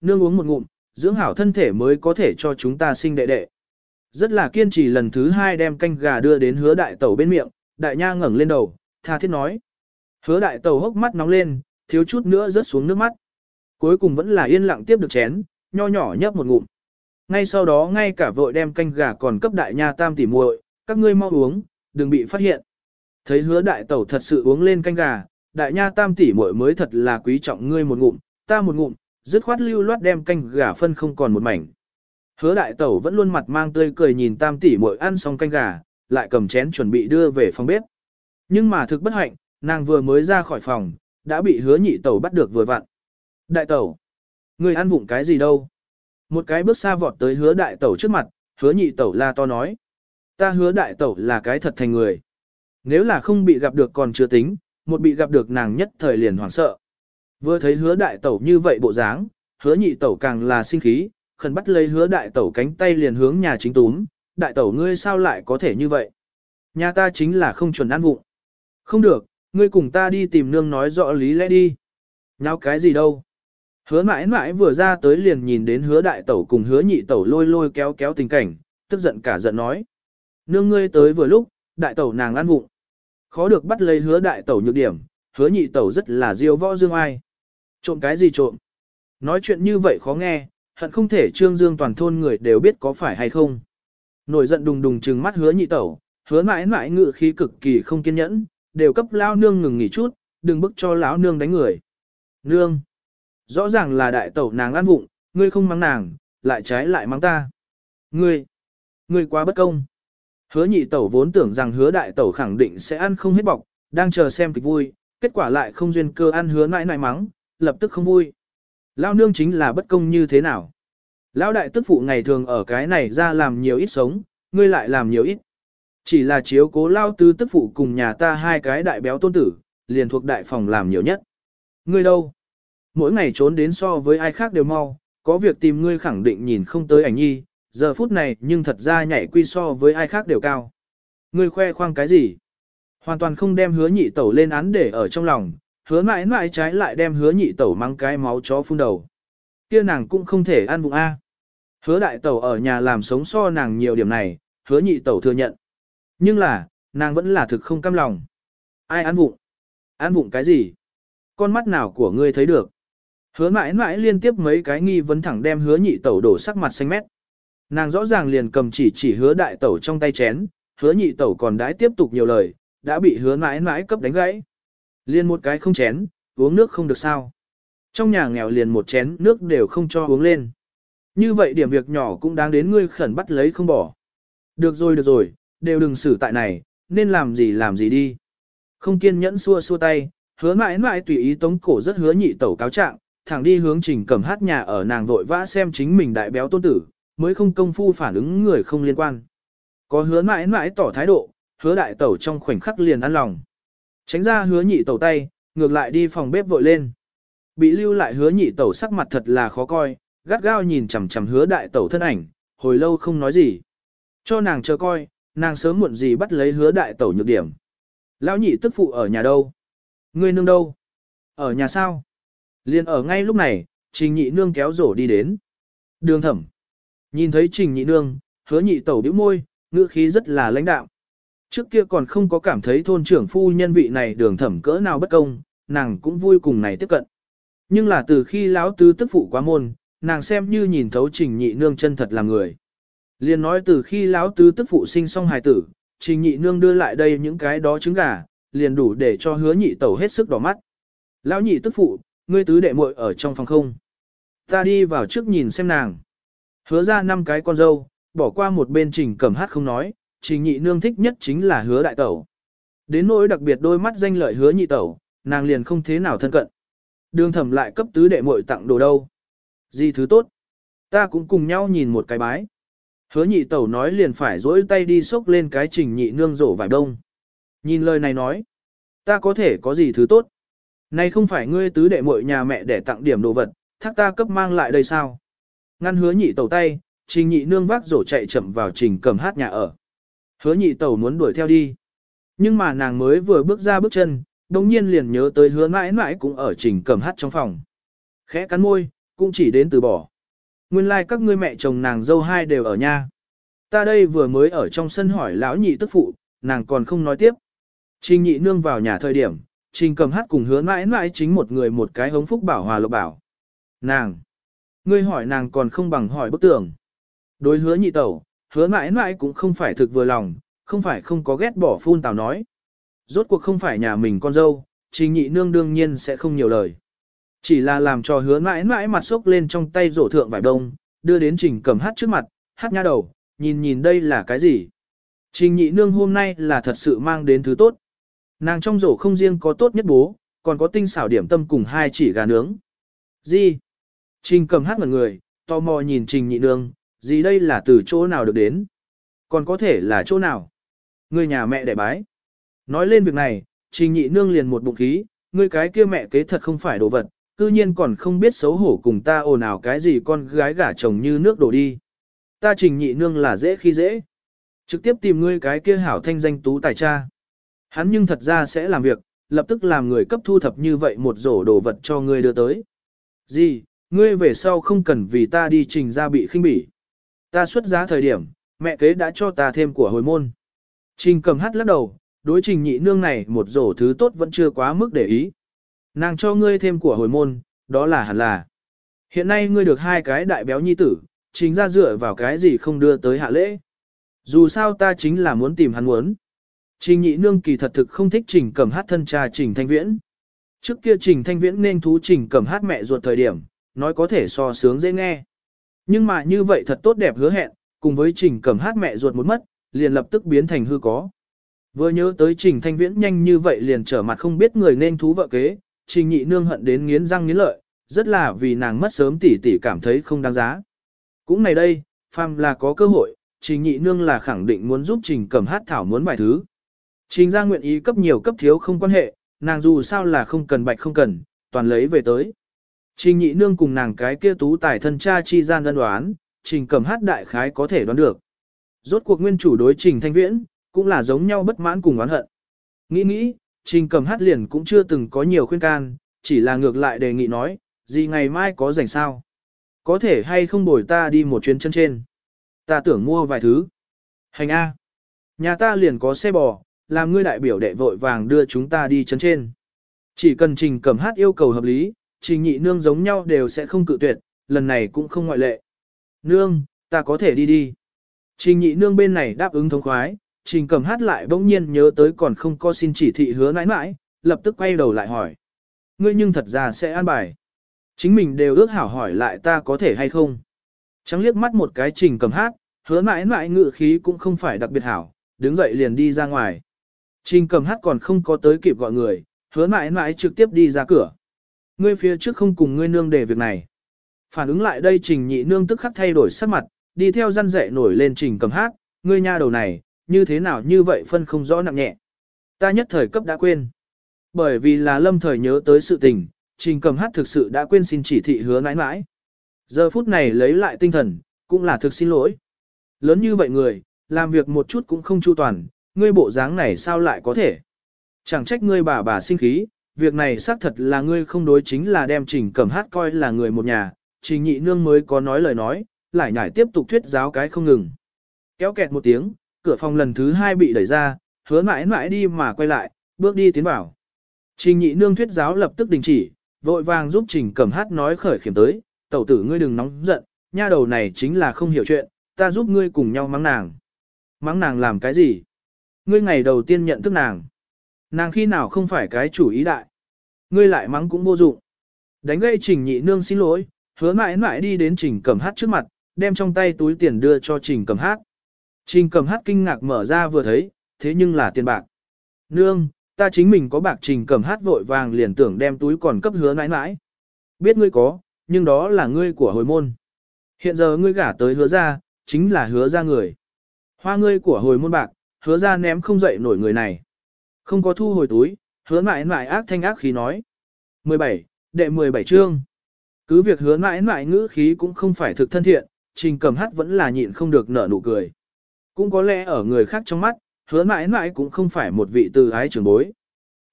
nương uống một ngụm, dưỡng hảo thân thể mới có thể cho chúng ta sinh đệ đệ. Rất là kiên trì lần thứ hai đem canh gà đưa đến hứa đại tẩu bên miệng, đại nha ngẩng lên đầu, tha thiết nói. Hứa đại tẩu hốc mắt nóng lên, thiếu chút nữa rớt xuống nước mắt. Cuối cùng vẫn là yên lặng tiếp được chén, nho nhỏ nhấp một ngụm. Ngay sau đó ngay cả vội đem canh gà còn cấp đại nha tam tỉ muội, các ngươi mau uống, đừng bị phát hiện. Thấy hứa đại tẩu thật sự uống lên canh gà, đại nha tam tỷ muội mới thật là quý trọng ngươi một ngụm, ta một ngụm, dứt khoát lưu loát đem canh gà phân không còn một mảnh. Hứa đại tẩu vẫn luôn mặt mang tươi cười nhìn tam tỷ muội ăn xong canh gà, lại cầm chén chuẩn bị đưa về phòng bếp. Nhưng mà thực bất hạnh, nàng vừa mới ra khỏi phòng, đã bị hứa nhị tẩu bắt được vừa vặn. Đại tẩu, người ăn vụng cái gì đâu? Một cái bước xa vọt tới hứa đại tẩu trước mặt, hứa nhị tẩu la to nói. Ta hứa đại tẩu là cái thật thành người. Nếu là không bị gặp được còn chưa tính, một bị gặp được nàng nhất thời liền hoảng sợ. Vừa thấy hứa đại tẩu như vậy bộ dáng, hứa nhị tẩu càng là sinh khí, khẩn bắt lấy hứa đại tẩu cánh tay liền hướng nhà chính túm, đại tẩu ngươi sao lại có thể như vậy? Nhà ta chính là không chuẩn ăn vụng. Không được, ngươi cùng ta đi tìm nương nói rõ lý lẽ đi. Nháo cái gì đâu? Hứa mãi mãi vừa ra tới liền nhìn đến hứa đại tẩu cùng hứa nhị tẩu lôi lôi kéo kéo tình cảnh, tức giận cả giận nói. Nương ngươi tới vừa lúc, đại tẩu nàng ăn vụng. Khó được bắt lấy hứa đại tẩu nhược điểm, hứa nhị tẩu rất là diêu võ dương ai. Trộm cái gì trộm? Nói chuyện như vậy khó nghe, hận không thể trương dương toàn thôn người đều biết có phải hay không. Nổi giận đùng đùng trừng mắt hứa nhị tẩu, hứa mãi mãi ngự khí cực kỳ không kiên nhẫn, đều cấp lao nương ngừng nghỉ chút, đừng bức cho lão nương đánh người. Nương! Rõ ràng là đại tẩu nàng ăn vụng, ngươi không mắng nàng, lại trái lại mắng ta. Ngươi! Ngươi quá bất công! Hứa nhị tẩu vốn tưởng rằng hứa đại tẩu khẳng định sẽ ăn không hết bọc, đang chờ xem kịch vui, kết quả lại không duyên cơ ăn hứa mãi mãi mắng, lập tức không vui. Lao nương chính là bất công như thế nào. Lão đại tức phụ ngày thường ở cái này ra làm nhiều ít sống, ngươi lại làm nhiều ít. Chỉ là chiếu cố lao tư tức phụ cùng nhà ta hai cái đại béo tôn tử, liền thuộc đại phòng làm nhiều nhất. Ngươi đâu? Mỗi ngày trốn đến so với ai khác đều mau, có việc tìm ngươi khẳng định nhìn không tới ảnh nhi, giờ phút này nhưng thật ra nhảy quy so với ai khác đều cao. Ngươi khoe khoang cái gì? Hoàn toàn không đem hứa nhị tẩu lên án để ở trong lòng, hứa mãi mãi trái lại đem hứa nhị tẩu mang cái máu chó phun đầu. Kia nàng cũng không thể ăn vụng A. Hứa đại tẩu ở nhà làm sống so nàng nhiều điểm này, hứa nhị tẩu thừa nhận. Nhưng là, nàng vẫn là thực không cam lòng. Ai ăn vụng? Ăn vụng cái gì? Con mắt nào của ngươi thấy được? Hứa mãi mãi liên tiếp mấy cái nghi vấn thẳng đem hứa nhị tẩu đổ sắc mặt xanh mét. Nàng rõ ràng liền cầm chỉ chỉ hứa đại tẩu trong tay chén, hứa nhị tẩu còn đãi tiếp tục nhiều lời, đã bị hứa mãi mãi cấp đánh gãy. Liên một cái không chén, uống nước không được sao. Trong nhà nghèo liền một chén nước đều không cho uống lên. Như vậy điểm việc nhỏ cũng đáng đến ngươi khẩn bắt lấy không bỏ. Được rồi được rồi, đều đừng xử tại này, nên làm gì làm gì đi. Không kiên nhẫn xua xua tay, hứa mãi mãi tùy ý tống cổ rất hứa nhị tẩu cáo trạng, thẳng đi hướng trình cầm hát nhà ở nàng vội vã xem chính mình đại béo tôn tử, mới không công phu phản ứng người không liên quan. Có hứa mãi mãi tỏ thái độ, hứa đại tẩu trong khoảnh khắc liền ăn lòng. Tránh ra hứa nhị tẩu tay, ngược lại đi phòng bếp vội lên. Bị lưu lại hứa nhị tẩu sắc mặt thật là khó coi, gắt gao nhìn chằm chằm hứa đại tẩu thân ảnh, hồi lâu không nói gì. Cho nàng chờ coi, nàng sớm muộn gì bắt lấy hứa đại tẩu nhược điểm. Lão nhị tức phụ ở nhà đâu? Ngươi nương đâu? Ở nhà sao? Liên ở ngay lúc này, trình nhị nương kéo rổ đi đến. Đường thẩm. Nhìn thấy trình nhị nương, hứa nhị tẩu bĩu môi, ngữ khí rất là lãnh đạm. Trước kia còn không có cảm thấy thôn trưởng phu nhân vị này đường thẩm cỡ nào bất công, nàng cũng vui cùng này tiếp cận. Nhưng là từ khi lão tứ tức phụ quá môn, nàng xem như nhìn thấu trình nhị nương chân thật là người. Liên nói từ khi lão tứ tức phụ sinh xong hài tử, trình nhị nương đưa lại đây những cái đó trứng gà, liền đủ để cho hứa nhị tẩu hết sức đỏ mắt. Lão nhị tức phụ, ngươi tứ đệ muội ở trong phòng không. Ta đi vào trước nhìn xem nàng. Hứa ra năm cái con dâu, bỏ qua một bên trình cẩm hát không nói, trình nhị nương thích nhất chính là hứa đại tẩu. Đến nỗi đặc biệt đôi mắt danh lợi hứa nhị tẩu, nàng liền không thế nào thân cận. Đường thẩm lại cấp tứ đệ muội tặng đồ đâu. Gì thứ tốt? Ta cũng cùng nhau nhìn một cái bái. Hứa nhị tẩu nói liền phải dỗi tay đi xốc lên cái trình nhị nương rổ vải đông. Nhìn lời này nói, ta có thể có gì thứ tốt? Này không phải ngươi tứ đệ muội nhà mẹ để tặng điểm đồ vật, thác ta cấp mang lại đây sao? Ngăn hứa nhị tẩu tay, trình nhị nương vác rổ chạy chậm vào trình cầm hát nhà ở. Hứa nhị tẩu muốn đuổi theo đi. Nhưng mà nàng mới vừa bước ra bước chân, đồng nhiên liền nhớ tới hứa mãi mãi cũng ở trình cầm hát trong phòng. Khẽ cắn môi, cũng chỉ đến từ bỏ. Nguyên lai like các ngươi mẹ chồng nàng dâu hai đều ở nhà Ta đây vừa mới ở trong sân hỏi lão nhị tức phụ, nàng còn không nói tiếp. Trình nhị nương vào nhà thời điểm, trình cầm hát cùng hứa mãi mãi chính một người một cái hống phúc bảo hòa lộc bảo. Nàng! Ngươi hỏi nàng còn không bằng hỏi bức tường. Đối hứa nhị tẩu, hứa mãi mãi cũng không phải thực vừa lòng, không phải không có ghét bỏ phun tào nói. Rốt cuộc không phải nhà mình con dâu, trình nhị nương đương nhiên sẽ không nhiều lời. Chỉ là làm cho hứa mãi mãi mặt sốc lên trong tay rổ thượng vải đông, đưa đến trình cầm hát trước mặt, hát nha đầu, nhìn nhìn đây là cái gì. Trình nhị nương hôm nay là thật sự mang đến thứ tốt. Nàng trong rổ không riêng có tốt nhất bố, còn có tinh xảo điểm tâm cùng hai chỉ gà nướng. Gì? Trình cầm hát ngần người, tò mò nhìn trình nhị nương, gì đây là từ chỗ nào được đến? Còn có thể là chỗ nào? Người nhà mẹ đẻ bái. Nói lên việc này, trình nhị nương liền một bụng khí, người cái kia mẹ kế thật không phải đồ vật, cư nhiên còn không biết xấu hổ cùng ta ồn ào cái gì con gái gả chồng như nước đổ đi. Ta trình nhị nương là dễ khi dễ. Trực tiếp tìm ngươi cái kia hảo thanh danh tú tài cha. Hắn nhưng thật ra sẽ làm việc, lập tức làm người cấp thu thập như vậy một rổ đồ vật cho ngươi đưa tới. Gì, ngươi về sau không cần vì ta đi trình ra bị khinh bỉ. Ta xuất giá thời điểm, mẹ kế đã cho ta thêm của hồi môn. Trình cầm hát lắc đầu, đối trình nhị nương này một rổ thứ tốt vẫn chưa quá mức để ý. Nàng cho ngươi thêm của hồi môn, đó là hẳn là. Hiện nay ngươi được hai cái đại béo nhi tử, chính ra dựa vào cái gì không đưa tới hạ lễ. Dù sao ta chính là muốn tìm hắn muốn. Trình nhị nương kỳ thật thực không thích trình cầm hát thân cha trình thanh viễn. Trước kia trình thanh viễn nên thú trình cầm hát mẹ ruột thời điểm, nói có thể so sướng dễ nghe. Nhưng mà như vậy thật tốt đẹp hứa hẹn, cùng với trình cầm hát mẹ ruột một mất, liền lập tức biến thành hư có. Vừa nhớ tới trình thanh viễn nhanh như vậy liền trở mặt không biết người nên thú vợ kế, trình nhị nương hận đến nghiến răng nghiến lợi, rất là vì nàng mất sớm tỉ tỉ cảm thấy không đáng giá. Cũng này đây, phàm là có cơ hội, trình nhị nương là khẳng định muốn giúp trình cầm hát thảo muốn bài thứ. Trình ra nguyện ý cấp nhiều cấp thiếu không quan hệ, nàng dù sao là không cần bạch không cần, toàn lấy về tới. Trình nhị nương cùng nàng cái kia tú tài thân cha chi gian đơn đoán, trình cầm hát đại khái có thể đoán được. Rốt cuộc nguyên chủ đối trình thanh viễn, cũng là giống nhau bất mãn cùng oán hận. Nghĩ nghĩ, trình cầm hát liền cũng chưa từng có nhiều khuyên can, chỉ là ngược lại đề nghị nói, gì ngày mai có rảnh sao? Có thể hay không bồi ta đi một chuyến chân trên? Ta tưởng mua vài thứ. Hành A. Nhà ta liền có xe bò, làm ngươi đại biểu đệ vội vàng đưa chúng ta đi chân trên. Chỉ cần trình cầm hát yêu cầu hợp lý, trình nhị nương giống nhau đều sẽ không cự tuyệt, lần này cũng không ngoại lệ. Nương, ta có thể đi đi. Trình nhị nương bên này đáp ứng thống khoái, trình cầm hát lại bỗng nhiên nhớ tới còn không có xin chỉ thị hứa nãi nãi, lập tức quay đầu lại hỏi. Ngươi nhưng thật ra sẽ an bài. Chính mình đều ước hảo hỏi lại ta có thể hay không. Trắng liếc mắt một cái trình cầm hát, hứa nãi nãi ngự khí cũng không phải đặc biệt hảo, đứng dậy liền đi ra ngoài. Trình cầm hát còn không có tới kịp gọi người, hứa nãi nãi trực tiếp đi ra cửa. Ngươi phía trước không cùng ngươi nương để việc này. Phản ứng lại đây trình nhị nương tức khắc thay đổi sắc mặt, đi theo răn dạy nổi lên trình cầm hát, ngươi nha đầu này, như thế nào như vậy phân không rõ nặng nhẹ. Ta nhất thời cấp đã quên. Bởi vì là lâm thời nhớ tới sự tình, trình cầm hát thực sự đã quên xin chỉ thị hứa mãi mãi, Giờ phút này lấy lại tinh thần, cũng là thực xin lỗi. Lớn như vậy người, làm việc một chút cũng không chu toàn, ngươi bộ dáng này sao lại có thể. Chẳng trách ngươi bà bà sinh khí, việc này xác thật là ngươi không đối chính là đem trình cẩm hát coi là người một nhà, trình nhị nương mới có nói lời nói, lại nhải tiếp tục thuyết giáo cái không ngừng. Kéo kẹt một tiếng, cửa phòng lần thứ hai bị đẩy ra, hứa mãi mãi đi mà quay lại, bước đi tiến vào. Trình nhị nương thuyết giáo lập tức đình chỉ, vội vàng giúp trình cẩm hát nói khởi khiểm tới, tẩu tử ngươi đừng nóng giận, nha đầu này chính là không hiểu chuyện, ta giúp ngươi cùng nhau mắng nàng. Mắng nàng làm cái gì? Ngươi ngày đầu tiên nhận thức nàng. Nàng khi nào không phải cái chủ ý đại. Ngươi lại mắng cũng vô dụng. Đánh gây trình nhị nương xin lỗi, hứa mãi mãi đi đến trình cầm hát trước mặt, đem trong tay túi tiền đưa cho trình cầm hát. Trình cầm hát kinh ngạc mở ra vừa thấy, thế nhưng là tiền bạc. Nương, ta chính mình có bạc trình cầm hát vội vàng liền tưởng đem túi còn cấp hứa mãi mãi. Biết ngươi có, nhưng đó là ngươi của hồi môn. Hiện giờ ngươi gả tới hứa ra, chính là hứa ra người. Hoa ngươi của hồi môn bạc, hứa ra ném không dậy nổi người này. Không có thu hồi túi, hứa mãi mãi ác thanh ác khí nói. 17, đệ 17 chương. Cứ việc hứa mãi mãi ngữ khí cũng không phải thực thân thiện, trình cầm hát vẫn là nhịn không được nở nụ cười. Cũng có lẽ ở người khác trong mắt, hứa mãi mãi cũng không phải một vị từ ái trưởng bối.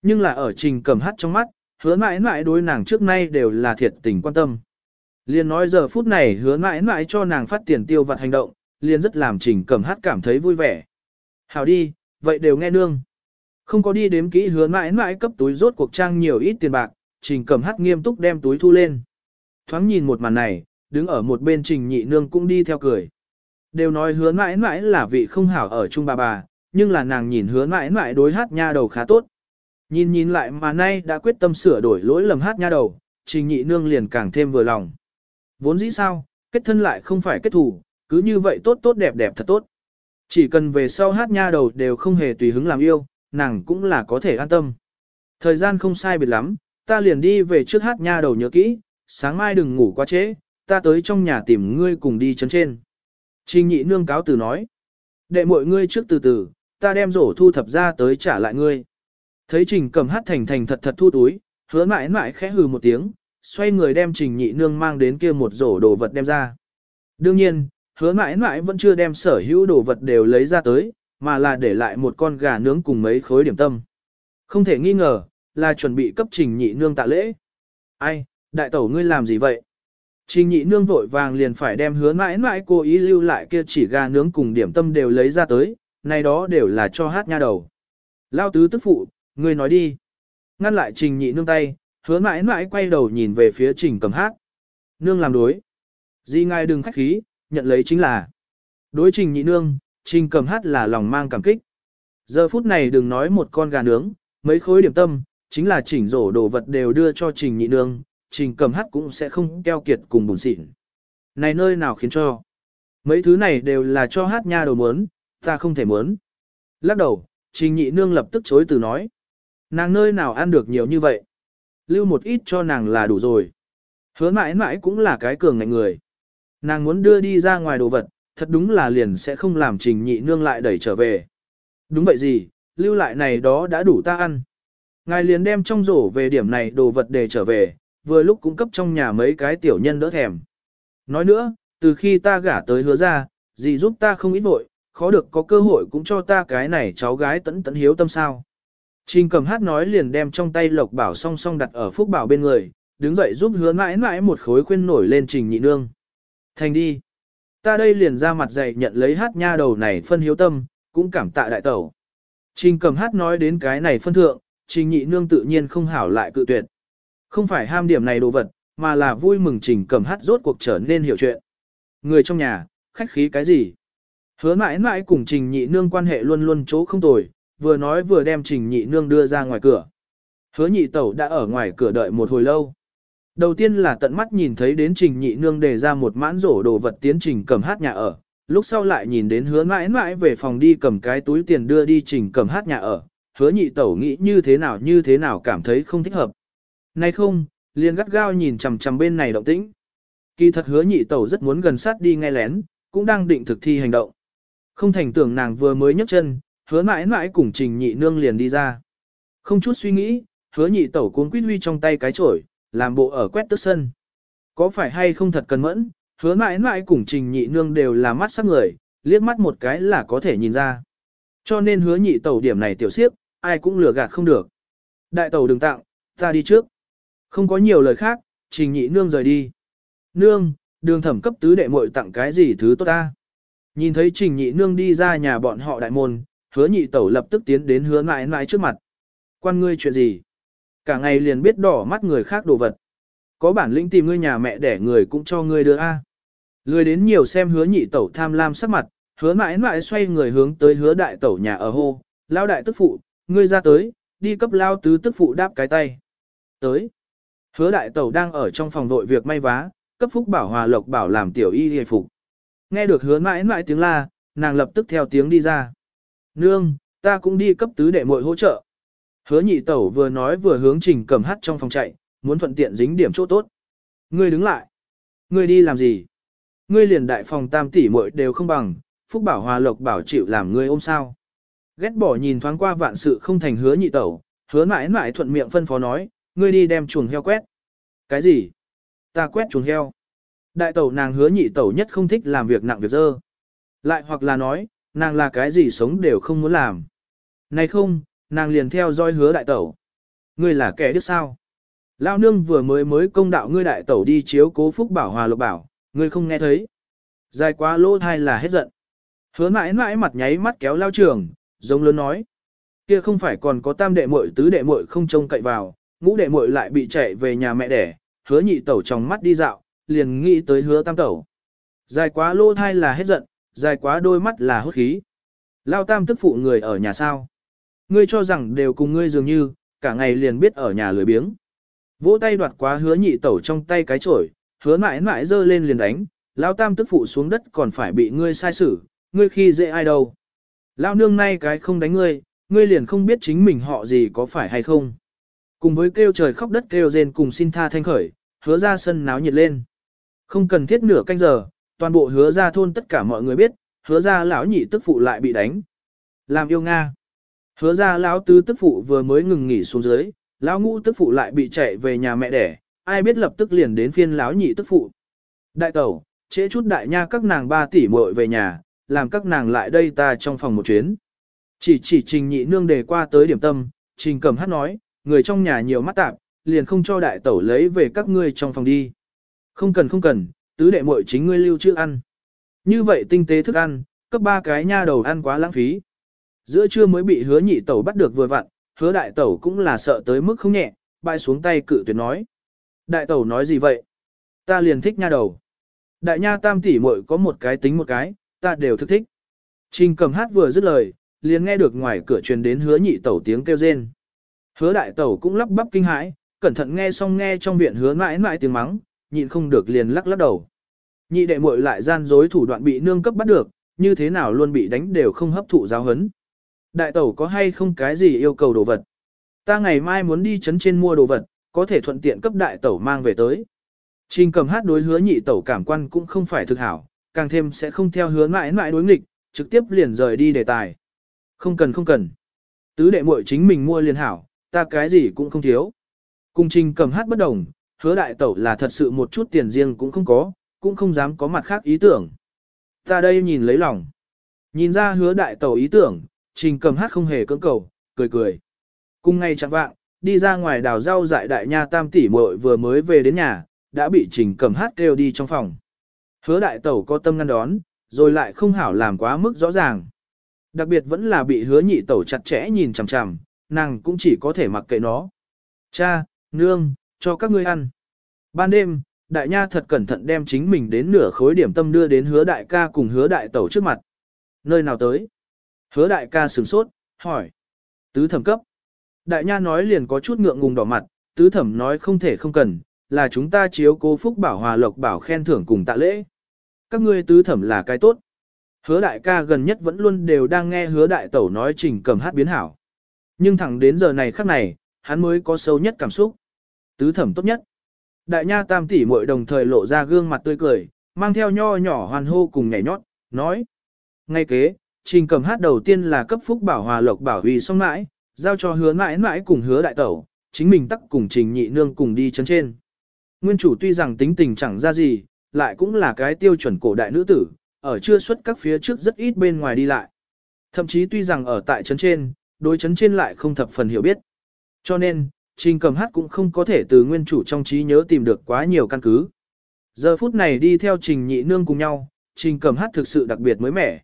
Nhưng là ở trình cầm hát trong mắt, hứa mãi mãi đối nàng trước nay đều là thiệt tình quan tâm. Liền nói giờ phút này hứa mãi mãi cho nàng phát tiền tiêu vặt hành động, liền rất làm trình cầm hát cảm thấy vui vẻ. Hảo đi, vậy đều nghe nương. Không có đi đếm kỹ hứa mãi mãi cấp túi rốt cuộc trang nhiều ít tiền bạc, trình cầm hát nghiêm túc đem túi thu lên. Thoáng nhìn một màn này, đứng ở một bên trình nhị nương cũng đi theo cười. Đều nói hứa mãi mãi là vị không hảo ở chung bà bà, nhưng là nàng nhìn hứa mãi mãi đối hát nha đầu khá tốt. Nhìn nhìn lại mà nay đã quyết tâm sửa đổi lỗi lầm hát nha đầu, trình nhị nương liền càng thêm vừa lòng. Vốn dĩ sao, kết thân lại không phải kết thủ, cứ như vậy tốt tốt đẹp đẹp thật tốt. Chỉ cần về sau hát nha đầu đều không hề tùy hứng làm yêu, nàng cũng là có thể an tâm. Thời gian không sai biệt lắm, ta liền đi về trước hát nha đầu nhớ kỹ, sáng mai đừng ngủ quá trễ, ta tới trong nhà tìm ngươi cùng đi chấn trên. Trình nhị nương cáo từ nói. Đệ mọi ngươi trước từ từ, ta đem rổ thu thập ra tới trả lại ngươi. Thấy trình cầm hát thành thành thật thật thu túi, hứa mãi mãi khẽ hừ một tiếng, xoay người đem trình nhị nương mang đến kia một rổ đồ vật đem ra. Đương nhiên, hứa mãi mãi vẫn chưa đem sở hữu đồ vật đều lấy ra tới, mà là để lại một con gà nướng cùng mấy khối điểm tâm. Không thể nghi ngờ, là chuẩn bị cấp trình nhị nương tạ lễ. Ai, đại tẩu ngươi làm gì vậy? Trình nhị nương vội vàng liền phải đem hứa mãi mãi cô ý lưu lại kia chỉ gà nướng cùng điểm tâm đều lấy ra tới, này đó đều là cho hát nha đầu. Lao tứ tức phụ, ngươi nói đi. Ngăn lại trình nhị nương tay, hứa mãi mãi quay đầu nhìn về phía trình cầm hát. Nương làm đối. Di ngài đừng khách khí, nhận lấy chính là. Đối trình nhị nương, trình cầm hát là lòng mang cảm kích. Giờ phút này đừng nói một con gà nướng, mấy khối điểm tâm, chính là chỉnh rổ đồ vật đều đưa cho trình nhị nương, trình cầm hát cũng sẽ không keo kiệt cùng buồn xịn. Này nơi nào khiến cho? Mấy thứ này đều là cho hát nha đầu muốn, ta không thể muốn. Lắc đầu, trình nhị nương lập tức chối từ nói. Nàng nơi nào ăn được nhiều như vậy? Lưu một ít cho nàng là đủ rồi. Hứa mãi mãi cũng là cái cường ngạnh người. Nàng muốn đưa đi ra ngoài đồ vật, thật đúng là liền sẽ không làm trình nhị nương lại đẩy trở về. Đúng vậy gì, lưu lại này đó đã đủ ta ăn. Ngài liền đem trong rổ về điểm này đồ vật để trở về, vừa lúc cung cấp trong nhà mấy cái tiểu nhân đỡ thèm. Nói nữa, từ khi ta gả tới hứa ra, gì giúp ta không ít vội, khó được có cơ hội cũng cho ta cái này cháu gái tẫn tẫn hiếu tâm sao. Trình cầm hát nói liền đem trong tay lộc bảo song song đặt ở phúc bảo bên người, đứng dậy giúp hứa mãi mãi một khối khuyên nổi lên trình nhị nương. Thành đi. Ta đây liền ra mặt dạy nhận lấy hát nha đầu này phân hiếu tâm, cũng cảm tạ đại tẩu. Trình cầm hát nói đến cái này phân thượng, trình nhị nương tự nhiên không hảo lại cự tuyệt. Không phải ham điểm này đồ vật, mà là vui mừng trình cầm hát rốt cuộc trở nên hiểu chuyện. Người trong nhà, khách khí cái gì? Hứa mãi mãi cùng trình nhị nương quan hệ luôn luôn chỗ không tồi, vừa nói vừa đem trình nhị nương đưa ra ngoài cửa. Hứa nhị tẩu đã ở ngoài cửa đợi một hồi lâu. Đầu tiên là tận mắt nhìn thấy đến trình nhị nương đề ra một mãn rổ đồ vật tiến trình cầm hát nhà ở, lúc sau lại nhìn đến hứa mãi mãi về phòng đi cầm cái túi tiền đưa đi trình cầm hát nhà ở, hứa nhị tẩu nghĩ như thế nào như thế nào cảm thấy không thích hợp. Nay không, liền gắt gao nhìn chằm chằm bên này động tĩnh. Kỳ thật hứa nhị tẩu rất muốn gần sát đi nghe lén, cũng đang định thực thi hành động. Không thành tưởng nàng vừa mới nhấc chân, hứa mãi mãi cùng trình nhị nương liền đi ra. Không chút suy nghĩ, hứa nhị tẩu cuốn quýt huy trong tay cái chổi, làm bộ ở quét tức sân. Có phải hay không thật cần mẫn, hứa mãi mãi cùng trình nhị nương đều là mắt sắc người, liếc mắt một cái là có thể nhìn ra. Cho nên hứa nhị tẩu điểm này tiểu siếp, ai cũng lừa gạt không được. Đại tẩu đừng tặng, ta đi trước. Không có nhiều lời khác, trình nhị nương rời đi. Nương, đường thẩm cấp tứ đệ muội tặng cái gì thứ tốt ta. Nhìn thấy trình nhị nương đi ra nhà bọn họ đại môn, hứa nhị tẩu lập tức tiến đến hứa mãi mãi trước mặt. Quan ngươi chuyện gì? Cả ngày liền biết đỏ mắt người khác đồ vật. Có bản lĩnh tìm ngươi nhà mẹ để người cũng cho ngươi đưa A. Lười đến nhiều xem hứa nhị tẩu tham lam sắc mặt, hứa mãi mãi xoay người hướng tới hứa đại tẩu nhà ở hô, lao đại tức phụ, ngươi ra tới, đi cấp lao tứ tức phụ đáp cái tay. Tới. Hứa đại tẩu đang ở trong phòng đội việc may vá, cấp phúc bảo hòa lộc bảo làm tiểu y hề phục. Nghe được hứa mãi mãi tiếng la, nàng lập tức theo tiếng đi ra. Nương, ta cũng đi cấp tứ đệ muội hỗ trợ. Hứa nhị tẩu vừa nói vừa hướng trình cầm hát trong phòng chạy, muốn thuận tiện dính điểm chỗ tốt. Ngươi đứng lại. Ngươi đi làm gì? Ngươi liền đại phòng tam tỷ muội đều không bằng, Phúc Bảo Hòa Lộc bảo chịu làm ngươi ôm sao. Ghét bỏ nhìn thoáng qua vạn sự không thành hứa nhị tẩu, hứa mãi mãi thuận miệng phân phó nói, ngươi đi đem chuồng heo quét. Cái gì? Ta quét chuồng heo. Đại tẩu nàng hứa nhị tẩu nhất không thích làm việc nặng việc dơ. Lại hoặc là nói, nàng là cái gì sống đều không muốn làm. Này không, nàng liền theo dõi hứa đại tẩu. Ngươi là kẻ đứa sao? Lao nương vừa mới mới công đạo ngươi đại tẩu đi chiếu cố phúc bảo hòa lộc bảo, ngươi không nghe thấy. Dài quá lỗ thai là hết giận. Hứa mãi mãi mặt nháy mắt kéo lao trường, giống lớn nói. Kia không phải còn có tam đệ muội tứ đệ muội không trông cậy vào, ngũ đệ muội lại bị chạy về nhà mẹ đẻ, hứa nhị tẩu trong mắt đi dạo, liền nghĩ tới hứa tam tẩu. Dài quá lỗ thai là hết giận, dài quá đôi mắt là hốt khí. Lao tam tức phụ người ở nhà sao. Ngươi cho rằng đều cùng ngươi dường như, cả ngày liền biết ở nhà lười biếng. Vỗ tay đoạt quá hứa nhị tẩu trong tay cái chổi, hứa mãi mãi dơ lên liền đánh, lao tam tức phụ xuống đất còn phải bị ngươi sai xử, ngươi khi dễ ai đâu. Lao nương nay cái không đánh ngươi, ngươi liền không biết chính mình họ gì có phải hay không. Cùng với kêu trời khóc đất kêu rên cùng xin tha thanh khởi, hứa ra sân náo nhiệt lên. Không cần thiết nửa canh giờ, toàn bộ hứa ra thôn tất cả mọi người biết, hứa ra lão nhị tức phụ lại bị đánh. Làm yêu Nga. Hứa ra lão tứ tức phụ vừa mới ngừng nghỉ xuống dưới, lão ngũ tức phụ lại bị chạy về nhà mẹ đẻ, ai biết lập tức liền đến phiên lão nhị tức phụ. Đại tẩu, trễ chút đại nha các nàng ba tỷ muội về nhà, làm các nàng lại đây ta trong phòng một chuyến. Chỉ chỉ trình nhị nương đề qua tới điểm tâm, trình cầm hát nói, người trong nhà nhiều mắt tạp, liền không cho đại tẩu lấy về các ngươi trong phòng đi. Không cần không cần, tứ đệ muội chính ngươi lưu chưa ăn. Như vậy tinh tế thức ăn, cấp ba cái nha đầu ăn quá lãng phí. Giữa trưa mới bị hứa nhị tẩu bắt được vừa vặn, hứa đại tẩu cũng là sợ tới mức không nhẹ, bay xuống tay cự tuyệt nói. Đại tẩu nói gì vậy? Ta liền thích nha đầu. Đại nha tam tỷ muội có một cái tính một cái, ta đều thức thích. Trình cầm hát vừa dứt lời, liền nghe được ngoài cửa truyền đến hứa nhị tẩu tiếng kêu rên. Hứa đại tẩu cũng lắp bắp kinh hãi, cẩn thận nghe xong nghe trong viện hứa mãi mãi tiếng mắng, nhịn không được liền lắc lắc đầu. Nhị đệ muội lại gian dối thủ đoạn bị nương cấp bắt được, như thế nào luôn bị đánh đều không hấp thụ giáo hấn. Đại tẩu có hay không cái gì yêu cầu đồ vật? Ta ngày mai muốn đi chấn trên mua đồ vật, có thể thuận tiện cấp đại tẩu mang về tới. Trình cầm hát đối hứa nhị tẩu cảm quan cũng không phải thực hảo, càng thêm sẽ không theo hứa mãi mãi đối nghịch, trực tiếp liền rời đi đề tài. Không cần không cần. Tứ đệ muội chính mình mua liền hảo, ta cái gì cũng không thiếu. Cùng trình cầm hát bất đồng, hứa đại tẩu là thật sự một chút tiền riêng cũng không có, cũng không dám có mặt khác ý tưởng. Ta đây nhìn lấy lòng. Nhìn ra hứa đại tẩu ý tưởng, trình cầm hát không hề cưỡng cầu, cười cười. Cùng ngay chẳng vạng, đi ra ngoài đào rau dại đại nha tam tỷ muội vừa mới về đến nhà, đã bị trình cầm hát kêu đi trong phòng. Hứa đại tẩu có tâm ngăn đón, rồi lại không hảo làm quá mức rõ ràng. Đặc biệt vẫn là bị hứa nhị tẩu chặt chẽ nhìn chằm chằm, nàng cũng chỉ có thể mặc kệ nó. Cha, nương, cho các ngươi ăn. Ban đêm, đại nha thật cẩn thận đem chính mình đến nửa khối điểm tâm đưa đến hứa đại ca cùng hứa đại tẩu trước mặt. Nơi nào tới? Hứa đại ca sửng sốt, hỏi. Tứ thẩm cấp. Đại nha nói liền có chút ngượng ngùng đỏ mặt, tứ thẩm nói không thể không cần, là chúng ta chiếu cố phúc bảo hòa lộc bảo khen thưởng cùng tạ lễ. Các ngươi tứ thẩm là cái tốt. Hứa đại ca gần nhất vẫn luôn đều đang nghe hứa đại tẩu nói trình cầm hát biến hảo. Nhưng thẳng đến giờ này khắc này, hắn mới có sâu nhất cảm xúc. Tứ thẩm tốt nhất. Đại nha tam tỷ muội đồng thời lộ ra gương mặt tươi cười, mang theo nho nhỏ hoàn hô cùng nhảy nhót, nói. Ngay kế, trình cầm hát đầu tiên là cấp phúc bảo hòa lộc bảo huy xong mãi, giao cho hứa mãi mãi cùng hứa đại tẩu, chính mình tắc cùng trình nhị nương cùng đi chân trên. Nguyên chủ tuy rằng tính tình chẳng ra gì, lại cũng là cái tiêu chuẩn cổ đại nữ tử, ở chưa xuất các phía trước rất ít bên ngoài đi lại. Thậm chí tuy rằng ở tại trấn trên, đối trấn trên lại không thập phần hiểu biết. Cho nên, Trình cầm hát cũng không có thể từ nguyên chủ trong trí nhớ tìm được quá nhiều căn cứ. Giờ phút này đi theo Trình nhị nương cùng nhau, Trình cầm hát thực sự đặc biệt mới mẻ.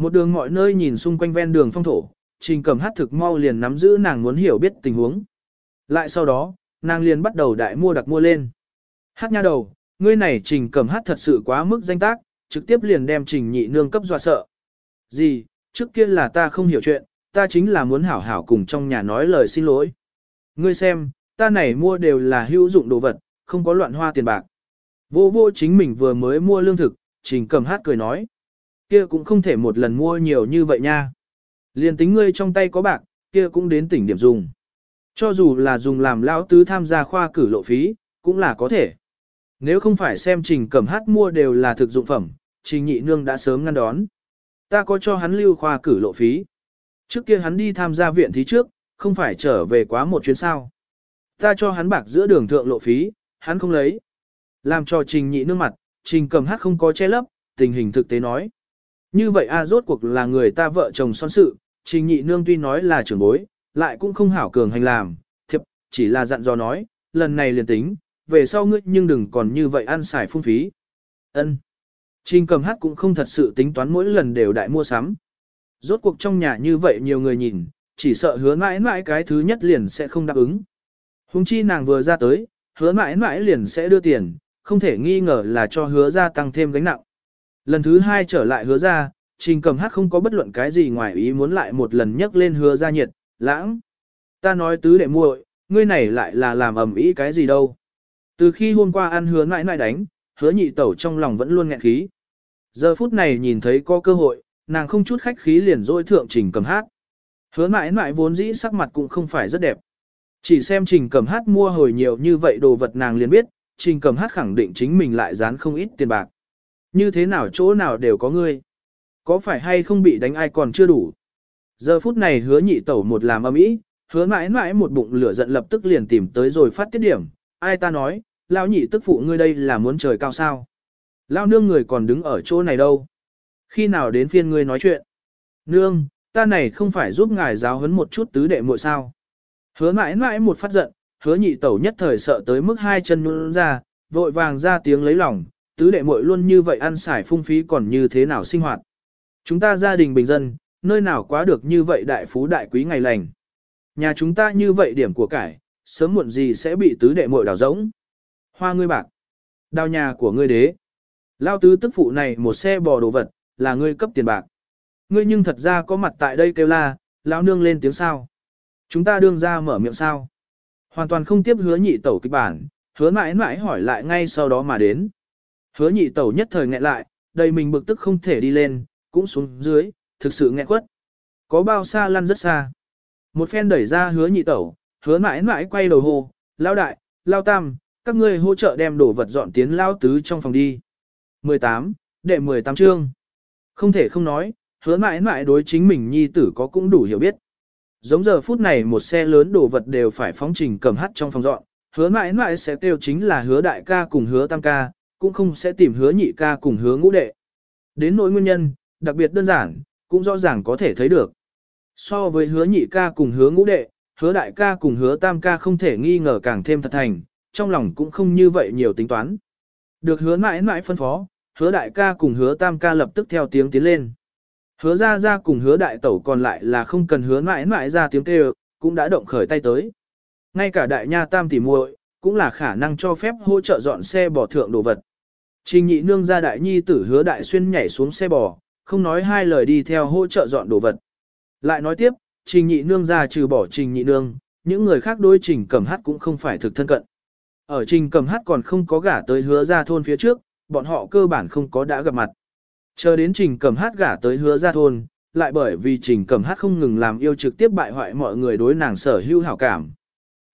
Một đường mọi nơi nhìn xung quanh ven đường phong thổ, Trình cầm hát thực mau liền nắm giữ nàng muốn hiểu biết tình huống. Lại sau đó, nàng liền bắt đầu đại mua đặc mua lên. Hát nha đầu, ngươi này Trình cầm hát thật sự quá mức danh tác, trực tiếp liền đem Trình nhị nương cấp dọa sợ. Gì, trước kia là ta không hiểu chuyện, ta chính là muốn hảo hảo cùng trong nhà nói lời xin lỗi. Ngươi xem, ta này mua đều là hữu dụng đồ vật, không có loạn hoa tiền bạc. Vô vô chính mình vừa mới mua lương thực, trình cầm hát cười nói. Kia cũng không thể một lần mua nhiều như vậy nha. Liên tính ngươi trong tay có bạc, kia cũng đến tỉnh điểm dùng. Cho dù là dùng làm lão tứ tham gia khoa cử lộ phí, cũng là có thể. Nếu không phải xem trình cẩm hát mua đều là thực dụng phẩm, trình nhị nương đã sớm ngăn đón. Ta có cho hắn lưu khoa cử lộ phí. Trước kia hắn đi tham gia viện thí trước, không phải trở về quá một chuyến sao. Ta cho hắn bạc giữa đường thượng lộ phí, hắn không lấy. Làm cho trình nhị nương mặt, trình cầm hát không có che lấp, tình hình thực tế nói. Như vậy a rốt cuộc là người ta vợ chồng son sự, trình nhị nương tuy nói là trưởng bối, lại cũng không hảo cường hành làm, thiệp, chỉ là dặn dò nói, lần này liền tính, về sau ngươi nhưng đừng còn như vậy ăn xài phung phí. Ân. Trình cầm hát cũng không thật sự tính toán mỗi lần đều đại mua sắm. Rốt cuộc trong nhà như vậy nhiều người nhìn, chỉ sợ hứa mãi mãi cái thứ nhất liền sẽ không đáp ứng. Hùng chi nàng vừa ra tới, hứa mãi mãi liền sẽ đưa tiền, không thể nghi ngờ là cho hứa ra tăng thêm gánh nặng. Lần thứ hai trở lại hứa ra, trình cầm hát không có bất luận cái gì ngoài ý muốn lại một lần nhắc lên hứa ra nhiệt, lãng. Ta nói tứ đệ muội, ngươi này lại là làm ầm ĩ cái gì đâu. Từ khi hôm qua ăn hứa mãi mãi đánh, hứa nhị tẩu trong lòng vẫn luôn nghẹn khí. Giờ phút này nhìn thấy có cơ hội, nàng không chút khách khí liền dôi thượng trình cầm hát. Hứa mãi mãi vốn dĩ sắc mặt cũng không phải rất đẹp. Chỉ xem trình cầm hát mua hồi nhiều như vậy đồ vật nàng liền biết, trình cầm hát khẳng định chính mình lại dán không ít tiền bạc. Như thế nào chỗ nào đều có ngươi. Có phải hay không bị đánh ai còn chưa đủ. Giờ phút này hứa nhị tẩu một làm âm ý, hứa mãi mãi một bụng lửa giận lập tức liền tìm tới rồi phát tiết điểm. Ai ta nói, lão nhị tức phụ ngươi đây là muốn trời cao sao. Lao nương người còn đứng ở chỗ này đâu. Khi nào đến phiên ngươi nói chuyện? Nương, ta này không phải giúp ngài giáo huấn một chút tứ đệ muội sao? Hứa mãi mãi một phát giận, hứa nhị tẩu nhất thời sợ tới mức hai chân nhún ra, vội vàng ra tiếng lấy lòng, tứ đệ muội luôn như vậy ăn xài phung phí còn như thế nào sinh hoạt. Chúng ta gia đình bình dân, nơi nào quá được như vậy đại phú đại quý ngày lành. Nhà chúng ta như vậy điểm của cải, sớm muộn gì sẽ bị tứ đệ muội đào rỗng. Hoa ngươi bạc, đào nhà của ngươi đế. Lao tứ tức phụ này một xe bò đồ vật, là ngươi cấp tiền bạc. Ngươi nhưng thật ra có mặt tại đây kêu la, lão nương lên tiếng sao. Chúng ta đương ra mở miệng sao. Hoàn toàn không tiếp hứa nhị tẩu kịch bản, hứa mãi mãi hỏi lại ngay sau đó mà đến. Hứa nhị tẩu nhất thời nghẹn lại, đầy mình bực tức không thể đi lên, cũng xuống dưới, thực sự nghẹn quất. Có bao xa lăn rất xa. Một phen đẩy ra hứa nhị tẩu, hứa mãi mãi quay đầu hô, lao đại, lao tam, các ngươi hỗ trợ đem đồ vật dọn tiến lao tứ trong phòng đi. 18, đệ 18 chương. Không thể không nói, hứa mãi mãi đối chính mình nhi tử có cũng đủ hiểu biết. Giống giờ phút này một xe lớn đồ vật đều phải phóng trình cầm hắt trong phòng dọn, hứa mãi mãi sẽ kêu chính là hứa đại ca cùng hứa tam ca, cũng không sẽ tìm hứa nhị ca cùng hứa ngũ đệ. Đến nỗi nguyên nhân, đặc biệt đơn giản, cũng rõ ràng có thể thấy được. So với hứa nhị ca cùng hứa ngũ đệ, hứa đại ca cùng hứa tam ca không thể nghi ngờ càng thêm thật thành, trong lòng cũng không như vậy nhiều tính toán. Được hứa mãi mãi phân phó, hứa đại ca cùng hứa tam ca lập tức theo tiếng tiến lên. Hứa ra ra cùng hứa đại tẩu còn lại là không cần hứa mãi mãi ra tiếng kêu, cũng đã động khởi tay tới. Ngay cả đại nha tam tỉ muội cũng là khả năng cho phép hỗ trợ dọn xe bỏ thượng đồ vật. Trình nhị nương ra đại nhi tử hứa đại xuyên nhảy xuống xe bò, không nói hai lời đi theo hỗ trợ dọn đồ vật. Lại nói tiếp, trình nhị nương ra trừ bỏ trình nhị nương, những người khác đối trình cầm hát cũng không phải thực thân cận. Ở trình cầm hát còn không có gả tới hứa ra thôn phía trước, bọn họ cơ bản không có đã gặp mặt. Chờ đến trình cầm hát gả tới hứa ra thôn, lại bởi vì trình cầm hát không ngừng làm yêu trực tiếp bại hoại mọi người đối nàng sở hữu hảo cảm.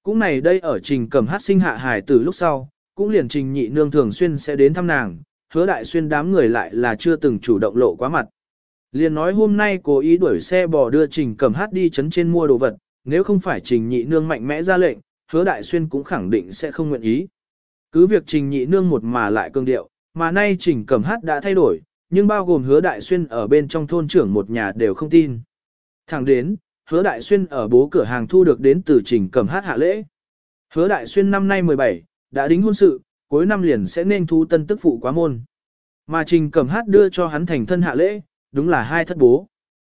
Cũng này đây ở trình cầm hát sinh hạ hài từ lúc sau, cũng liền trình nhị nương thường xuyên sẽ đến thăm nàng, hứa đại xuyên đám người lại là chưa từng chủ động lộ quá mặt. Liền nói hôm nay cố ý đuổi xe bò đưa trình cầm hát đi chấn trên mua đồ vật, nếu không phải trình nhị nương mạnh mẽ ra lệnh, hứa đại xuyên cũng khẳng định sẽ không nguyện ý. Cứ việc trình nhị nương một mà lại cương điệu, mà nay trình cầm hát đã thay đổi, nhưng bao gồm hứa đại xuyên ở bên trong thôn trưởng một nhà đều không tin. Thẳng đến, hứa đại xuyên ở bố cửa hàng thu được đến từ trình cầm hát hạ lễ. Hứa đại xuyên năm nay 17, đã đính hôn sự, cuối năm liền sẽ nên thu tân tức phụ quá môn. Mà trình cầm hát đưa cho hắn thành thân hạ lễ, đúng là hai thất bố.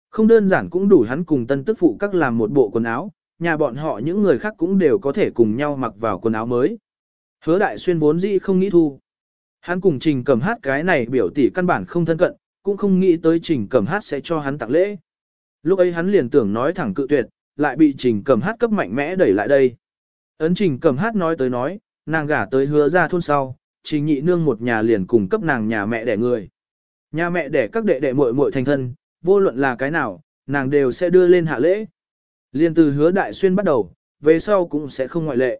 Không đơn giản cũng đủ hắn cùng tân tức phụ các làm một bộ quần áo, nhà bọn họ những người khác cũng đều có thể cùng nhau mặc vào quần áo mới. Hứa đại xuyên vốn dĩ không nghĩ thu. Hắn cùng trình cầm hát cái này biểu tỷ căn bản không thân cận, cũng không nghĩ tới trình cầm hát sẽ cho hắn tặng lễ. Lúc ấy hắn liền tưởng nói thẳng cự tuyệt, lại bị trình cầm hát cấp mạnh mẽ đẩy lại đây. Ấn trình cầm hát nói tới nói, nàng gả tới hứa ra thôn sau, trình nhị nương một nhà liền cùng cấp nàng nhà mẹ đẻ người. Nhà mẹ đẻ các đệ đệ muội muội thành thân, vô luận là cái nào, nàng đều sẽ đưa lên hạ lễ. Liên từ hứa đại xuyên bắt đầu, về sau cũng sẽ không ngoại lệ.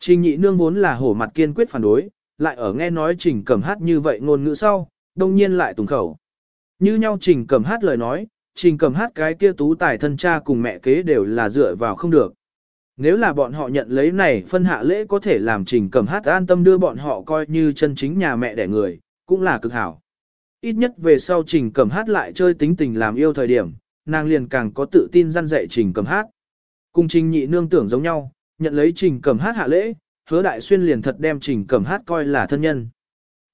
Trình nhị nương vốn là hổ mặt kiên quyết phản đối, lại ở nghe nói trình cầm hát như vậy ngôn ngữ sau, đông nhiên lại tùng khẩu. Như nhau trình cầm hát lời nói, trình cầm hát cái kia tú tài thân cha cùng mẹ kế đều là dựa vào không được. Nếu là bọn họ nhận lấy này phân hạ lễ có thể làm trình cầm hát an tâm đưa bọn họ coi như chân chính nhà mẹ đẻ người, cũng là cực hảo. Ít nhất về sau trình cầm hát lại chơi tính tình làm yêu thời điểm, nàng liền càng có tự tin răn dạy trình cầm hát. Cùng trình nhị nương tưởng giống nhau, nhận lấy trình cầm hát hạ lễ, hứa đại xuyên liền thật đem trình cẩm hát coi là thân nhân.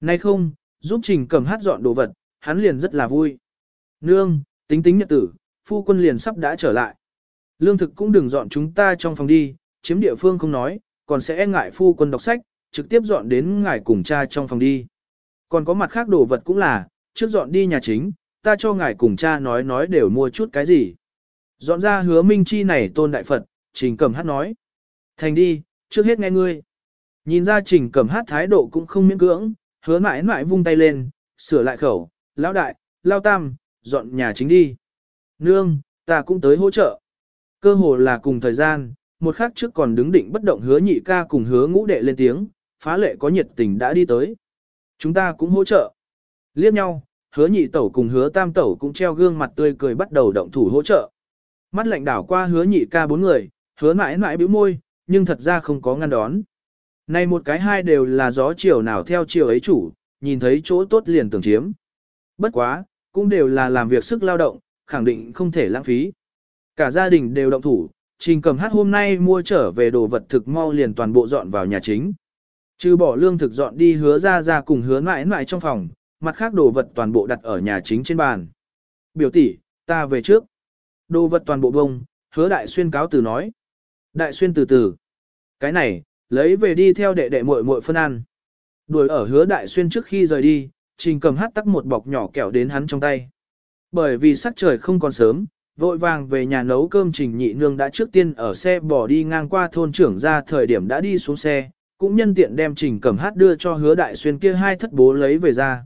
Nay không, giúp trình cẩm hát dọn đồ vật, hắn liền rất là vui. Nương, tính tính nhật tử, phu quân liền sắp đã trở lại. Lương thực cũng đừng dọn chúng ta trong phòng đi, chiếm địa phương không nói, còn sẽ e ngại phu quân đọc sách, trực tiếp dọn đến ngài cùng cha trong phòng đi. Còn có mặt khác đồ vật cũng là, trước dọn đi nhà chính, ta cho ngài cùng cha nói nói đều mua chút cái gì. Dọn ra hứa minh chi này tôn đại Phật, trình cầm hát nói. Thành đi, trước hết nghe ngươi. Nhìn ra trình cầm hát thái độ cũng không miễn cưỡng, hứa mãi mãi vung tay lên, sửa lại khẩu, lão đại, lao tam, dọn nhà chính đi. Nương, ta cũng tới hỗ trợ. Cơ hồ là cùng thời gian, một khắc trước còn đứng định bất động hứa nhị ca cùng hứa ngũ đệ lên tiếng, phá lệ có nhiệt tình đã đi tới. Chúng ta cũng hỗ trợ. Liếc nhau, hứa nhị tẩu cùng hứa tam tẩu cũng treo gương mặt tươi cười bắt đầu động thủ hỗ trợ. Mắt lạnh đảo qua hứa nhị ca bốn người, hứa mãi mãi bĩu môi, nhưng thật ra không có ngăn đón. Này một cái hai đều là gió chiều nào theo chiều ấy chủ, nhìn thấy chỗ tốt liền tưởng chiếm. Bất quá, cũng đều là làm việc sức lao động, khẳng định không thể lãng phí. Cả gia đình đều động thủ, trình cầm hát hôm nay mua trở về đồ vật thực mau liền toàn bộ dọn vào nhà chính. Trừ bỏ lương thực dọn đi hứa ra ra cùng hứa mãi mãi trong phòng, mặt khác đồ vật toàn bộ đặt ở nhà chính trên bàn. Biểu tỷ, ta về trước. Đồ vật toàn bộ bông, hứa đại xuyên cáo từ nói. Đại xuyên từ từ. Cái này, lấy về đi theo đệ đệ muội muội phân ăn. Đuổi ở hứa đại xuyên trước khi rời đi, trình cầm hát tắc một bọc nhỏ kẹo đến hắn trong tay. Bởi vì sắc trời không còn sớm, vội vàng về nhà nấu cơm trình nhị nương đã trước tiên ở xe bỏ đi ngang qua thôn trưởng ra thời điểm đã đi xuống xe, cũng nhân tiện đem trình cầm hát đưa cho hứa đại xuyên kia hai thất bố lấy về ra.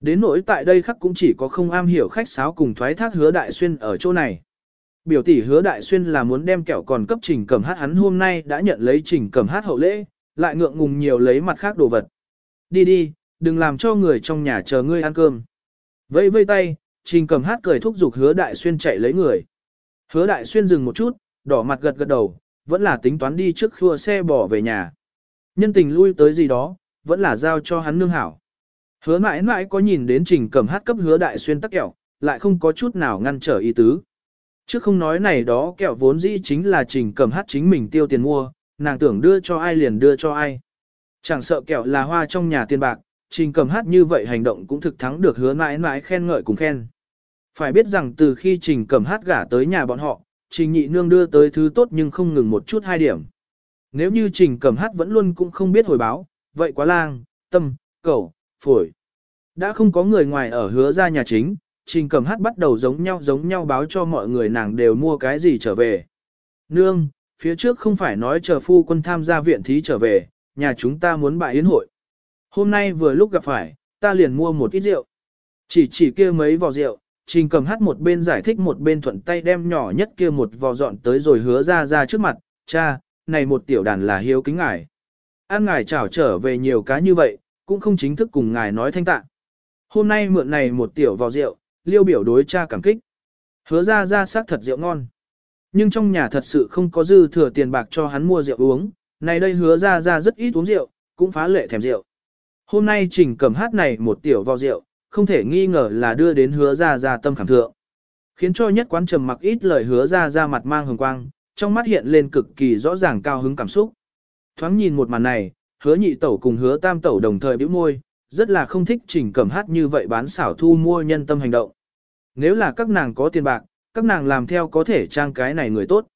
Đến nỗi tại đây khắc cũng chỉ có không am hiểu khách sáo cùng thoái thác hứa đại xuyên ở chỗ này. Biểu tỷ hứa đại xuyên là muốn đem kẹo còn cấp trình cầm hát hắn hôm nay đã nhận lấy trình cầm hát hậu lễ, lại ngượng ngùng nhiều lấy mặt khác đồ vật. Đi đi, đừng làm cho người trong nhà chờ ngươi ăn cơm. Vẫy vây tay, trình cầm hát cười thúc giục hứa đại xuyên chạy lấy người. Hứa đại xuyên dừng một chút, đỏ mặt gật gật đầu, vẫn là tính toán đi trước khua xe bỏ về nhà. Nhân tình lui tới gì đó, vẫn là giao cho hắn nương hảo. Hứa mãi mãi có nhìn đến trình cầm hát cấp hứa đại xuyên tắc kẹo, lại không có chút nào ngăn trở ý tứ. Chứ không nói này đó kẹo vốn dĩ chính là trình cầm hát chính mình tiêu tiền mua, nàng tưởng đưa cho ai liền đưa cho ai. Chẳng sợ kẹo là hoa trong nhà tiền bạc, trình cầm hát như vậy hành động cũng thực thắng được hứa mãi mãi khen ngợi cùng khen. Phải biết rằng từ khi trình Cẩm hát gả tới nhà bọn họ, trình nhị nương đưa tới thứ tốt nhưng không ngừng một chút hai điểm. Nếu như trình Cẩm hát vẫn luôn cũng không biết hồi báo, vậy quá lang, tâm, cẩu, phổi. Đã không có người ngoài ở hứa ra nhà chính, trình Cẩm hát bắt đầu giống nhau giống nhau báo cho mọi người nàng đều mua cái gì trở về. Nương, phía trước không phải nói chờ phu quân tham gia viện thí trở về, nhà chúng ta muốn bại yến hội. Hôm nay vừa lúc gặp phải, ta liền mua một ít rượu. Chỉ chỉ kia mấy vò rượu, trình cầm hát một bên giải thích một bên thuận tay đem nhỏ nhất kia một vò dọn tới rồi hứa ra ra trước mặt, cha, này một tiểu đàn là hiếu kính ngài. An ngài chào trở về nhiều cá như vậy, cũng không chính thức cùng ngài nói thanh tạ. Hôm nay mượn này một tiểu vào rượu, liêu biểu đối cha cảm kích. Hứa ra ra sắc thật rượu ngon. Nhưng trong nhà thật sự không có dư thừa tiền bạc cho hắn mua rượu uống, này đây hứa ra ra rất ít uống rượu, cũng phá lệ thèm rượu. Hôm nay trình cầm hát này một tiểu vào rượu, không thể nghi ngờ là đưa đến hứa ra ra tâm khảm thượng. Khiến cho nhất quán trầm mặc ít lời hứa ra ra mặt mang hồng quang, trong mắt hiện lên cực kỳ rõ ràng cao hứng cảm xúc. Thoáng nhìn một màn này, hứa nhị tẩu cùng hứa tam tẩu đồng thời bĩu môi, rất là không thích trình cẩm hát như vậy bán xảo thu mua nhân tâm hành động. Nếu là các nàng có tiền bạc, các nàng làm theo có thể trang cái này người tốt.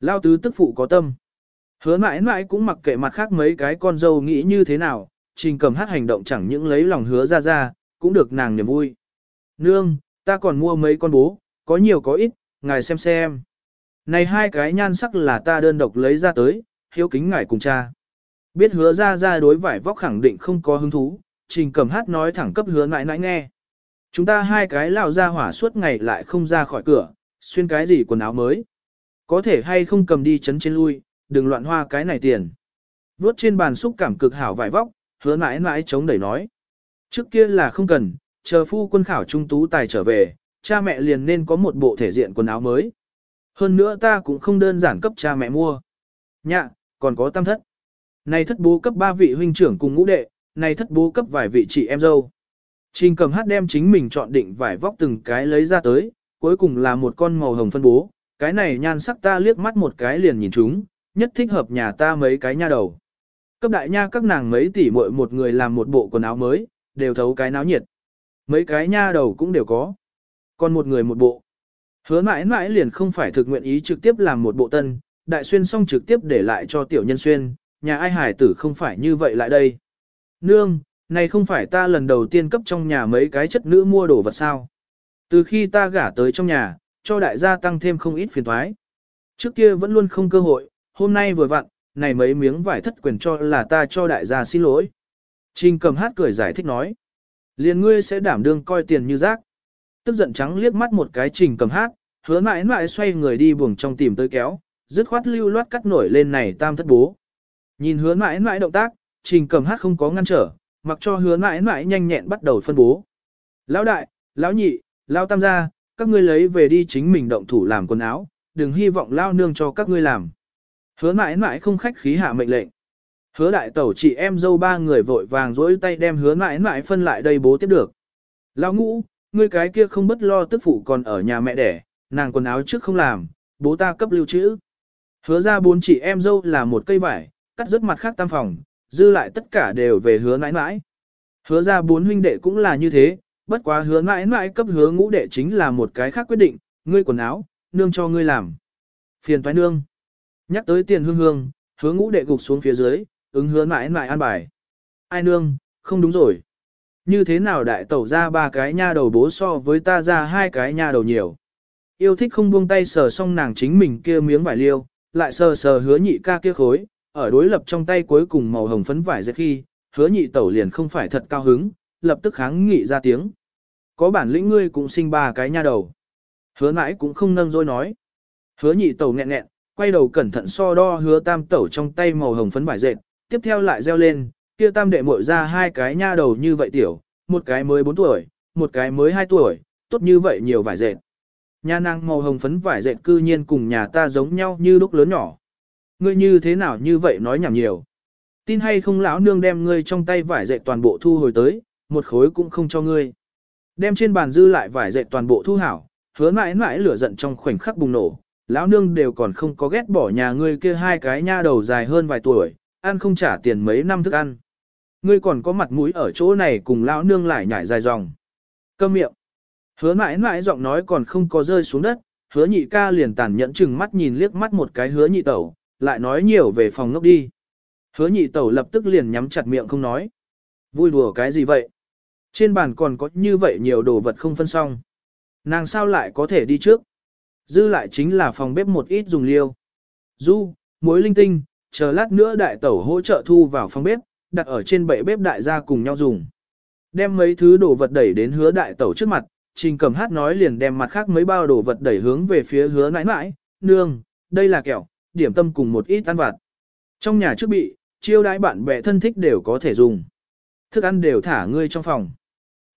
Lao tứ tức phụ có tâm. Hứa mãi mãi cũng mặc kệ mặt khác mấy cái con dâu nghĩ như thế nào, trình cầm hát hành động chẳng những lấy lòng hứa ra ra, cũng được nàng niềm vui. Nương, ta còn mua mấy con bố, có nhiều có ít, ngài xem xem. Này hai cái nhan sắc là ta đơn độc lấy ra tới, hiếu kính ngài cùng cha. Biết hứa ra ra đối vải vóc khẳng định không có hứng thú, trình cầm hát nói thẳng cấp hứa mãi mãi nghe. Chúng ta hai cái lão ra hỏa suốt ngày lại không ra khỏi cửa, xuyên cái gì quần áo mới. Có thể hay không cầm đi chấn trên lui, đừng loạn hoa cái này tiền. Vốt trên bàn xúc cảm cực hảo vải vóc, hứa mãi mãi chống đẩy nói. Trước kia là không cần, chờ phu quân khảo trung tú tài trở về, cha mẹ liền nên có một bộ thể diện quần áo mới. Hơn nữa ta cũng không đơn giản cấp cha mẹ mua. Nhạ, còn có tam thất. Này thất bố cấp ba vị huynh trưởng cùng ngũ đệ, này thất bố cấp vài vị chị em dâu. Trình cầm hát đem chính mình chọn định vải vóc từng cái lấy ra tới, cuối cùng là một con màu hồng phân bố, cái này nhan sắc ta liếc mắt một cái liền nhìn chúng, nhất thích hợp nhà ta mấy cái nha đầu. Cấp đại nha các nàng mấy tỷ muội một người làm một bộ quần áo mới, đều thấu cái náo nhiệt. Mấy cái nha đầu cũng đều có. Còn một người một bộ. Hứa mãi mãi liền không phải thực nguyện ý trực tiếp làm một bộ tân, đại xuyên xong trực tiếp để lại cho tiểu nhân xuyên, nhà ai hải tử không phải như vậy lại đây. Nương, này không phải ta lần đầu tiên cấp trong nhà mấy cái chất nữ mua đồ vật sao. Từ khi ta gả tới trong nhà, cho đại gia tăng thêm không ít phiền thoái. Trước kia vẫn luôn không cơ hội, hôm nay vừa vặn, này mấy miếng vải thất quyền cho là ta cho đại gia xin lỗi. Trình cầm hát cười giải thích nói. Liền ngươi sẽ đảm đương coi tiền như rác. Tức giận trắng liếc mắt một cái trình cầm hát, hứa mãi mãi xoay người đi buồng trong tìm tới kéo, dứt khoát lưu loát cắt nổi lên này tam thất bố. Nhìn hứa mãi mãi động tác, trình cầm hát không có ngăn trở, mặc cho hứa mãi mãi nhanh nhẹn bắt đầu phân bố. Lão đại, lão nhị, lão tam gia, các ngươi lấy về đi chính mình động thủ làm quần áo, đừng hy vọng lao nương cho các ngươi làm. Hứa mãi mãi không khách khí hạ mệnh lệnh. Hứa đại tẩu chị em dâu ba người vội vàng dỗi tay đem hứa mãi mãi phân lại đây bố tiếp được. Lão ngũ, ngươi cái kia không bất lo tức phụ còn ở nhà mẹ đẻ, nàng quần áo trước không làm, bố ta cấp lưu trữ. Hứa ra bốn chị em dâu là một cây vải, cắt rất mặt khác tam phòng, dư lại tất cả đều về hứa mãi mãi. Hứa ra bốn huynh đệ cũng là như thế, bất quá hứa mãi mãi cấp hứa ngũ đệ chính là một cái khác quyết định, ngươi quần áo, nương cho ngươi làm. Phiền toái nương. Nhắc tới tiền hương hương, hứa ngũ đệ gục xuống phía dưới, ứng hứa mãi mãi an bài. Ai nương, không đúng rồi. Như thế nào đại tẩu ra ba cái nha đầu bố so với ta ra hai cái nha đầu nhiều. Yêu thích không buông tay sờ xong nàng chính mình kia miếng vải liêu, lại sờ sờ hứa nhị ca kia khối, ở đối lập trong tay cuối cùng màu hồng phấn vải dệt khi, hứa nhị tẩu liền không phải thật cao hứng, lập tức kháng nghị ra tiếng. Có bản lĩnh ngươi cũng sinh ba cái nha đầu. Hứa mãi cũng không nâng dối nói. Hứa nhị tẩu nghẹn nghẹn, quay đầu cẩn thận so đo hứa tam tẩu trong tay màu hồng phấn vải dệt, tiếp theo lại reo lên, kia tam đệ muội ra hai cái nha đầu như vậy tiểu, một cái mới 4 tuổi, một cái mới 2 tuổi, tốt như vậy nhiều vải dệt. Nhà nàng màu hồng phấn vải dệt cư nhiên cùng nhà ta giống nhau như lúc lớn nhỏ. Ngươi như thế nào như vậy nói nhảm nhiều. Tin hay không lão nương đem ngươi trong tay vải dệt toàn bộ thu hồi tới, một khối cũng không cho ngươi. Đem trên bàn dư lại vải dệt toàn bộ thu hảo, hứa mãi mãi lửa giận trong khoảnh khắc bùng nổ, lão nương đều còn không có ghét bỏ nhà ngươi kia hai cái nha đầu dài hơn vài tuổi, ăn không trả tiền mấy năm thức ăn. Ngươi còn có mặt mũi ở chỗ này cùng lão nương lại nhảy dài dòng. Câm miệng. Hứa mãi mãi giọng nói còn không có rơi xuống đất, hứa nhị ca liền tàn nhẫn chừng mắt nhìn liếc mắt một cái hứa nhị tẩu, lại nói nhiều về phòng ngốc đi. Hứa nhị tẩu lập tức liền nhắm chặt miệng không nói. Vui đùa cái gì vậy? Trên bàn còn có như vậy nhiều đồ vật không phân xong. Nàng sao lại có thể đi trước? Dư lại chính là phòng bếp một ít dùng liêu. Du, muối linh tinh, chờ lát nữa đại tẩu hỗ trợ thu vào phòng bếp, đặt ở trên bệ bếp đại gia cùng nhau dùng. Đem mấy thứ đồ vật đẩy đến hứa đại tẩu trước mặt, trình cầm hát nói liền đem mặt khác mấy bao đồ vật đẩy hướng về phía hứa nãi nãi, nương, đây là kẹo, điểm tâm cùng một ít ăn vặt. Trong nhà trước bị, chiêu đãi bạn bè thân thích đều có thể dùng. Thức ăn đều thả ngươi trong phòng.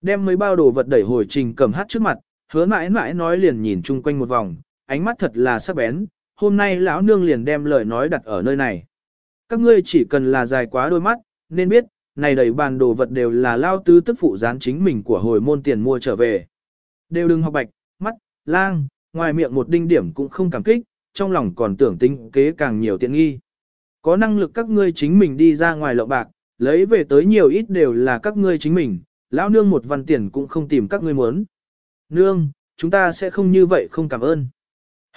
Đem mấy bao đồ vật đẩy hồi trình cầm hát trước mặt, hứa mãi mãi nói liền nhìn chung quanh một vòng, ánh mắt thật là sắc bén, hôm nay lão nương liền đem lời nói đặt ở nơi này. Các ngươi chỉ cần là dài quá đôi mắt, nên biết, này đầy bàn đồ vật đều là lao tứ tức phụ gián chính mình của hồi môn tiền mua trở về. Đều đừng học bạch, mắt, lang, ngoài miệng một đinh điểm cũng không cảm kích, trong lòng còn tưởng tính kế càng nhiều tiện nghi. Có năng lực các ngươi chính mình đi ra ngoài lộng bạc, lấy về tới nhiều ít đều là các ngươi chính mình, lão nương một văn tiền cũng không tìm các ngươi muốn. Nương, chúng ta sẽ không như vậy không cảm ơn.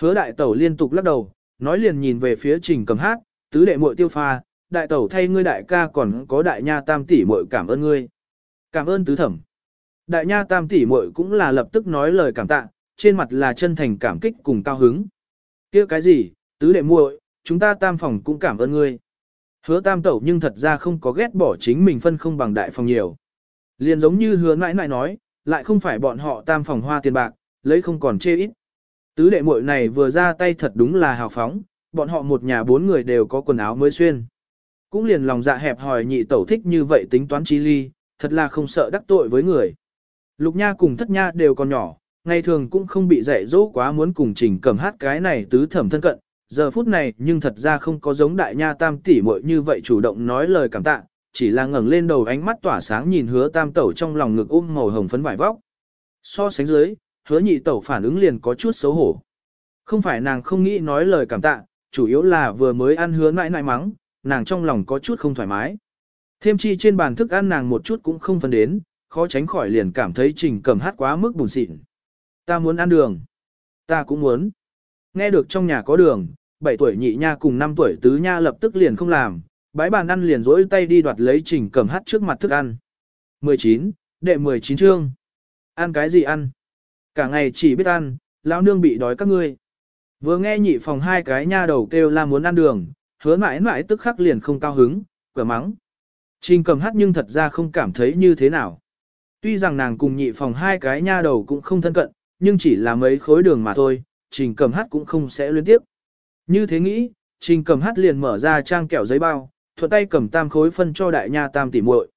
Hứa đại tẩu liên tục lắc đầu, nói liền nhìn về phía trình cầm hát, tứ đệ muội tiêu pha, đại tẩu thay ngươi đại ca còn có đại nha tam tỷ muội cảm ơn ngươi. Cảm ơn tứ thẩm. Đại nha tam tỷ muội cũng là lập tức nói lời cảm tạ, trên mặt là chân thành cảm kích cùng cao hứng. kia cái gì, tứ đệ muội, chúng ta tam phòng cũng cảm ơn ngươi. Hứa tam tẩu nhưng thật ra không có ghét bỏ chính mình phân không bằng đại phòng nhiều. Liền giống như hứa mãi mãi nói, lại không phải bọn họ tam phòng hoa tiền bạc, lấy không còn chê ít. Tứ đệ muội này vừa ra tay thật đúng là hào phóng, bọn họ một nhà bốn người đều có quần áo mới xuyên. Cũng liền lòng dạ hẹp hòi nhị tẩu thích như vậy tính toán chi ly, thật là không sợ đắc tội với người. Lục nha cùng thất nha đều còn nhỏ, ngày thường cũng không bị dạy dỗ quá muốn cùng trình cầm hát cái này tứ thẩm thân cận, giờ phút này nhưng thật ra không có giống đại nha tam tỷ muội như vậy chủ động nói lời cảm tạ, chỉ là ngẩng lên đầu ánh mắt tỏa sáng nhìn hứa tam tẩu trong lòng ngực ôm màu hồng phấn vải vóc. So sánh dưới, hứa nhị tẩu phản ứng liền có chút xấu hổ. Không phải nàng không nghĩ nói lời cảm tạ, chủ yếu là vừa mới ăn hứa nãi nãi mắng, nàng trong lòng có chút không thoải mái. Thêm chi trên bàn thức ăn nàng một chút cũng không phân đến, khó tránh khỏi liền cảm thấy trình cầm hát quá mức buồn xịn. Ta muốn ăn đường. Ta cũng muốn. Nghe được trong nhà có đường, 7 tuổi nhị nha cùng 5 tuổi tứ nha lập tức liền không làm, bái bàn ăn liền rỗi tay đi đoạt lấy trình cầm hát trước mặt thức ăn. 19, đệ 19 chương. Ăn cái gì ăn? Cả ngày chỉ biết ăn, lão nương bị đói các ngươi. Vừa nghe nhị phòng hai cái nha đầu kêu la muốn ăn đường, hứa mãi mãi tức khắc liền không cao hứng, quả mắng. Trình cầm hát nhưng thật ra không cảm thấy như thế nào. Tuy rằng nàng cùng nhị phòng hai cái nha đầu cũng không thân cận, nhưng chỉ là mấy khối đường mà thôi, trình cầm hát cũng không sẽ liên tiếp. Như thế nghĩ, trình cầm hát liền mở ra trang kẹo giấy bao, thuận tay cầm tam khối phân cho đại nha tam tỷ muội.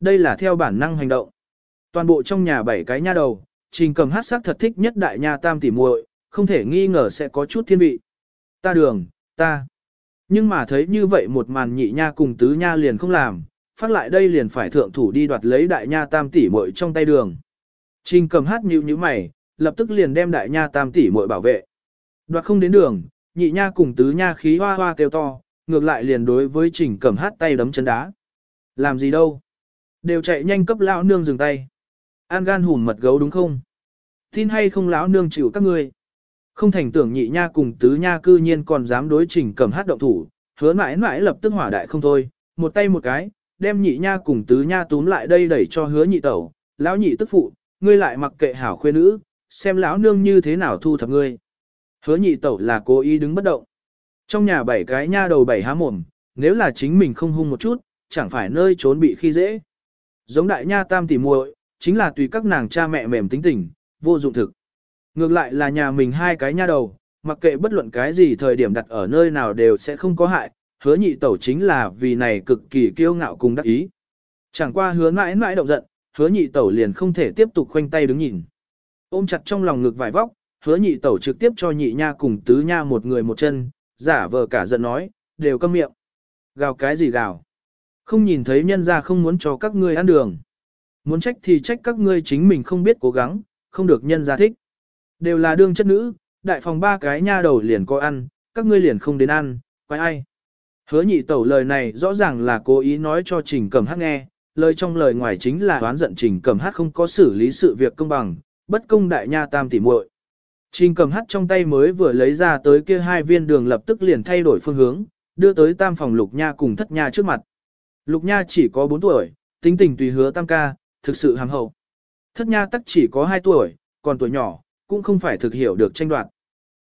Đây là theo bản năng hành động. Toàn bộ trong nhà bảy cái nha đầu, trình cầm hát sắc thật thích nhất đại nha tam tỷ muội, không thể nghi ngờ sẽ có chút thiên vị. Ta đường, ta. Nhưng mà thấy như vậy một màn nhị nha cùng tứ nha liền không làm, phát lại đây liền phải thượng thủ đi đoạt lấy đại nha tam tỷ muội trong tay đường. Trình cầm hát nhíu nhíu mày, lập tức liền đem đại nha tam tỷ muội bảo vệ. Đoạt không đến đường, nhị nha cùng tứ nha khí hoa hoa kêu to, ngược lại liền đối với trình cầm hát tay đấm chân đá. Làm gì đâu? Đều chạy nhanh cấp lão nương dừng tay. An gan hùn mật gấu đúng không? Tin hay không lão nương chịu các ngươi? Không thành tưởng nhị nha cùng tứ nha cư nhiên còn dám đối trình cầm hát động thủ, hứa mãi mãi lập tức hỏa đại không thôi, một tay một cái, đem nhị nha cùng tứ nha túm lại đây đẩy cho hứa nhị tẩu, lão nhị tức phụ, ngươi lại mặc kệ hảo khuê nữ, xem lão nương như thế nào thu thập ngươi. Hứa nhị tẩu là cố ý đứng bất động. Trong nhà bảy cái nha đầu bảy há mồm, nếu là chính mình không hung một chút, chẳng phải nơi trốn bị khi dễ. Giống đại nha tam tỉ muội, chính là tùy các nàng cha mẹ mềm tính tình, vô dụng thực. Ngược lại là nhà mình hai cái nha đầu, mặc kệ bất luận cái gì thời điểm đặt ở nơi nào đều sẽ không có hại, hứa nhị tẩu chính là vì này cực kỳ kiêu ngạo cùng đắc ý. Chẳng qua hứa mãi mãi động giận, hứa nhị tẩu liền không thể tiếp tục khoanh tay đứng nhìn. Ôm chặt trong lòng ngực vải vóc, hứa nhị tẩu trực tiếp cho nhị nha cùng tứ nha một người một chân, giả vờ cả giận nói, đều câm miệng. Gào cái gì gào? Không nhìn thấy nhân ra không muốn cho các ngươi ăn đường. Muốn trách thì trách các ngươi chính mình không biết cố gắng, không được nhân ra thích. Đều là đương chất nữ, đại phòng ba cái nha đầu liền có ăn, các ngươi liền không đến ăn, quay ai. Hứa nhị tẩu lời này rõ ràng là cố ý nói cho Trình Cẩm Hát nghe, lời trong lời ngoài chính là đoán giận Trình Cẩm Hát không có xử lý sự việc công bằng, bất công đại nha tam tỉ muội. Trình Cẩm Hát trong tay mới vừa lấy ra tới kia hai viên đường lập tức liền thay đổi phương hướng, đưa tới tam phòng lục nha cùng thất nha trước mặt. Lục nha chỉ có 4 tuổi, tính tình tùy hứa tam ca, thực sự hàm hậu. Thất nha tắc chỉ có 2 tuổi, còn tuổi nhỏ, cũng không phải thực hiểu được tranh đoạt.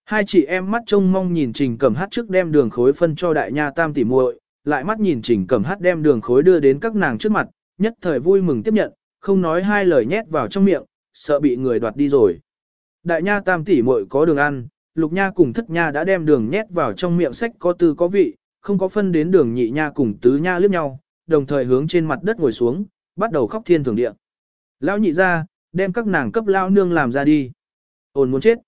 Hai chị em mắt trông mong nhìn Trình Cẩm Hát trước đem đường khối phân cho đại nha tam tỷ muội, lại mắt nhìn Trình Cẩm Hát đem đường khối đưa đến các nàng trước mặt, nhất thời vui mừng tiếp nhận, không nói hai lời nhét vào trong miệng, sợ bị người đoạt đi rồi. Đại nha tam tỷ muội có đường ăn, lục nha cùng thất nha đã đem đường nhét vào trong miệng sách có tư có vị, không có phân đến đường nhị nha cùng tứ nha liếc nhau, đồng thời hướng trên mặt đất ngồi xuống, bắt đầu khóc thiên thường địa. Lão nhị ra, đem các nàng cấp lao nương làm ra đi. Ôn muốn chết.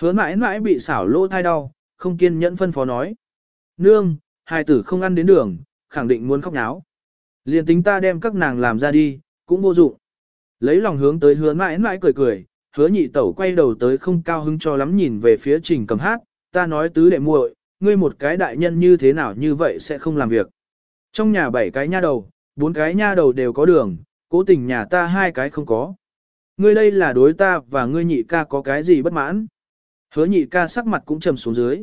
Hứa mãi mãi bị xảo lỗ thai đau, không kiên nhẫn phân phó nói. Nương, hai tử không ăn đến đường, khẳng định muốn khóc náo. Liền tính ta đem các nàng làm ra đi, cũng vô dụng. Lấy lòng hướng tới hứa mãi mãi cười cười, hứa nhị tẩu quay đầu tới không cao hứng cho lắm nhìn về phía trình cầm hát, ta nói tứ đệ muội, ngươi một cái đại nhân như thế nào như vậy sẽ không làm việc. Trong nhà bảy cái nha đầu, bốn cái nha đầu đều có đường, cố tình nhà ta hai cái không có. Ngươi đây là đối ta và ngươi nhị ca có cái gì bất mãn. Hứa nhị ca sắc mặt cũng trầm xuống dưới.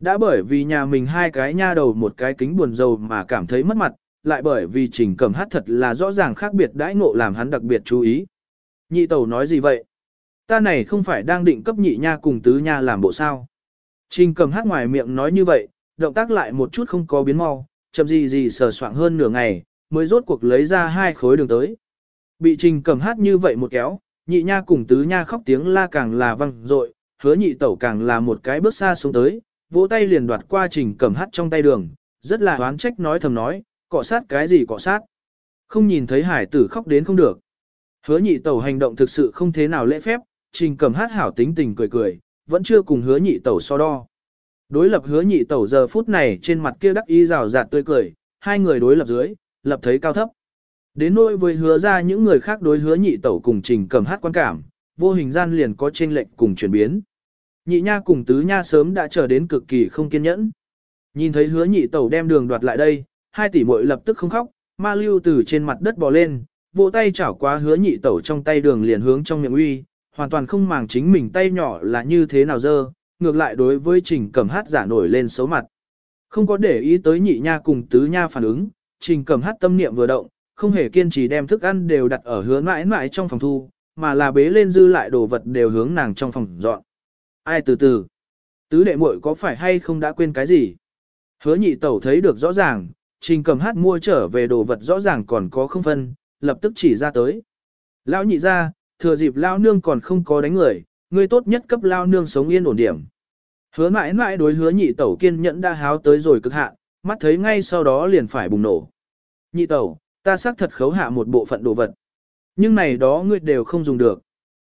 Đã bởi vì nhà mình hai cái nha đầu một cái kính buồn rầu mà cảm thấy mất mặt, lại bởi vì trình cầm hát thật là rõ ràng khác biệt đãi ngộ làm hắn đặc biệt chú ý. Nhị tẩu nói gì vậy? Ta này không phải đang định cấp nhị nha cùng tứ nha làm bộ sao. Trình cầm hát ngoài miệng nói như vậy, động tác lại một chút không có biến mau, chậm gì gì sờ soạng hơn nửa ngày, mới rốt cuộc lấy ra hai khối đường tới. Bị trình cầm hát như vậy một kéo, nhị nha cùng tứ nha khóc tiếng la càng là văng rội, hứa nhị tẩu càng là một cái bước xa xuống tới, vỗ tay liền đoạt qua trình cầm hát trong tay đường, rất là oán trách nói thầm nói, cọ sát cái gì cọ sát. Không nhìn thấy hải tử khóc đến không được. Hứa nhị tẩu hành động thực sự không thế nào lễ phép, trình cầm hát hảo tính tình cười cười, vẫn chưa cùng hứa nhị tẩu so đo. Đối lập hứa nhị tẩu giờ phút này trên mặt kia đắc ý rào rạt tươi cười, hai người đối lập dưới, lập thấy cao thấp. Đến nỗi với hứa ra những người khác đối hứa nhị tẩu cùng trình cầm hát quan cảm, vô hình gian liền có chênh lệch cùng chuyển biến. Nhị nha cùng tứ nha sớm đã trở đến cực kỳ không kiên nhẫn. Nhìn thấy hứa nhị tẩu đem đường đoạt lại đây, hai tỷ muội lập tức không khóc, ma lưu từ trên mặt đất bò lên, vỗ tay chảo qua hứa nhị tẩu trong tay đường liền hướng trong miệng uy, hoàn toàn không màng chính mình tay nhỏ là như thế nào dơ, ngược lại đối với trình cẩm hát giả nổi lên xấu mặt. Không có để ý tới nhị nha cùng tứ nha phản ứng, trình cẩm hát tâm niệm vừa động, không hề kiên trì đem thức ăn đều đặt ở hứa mãi mãi trong phòng thu, mà là bế lên dư lại đồ vật đều hướng nàng trong phòng dọn. Ai từ từ? Tứ đệ muội có phải hay không đã quên cái gì? Hứa nhị tẩu thấy được rõ ràng, trình cầm hát mua trở về đồ vật rõ ràng còn có không phân, lập tức chỉ ra tới. Lão nhị ra, thừa dịp lao nương còn không có đánh người, người tốt nhất cấp lao nương sống yên ổn điểm. Hứa mãi mãi đối hứa nhị tẩu kiên nhẫn đã háo tới rồi cực hạn, mắt thấy ngay sau đó liền phải bùng nổ. Nhị tẩu, ta xác thật khấu hạ một bộ phận đồ vật. Nhưng này đó ngươi đều không dùng được.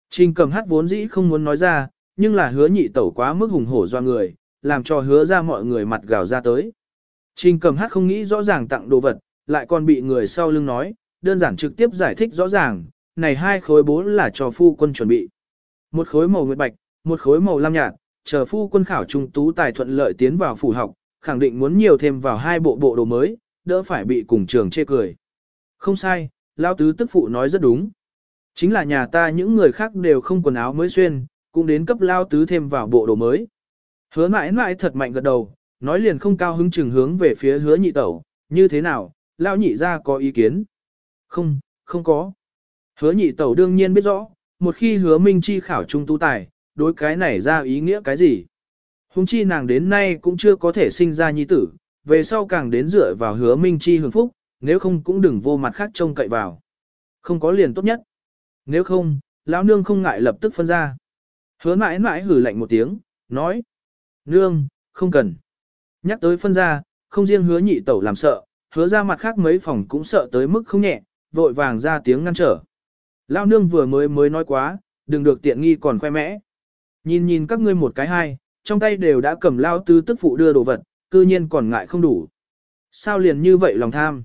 Trình cầm hát vốn dĩ không muốn nói ra, nhưng là hứa nhị tẩu quá mức hùng hổ do người, làm cho hứa ra mọi người mặt gào ra tới. Trình cầm hát không nghĩ rõ ràng tặng đồ vật, lại còn bị người sau lưng nói, đơn giản trực tiếp giải thích rõ ràng, này hai khối bố là cho phu quân chuẩn bị. Một khối màu nguyệt bạch, một khối màu lam nhạt, chờ phu quân khảo trung tú tài thuận lợi tiến vào phủ học, khẳng định muốn nhiều thêm vào hai bộ bộ đồ mới, đỡ phải bị cùng trường chê cười. Không sai, Lao tứ tức phụ nói rất đúng. Chính là nhà ta những người khác đều không quần áo mới xuyên, cũng đến cấp Lao tứ thêm vào bộ đồ mới. Hứa mãi mãi thật mạnh gật đầu, nói liền không cao hứng chừng hướng về phía hứa nhị tẩu, như thế nào, Lao nhị ra có ý kiến. Không, không có. Hứa nhị tẩu đương nhiên biết rõ, một khi hứa minh chi khảo trung tú tài, đối cái này ra ý nghĩa cái gì. Hùng chi nàng đến nay cũng chưa có thể sinh ra nhi tử, về sau càng đến dựa vào hứa minh chi hưởng phúc, nếu không cũng đừng vô mặt khác trông cậy vào. Không có liền tốt nhất. Nếu không, lão nương không ngại lập tức phân ra. Hứa mãi mãi hử lạnh một tiếng, nói. Nương, không cần. Nhắc tới phân ra, không riêng hứa nhị tẩu làm sợ, hứa ra mặt khác mấy phòng cũng sợ tới mức không nhẹ, vội vàng ra tiếng ngăn trở. Lão nương vừa mới mới nói quá, đừng được tiện nghi còn khoe mẽ. Nhìn nhìn các ngươi một cái hai, trong tay đều đã cầm lao tư tức phụ đưa đồ vật, cư nhiên còn ngại không đủ. Sao liền như vậy lòng tham?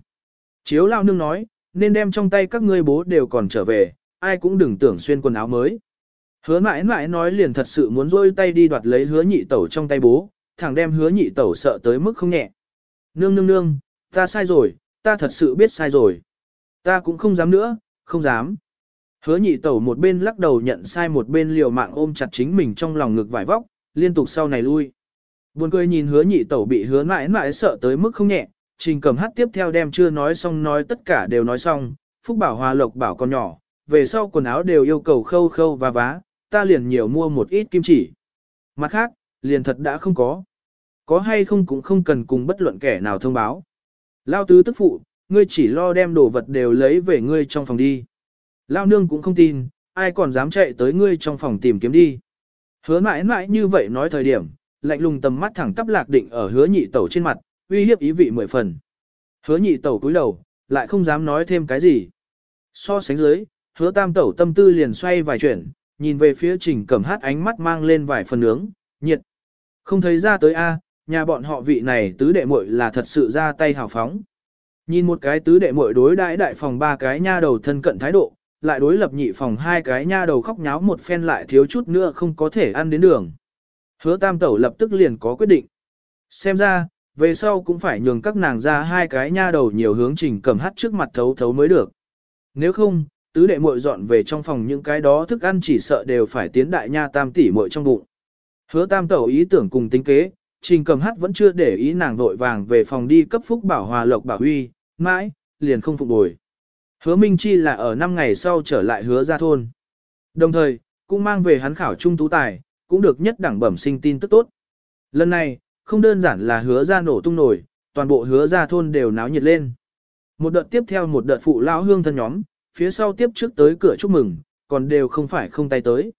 Chiếu lao nương nói, nên đem trong tay các ngươi bố đều còn trở về, ai cũng đừng tưởng xuyên quần áo mới. Hứa mãi mãi nói liền thật sự muốn rôi tay đi đoạt lấy hứa nhị tẩu trong tay bố, thẳng đem hứa nhị tẩu sợ tới mức không nhẹ. Nương nương nương, ta sai rồi, ta thật sự biết sai rồi. Ta cũng không dám nữa, không dám. Hứa nhị tẩu một bên lắc đầu nhận sai một bên liều mạng ôm chặt chính mình trong lòng ngực vải vóc, liên tục sau này lui. Buồn cười nhìn hứa nhị tẩu bị hứa mãi mãi sợ tới mức không nhẹ, trình cầm hát tiếp theo đem chưa nói xong nói tất cả đều nói xong, Phúc Bảo Hòa Lộc bảo con nhỏ, về sau quần áo đều yêu cầu khâu khâu và vá, ta liền nhiều mua một ít kim chỉ. Mặt khác, liền thật đã không có. Có hay không cũng không cần cùng bất luận kẻ nào thông báo. Lao tứ tức phụ, ngươi chỉ lo đem đồ vật đều lấy về ngươi trong phòng đi. Lao nương cũng không tin, ai còn dám chạy tới ngươi trong phòng tìm kiếm đi. Hứa mãi mãi như vậy nói thời điểm, lạnh lùng tầm mắt thẳng tắp lạc định ở hứa nhị tẩu trên mặt, uy hiếp ý vị mười phần. Hứa nhị tẩu cúi đầu, lại không dám nói thêm cái gì. So sánh dưới, hứa tam tẩu tâm tư liền xoay vài chuyển, nhìn về phía trình cẩm hát ánh mắt mang lên vài phần nướng, nhiệt. Không thấy ra tới a, nhà bọn họ vị này tứ đệ muội là thật sự ra tay hào phóng. Nhìn một cái tứ đệ muội đối đãi đại phòng ba cái nha đầu thân cận thái độ, lại đối lập nhị phòng hai cái nha đầu khóc nháo một phen lại thiếu chút nữa không có thể ăn đến đường. Hứa tam tẩu lập tức liền có quyết định. Xem ra, về sau cũng phải nhường các nàng ra hai cái nha đầu nhiều hướng trình cầm hát trước mặt thấu thấu mới được. Nếu không, tứ đệ muội dọn về trong phòng những cái đó thức ăn chỉ sợ đều phải tiến đại nha tam tỷ muội trong bụng. Hứa tam tẩu ý tưởng cùng tính kế, trình cầm hát vẫn chưa để ý nàng vội vàng về phòng đi cấp phúc bảo hòa lộc bảo huy, mãi, liền không phục bồi. Hứa Minh Chi là ở 5 ngày sau trở lại hứa ra thôn. Đồng thời, cũng mang về hắn khảo trung tú tài, cũng được nhất đẳng bẩm sinh tin tức tốt. Lần này, không đơn giản là hứa ra nổ tung nổi, toàn bộ hứa ra thôn đều náo nhiệt lên. Một đợt tiếp theo một đợt phụ lão hương thân nhóm, phía sau tiếp trước tới cửa chúc mừng, còn đều không phải không tay tới.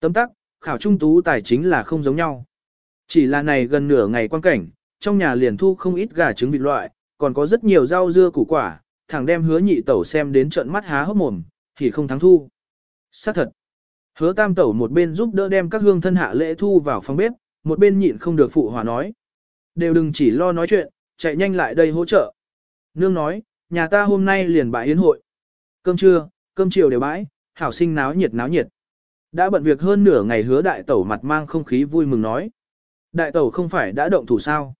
Tấm tắc, khảo trung tú tài chính là không giống nhau. Chỉ là này gần nửa ngày quan cảnh, trong nhà liền thu không ít gà trứng vịt loại, còn có rất nhiều rau dưa củ quả, thẳng đem hứa nhị tẩu xem đến trận mắt há hốc mồm, thì không thắng thu. Xác thật. Hứa tam tẩu một bên giúp đỡ đem các hương thân hạ lễ thu vào phòng bếp, một bên nhịn không được phụ hòa nói. Đều đừng chỉ lo nói chuyện, chạy nhanh lại đây hỗ trợ. Nương nói, nhà ta hôm nay liền bãi yến hội. Cơm trưa, cơm chiều đều bãi, hảo sinh náo nhiệt náo nhiệt. Đã bận việc hơn nửa ngày hứa đại tẩu mặt mang không khí vui mừng nói. Đại tẩu không phải đã động thủ sao?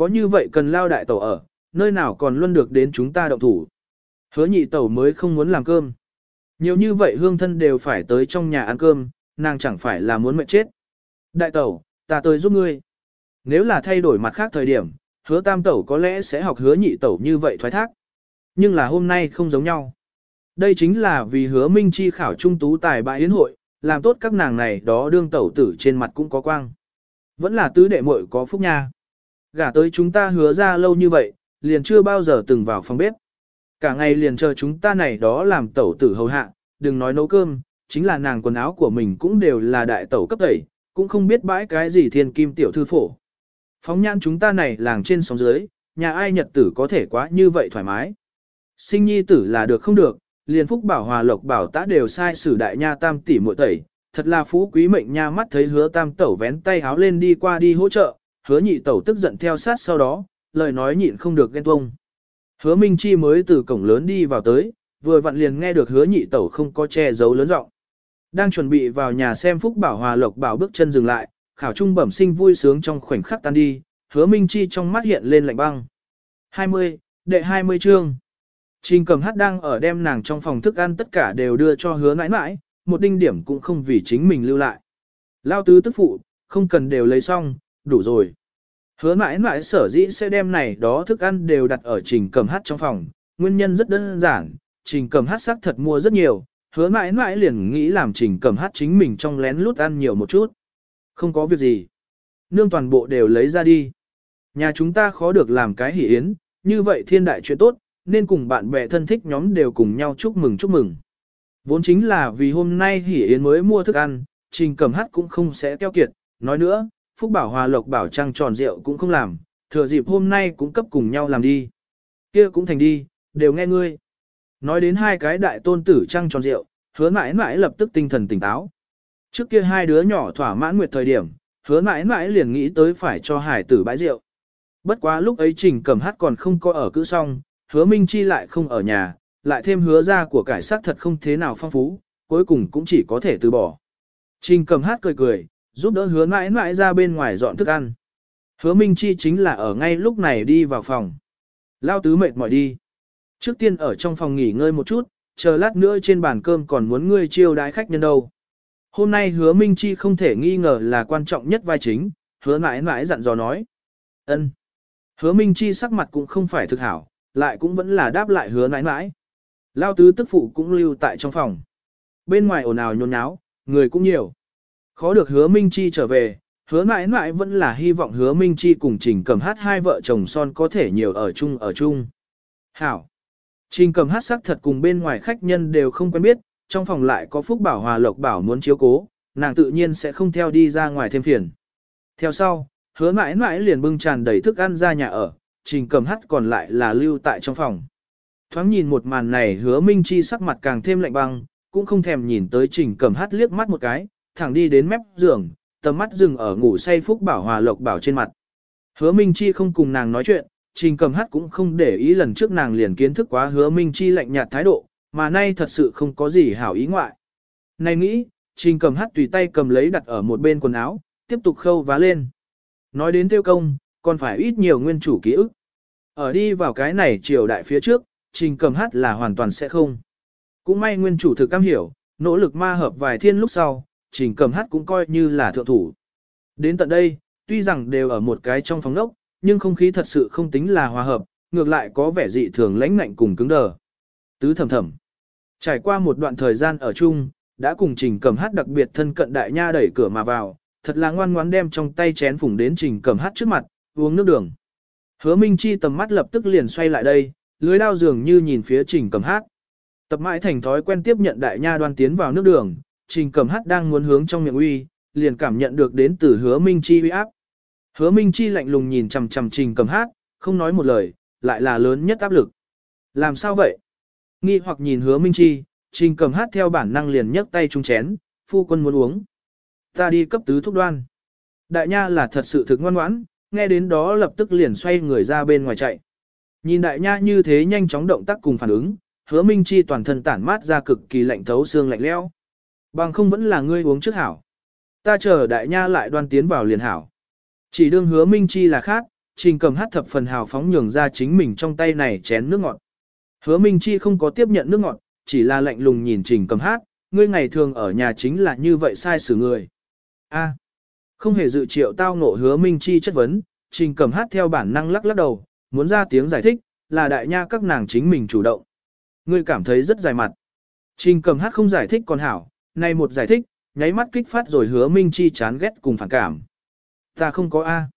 có như vậy cần lao đại tẩu ở, nơi nào còn luôn được đến chúng ta động thủ. Hứa nhị tẩu mới không muốn làm cơm. Nhiều như vậy hương thân đều phải tới trong nhà ăn cơm, nàng chẳng phải là muốn mệt chết. Đại tẩu, ta tới giúp ngươi. Nếu là thay đổi mặt khác thời điểm, hứa tam tẩu có lẽ sẽ học hứa nhị tẩu như vậy thoái thác. Nhưng là hôm nay không giống nhau. Đây chính là vì hứa minh chi khảo trung tú tài bại yến hội, làm tốt các nàng này đó đương tẩu tử trên mặt cũng có quang. Vẫn là tứ đệ muội có phúc nha. Gả tới chúng ta hứa ra lâu như vậy, liền chưa bao giờ từng vào phòng bếp. Cả ngày liền chờ chúng ta này đó làm tẩu tử hầu hạ, đừng nói nấu cơm, chính là nàng quần áo của mình cũng đều là đại tẩu cấp tẩy, cũng không biết bãi cái gì thiên kim tiểu thư phổ. Phóng nhãn chúng ta này làng trên sóng dưới, nhà ai nhật tử có thể quá như vậy thoải mái. Sinh nhi tử là được không được, liền phúc bảo hòa lộc bảo tã đều sai sử đại nha tam tỷ muội tẩy, thật là phú quý mệnh nha mắt thấy hứa tam tẩu vén tay háo lên đi qua đi hỗ trợ, hứa nhị tẩu tức giận theo sát sau đó, lời nói nhịn không được ghen tuông. Hứa Minh Chi mới từ cổng lớn đi vào tới, vừa vặn liền nghe được hứa nhị tẩu không có che giấu lớn giọng. Đang chuẩn bị vào nhà xem Phúc Bảo Hòa Lộc Bảo bước chân dừng lại, khảo trung bẩm sinh vui sướng trong khoảnh khắc tan đi, hứa Minh Chi trong mắt hiện lên lạnh băng. 20, đệ 20 chương. Trình cầm hát đang ở đem nàng trong phòng thức ăn tất cả đều đưa cho hứa mãi mãi, một đinh điểm cũng không vì chính mình lưu lại. Lao tứ tức phụ, không cần đều lấy xong, đủ rồi. Hứa mãi mãi sở dĩ sẽ đem này đó thức ăn đều đặt ở trình cầm hát trong phòng, nguyên nhân rất đơn giản, trình cầm hát xác thật mua rất nhiều, hứa mãi mãi liền nghĩ làm trình cầm hát chính mình trong lén lút ăn nhiều một chút. Không có việc gì. Nương toàn bộ đều lấy ra đi. Nhà chúng ta khó được làm cái hỷ yến, như vậy thiên đại chuyện tốt, nên cùng bạn bè thân thích nhóm đều cùng nhau chúc mừng chúc mừng. Vốn chính là vì hôm nay hỷ yến mới mua thức ăn, trình cầm hát cũng không sẽ keo kiệt, nói nữa, Phúc Bảo Hòa Lộc Bảo Trăng tròn rượu cũng không làm, thừa dịp hôm nay cũng cấp cùng nhau làm đi. Kia cũng thành đi, đều nghe ngươi. Nói đến hai cái đại tôn tử Trăng tròn rượu, hứa mãi mãi lập tức tinh thần tỉnh táo. Trước kia hai đứa nhỏ thỏa mãn nguyệt thời điểm, hứa mãi mãi liền nghĩ tới phải cho hải tử bãi rượu. Bất quá lúc ấy trình cầm hát còn không có ở cữ xong, hứa minh chi lại không ở nhà, lại thêm hứa ra của cải sát thật không thế nào phong phú, cuối cùng cũng chỉ có thể từ bỏ. Trình cầm hát cười cười, giúp đỡ hứa mãi mãi ra bên ngoài dọn thức ăn. Hứa Minh Chi chính là ở ngay lúc này đi vào phòng. Lao tứ mệt mỏi đi. Trước tiên ở trong phòng nghỉ ngơi một chút, chờ lát nữa trên bàn cơm còn muốn ngươi chiêu đái khách nhân đâu. Hôm nay hứa Minh Chi không thể nghi ngờ là quan trọng nhất vai chính, hứa mãi mãi dặn dò nói. ân. Hứa Minh Chi sắc mặt cũng không phải thực hảo, lại cũng vẫn là đáp lại hứa mãi mãi. Lao tứ tức phụ cũng lưu tại trong phòng. Bên ngoài ồn ào nhôn nháo, người cũng nhiều. Khó được hứa Minh Chi trở về, hứa mãi mãi vẫn là hy vọng hứa Minh Chi cùng Trình cầm hát hai vợ chồng son có thể nhiều ở chung ở chung. Hảo! Trình cầm hát sắc thật cùng bên ngoài khách nhân đều không quen biết, trong phòng lại có Phúc Bảo Hòa Lộc Bảo muốn chiếu cố, nàng tự nhiên sẽ không theo đi ra ngoài thêm phiền. Theo sau, hứa mãi mãi liền bưng tràn đầy thức ăn ra nhà ở, trình cầm hát còn lại là lưu tại trong phòng. Thoáng nhìn một màn này hứa Minh Chi sắc mặt càng thêm lạnh băng, cũng không thèm nhìn tới trình cầm hát liếc mắt một cái, thẳng đi đến mép giường, tầm mắt dừng ở ngủ say Phúc Bảo Hòa Lộc Bảo trên mặt. Hứa Minh Chi không cùng nàng nói chuyện, Trình Cầm Hát cũng không để ý lần trước nàng liền kiến thức quá Hứa Minh Chi lạnh nhạt thái độ, mà nay thật sự không có gì hảo ý ngoại. Này nghĩ, Trình Cầm Hát tùy tay cầm lấy đặt ở một bên quần áo, tiếp tục khâu vá lên. Nói đến tiêu công, còn phải ít nhiều nguyên chủ ký ức. Ở đi vào cái này triều đại phía trước, Trình Cầm Hát là hoàn toàn sẽ không. Cũng may nguyên chủ thực cam hiểu, nỗ lực ma hợp vài thiên lúc sau, trình cầm hát cũng coi như là thượng thủ. Đến tận đây, tuy rằng đều ở một cái trong phòng ốc, nhưng không khí thật sự không tính là hòa hợp, ngược lại có vẻ dị thường lãnh ngạnh cùng cứng đờ. Tứ thầm thầm. Trải qua một đoạn thời gian ở chung, đã cùng trình cầm hát đặc biệt thân cận đại nha đẩy cửa mà vào, thật là ngoan ngoãn đem trong tay chén phủng đến trình cầm hát trước mặt, uống nước đường. Hứa Minh Chi tầm mắt lập tức liền xoay lại đây, lưới đao dường như nhìn phía trình cầm hát. Tập mãi thành thói quen tiếp nhận đại nha đoan tiến vào nước đường, trình cầm hát đang muốn hướng trong miệng uy, liền cảm nhận được đến từ hứa Minh Chi uy áp. Hứa Minh Chi lạnh lùng nhìn chằm chằm trình cầm hát, không nói một lời, lại là lớn nhất áp lực. Làm sao vậy? Nghi hoặc nhìn hứa Minh Chi, trình cầm hát theo bản năng liền nhấc tay trung chén, phu quân muốn uống. Ta đi cấp tứ thúc đoan. Đại nha là thật sự thực ngoan ngoãn, nghe đến đó lập tức liền xoay người ra bên ngoài chạy. Nhìn đại nha như thế nhanh chóng động tác cùng phản ứng, hứa Minh Chi toàn thân tản mát ra cực kỳ lạnh thấu xương lạnh lẽo. Bằng không vẫn là ngươi uống trước hảo. Ta chờ đại nha lại đoan tiến vào liền hảo. Chỉ đương hứa minh chi là khác, trình cầm hát thập phần hào phóng nhường ra chính mình trong tay này chén nước ngọt. Hứa Minh Chi không có tiếp nhận nước ngọt, chỉ là lạnh lùng nhìn trình cầm hát, ngươi ngày thường ở nhà chính là như vậy sai xử người. A, không hề dự triệu tao ngộ hứa Minh Chi chất vấn, trình cầm hát theo bản năng lắc lắc đầu, muốn ra tiếng giải thích, là đại nha các nàng chính mình chủ động. Ngươi cảm thấy rất dài mặt. Trình cầm hát không giải thích còn hảo, nay một giải thích, nháy mắt kích phát rồi hứa Minh Chi chán ghét cùng phản cảm. Ta không có A.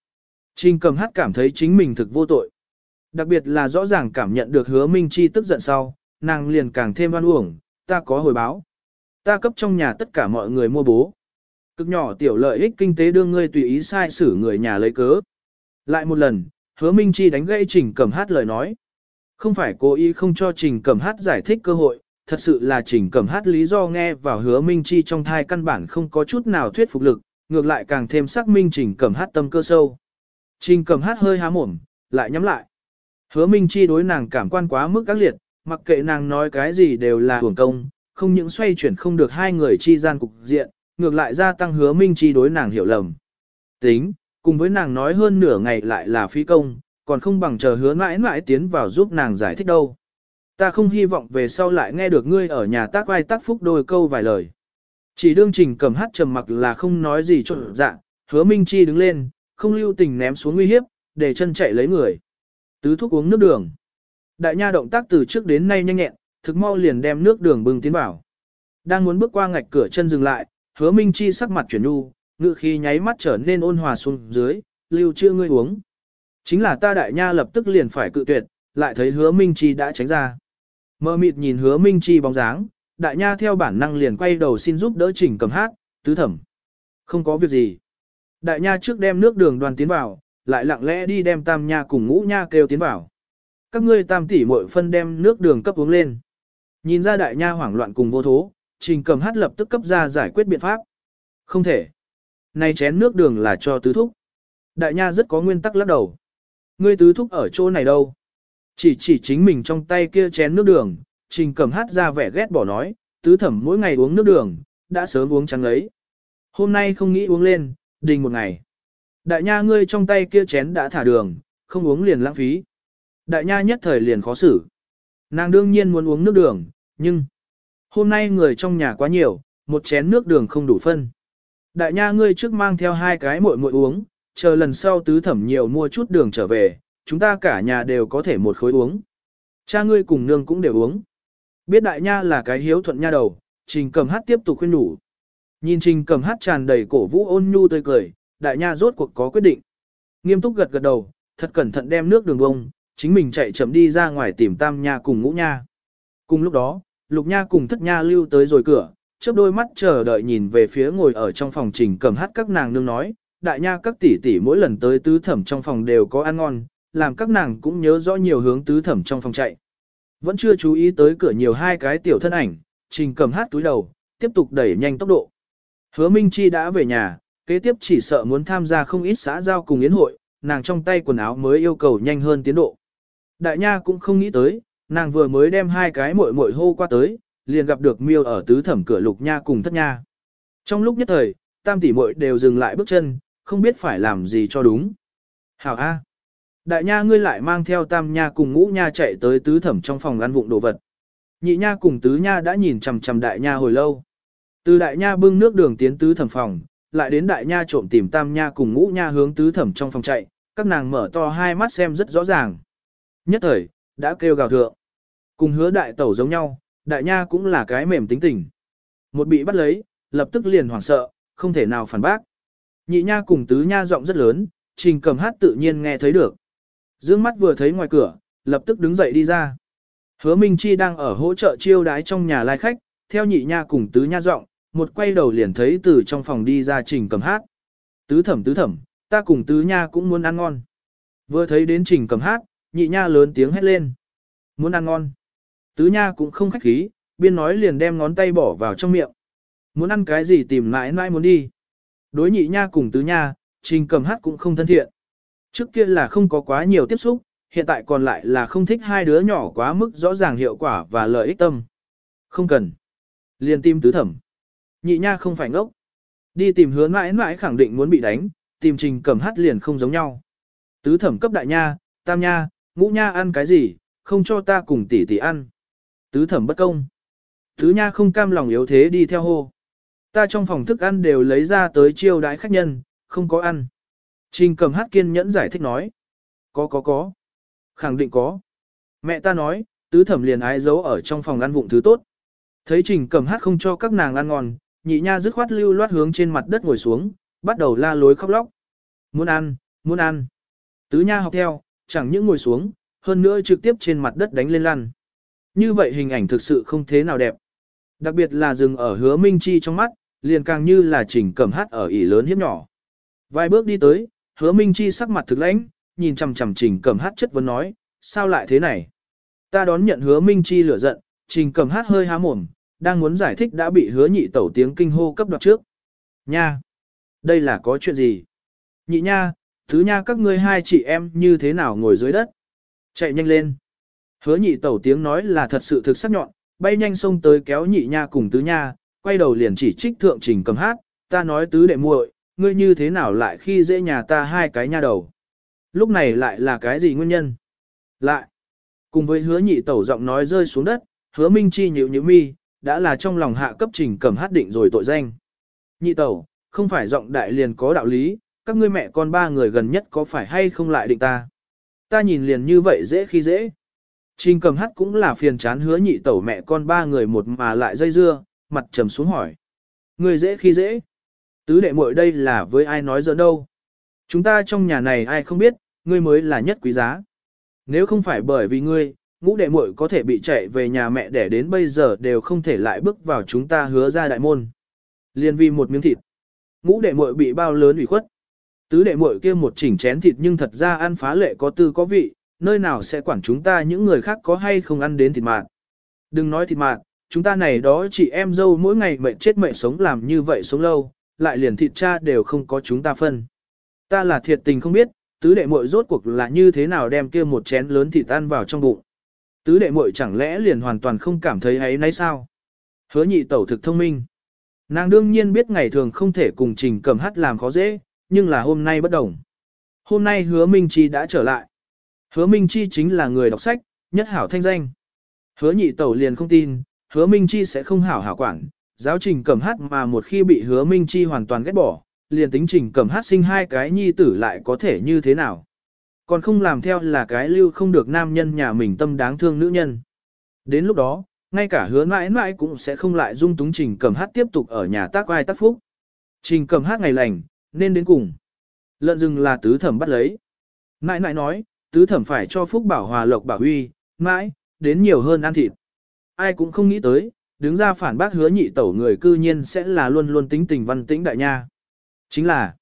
Trình cầm hát cảm thấy chính mình thực vô tội. Đặc biệt là rõ ràng cảm nhận được hứa Minh Chi tức giận sau, nàng liền càng thêm oan uổng, ta có hồi báo. Ta cấp trong nhà tất cả mọi người mua bố. Cực nhỏ tiểu lợi ích kinh tế đương ngươi tùy ý sai xử người nhà lấy cớ. Lại một lần, hứa Minh Chi đánh gãy Trình Cẩm Hát lời nói. Không phải cố ý không cho Trình Cẩm Hát giải thích cơ hội, thật sự là Trình Cẩm Hát lý do nghe vào hứa Minh Chi trong thai căn bản không có chút nào thuyết phục lực, ngược lại càng thêm xác minh Trình Cẩm Hát tâm cơ sâu. Trình Cẩm Hát hơi há mồm, lại nhắm lại. Hứa Minh Chi đối nàng cảm quan quá mức các liệt, mặc kệ nàng nói cái gì đều là hưởng công, không những xoay chuyển không được hai người chi gian cục diện, ngược lại gia tăng hứa Minh Chi đối nàng hiểu lầm. Tính, cùng với nàng nói hơn nửa ngày lại là phi công, còn không bằng chờ hứa mãi mãi tiến vào giúp nàng giải thích đâu. Ta không hy vọng về sau lại nghe được ngươi ở nhà tác vai tác phúc đôi câu vài lời. Chỉ đương trình cầm hát trầm mặc là không nói gì cho dạ, hứa Minh Chi đứng lên, không lưu tình ném xuống nguy hiếp, để chân chạy lấy người. Tứ thuốc uống nước đường. Đại nha động tác từ trước đến nay nhanh nhẹn, thực mau liền đem nước đường bưng tiến vào. Đang muốn bước qua ngạch cửa chân dừng lại, hứa Minh Chi sắc mặt chuyển nhu, ngự khi nháy mắt trở nên ôn hòa xuống dưới, lưu chưa ngươi uống. Chính là ta đại nha lập tức liền phải cự tuyệt, lại thấy hứa Minh Chi đã tránh ra. Mơ mịt nhìn hứa Minh Chi bóng dáng, đại nha theo bản năng liền quay đầu xin giúp đỡ chỉnh cầm hát, tứ thẩm. Không có việc gì. Đại nha trước đem nước đường đoàn tiến vào, lại lặng lẽ đi đem tam nha cùng ngũ nha kêu tiến vào. Các ngươi tam tỷ muội phân đem nước đường cấp uống lên. Nhìn ra đại nha hoảng loạn cùng vô thố, trình cầm hát lập tức cấp ra giải quyết biện pháp. Không thể. Này chén nước đường là cho tứ thúc. Đại nha rất có nguyên tắc lắc đầu. Ngươi tứ thúc ở chỗ này đâu? Chỉ chỉ chính mình trong tay kia chén nước đường, trình cầm hát ra vẻ ghét bỏ nói, tứ thẩm mỗi ngày uống nước đường, đã sớm uống trắng ấy. Hôm nay không nghĩ uống lên, đình một ngày. Đại nha ngươi trong tay kia chén đã thả đường, không uống liền lãng phí. Đại nha nhất thời liền khó xử. Nàng đương nhiên muốn uống nước đường, nhưng hôm nay người trong nhà quá nhiều, một chén nước đường không đủ phân. Đại nha ngươi trước mang theo hai cái muội muội uống, chờ lần sau tứ thẩm nhiều mua chút đường trở về, chúng ta cả nhà đều có thể một khối uống. Cha ngươi cùng nương cũng đều uống. Biết đại nha là cái hiếu thuận nha đầu, trình cầm hát tiếp tục khuyên nhủ. Nhìn trình cầm hát tràn đầy cổ vũ ôn nhu tươi cười, đại nha rốt cuộc có quyết định. Nghiêm túc gật gật đầu, thật cẩn thận đem nước đường bông, chính mình chạy chậm đi ra ngoài tìm tam nha cùng ngũ nha. Cùng lúc đó, lục nha cùng thất nha lưu tới rồi cửa, chớp đôi mắt chờ đợi nhìn về phía ngồi ở trong phòng trình cầm hát các nàng nương nói, đại nha các tỷ tỷ mỗi lần tới tứ thẩm trong phòng đều có ăn ngon, làm các nàng cũng nhớ rõ nhiều hướng tứ thẩm trong phòng chạy. Vẫn chưa chú ý tới cửa nhiều hai cái tiểu thân ảnh, trình cầm hát túi đầu, tiếp tục đẩy nhanh tốc độ. Hứa Minh Chi đã về nhà, kế tiếp chỉ sợ muốn tham gia không ít xã giao cùng yến hội, nàng trong tay quần áo mới yêu cầu nhanh hơn tiến độ. Đại nha cũng không nghĩ tới, nàng vừa mới đem hai cái muội muội hô qua tới, liền gặp được miêu ở tứ thẩm cửa lục nha cùng thất nha. Trong lúc nhất thời, tam tỷ muội đều dừng lại bước chân, không biết phải làm gì cho đúng. Hảo A. Đại nha ngươi lại mang theo tam nha cùng ngũ nha chạy tới tứ thẩm trong phòng ăn vụng đồ vật. Nhị nha cùng tứ nha đã nhìn chằm chằm đại nha hồi lâu. Từ đại nha bưng nước đường tiến tứ thẩm phòng, lại đến đại nha trộm tìm tam nha cùng ngũ nha hướng tứ thẩm trong phòng chạy, các nàng mở to hai mắt xem rất rõ ràng. Nhất thời, đã kêu gào thượng. Cùng hứa đại tẩu giống nhau, đại nha cũng là cái mềm tính tình. Một bị bắt lấy, lập tức liền hoảng sợ, không thể nào phản bác. Nhị nha cùng tứ nha giọng rất lớn, trình cầm hát tự nhiên nghe thấy được. Dương mắt vừa thấy ngoài cửa, lập tức đứng dậy đi ra. Hứa Minh Chi đang ở hỗ trợ chiêu đái trong nhà lai khách, theo nhị nha cùng tứ nha giọng, một quay đầu liền thấy từ trong phòng đi ra trình cầm hát. Tứ thẩm tứ thẩm, ta cùng tứ nha cũng muốn ăn ngon. Vừa thấy đến trình cầm hát, nhị nha lớn tiếng hét lên. Muốn ăn ngon. Tứ nha cũng không khách khí, biên nói liền đem ngón tay bỏ vào trong miệng. Muốn ăn cái gì tìm mãi mãi muốn đi. Đối nhị nha cùng tứ nha, trình cầm hát cũng không thân thiện. Trước kia là không có quá nhiều tiếp xúc, hiện tại còn lại là không thích hai đứa nhỏ quá mức rõ ràng hiệu quả và lợi ích tâm. Không cần. Liền tim tứ thẩm. Nhị nha không phải ngốc. Đi tìm hứa mãi mãi khẳng định muốn bị đánh, tìm trình cầm hát liền không giống nhau. Tứ thẩm cấp đại nha, tam nha, ngũ nha ăn cái gì, không cho ta cùng tỷ tỷ ăn. Tứ thẩm bất công. Tứ nha không cam lòng yếu thế đi theo hô. Ta trong phòng thức ăn đều lấy ra tới chiêu đãi khách nhân, không có ăn. Trình cầm hát kiên nhẫn giải thích nói. Có có có. Khẳng định có. Mẹ ta nói, tứ thẩm liền ái giấu ở trong phòng ăn vụng thứ tốt. Thấy trình cầm hát không cho các nàng ăn ngon, nhị nha dứt khoát lưu loát hướng trên mặt đất ngồi xuống, bắt đầu la lối khóc lóc. Muốn ăn, muốn ăn. Tứ nha học theo, chẳng những ngồi xuống, hơn nữa trực tiếp trên mặt đất đánh lên lăn. Như vậy hình ảnh thực sự không thế nào đẹp. Đặc biệt là dừng ở hứa minh chi trong mắt, liền càng như là Trình cầm hát ở ỉ lớn hiếp nhỏ. Vài bước đi tới, hứa minh chi sắc mặt thực lãnh, nhìn chằm chằm trình cầm hát chất vấn nói, sao lại thế này? Ta đón nhận hứa minh chi lửa giận, trình cầm hát hơi há mồm, đang muốn giải thích đã bị hứa nhị tẩu tiếng kinh hô cấp đoạt trước. Nha! Đây là có chuyện gì? Nhị nha, thứ nha các ngươi hai chị em như thế nào ngồi dưới đất? Chạy nhanh lên! Hứa nhị tẩu tiếng nói là thật sự thực sắc nhọn, bay nhanh xông tới kéo nhị nha cùng tứ nha, quay đầu liền chỉ trích thượng trình cầm hát, ta nói tứ đệ muội, ngươi như thế nào lại khi dễ nhà ta hai cái nha đầu. Lúc này lại là cái gì nguyên nhân? Lại, cùng với hứa nhị tẩu giọng nói rơi xuống đất, hứa minh chi nhịu nhịu mi, đã là trong lòng hạ cấp trình cầm hát định rồi tội danh. Nhị tẩu, không phải giọng đại liền có đạo lý, các ngươi mẹ con ba người gần nhất có phải hay không lại định ta. Ta nhìn liền như vậy dễ khi dễ. Trình cầm hát cũng là phiền chán hứa nhị tẩu mẹ con ba người một mà lại dây dưa, mặt trầm xuống hỏi. Người dễ khi dễ. Tứ đệ muội đây là với ai nói giỡn đâu. Chúng ta trong nhà này ai không biết, ngươi mới là nhất quý giá. Nếu không phải bởi vì ngươi, ngũ đệ muội có thể bị chạy về nhà mẹ để đến bây giờ đều không thể lại bước vào chúng ta hứa ra đại môn. Liên vì một miếng thịt. Ngũ đệ muội bị bao lớn ủy khuất. Tứ đệ muội kia một chỉnh chén thịt nhưng thật ra ăn phá lệ có tư có vị, nơi nào sẽ quản chúng ta những người khác có hay không ăn đến thịt mạt. Đừng nói thịt mạt, chúng ta này đó chị em dâu mỗi ngày mệnh chết mệnh sống làm như vậy sống lâu, lại liền thịt cha đều không có chúng ta phân. Ta là thiệt tình không biết, tứ đệ muội rốt cuộc là như thế nào đem kia một chén lớn thịt tan vào trong bụng. Tứ đệ muội chẳng lẽ liền hoàn toàn không cảm thấy ấy nấy sao? Hứa nhị tẩu thực thông minh. Nàng đương nhiên biết ngày thường không thể cùng trình cầm hát làm khó dễ, nhưng là hôm nay bất đồng. Hôm nay hứa Minh Chi đã trở lại. Hứa Minh Chi chính là người đọc sách, nhất hảo thanh danh. Hứa nhị tẩu liền không tin, hứa Minh Chi sẽ không hảo hảo quản, giáo trình cầm hát mà một khi bị hứa Minh Chi hoàn toàn ghét bỏ, liền tính trình cầm hát sinh hai cái nhi tử lại có thể như thế nào. Còn không làm theo là cái lưu không được nam nhân nhà mình tâm đáng thương nữ nhân. Đến lúc đó, ngay cả hứa mãi mãi cũng sẽ không lại dung túng trình cầm hát tiếp tục ở nhà tác ai tác phúc. Trình cầm hát ngày lành, nên đến cùng. Lợn rừng là tứ thẩm bắt lấy. Mãi mãi nói, tứ thẩm phải cho phúc bảo hòa lộc bảo huy, mãi, đến nhiều hơn ăn thịt. Ai cũng không nghĩ tới, đứng ra phản bác hứa nhị tẩu người cư nhiên sẽ là luôn luôn tính tình văn tĩnh đại nha. Chính là,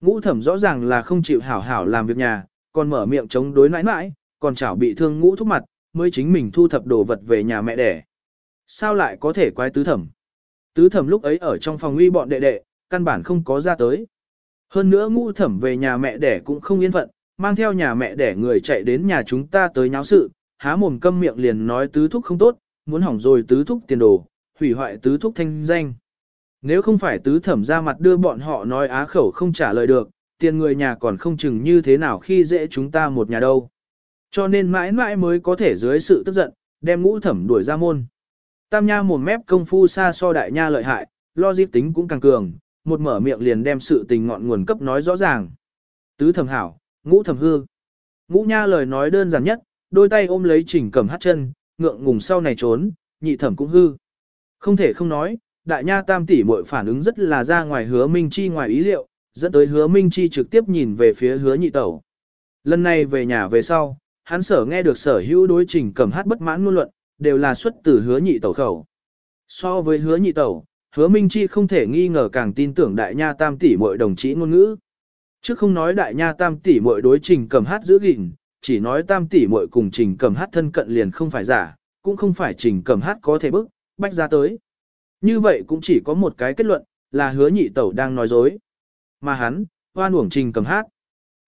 ngũ thẩm rõ ràng là không chịu hảo hảo làm việc nhà, còn mở miệng chống đối nãi nãi, còn chảo bị thương ngũ thúc mặt, mới chính mình thu thập đồ vật về nhà mẹ đẻ. Sao lại có thể quái tứ thẩm? Tứ thẩm lúc ấy ở trong phòng uy bọn đệ đệ, căn bản không có ra tới. Hơn nữa ngũ thẩm về nhà mẹ đẻ cũng không yên phận, mang theo nhà mẹ đẻ người chạy đến nhà chúng ta tới nháo sự, há mồm câm miệng liền nói tứ thúc không tốt, muốn hỏng rồi tứ thúc tiền đồ, hủy hoại tứ thúc thanh danh. Nếu không phải tứ thẩm ra mặt đưa bọn họ nói á khẩu không trả lời được, tiền người nhà còn không chừng như thế nào khi dễ chúng ta một nhà đâu. Cho nên mãi mãi mới có thể dưới sự tức giận, đem ngũ thẩm đuổi ra môn. Tam nha một mép công phu xa so đại nha lợi hại, lo dịp tính cũng càng cường, một mở miệng liền đem sự tình ngọn nguồn cấp nói rõ ràng. Tứ thẩm hảo, ngũ thẩm hư. Ngũ nha lời nói đơn giản nhất, đôi tay ôm lấy chỉnh cầm hát chân, ngượng ngùng sau này trốn, nhị thẩm cũng hư. Không thể không nói, đại nha tam tỷ muội phản ứng rất là ra ngoài hứa minh chi ngoài ý liệu, dẫn tới hứa minh chi trực tiếp nhìn về phía hứa nhị tẩu. Lần này về nhà về sau, hắn sở nghe được sở hữu đối trình cầm hát bất mãn ngôn luận, đều là xuất từ hứa nhị tẩu khẩu. So với hứa nhị tẩu, hứa minh chi không thể nghi ngờ càng tin tưởng đại nha tam tỷ muội đồng chí ngôn ngữ. Chứ không nói đại nha tam tỷ muội đối trình cầm hát giữ gìn, chỉ nói tam tỷ muội cùng trình cầm hát thân cận liền không phải giả, cũng không phải trình cầm hát có thể bức, bách ra tới. Như vậy cũng chỉ có một cái kết luận, là hứa nhị tẩu đang nói dối. Mà hắn, hoan uổng trình cầm hát.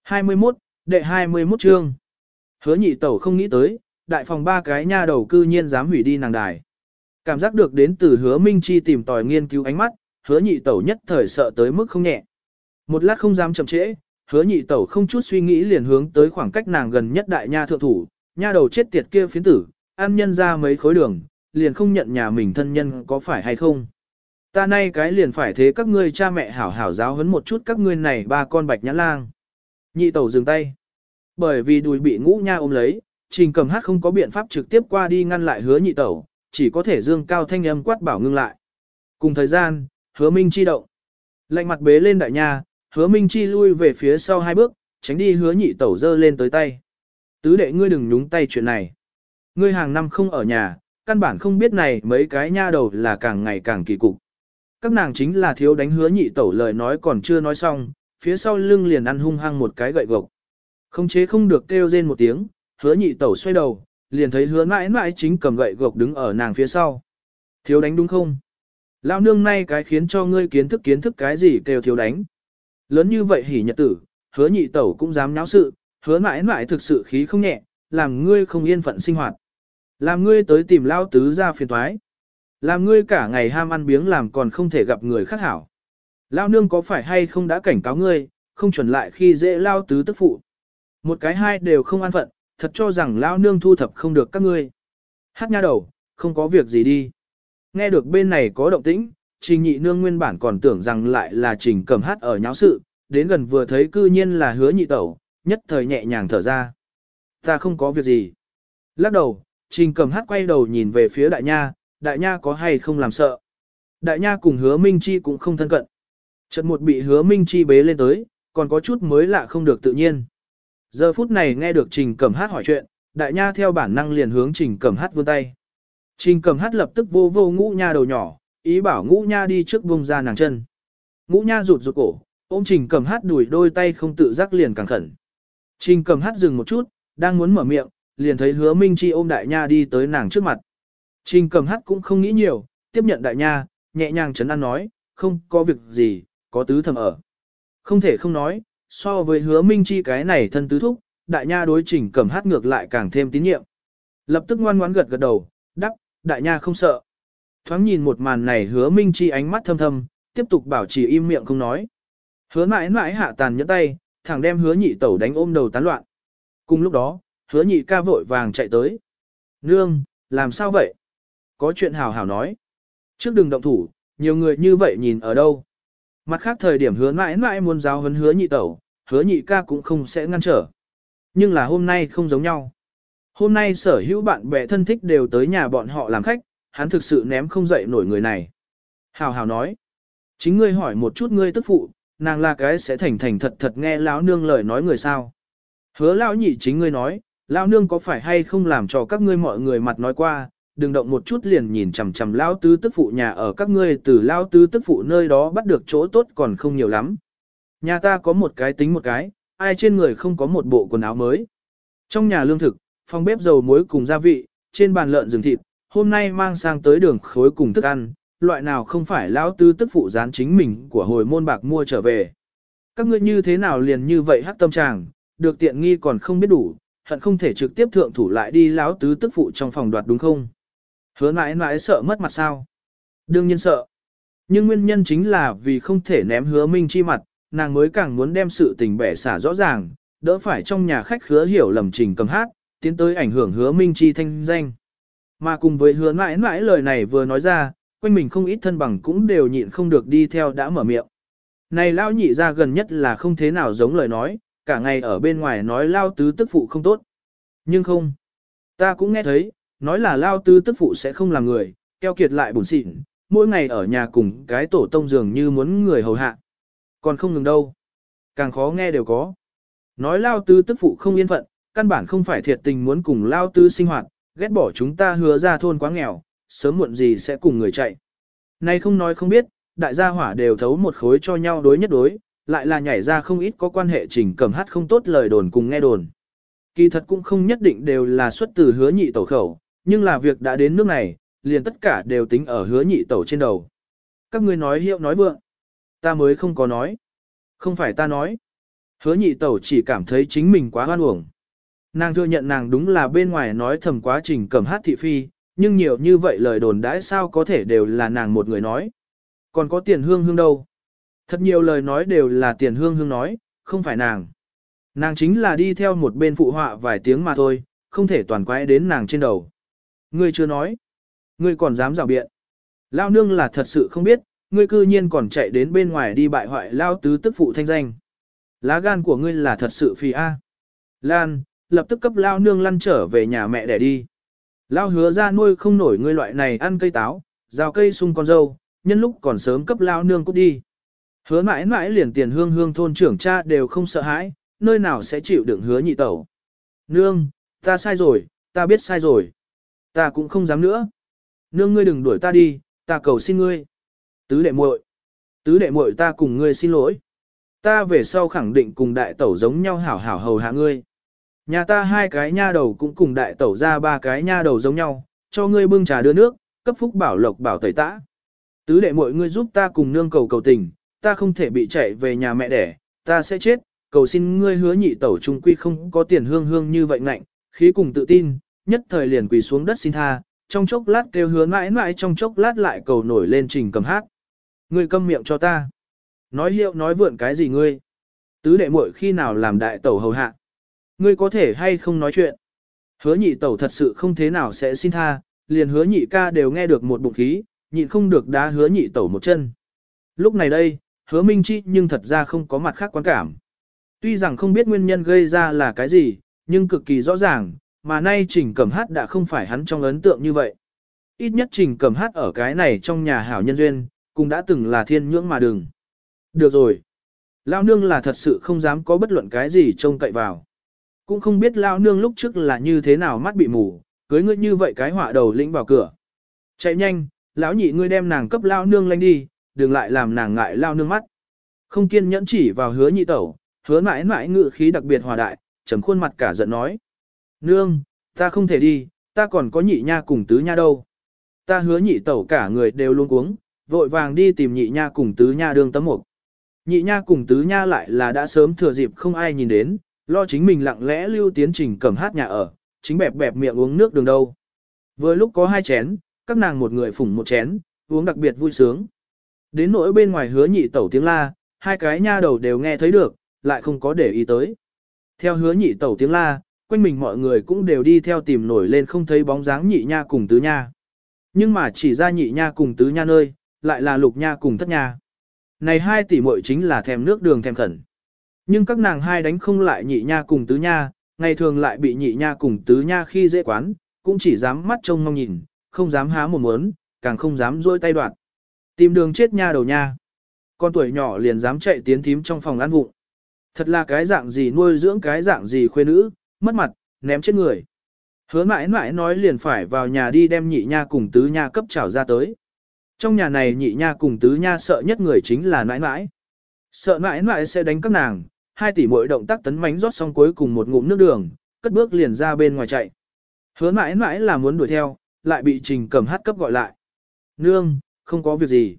21, đệ 21 chương. Hứa nhị tẩu không nghĩ tới, đại phòng ba cái nha đầu cư nhiên dám hủy đi nàng đài. Cảm giác được đến từ hứa Minh Chi tìm tòi nghiên cứu ánh mắt, hứa nhị tẩu nhất thời sợ tới mức không nhẹ. Một lát không dám chậm trễ, hứa nhị tẩu không chút suy nghĩ liền hướng tới khoảng cách nàng gần nhất đại nha thượng thủ, nha đầu chết tiệt kia phiến tử, ăn nhân ra mấy khối đường, liền không nhận nhà mình thân nhân có phải hay không. Ta nay cái liền phải thế các ngươi cha mẹ hảo hảo giáo huấn một chút các ngươi này ba con bạch nhã lang. Nhị tẩu dừng tay. Bởi vì đùi bị ngũ nha ôm lấy, trình cầm hát không có biện pháp trực tiếp qua đi ngăn lại hứa nhị tẩu, chỉ có thể dương cao thanh âm quát bảo ngưng lại. Cùng thời gian, hứa minh chi động. Lạnh mặt bế lên đại nha, hứa minh chi lui về phía sau hai bước, tránh đi hứa nhị tẩu dơ lên tới tay. Tứ đệ ngươi đừng nhúng tay chuyện này. Ngươi hàng năm không ở nhà, căn bản không biết này mấy cái nha đầu là càng ngày càng kỳ cục. Các nàng chính là thiếu đánh hứa nhị tẩu lời nói còn chưa nói xong, phía sau lưng liền ăn hung hăng một cái gậy gộc. Không chế không được kêu rên một tiếng, hứa nhị tẩu xoay đầu, liền thấy hứa mãi mãi chính cầm gậy gộc đứng ở nàng phía sau. Thiếu đánh đúng không? Lão nương nay cái khiến cho ngươi kiến thức kiến thức cái gì kêu thiếu đánh. Lớn như vậy hỉ nhật tử, hứa nhị tẩu cũng dám nháo sự, hứa mãi mãi thực sự khí không nhẹ, làm ngươi không yên phận sinh hoạt. Làm ngươi tới tìm lao tứ ra phiền thoái. Làm ngươi cả ngày ham ăn biếng làm còn không thể gặp người khác hảo. Lao nương có phải hay không đã cảnh cáo ngươi, không chuẩn lại khi dễ lao tứ tức phụ. Một cái hai đều không an phận, thật cho rằng lao nương thu thập không được các ngươi. Hát nha đầu, không có việc gì đi. Nghe được bên này có động tĩnh, trình nhị nương nguyên bản còn tưởng rằng lại là trình cầm hát ở nháo sự, đến gần vừa thấy cư nhiên là hứa nhị tẩu, nhất thời nhẹ nhàng thở ra. Ta không có việc gì. Lắc đầu, trình cầm hát quay đầu nhìn về phía đại nha, đại nha có hay không làm sợ. Đại nha cùng hứa Minh Chi cũng không thân cận. Chợt một bị hứa Minh Chi bế lên tới, còn có chút mới lạ không được tự nhiên. Giờ phút này nghe được Trình cầm Hát hỏi chuyện, đại nha theo bản năng liền hướng Trình cầm Hát vươn tay. Trình cầm Hát lập tức vô vô ngũ nha đầu nhỏ, ý bảo ngũ nha đi trước vùng ra nàng chân. Ngũ nha rụt rụt cổ, ôm Trình Cẩm Hát đuổi đôi tay không tự giác liền càng khẩn. Trình Cẩm Hát dừng một chút, đang muốn mở miệng, liền thấy Hứa Minh Chi ôm đại nha đi tới nàng trước mặt. Trình Cẩm Hát cũng không nghĩ nhiều, tiếp nhận đại nha, nhẹ nhàng chấn an nói, không có việc gì, có tứ thầm ở. Không thể không nói, so với hứa minh chi cái này thân tứ thúc, đại nha đối trình cầm hát ngược lại càng thêm tín nhiệm. Lập tức ngoan ngoãn gật gật đầu, đắc, đại nha không sợ. Thoáng nhìn một màn này hứa minh chi ánh mắt thâm thâm, tiếp tục bảo trì im miệng không nói. Hứa mãi mãi hạ tàn nhẫn tay, thẳng đem hứa nhị tẩu đánh ôm đầu tán loạn. Cùng lúc đó, hứa nhị ca vội vàng chạy tới. Nương, làm sao vậy? Có chuyện hào hào nói. Trước đừng động thủ, nhiều người như vậy nhìn ở đâu. Mặt khác thời điểm hứa mãi mãi muốn giáo huấn hứa nhị tẩu, hứa nhị ca cũng không sẽ ngăn trở. Nhưng là hôm nay không giống nhau. Hôm nay sở hữu bạn bè thân thích đều tới nhà bọn họ làm khách, hắn thực sự ném không dậy nổi người này. Hào hào nói. Chính ngươi hỏi một chút ngươi tức phụ, nàng là cái sẽ thành thành thật thật nghe lão nương lời nói người sao. Hứa lão nhị chính ngươi nói, lão nương có phải hay không làm cho các ngươi mọi người mặt nói qua, đừng động một chút liền nhìn chằm chằm lão tứ tức phụ nhà ở các ngươi từ lão tứ tức phụ nơi đó bắt được chỗ tốt còn không nhiều lắm. Nhà ta có một cái tính một cái, ai trên người không có một bộ quần áo mới. Trong nhà lương thực, phòng bếp dầu muối cùng gia vị, trên bàn lợn rừng thịt, hôm nay mang sang tới đường khối cùng thức ăn, loại nào không phải lão tứ tức phụ dán chính mình của hồi môn bạc mua trở về. Các ngươi như thế nào liền như vậy hắc tâm tràng, được tiện nghi còn không biết đủ, hận không thể trực tiếp thượng thủ lại đi lão tứ tức phụ trong phòng đoạt đúng không? Hứa mãi mãi sợ mất mặt sao? Đương nhiên sợ. Nhưng nguyên nhân chính là vì không thể ném hứa minh chi mặt, nàng mới càng muốn đem sự tình bẻ xả rõ ràng, đỡ phải trong nhà khách hứa hiểu lầm trình cầm hát, tiến tới ảnh hưởng hứa minh chi thanh danh. Mà cùng với hứa mãi mãi lời này vừa nói ra, quanh mình không ít thân bằng cũng đều nhịn không được đi theo đã mở miệng. Này lao nhị ra gần nhất là không thế nào giống lời nói, cả ngày ở bên ngoài nói lao tứ tức phụ không tốt. Nhưng không, ta cũng nghe thấy, nói là lao tứ tức phụ sẽ không làm người, keo kiệt lại bổn xịn, mỗi ngày ở nhà cùng cái tổ tông dường như muốn người hầu hạ. Còn không ngừng đâu. Càng khó nghe đều có. Nói lao tứ tức phụ không yên phận, căn bản không phải thiệt tình muốn cùng lao tứ sinh hoạt, ghét bỏ chúng ta hứa ra thôn quá nghèo, sớm muộn gì sẽ cùng người chạy. Nay không nói không biết, đại gia hỏa đều thấu một khối cho nhau đối nhất đối, lại là nhảy ra không ít có quan hệ trình cầm hát không tốt lời đồn cùng nghe đồn. Kỳ thật cũng không nhất định đều là xuất từ hứa nhị tẩu khẩu, nhưng là việc đã đến nước này, liền tất cả đều tính ở hứa nhị tẩu trên đầu. Các ngươi nói hiệu nói vượng. Ta mới không có nói. Không phải ta nói. Hứa nhị tẩu chỉ cảm thấy chính mình quá hoan uổng. Nàng thừa nhận nàng đúng là bên ngoài nói thầm quá trình cầm hát thị phi, nhưng nhiều như vậy lời đồn đãi sao có thể đều là nàng một người nói. Còn có tiền hương hương đâu. Thật nhiều lời nói đều là tiền hương hương nói, không phải nàng. Nàng chính là đi theo một bên phụ họa vài tiếng mà thôi, không thể toàn quái đến nàng trên đầu. Ngươi chưa nói. Ngươi còn dám rào biện. Lao nương là thật sự không biết, ngươi cư nhiên còn chạy đến bên ngoài đi bại hoại Lao tứ tức phụ thanh danh. Lá gan của ngươi là thật sự phi A. Lan, lập tức cấp Lao nương lăn trở về nhà mẹ để đi. Lao hứa ra nuôi không nổi ngươi loại này ăn cây táo, rào cây sung con dâu, nhân lúc còn sớm cấp Lao nương cút đi. Hứa mãi mãi liền tiền hương hương thôn trưởng cha đều không sợ hãi, nơi nào sẽ chịu đựng hứa nhị tẩu. Nương, ta sai rồi, ta biết sai rồi. Ta cũng không dám nữa. Nương ngươi đừng đuổi ta đi, ta cầu xin ngươi. Tứ đệ muội, tứ đệ muội ta cùng ngươi xin lỗi. Ta về sau khẳng định cùng đại tẩu giống nhau hảo hảo hầu hạ ngươi. Nhà ta hai cái nha đầu cũng cùng đại tẩu ra ba cái nha đầu giống nhau, cho ngươi bưng trà đưa nước, cấp phúc bảo lộc bảo tẩy tã. Tứ đệ mọi ngươi giúp ta cùng nương cầu cầu tình, ta không thể bị chạy về nhà mẹ đẻ, ta sẽ chết, cầu xin ngươi hứa nhị tẩu trung quy không có tiền hương hương như vậy ngạnh, khí cùng tự tin, nhất thời liền quỳ xuống đất xin tha, trong chốc lát kêu hứa mãi mãi trong chốc lát lại cầu nổi lên trình cầm hát. Ngươi câm miệng cho ta. Nói hiệu nói vượn cái gì ngươi? Tứ đệ muội khi nào làm đại tẩu hầu hạ? Ngươi có thể hay không nói chuyện? Hứa nhị tẩu thật sự không thế nào sẽ xin tha, liền hứa nhị ca đều nghe được một bụng khí, nhịn không được đá hứa nhị tẩu một chân. Lúc này đây, hứa minh chi nhưng thật ra không có mặt khác quan cảm. Tuy rằng không biết nguyên nhân gây ra là cái gì, nhưng cực kỳ rõ ràng, mà nay trình cẩm hát đã không phải hắn trong ấn tượng như vậy. Ít nhất trình cẩm hát ở cái này trong nhà hảo nhân duyên, cũng đã từng là thiên nhưỡng mà đừng. Được rồi. Lao nương là thật sự không dám có bất luận cái gì trông cậy vào. Cũng không biết Lao nương lúc trước là như thế nào mắt bị mù, cưới ngươi như vậy cái họa đầu lĩnh vào cửa. Chạy nhanh, lão nhị ngươi đem nàng cấp Lao nương lanh đi, đừng lại làm nàng ngại Lao nương mắt. Không kiên nhẫn chỉ vào hứa nhị tẩu, hứa mãi mãi ngự khí đặc biệt hòa đại, trầm khuôn mặt cả giận nói. Nương, ta không thể đi, ta còn có nhị nha cùng tứ nha đâu. Ta hứa nhị tẩu cả người đều luôn cuống, vội vàng đi tìm nhị nha cùng tứ nha đương tấm mục. Nhị nha cùng tứ nha lại là đã sớm thừa dịp không ai nhìn đến, lo chính mình lặng lẽ lưu tiến trình cầm hát nhà ở, chính bẹp bẹp miệng uống nước đường đâu. Vừa lúc có hai chén, các nàng một người phủng một chén, uống đặc biệt vui sướng. Đến nỗi bên ngoài hứa nhị tẩu tiếng la, hai cái nha đầu đều nghe thấy được, lại không có để ý tới. Theo hứa nhị tẩu tiếng la, quanh mình mọi người cũng đều đi theo tìm nổi lên không thấy bóng dáng nhị nha cùng tứ nha. Nhưng mà chỉ ra nhị nha cùng tứ nha nơi, lại là lục nha cùng thất nha. Này hai tỷ muội chính là thèm nước đường thèm khẩn. Nhưng các nàng hai đánh không lại nhị nha cùng tứ nha, ngày thường lại bị nhị nha cùng tứ nha khi dễ quán, cũng chỉ dám mắt trông mong nhìn, không dám há một muốn, càng không dám dôi tay đoạn. Tìm đường chết nha đầu nha. Con tuổi nhỏ liền dám chạy tiến thím trong phòng ăn vụng. Thật là cái dạng gì nuôi dưỡng cái dạng gì khuê nữ, mất mặt, ném chết người. Hứa mãi mãi nói liền phải vào nhà đi đem nhị nha cùng tứ nha cấp trảo ra tới. Trong nhà này nhị nha cùng tứ nha sợ nhất người chính là nãi nãi. Sợ nãi nãi sẽ đánh các nàng, hai tỷ mỗi động tác tấn mánh rót xong cuối cùng một ngụm nước đường, cất bước liền ra bên ngoài chạy. Hứa mãi mãi là muốn đuổi theo, lại bị trình cầm hát cấp gọi lại. Nương, không có việc gì.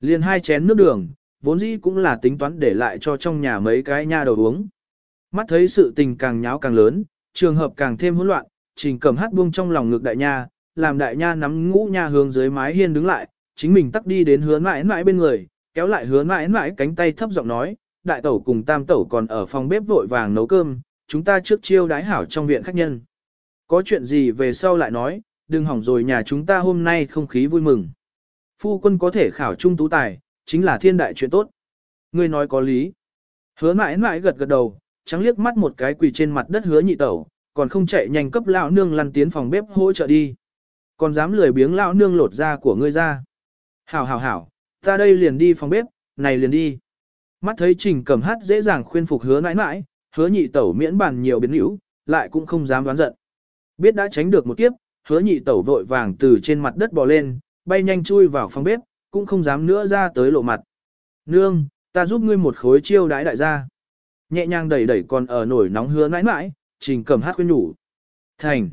Liền hai chén nước đường, vốn dĩ cũng là tính toán để lại cho trong nhà mấy cái nha đầu uống. Mắt thấy sự tình càng nháo càng lớn, trường hợp càng thêm hỗn loạn, trình cầm hát buông trong lòng ngực đại nha, làm đại nha nắm ngũ nha hướng dưới mái hiên đứng lại, chính mình tắt đi đến hứa mãi mãi bên người, kéo lại hứa mãi mãi cánh tay thấp giọng nói, đại tẩu cùng tam tẩu còn ở phòng bếp vội vàng nấu cơm, chúng ta trước chiêu đái hảo trong viện khách nhân. Có chuyện gì về sau lại nói, đừng hỏng rồi nhà chúng ta hôm nay không khí vui mừng. Phu quân có thể khảo trung tú tài, chính là thiên đại chuyện tốt. Ngươi nói có lý. Hứa mãi mãi gật gật đầu, trắng liếc mắt một cái quỳ trên mặt đất hứa nhị tẩu, còn không chạy nhanh cấp lão nương lăn tiến phòng bếp hỗ trợ đi. Còn dám lười biếng lão nương lột da của ngươi ra. Hảo hảo hảo, ta đây liền đi phòng bếp, này liền đi. Mắt thấy trình cầm hát dễ dàng khuyên phục hứa nãi nãi, hứa nhị tẩu miễn bàn nhiều biến hữu, lại cũng không dám đoán giận. Biết đã tránh được một kiếp, hứa nhị tẩu vội vàng từ trên mặt đất bò lên, bay nhanh chui vào phòng bếp, cũng không dám nữa ra tới lộ mặt. Nương, ta giúp ngươi một khối chiêu đái đại gia. Nhẹ nhàng đẩy đẩy còn ở nổi nóng hứa nãi nãi, trình cầm hát khuyên nhủ. Thành.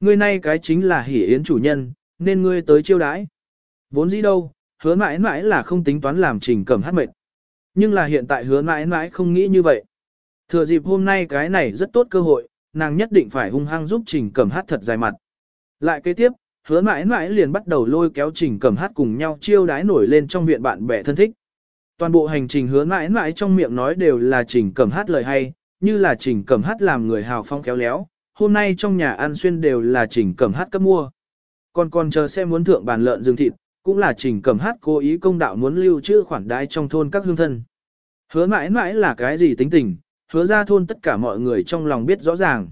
Ngươi nay cái chính là hỉ yến chủ nhân, nên ngươi tới chiêu đái. Vốn dĩ đâu, hứa mãi mãi là không tính toán làm trình cầm hát mệt. Nhưng là hiện tại hứa mãi mãi không nghĩ như vậy. Thừa dịp hôm nay cái này rất tốt cơ hội, nàng nhất định phải hung hăng giúp trình Cẩm hát thật dài mặt. Lại kế tiếp, hứa mãi mãi liền bắt đầu lôi kéo trình Cẩm hát cùng nhau chiêu đái nổi lên trong viện bạn bè thân thích. Toàn bộ hành trình hứa mãi mãi trong miệng nói đều là trình Cẩm hát lời hay, như là trình Cẩm hát làm người hào phong kéo léo, hôm nay trong nhà ăn xuyên đều là trình Cẩm hát cấp mua. Còn còn chờ xem muốn thượng bàn lợn rừng thịt, cũng là trình cầm hát cố ý công đạo muốn lưu trữ khoản đái trong thôn các hương thân. Hứa mãi mãi là cái gì tính tình, hứa ra thôn tất cả mọi người trong lòng biết rõ ràng.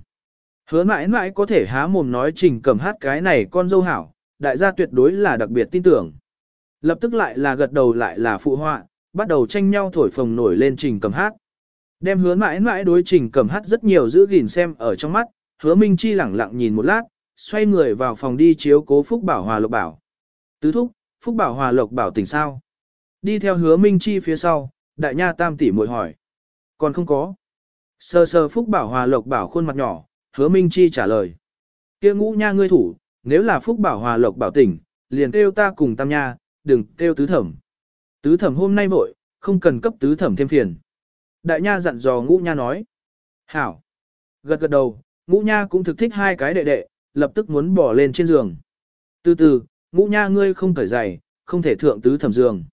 Hứa mãi mãi có thể há mồm nói trình cầm hát cái này con dâu hảo, đại gia tuyệt đối là đặc biệt tin tưởng. Lập tức lại là gật đầu lại là phụ họa, bắt đầu tranh nhau thổi phồng nổi lên trình cầm hát. Đem hứa mãi mãi đối trình cầm hát rất nhiều giữ gìn xem ở trong mắt, hứa Minh Chi lẳng lặng nhìn một lát, xoay người vào phòng đi chiếu cố Phúc Bảo Hòa Lộc Bảo. Tứ thúc, Phúc Bảo Hòa Lộc Bảo tỉnh sao? Đi theo hứa Minh Chi phía sau, đại nha tam tỷ muội hỏi. Còn không có. Sơ sơ Phúc Bảo Hòa Lộc Bảo khuôn mặt nhỏ, hứa Minh Chi trả lời. kia ngũ nha ngươi thủ, nếu là Phúc Bảo Hòa Lộc Bảo tỉnh, liền kêu ta cùng tam nha, đừng kêu tứ thẩm. Tứ thẩm hôm nay vội, không cần cấp tứ thẩm thêm phiền. Đại nha dặn dò ngũ nha nói. Hảo. Gật gật đầu, ngũ nha cũng thực thích hai cái đệ đệ, lập tức muốn bỏ lên trên giường. Từ từ, ngũ nha ngươi không cởi giày, không thể thượng tứ thẩm giường.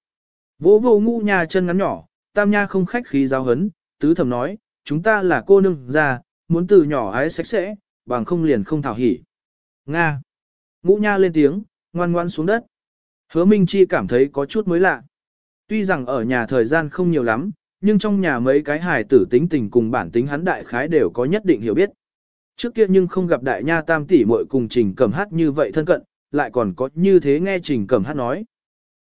Vỗ vô ngũ nha chân ngắn nhỏ, tam nha không khách khí giáo hấn, tứ thẩm nói, chúng ta là cô nương già, muốn từ nhỏ ái sạch sẽ, bằng không liền không thảo hỉ. Nga. Ngũ nha lên tiếng, ngoan ngoan xuống đất. Hứa Minh Chi cảm thấy có chút mới lạ. Tuy rằng ở nhà thời gian không nhiều lắm, nhưng trong nhà mấy cái hài tử tính tình cùng bản tính hắn đại khái đều có nhất định hiểu biết. Trước kia nhưng không gặp đại nha tam tỷ muội cùng trình cầm hát như vậy thân cận, lại còn có như thế nghe trình cẩm hát nói.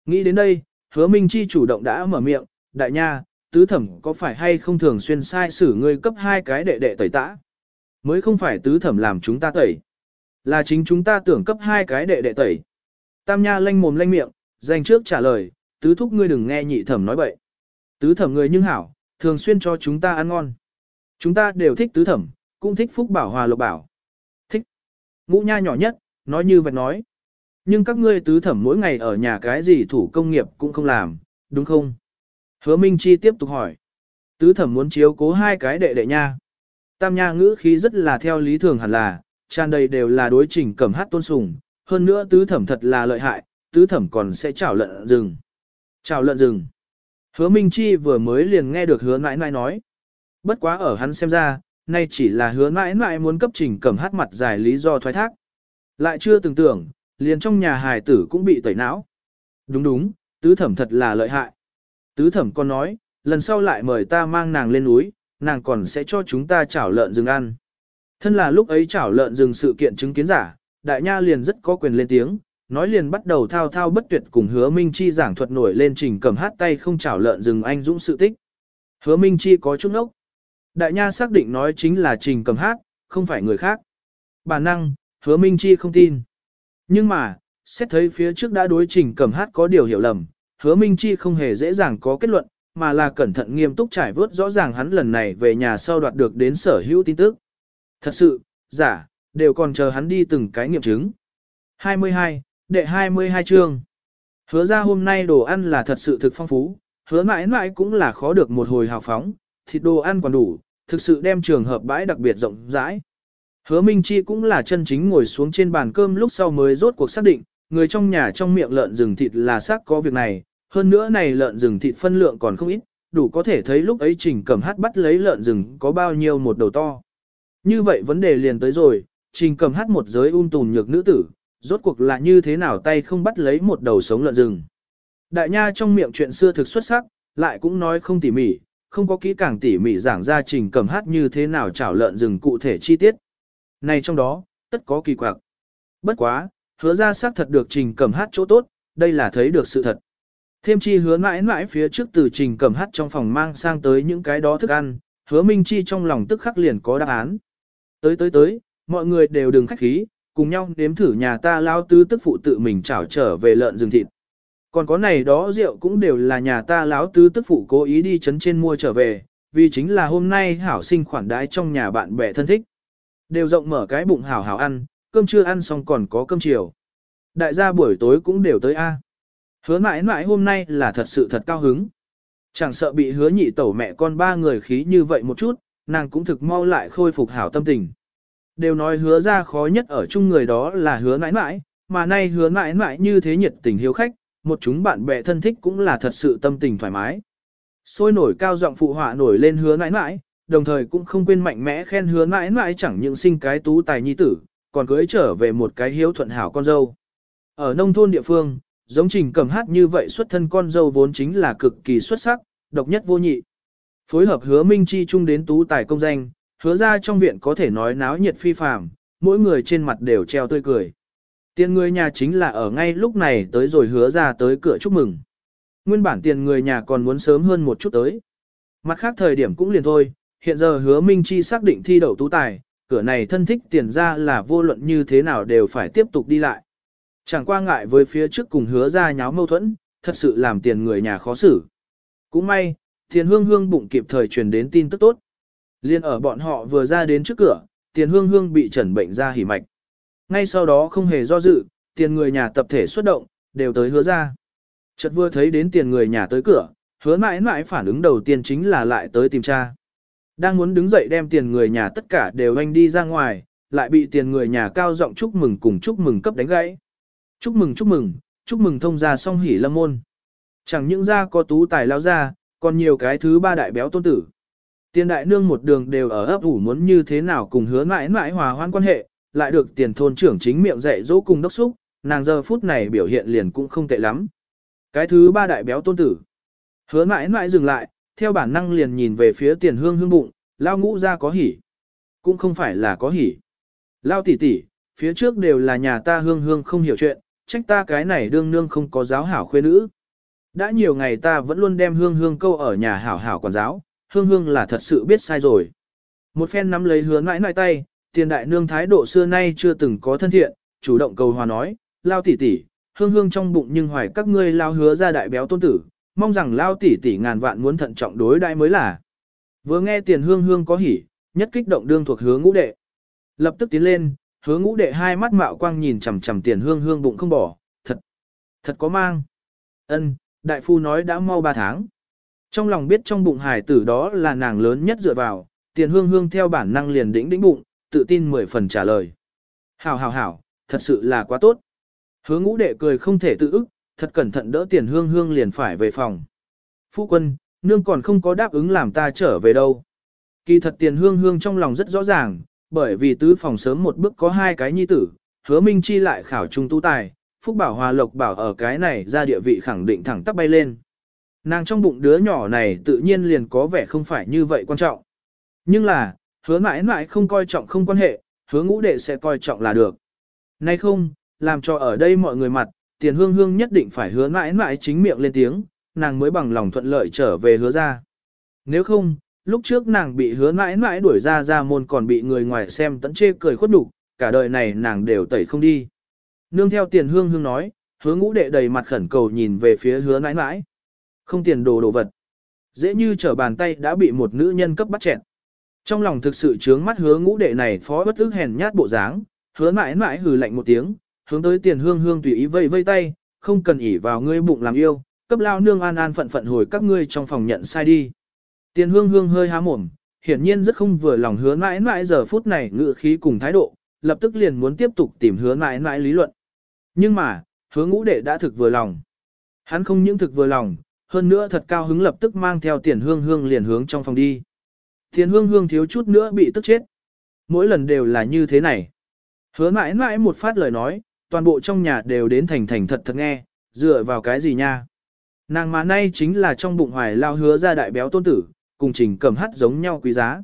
Nghĩ đến đây, hứa Minh Chi chủ động đã mở miệng, đại nha, tứ thẩm có phải hay không thường xuyên sai xử ngươi cấp hai cái đệ đệ tẩy tã? Mới không phải tứ thẩm làm chúng ta tẩy. Là chính chúng ta tưởng cấp hai cái đệ đệ tẩy. Tam nha lanh mồm lanh miệng, dành trước trả lời, tứ thúc ngươi đừng nghe nhị thẩm nói bậy. Tứ thẩm người nhưng hảo, thường xuyên cho chúng ta ăn ngon. Chúng ta đều thích tứ thẩm, cũng thích phúc bảo hòa lộc bảo. Thích. Ngũ nha nhỏ nhất, nói như vậy nói. Nhưng các ngươi tứ thẩm mỗi ngày ở nhà cái gì thủ công nghiệp cũng không làm, đúng không? Hứa Minh Chi tiếp tục hỏi. Tứ thẩm muốn chiếu cố hai cái đệ đệ nha. Tam nha ngữ khí rất là theo lý thường hẳn là, tràn đầy đều là đối trình cầm hát tôn sùng. Hơn nữa tứ thẩm thật là lợi hại, tứ thẩm còn sẽ chảo lợn rừng. Chảo lợn rừng. Hứa Minh Chi vừa mới liền nghe được hứa nãi nãi nói. Bất quá ở hắn xem ra, nay chỉ là hứa nãi nãi muốn cấp trình cầm hát mặt dài lý do thoái thác. Lại chưa từng tưởng, liền trong nhà hài tử cũng bị tẩy não. Đúng đúng, tứ thẩm thật là lợi hại. Tứ thẩm con nói, lần sau lại mời ta mang nàng lên núi, nàng còn sẽ cho chúng ta chảo lợn rừng ăn. Thân là lúc ấy chảo lợn rừng sự kiện chứng kiến giả, đại nha liền rất có quyền lên tiếng, nói liền bắt đầu thao thao bất tuyệt cùng hứa Minh Chi giảng thuật nổi lên trình cầm hát tay không chảo lợn rừng anh dũng sự tích. Hứa Minh Chi có chút nốc. Đại nha xác định nói chính là trình cầm hát, không phải người khác. Bản năng, hứa Minh Chi không tin. Nhưng mà, xét thấy phía trước đã đối trình cầm hát có điều hiểu lầm, hứa Minh Chi không hề dễ dàng có kết luận, mà là cẩn thận nghiêm túc trải vớt rõ ràng hắn lần này về nhà sau đoạt được đến sở hữu tin tức. Thật sự, giả, đều còn chờ hắn đi từng cái nghiệm chứng. 22, đệ 22 chương. Hứa ra hôm nay đồ ăn là thật sự thực phong phú, hứa mãi mãi cũng là khó được một hồi hào phóng, thịt đồ ăn còn đủ, thực sự đem trường hợp bãi đặc biệt rộng rãi. Hứa Minh Chi cũng là chân chính ngồi xuống trên bàn cơm lúc sau mới rốt cuộc xác định, người trong nhà trong miệng lợn rừng thịt là xác có việc này, hơn nữa này lợn rừng thịt phân lượng còn không ít, đủ có thể thấy lúc ấy Trình Cẩm Hát bắt lấy lợn rừng có bao nhiêu một đầu to. Như vậy vấn đề liền tới rồi, Trình Cẩm Hát một giới um ung tùn nhược nữ tử, rốt cuộc là như thế nào tay không bắt lấy một đầu sống lợn rừng. Đại nha trong miệng chuyện xưa thực xuất sắc, lại cũng nói không tỉ mỉ, không có kỹ càng tỉ mỉ giảng ra Trình Cẩm Hát như thế nào chảo lợn rừng cụ thể chi tiết. Này trong đó, tất có kỳ quặc. Bất quá, hứa ra xác thật được trình cầm hát chỗ tốt, đây là thấy được sự thật. Thêm chi hứa mãi mãi phía trước từ trình cầm hát trong phòng mang sang tới những cái đó thức ăn, hứa minh chi trong lòng tức khắc liền có đáp án. Tới tới tới, mọi người đều đừng khách khí, cùng nhau nếm thử nhà ta lao tứ tức phụ tự mình trảo trở về lợn rừng thịt. Còn có này đó rượu cũng đều là nhà ta láo tứ tức phụ cố ý đi chấn trên mua trở về, vì chính là hôm nay hảo sinh khoản đái trong nhà bạn bè thân thích. Đều rộng mở cái bụng hảo hảo ăn, cơm chưa ăn xong còn có cơm chiều. Đại gia buổi tối cũng đều tới A. Hứa mãi mãi hôm nay là thật sự thật cao hứng. Chẳng sợ bị hứa nhị tẩu mẹ con ba người khí như vậy một chút, nàng cũng thực mau lại khôi phục hảo tâm tình. Đều nói hứa ra khó nhất ở chung người đó là hứa mãi mãi, mà nay hứa mãi mãi như thế nhiệt tình hiếu khách, một chúng bạn bè thân thích cũng là thật sự tâm tình thoải mái. Sôi nổi cao giọng phụ họa nổi lên hứa mãi mãi, đồng thời cũng không quên mạnh mẽ khen hứa mãi mãi chẳng những sinh cái tú tài nhi tử, còn cưới trở về một cái hiếu thuận hảo con dâu. Ở nông thôn địa phương, giống trình cầm hát như vậy xuất thân con dâu vốn chính là cực kỳ xuất sắc, độc nhất vô nhị. Phối hợp hứa minh chi chung đến tú tài công danh, hứa ra trong viện có thể nói náo nhiệt phi phàm, mỗi người trên mặt đều treo tươi cười. Tiền người nhà chính là ở ngay lúc này tới rồi hứa ra tới cửa chúc mừng. Nguyên bản tiền người nhà còn muốn sớm hơn một chút tới. Mặt khác thời điểm cũng liền thôi, hiện giờ hứa Minh Chi xác định thi đậu tú tài, cửa này thân thích tiền ra là vô luận như thế nào đều phải tiếp tục đi lại. Chẳng qua ngại với phía trước cùng hứa ra nháo mâu thuẫn, thật sự làm tiền người nhà khó xử. Cũng may, tiền hương hương bụng kịp thời truyền đến tin tức tốt. Liên ở bọn họ vừa ra đến trước cửa, tiền hương hương bị trần bệnh ra hỉ mạch. Ngay sau đó không hề do dự, tiền người nhà tập thể xuất động, đều tới hứa ra. Chợt vừa thấy đến tiền người nhà tới cửa, hứa mãi mãi phản ứng đầu tiên chính là lại tới tìm cha. Đang muốn đứng dậy đem tiền người nhà tất cả đều anh đi ra ngoài, lại bị tiền người nhà cao giọng chúc mừng cùng chúc mừng cấp đánh gãy. Chúc mừng chúc mừng, chúc mừng thông gia song hỉ lâm môn. Chẳng những ra có tú tài lao ra, còn nhiều cái thứ ba đại béo tôn tử. Tiền đại nương một đường đều ở ấp ủ muốn như thế nào cùng hứa mãi mãi hòa hoan quan hệ, lại được tiền thôn trưởng chính miệng dạy dỗ cùng đốc xúc, nàng giờ phút này biểu hiện liền cũng không tệ lắm. Cái thứ ba đại béo tôn tử. Hứa mãi mãi dừng lại, theo bản năng liền nhìn về phía tiền hương hương bụng, lao ngũ ra có hỉ. Cũng không phải là có hỉ. Lao tỷ tỷ, phía trước đều là nhà ta hương hương không hiểu chuyện, trách ta cái này đương nương không có giáo hảo khuê nữ. Đã nhiều ngày ta vẫn luôn đem hương hương câu ở nhà hảo hảo quản giáo, hương hương là thật sự biết sai rồi. Một phen nắm lấy hứa mãi mãi tay, tiền đại nương thái độ xưa nay chưa từng có thân thiện, chủ động cầu hòa nói, lao tỷ tỷ, hương hương trong bụng nhưng hoài các ngươi lao hứa ra đại béo tôn tử, mong rằng lao tỷ tỷ ngàn vạn muốn thận trọng đối đãi mới là. Vừa nghe tiền hương hương có hỉ, nhất kích động đương thuộc hứa ngũ đệ. Lập tức tiến lên, hứa ngũ đệ hai mắt mạo quang nhìn chằm chằm tiền hương hương bụng không bỏ, thật, thật có mang. Ân, đại phu nói đã mau ba tháng. Trong lòng biết trong bụng hải tử đó là nàng lớn nhất dựa vào, tiền hương hương theo bản năng liền đĩnh đĩnh bụng, tự tin mười phần trả lời. Hảo hảo hảo, thật sự là quá tốt. Hứa ngũ đệ cười không thể tự ức, thật cẩn thận đỡ tiền hương hương liền phải về phòng. Phu quân, nương còn không có đáp ứng làm ta trở về đâu. Kỳ thật tiền hương hương trong lòng rất rõ ràng, bởi vì tứ phòng sớm một bước có hai cái nhi tử, hứa minh chi lại khảo trung tu tài, phúc bảo hòa lộc bảo ở cái này ra địa vị khẳng định thẳng tắp bay lên. Nàng trong bụng đứa nhỏ này tự nhiên liền có vẻ không phải như vậy quan trọng. Nhưng là, hứa mãi mãi không coi trọng không quan hệ, hứa ngũ đệ sẽ coi trọng là được. Nay không, làm cho ở đây mọi người mặt, tiền hương hương nhất định phải hứa mãi mãi chính miệng lên tiếng, nàng mới bằng lòng thuận lợi trở về hứa ra. Nếu không, lúc trước nàng bị hứa mãi mãi đuổi ra ra môn còn bị người ngoài xem tận chê cười khuất đục, cả đời này nàng đều tẩy không đi. Nương theo tiền hương hương nói, hứa ngũ đệ đầy mặt khẩn cầu nhìn về phía hứa mãi mãi. Không tiền đồ đồ vật. Dễ như trở bàn tay đã bị một nữ nhân cấp bắt chẹn. Trong lòng thực sự chướng mắt hứa ngũ đệ này phó bất ức hèn nhát bộ dáng, hứa mãi mãi hừ lạnh một tiếng, hướng tới tiền hương hương tùy ý vây vây tay, không cần ỉ vào ngươi bụng làm yêu, cấp lao nương an an phận phận hồi các ngươi trong phòng nhận sai đi. Tiền hương hương hơi há mồm, hiển nhiên rất không vừa lòng hứa mãi mãi giờ phút này ngự khí cùng thái độ, lập tức liền muốn tiếp tục tìm hứa mãi mãi lý luận. Nhưng mà, hứa ngũ đệ đã thực vừa lòng. Hắn không những thực vừa lòng, hơn nữa thật cao hứng lập tức mang theo tiền hương hương liền hướng trong phòng đi. Tiền hương hương thiếu chút nữa bị tức chết. Mỗi lần đều là như thế này. Hứa mãi mãi một phát lời nói, toàn bộ trong nhà đều đến thành thành thật thật nghe, dựa vào cái gì nha. Nàng mà nay chính là trong bụng hoài lao hứa ra đại béo tôn tử, cùng trình cầm hát giống nhau quý giá.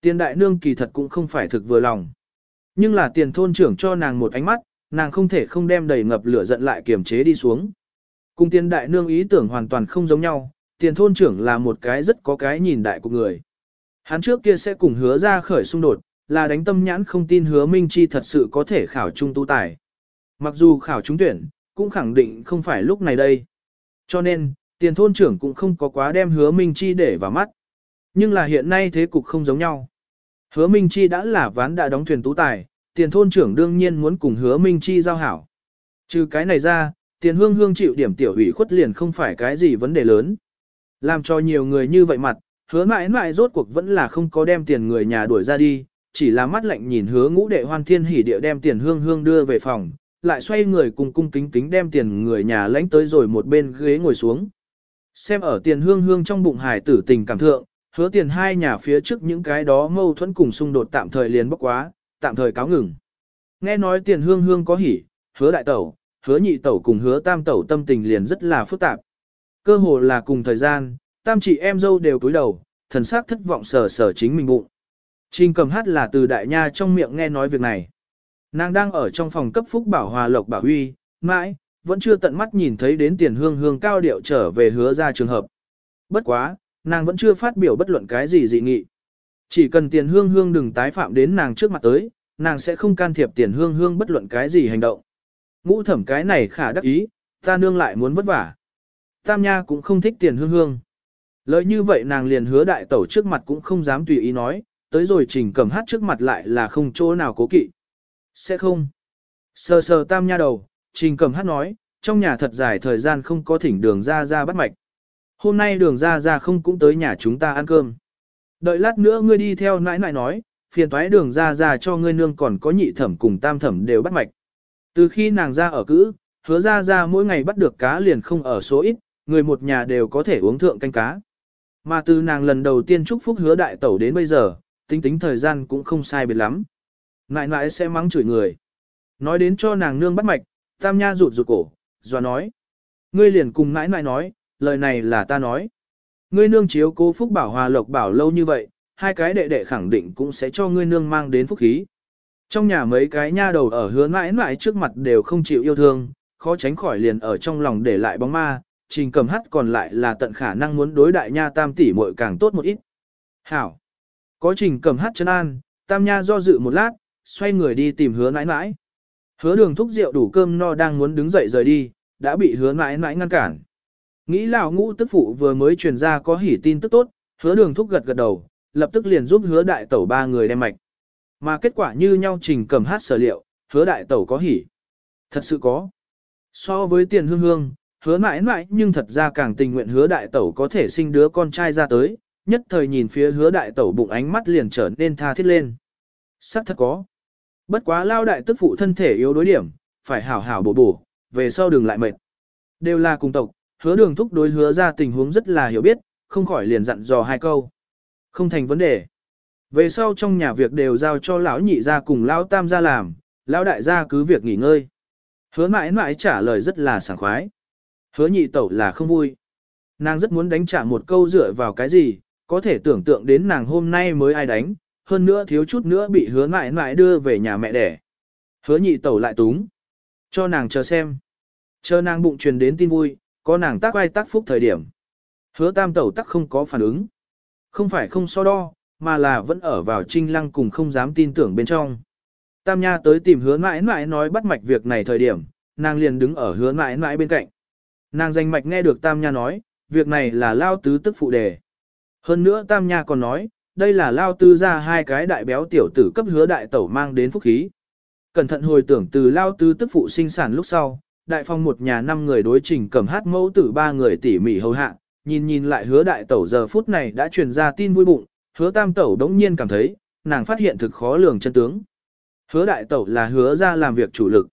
Tiền đại nương kỳ thật cũng không phải thực vừa lòng. Nhưng là tiền thôn trưởng cho nàng một ánh mắt, nàng không thể không đem đầy ngập lửa giận lại kiềm chế đi xuống. Cùng tiền đại nương ý tưởng hoàn toàn không giống nhau, tiền thôn trưởng là một cái rất có cái nhìn đại của người. Hắn trước kia sẽ cùng hứa ra khởi xung đột, là đánh tâm nhãn không tin hứa Minh Chi thật sự có thể khảo trung tu tài. Mặc dù khảo trúng tuyển, cũng khẳng định không phải lúc này đây. Cho nên, tiền thôn trưởng cũng không có quá đem hứa Minh Chi để vào mắt. Nhưng là hiện nay thế cục không giống nhau. Hứa Minh Chi đã là ván đã đóng thuyền tú tài, tiền thôn trưởng đương nhiên muốn cùng hứa Minh Chi giao hảo. Trừ cái này ra, tiền hương hương chịu điểm tiểu ủy khuất liền không phải cái gì vấn đề lớn. Làm cho nhiều người như vậy mặt, hứa mãi mãi rốt cuộc vẫn là không có đem tiền người nhà đuổi ra đi, chỉ là mắt lạnh nhìn hứa ngũ đệ hoan thiên hỉ địa đem tiền hương hương đưa về phòng, lại xoay người cùng cung kính kính đem tiền người nhà lãnh tới rồi một bên ghế ngồi xuống. Xem ở tiền hương hương trong bụng hải tử tình cảm thượng, hứa tiền hai nhà phía trước những cái đó mâu thuẫn cùng xung đột tạm thời liền bốc quá, tạm thời cáo ngừng. Nghe nói tiền hương hương có hỉ, hứa đại tẩu, hứa nhị tẩu cùng hứa tam tẩu tâm tình liền rất là phức tạp. Cơ hồ là cùng thời gian, tam chị em dâu đều cúi đầu, thần sắc thất vọng sờ sờ chính mình bụng. Trình cầm hát là từ đại nha trong miệng nghe nói việc này. Nàng đang ở trong phòng cấp phúc bảo hòa lộc bảo huy, mãi, vẫn chưa tận mắt nhìn thấy đến tiền hương hương cao điệu trở về hứa ra trường hợp. Bất quá, nàng vẫn chưa phát biểu bất luận cái gì dị nghị. Chỉ cần tiền hương hương đừng tái phạm đến nàng trước mặt tới, nàng sẽ không can thiệp tiền hương hương bất luận cái gì hành động. Ngũ thẩm cái này khả đắc ý, ta nương lại muốn vất vả. Tam nha cũng không thích tiền hương hương. Lời như vậy nàng liền hứa đại tẩu trước mặt cũng không dám tùy ý nói, tới rồi trình cầm hát trước mặt lại là không chỗ nào cố kỵ. Sẽ không. Sờ sờ tam nha đầu, trình cầm hát nói, trong nhà thật dài thời gian không có thỉnh đường ra ra bắt mạch. Hôm nay đường ra ra không cũng tới nhà chúng ta ăn cơm. Đợi lát nữa ngươi đi theo nãi nãi nói, phiền thoái đường ra ra cho ngươi nương còn có nhị thẩm cùng tam thẩm đều bắt mạch. Từ khi nàng ra ở cữ, hứa ra ra mỗi ngày bắt được cá liền không ở số ít, người một nhà đều có thể uống thượng canh cá. Mà từ nàng lần đầu tiên chúc phúc hứa đại tẩu đến bây giờ, tính tính thời gian cũng không sai biệt lắm. Nại nại sẽ mắng chửi người. Nói đến cho nàng nương bắt mạch, tam nha rụt rụt cổ, dọa nói. Ngươi liền cùng nãi nãi nói, lời này là ta nói. Ngươi nương chiếu cố phúc bảo hòa lộc bảo lâu như vậy, hai cái đệ đệ khẳng định cũng sẽ cho ngươi nương mang đến phúc khí. Trong nhà mấy cái nha đầu ở hứa mãi mãi trước mặt đều không chịu yêu thương, khó tránh khỏi liền ở trong lòng để lại bóng ma, trình cầm hắt còn lại là tận khả năng muốn đối đại nha tam tỷ muội càng tốt một ít. Hảo! Có trình cầm hát chân an, tam nha do dự một lát, xoay người đi tìm hứa Nãi Nãi, Hứa đường thúc rượu đủ cơm no đang muốn đứng dậy rời đi, đã bị hứa Nãi Nãi ngăn cản. Nghĩ lão ngũ tức phụ vừa mới truyền ra có hỉ tin tức tốt, hứa đường thúc gật gật đầu, lập tức liền giúp hứa đại tẩu ba người đem mạch. Mà kết quả như nhau trình cầm hát sở liệu, hứa đại tẩu có hỉ. Thật sự có. So với tiền hương hương, hứa mãi mãi nhưng thật ra càng tình nguyện hứa đại tẩu có thể sinh đứa con trai ra tới, nhất thời nhìn phía hứa đại tẩu bụng ánh mắt liền trở nên tha thiết lên. Sắc thật có. Bất quá lao đại tức phụ thân thể yếu đối điểm, phải hảo hảo bổ bổ, về sau đừng lại mệt. Đều là cùng tộc, hứa đường thúc đối hứa ra tình huống rất là hiểu biết, không khỏi liền dặn dò hai câu. Không thành vấn đề. Về sau trong nhà việc đều giao cho lão nhị ra cùng lão tam ra làm, lão đại gia cứ việc nghỉ ngơi. Hứa mãi mãi trả lời rất là sảng khoái. Hứa nhị tẩu là không vui. Nàng rất muốn đánh trả một câu dựa vào cái gì, có thể tưởng tượng đến nàng hôm nay mới ai đánh, hơn nữa thiếu chút nữa bị hứa mãi mãi đưa về nhà mẹ đẻ. Hứa nhị tẩu lại túng. Cho nàng chờ xem. Chờ nàng bụng truyền đến tin vui, có nàng tác ai tác phúc thời điểm. Hứa tam tẩu tắc không có phản ứng. Không phải không so đo, mà là vẫn ở vào trinh lăng cùng không dám tin tưởng bên trong. Tam Nha tới tìm hứa mãi mãi nói bắt mạch việc này thời điểm, nàng liền đứng ở hứa mãi mãi bên cạnh. Nàng danh mạch nghe được Tam Nha nói, việc này là lao tứ tức phụ đề. Hơn nữa Tam Nha còn nói, đây là lao Tư ra hai cái đại béo tiểu tử cấp hứa đại tẩu mang đến phúc khí. Cẩn thận hồi tưởng từ lao Tư tức phụ sinh sản lúc sau, đại phong một nhà năm người đối trình cầm hát mẫu tử ba người tỉ mỉ hầu hạ, nhìn nhìn lại hứa đại tẩu giờ phút này đã truyền ra tin vui bụng, hứa tam tẩu đống nhiên cảm thấy, nàng phát hiện thực khó lường chân tướng. Hứa đại tẩu là hứa ra làm việc chủ lực.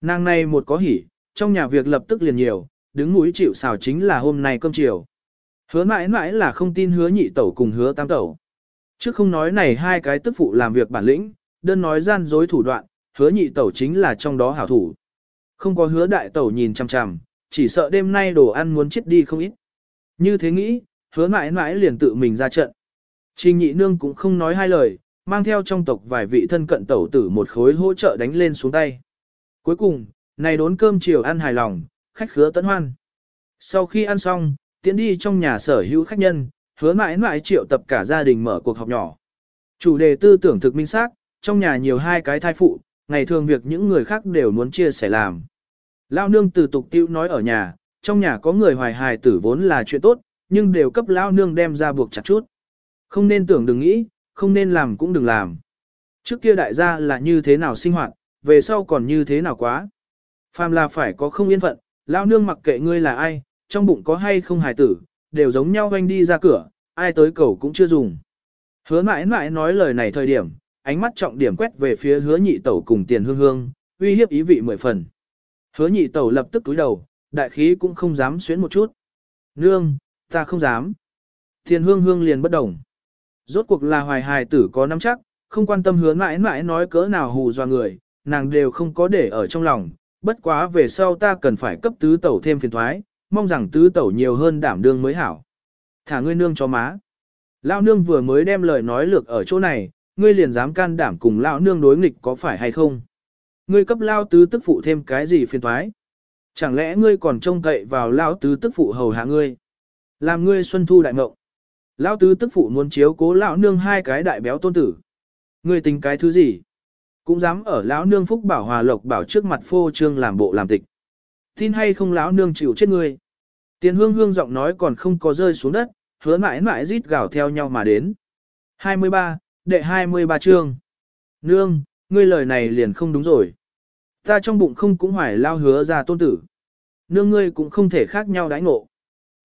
Nàng này một có hỉ, trong nhà việc lập tức liền nhiều, đứng mũi chịu xào chính là hôm nay cơm chiều. Hứa mãi mãi là không tin hứa nhị tẩu cùng hứa tam tẩu. Trước không nói này hai cái tức phụ làm việc bản lĩnh, đơn nói gian dối thủ đoạn, hứa nhị tẩu chính là trong đó hảo thủ. Không có hứa đại tẩu nhìn chằm chằm, chỉ sợ đêm nay đồ ăn muốn chết đi không ít. Như thế nghĩ, hứa mãi mãi liền tự mình ra trận. Trình nhị nương cũng không nói hai lời, mang theo trong tộc vài vị thân cận tẩu tử một khối hỗ trợ đánh lên xuống tay. Cuối cùng, này đốn cơm chiều ăn hài lòng, khách khứa tấn hoan. Sau khi ăn xong, tiến đi trong nhà sở hữu khách nhân, hứa mãi mãi triệu tập cả gia đình mở cuộc họp nhỏ. Chủ đề tư tưởng thực minh xác, trong nhà nhiều hai cái thai phụ, ngày thường việc những người khác đều muốn chia sẻ làm. Lao nương từ tục tiêu nói ở nhà, trong nhà có người hoài hài tử vốn là chuyện tốt, nhưng đều cấp lao nương đem ra buộc chặt chút. Không nên tưởng đừng nghĩ, không nên làm cũng đừng làm. Trước kia đại gia là như thế nào sinh hoạt, về sau còn như thế nào quá. Phàm là phải có không yên phận, lao nương mặc kệ ngươi là ai, trong bụng có hay không hài tử, đều giống nhau quanh đi ra cửa, ai tới cầu cũng chưa dùng. Hứa mãi mãi nói lời này thời điểm, ánh mắt trọng điểm quét về phía hứa nhị tẩu cùng tiền hương hương, uy hiếp ý vị mười phần. Hứa nhị tẩu lập tức túi đầu, đại khí cũng không dám xuyến một chút. Nương, ta không dám. Tiền hương hương liền bất đồng. Rốt cuộc là hoài hài tử có nắm chắc, không quan tâm hứa mãi mãi nói cỡ nào hù dọa người, nàng đều không có để ở trong lòng. Bất quá về sau ta cần phải cấp tứ tẩu thêm phiền thoái, mong rằng tứ tẩu nhiều hơn đảm đương mới hảo. Thả ngươi nương cho má. Lão nương vừa mới đem lời nói lược ở chỗ này, ngươi liền dám can đảm cùng lão nương đối nghịch có phải hay không? Ngươi cấp lao tứ tức phụ thêm cái gì phiền thoái? Chẳng lẽ ngươi còn trông cậy vào lao tứ tức phụ hầu hạ ngươi? Làm ngươi xuân thu đại ngộng. Lão tứ tức phụ muốn chiếu cố lão nương hai cái đại béo tôn tử. Ngươi tính cái thứ gì? Cũng dám ở lão nương phúc bảo hòa lộc bảo trước mặt phô trương làm bộ làm tịch. Tin hay không lão nương chịu chết ngươi? Tiền hương hương giọng nói còn không có rơi xuống đất, hứa mãi mãi rít gào theo nhau mà đến. 23, đệ 23 chương. Nương, ngươi lời này liền không đúng rồi. Ta trong bụng không cũng hoài lao hứa ra tôn tử. Nương ngươi cũng không thể khác nhau đãi ngộ.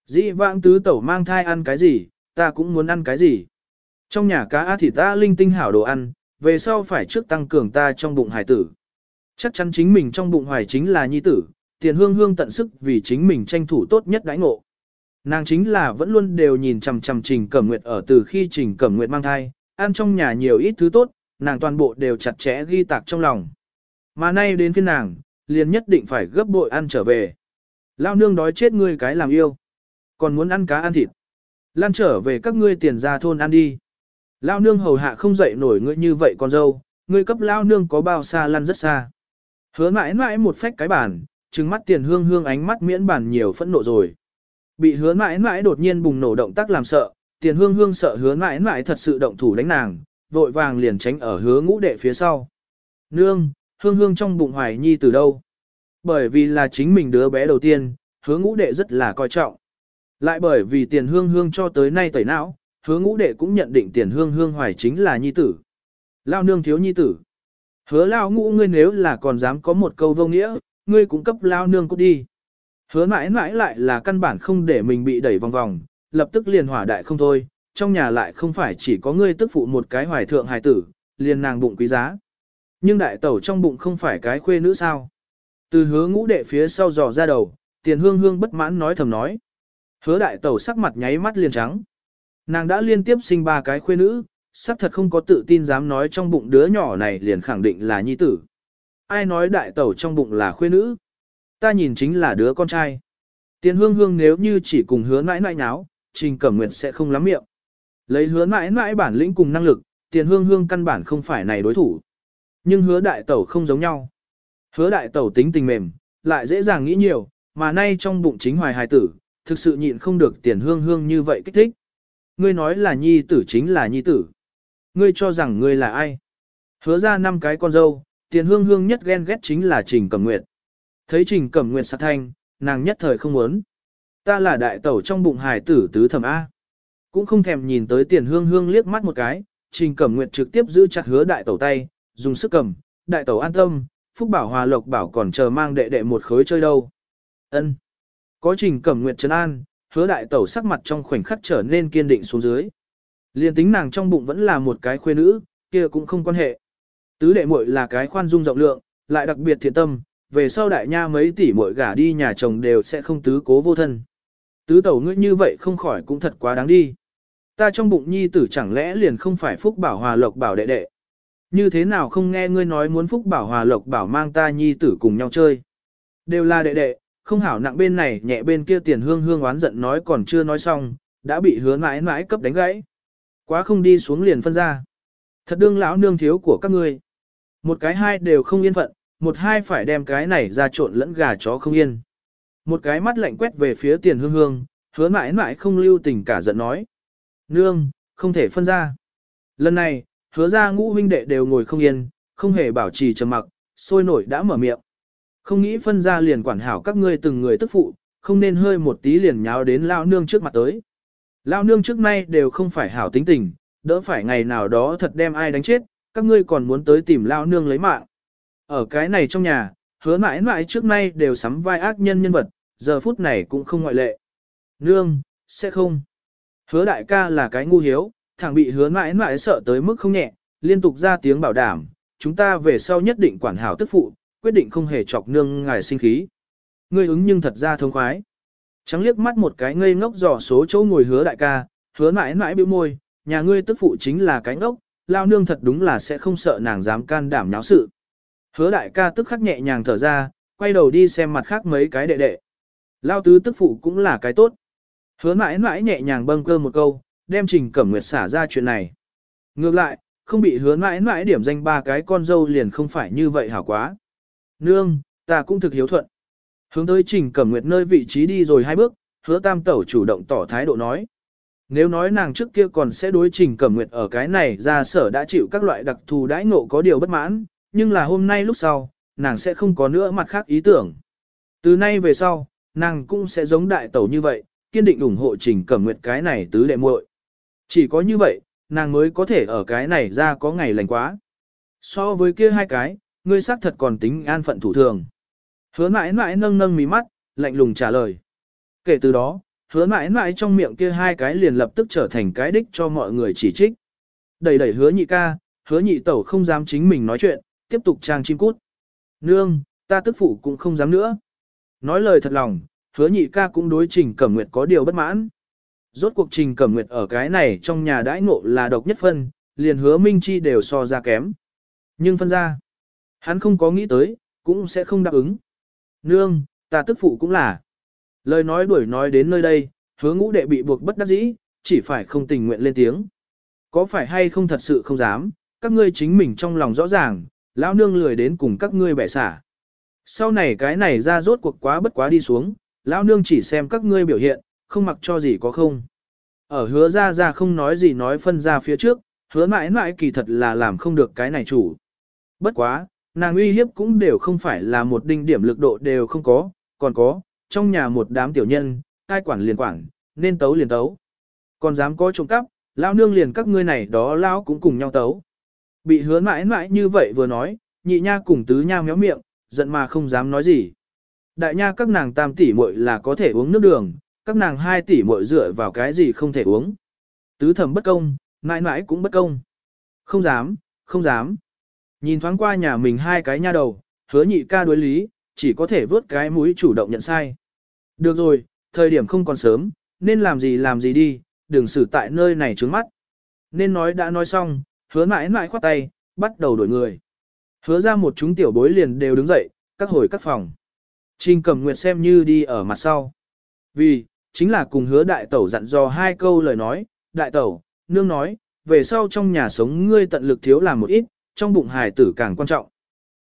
Dĩ vãng tứ tẩu mang thai ăn cái gì, ta cũng muốn ăn cái gì. Trong nhà cá á thì ta linh tinh hảo đồ ăn, về sau phải trước tăng cường ta trong bụng hải tử. Chắc chắn chính mình trong bụng hoài chính là nhi tử, tiền hương hương tận sức vì chính mình tranh thủ tốt nhất đãi ngộ. Nàng chính là vẫn luôn đều nhìn chằm chằm Trình Cẩm Nguyệt ở từ khi Trình Cẩm Nguyệt mang thai, ăn trong nhà nhiều ít thứ tốt, nàng toàn bộ đều chặt chẽ ghi tạc trong lòng. Mà nay đến phiên nàng, liền nhất định phải gấp bội ăn trở về. Lao nương đói chết ngươi cái làm yêu. Còn muốn ăn cá ăn thịt. Lan trở về các ngươi tiền ra thôn ăn đi. Lao nương hầu hạ không dậy nổi ngươi như vậy con dâu, ngươi cấp lao nương có bao xa lăn rất xa. Hứa mãi mãi một phách cái bản, trừng mắt tiền hương hương ánh mắt miễn bản nhiều phẫn nộ rồi. Bị hứa mãi mãi đột nhiên bùng nổ động tác làm sợ, tiền hương hương sợ hứa mãi mãi thật sự động thủ đánh nàng, vội vàng liền tránh ở hứa ngũ đệ phía sau. Nương, hương hương trong bụng hoài nhi từ đâu? Bởi vì là chính mình đứa bé đầu tiên, hứa ngũ đệ rất là coi trọng. Lại bởi vì tiền hương hương cho tới nay tẩy não, hứa ngũ đệ cũng nhận định tiền hương hương hoài chính là nhi tử. Lao nương thiếu nhi tử. Hứa lao ngũ ngươi nếu là còn dám có một câu vô nghĩa, ngươi cũng cấp lao nương cút đi. Hứa mãi mãi lại là căn bản không để mình bị đẩy vòng vòng, lập tức liền hỏa đại không thôi, trong nhà lại không phải chỉ có ngươi tức phụ một cái hoài thượng hài tử, liền nàng bụng quý giá. Nhưng đại tẩu trong bụng không phải cái khuê nữ sao. Từ hứa ngũ đệ phía sau dò ra đầu, tiền hương hương bất mãn nói thầm nói. Hứa đại tẩu sắc mặt nháy mắt liền trắng. Nàng đã liên tiếp sinh ba cái khuê nữ, sắc thật không có tự tin dám nói trong bụng đứa nhỏ này liền khẳng định là nhi tử. Ai nói đại tẩu trong bụng là khuê nữ? Ta nhìn chính là đứa con trai. Tiền hương hương nếu như chỉ cùng hứa mãi mãi nháo, trình cẩm nguyệt sẽ không lắm miệng. Lấy hứa mãi mãi bản lĩnh cùng năng lực, tiền hương hương căn bản không phải này đối thủ. Nhưng hứa đại tẩu không giống nhau. Hứa đại tẩu tính tình mềm, lại dễ dàng nghĩ nhiều, mà nay trong bụng chính hoài hài tử, thực sự nhịn không được tiền hương hương như vậy kích thích. Ngươi nói là nhi tử chính là nhi tử. Ngươi cho rằng ngươi là ai? Hứa ra năm cái con dâu, tiền hương hương nhất ghen ghét chính là Trình Cẩm Nguyệt. Thấy Trình Cẩm Nguyệt sát thanh, nàng nhất thời không muốn. Ta là đại tẩu trong bụng hài tử tứ thẩm A. Cũng không thèm nhìn tới tiền hương hương liếc mắt một cái, Trình Cẩm Nguyệt trực tiếp giữ chặt hứa đại tẩu tay, dùng sức cầm, đại tẩu an tâm, Phúc Bảo Hòa Lộc Bảo còn chờ mang đệ đệ một khối chơi đâu. Ân. Có Trình Cẩm Nguyệt trấn an, hứa đại tẩu sắc mặt trong khoảnh khắc trở nên kiên định xuống dưới. Liên tính nàng trong bụng vẫn là một cái khuê nữ, kia cũng không quan hệ. Tứ đệ muội là cái khoan dung rộng lượng, lại đặc biệt thiện tâm, về sau đại nha mấy tỷ muội gả đi nhà chồng đều sẽ không tứ cố vô thân. Tứ tẩu ngươi như vậy không khỏi cũng thật quá đáng đi. Ta trong bụng nhi tử chẳng lẽ liền không phải phúc bảo hòa lộc bảo đệ đệ. Như thế nào không nghe ngươi nói muốn phúc bảo hòa lộc bảo mang ta nhi tử cùng nhau chơi. Đều là đệ đệ, không hảo nặng bên này nhẹ bên kia tiền hương hương oán giận nói còn chưa nói xong, đã bị hứa mãi mãi cấp đánh gãy. Quá không đi xuống liền phân ra. Thật đương lão nương thiếu của các ngươi. Một cái hai đều không yên phận, một hai phải đem cái này ra trộn lẫn gà chó không yên. Một cái mắt lạnh quét về phía tiền hương hương, hứa mãi mãi không lưu tình cả giận nói. Nương, không thể phân ra. Lần này, hứa ra ngũ huynh đệ đều ngồi không yên, không hề bảo trì trầm mặc, sôi nổi đã mở miệng. Không nghĩ phân ra liền quản hảo các ngươi từng người tức phụ, không nên hơi một tí liền nháo đến lao nương trước mặt tới. Lao nương trước nay đều không phải hảo tính tình, đỡ phải ngày nào đó thật đem ai đánh chết, các ngươi còn muốn tới tìm lao nương lấy mạng. Ở cái này trong nhà, hứa mãi mãi trước nay đều sắm vai ác nhân nhân vật, giờ phút này cũng không ngoại lệ. Nương, sẽ không. Hứa đại ca là cái ngu hiếu, thằng bị hứa mãi mãi sợ tới mức không nhẹ, liên tục ra tiếng bảo đảm, chúng ta về sau nhất định quản hảo tức phụ, quyết định không hề chọc nương ngài sinh khí. Ngươi ứng nhưng thật ra thông khoái. Trắng liếc mắt một cái ngây ngốc dò số chỗ ngồi hứa đại ca, hứa mãi mãi bĩu môi, nhà ngươi tức phụ chính là cái ngốc, lao nương thật đúng là sẽ không sợ nàng dám can đảm nháo sự. Hứa đại ca tức khắc nhẹ nhàng thở ra, quay đầu đi xem mặt khác mấy cái đệ đệ. Lao tứ tức phụ cũng là cái tốt. Hứa mãi mãi nhẹ nhàng bâng cơ một câu, đem trình cẩm nguyệt xả ra chuyện này. Ngược lại, không bị hứa mãi mãi điểm danh ba cái con dâu liền không phải như vậy hảo quá. Nương, ta cũng thực hiếu thuận. Hướng tới trình cẩm nguyệt nơi vị trí đi rồi hai bước, hứa tam tẩu chủ động tỏ thái độ nói. Nếu nói nàng trước kia còn sẽ đối trình cẩm nguyệt ở cái này ra sở đã chịu các loại đặc thù đãi ngộ có điều bất mãn, nhưng là hôm nay lúc sau, nàng sẽ không có nữa mặt khác ý tưởng. Từ nay về sau, nàng cũng sẽ giống đại tẩu như vậy, kiên định ủng hộ trình cẩm nguyệt cái này tứ đệ muội. Chỉ có như vậy, nàng mới có thể ở cái này ra có ngày lành quá. So với kia hai cái, ngươi xác thật còn tính an phận thủ thường. Hứa mãi mãi nâng nâng mí mắt, lạnh lùng trả lời. Kể từ đó, hứa mãi mãi trong miệng kia hai cái liền lập tức trở thành cái đích cho mọi người chỉ trích. Đẩy đẩy hứa nhị ca, hứa nhị tẩu không dám chính mình nói chuyện, tiếp tục trang chim cút. Nương, ta tức phụ cũng không dám nữa. Nói lời thật lòng, hứa nhị ca cũng đối trình cẩm nguyệt có điều bất mãn. Rốt cuộc trình cẩm nguyệt ở cái này trong nhà đãi ngộ là độc nhất phân, liền hứa minh chi đều so ra kém. Nhưng phân ra, hắn không có nghĩ tới, cũng sẽ không đáp ứng. Nương, ta tức phụ cũng là. Lời nói đuổi nói đến nơi đây, hứa ngũ đệ bị buộc bất đắc dĩ, chỉ phải không tình nguyện lên tiếng. Có phải hay không thật sự không dám, các ngươi chính mình trong lòng rõ ràng, lão nương lười đến cùng các ngươi bẻ xả. Sau này cái này ra rốt cuộc quá bất quá đi xuống, lão nương chỉ xem các ngươi biểu hiện, không mặc cho gì có không. Ở hứa ra ra không nói gì nói phân ra phía trước, hứa mãi mãi kỳ thật là làm không được cái này chủ. Bất quá, nàng uy hiếp cũng đều không phải là một đinh điểm lực độ đều không có, còn có, trong nhà một đám tiểu nhân, ai quản liền quản, nên tấu liền tấu. Còn dám có trộm cắp, lão nương liền các ngươi này đó lão cũng cùng nhau tấu. Bị hứa mãi mãi như vậy vừa nói, nhị nha cùng tứ nha méo miệng, giận mà không dám nói gì. Đại nha các nàng tam tỷ muội là có thể uống nước đường, các nàng hai tỷ muội dựa vào cái gì không thể uống. Tứ thẩm bất công, mãi mãi cũng bất công. Không dám, không dám. Nhìn thoáng qua nhà mình hai cái nha đầu, hứa nhị ca đối lý, chỉ có thể vớt cái mũi chủ động nhận sai. Được rồi, thời điểm không còn sớm, nên làm gì làm gì đi, đừng xử tại nơi này trướng mắt. Nên nói đã nói xong, hứa mãi mãi khoát tay, bắt đầu đổi người. Hứa ra một chúng tiểu bối liền đều đứng dậy, các hồi các phòng. Trình cầm nguyệt xem như đi ở mặt sau. Vì, chính là cùng hứa đại tẩu dặn dò hai câu lời nói, đại tẩu, nương nói, về sau trong nhà sống ngươi tận lực thiếu làm một ít, trong bụng hài tử càng quan trọng.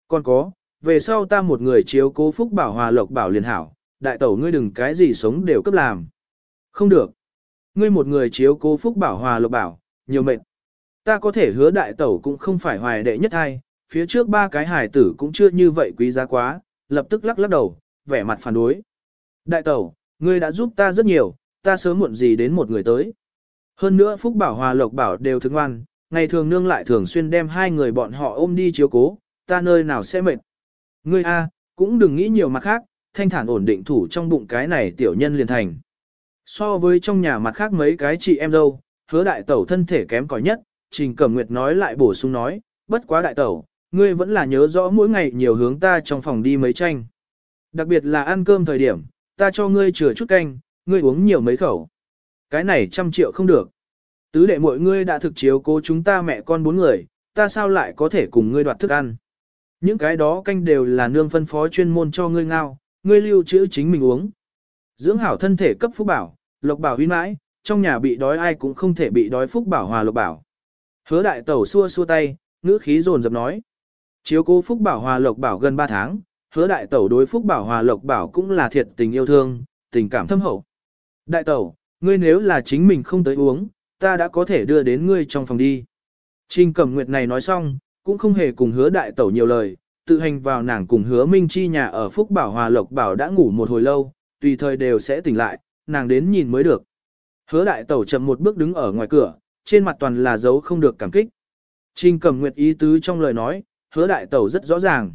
Còn có, về sau ta một người chiếu cố phúc bảo hòa lộc bảo liền hảo, đại tẩu ngươi đừng cái gì sống đều cấp làm. Không được. Ngươi một người chiếu cố phúc bảo hòa lộc bảo, nhiều mệnh. Ta có thể hứa đại tẩu cũng không phải hoài đệ nhất hay, phía trước ba cái hài tử cũng chưa như vậy quý giá quá, lập tức lắc lắc đầu, vẻ mặt phản đối. Đại tẩu, ngươi đã giúp ta rất nhiều, ta sớm muộn gì đến một người tới. Hơn nữa Phúc Bảo Hòa Lộc Bảo đều thương ngoan, ngày thường nương lại thường xuyên đem hai người bọn họ ôm đi chiếu cố, ta nơi nào sẽ mệt. Ngươi a, cũng đừng nghĩ nhiều mặt khác, thanh thản ổn định thủ trong bụng cái này tiểu nhân liền thành. So với trong nhà mặt khác mấy cái chị em dâu, hứa đại tẩu thân thể kém cỏi nhất, Trình Cẩm Nguyệt nói lại bổ sung nói, bất quá đại tẩu, ngươi vẫn là nhớ rõ mỗi ngày nhiều hướng ta trong phòng đi mấy tranh. Đặc biệt là ăn cơm thời điểm, ta cho ngươi chừa chút canh, ngươi uống nhiều mấy khẩu. Cái này trăm triệu không được. Tứ đệ mọi ngươi đã thực chiếu cố chúng ta mẹ con bốn người, ta sao lại có thể cùng ngươi đoạt thức ăn. Những cái đó canh đều là nương phân phó chuyên môn cho ngươi ngao, ngươi lưu trữ chính mình uống. Dưỡng hảo thân thể cấp phúc bảo, lộc bảo huy mãi, trong nhà bị đói ai cũng không thể bị đói phúc bảo hòa lộc bảo. Hứa đại tẩu xua xua tay, ngữ khí dồn dập nói. Chiếu cố phúc bảo hòa lộc bảo gần 3 tháng, hứa đại tẩu đối phúc bảo hòa lộc bảo cũng là thiệt tình yêu thương, tình cảm thâm hậu. Đại tẩu, ngươi nếu là chính mình không tới uống, ta đã có thể đưa đến ngươi trong phòng đi. Trình cẩm nguyệt này nói xong, cũng không hề cùng hứa đại tẩu nhiều lời, tự hành vào nàng cùng hứa minh chi nhà ở phúc bảo hòa lộc bảo đã ngủ một hồi lâu, tùy thời đều sẽ tỉnh lại, nàng đến nhìn mới được. Hứa đại tẩu chậm một bước đứng ở ngoài cửa, trên mặt toàn là dấu không được cảm kích. Trình cẩm nguyệt ý tứ trong lời nói, hứa đại tẩu rất rõ ràng.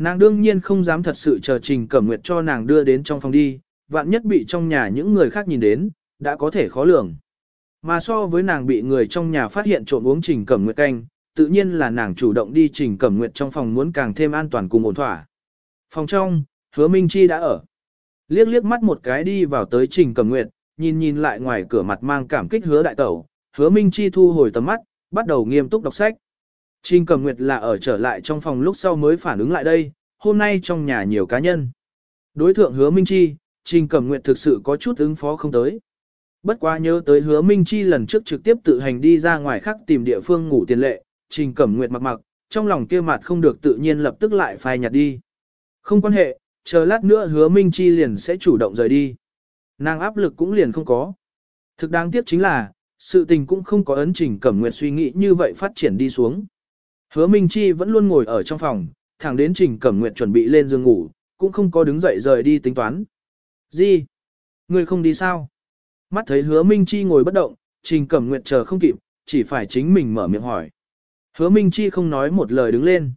Nàng đương nhiên không dám thật sự chờ Trình Cẩm Nguyệt cho nàng đưa đến trong phòng đi, vạn nhất bị trong nhà những người khác nhìn đến, đã có thể khó lường. Mà so với nàng bị người trong nhà phát hiện trộm uống Trình Cẩm Nguyệt canh, tự nhiên là nàng chủ động đi Trình Cẩm Nguyệt trong phòng muốn càng thêm an toàn cùng ổn thỏa. Phòng trong, hứa Minh Chi đã ở. Liếc liếc mắt một cái đi vào tới Trình Cẩm Nguyệt, nhìn nhìn lại ngoài cửa mặt mang cảm kích hứa đại tẩu, hứa Minh Chi thu hồi tầm mắt, bắt đầu nghiêm túc đọc sách. Trình Cẩm Nguyệt là ở trở lại trong phòng lúc sau mới phản ứng lại đây, hôm nay trong nhà nhiều cá nhân. Đối thượng hứa Minh Chi, Trình Cẩm Nguyệt thực sự có chút ứng phó không tới. Bất quá nhớ tới hứa Minh Chi lần trước trực tiếp tự hành đi ra ngoài khác tìm địa phương ngủ tiền lệ, Trình Cẩm Nguyệt mặc mặc, trong lòng kia mặt không được tự nhiên lập tức lại phai nhạt đi. Không quan hệ, chờ lát nữa hứa Minh Chi liền sẽ chủ động rời đi. Nàng áp lực cũng liền không có. Thực đáng tiếc chính là, sự tình cũng không có ấn Trình Cẩm Nguyệt suy nghĩ như vậy phát triển đi xuống. Hứa Minh Chi vẫn luôn ngồi ở trong phòng, thẳng đến Trình Cẩm Nguyệt chuẩn bị lên giường ngủ, cũng không có đứng dậy rời đi tính toán. Gì? Người không đi sao? Mắt thấy hứa Minh Chi ngồi bất động, Trình Cẩm Nguyệt chờ không kịp, chỉ phải chính mình mở miệng hỏi. Hứa Minh Chi không nói một lời đứng lên.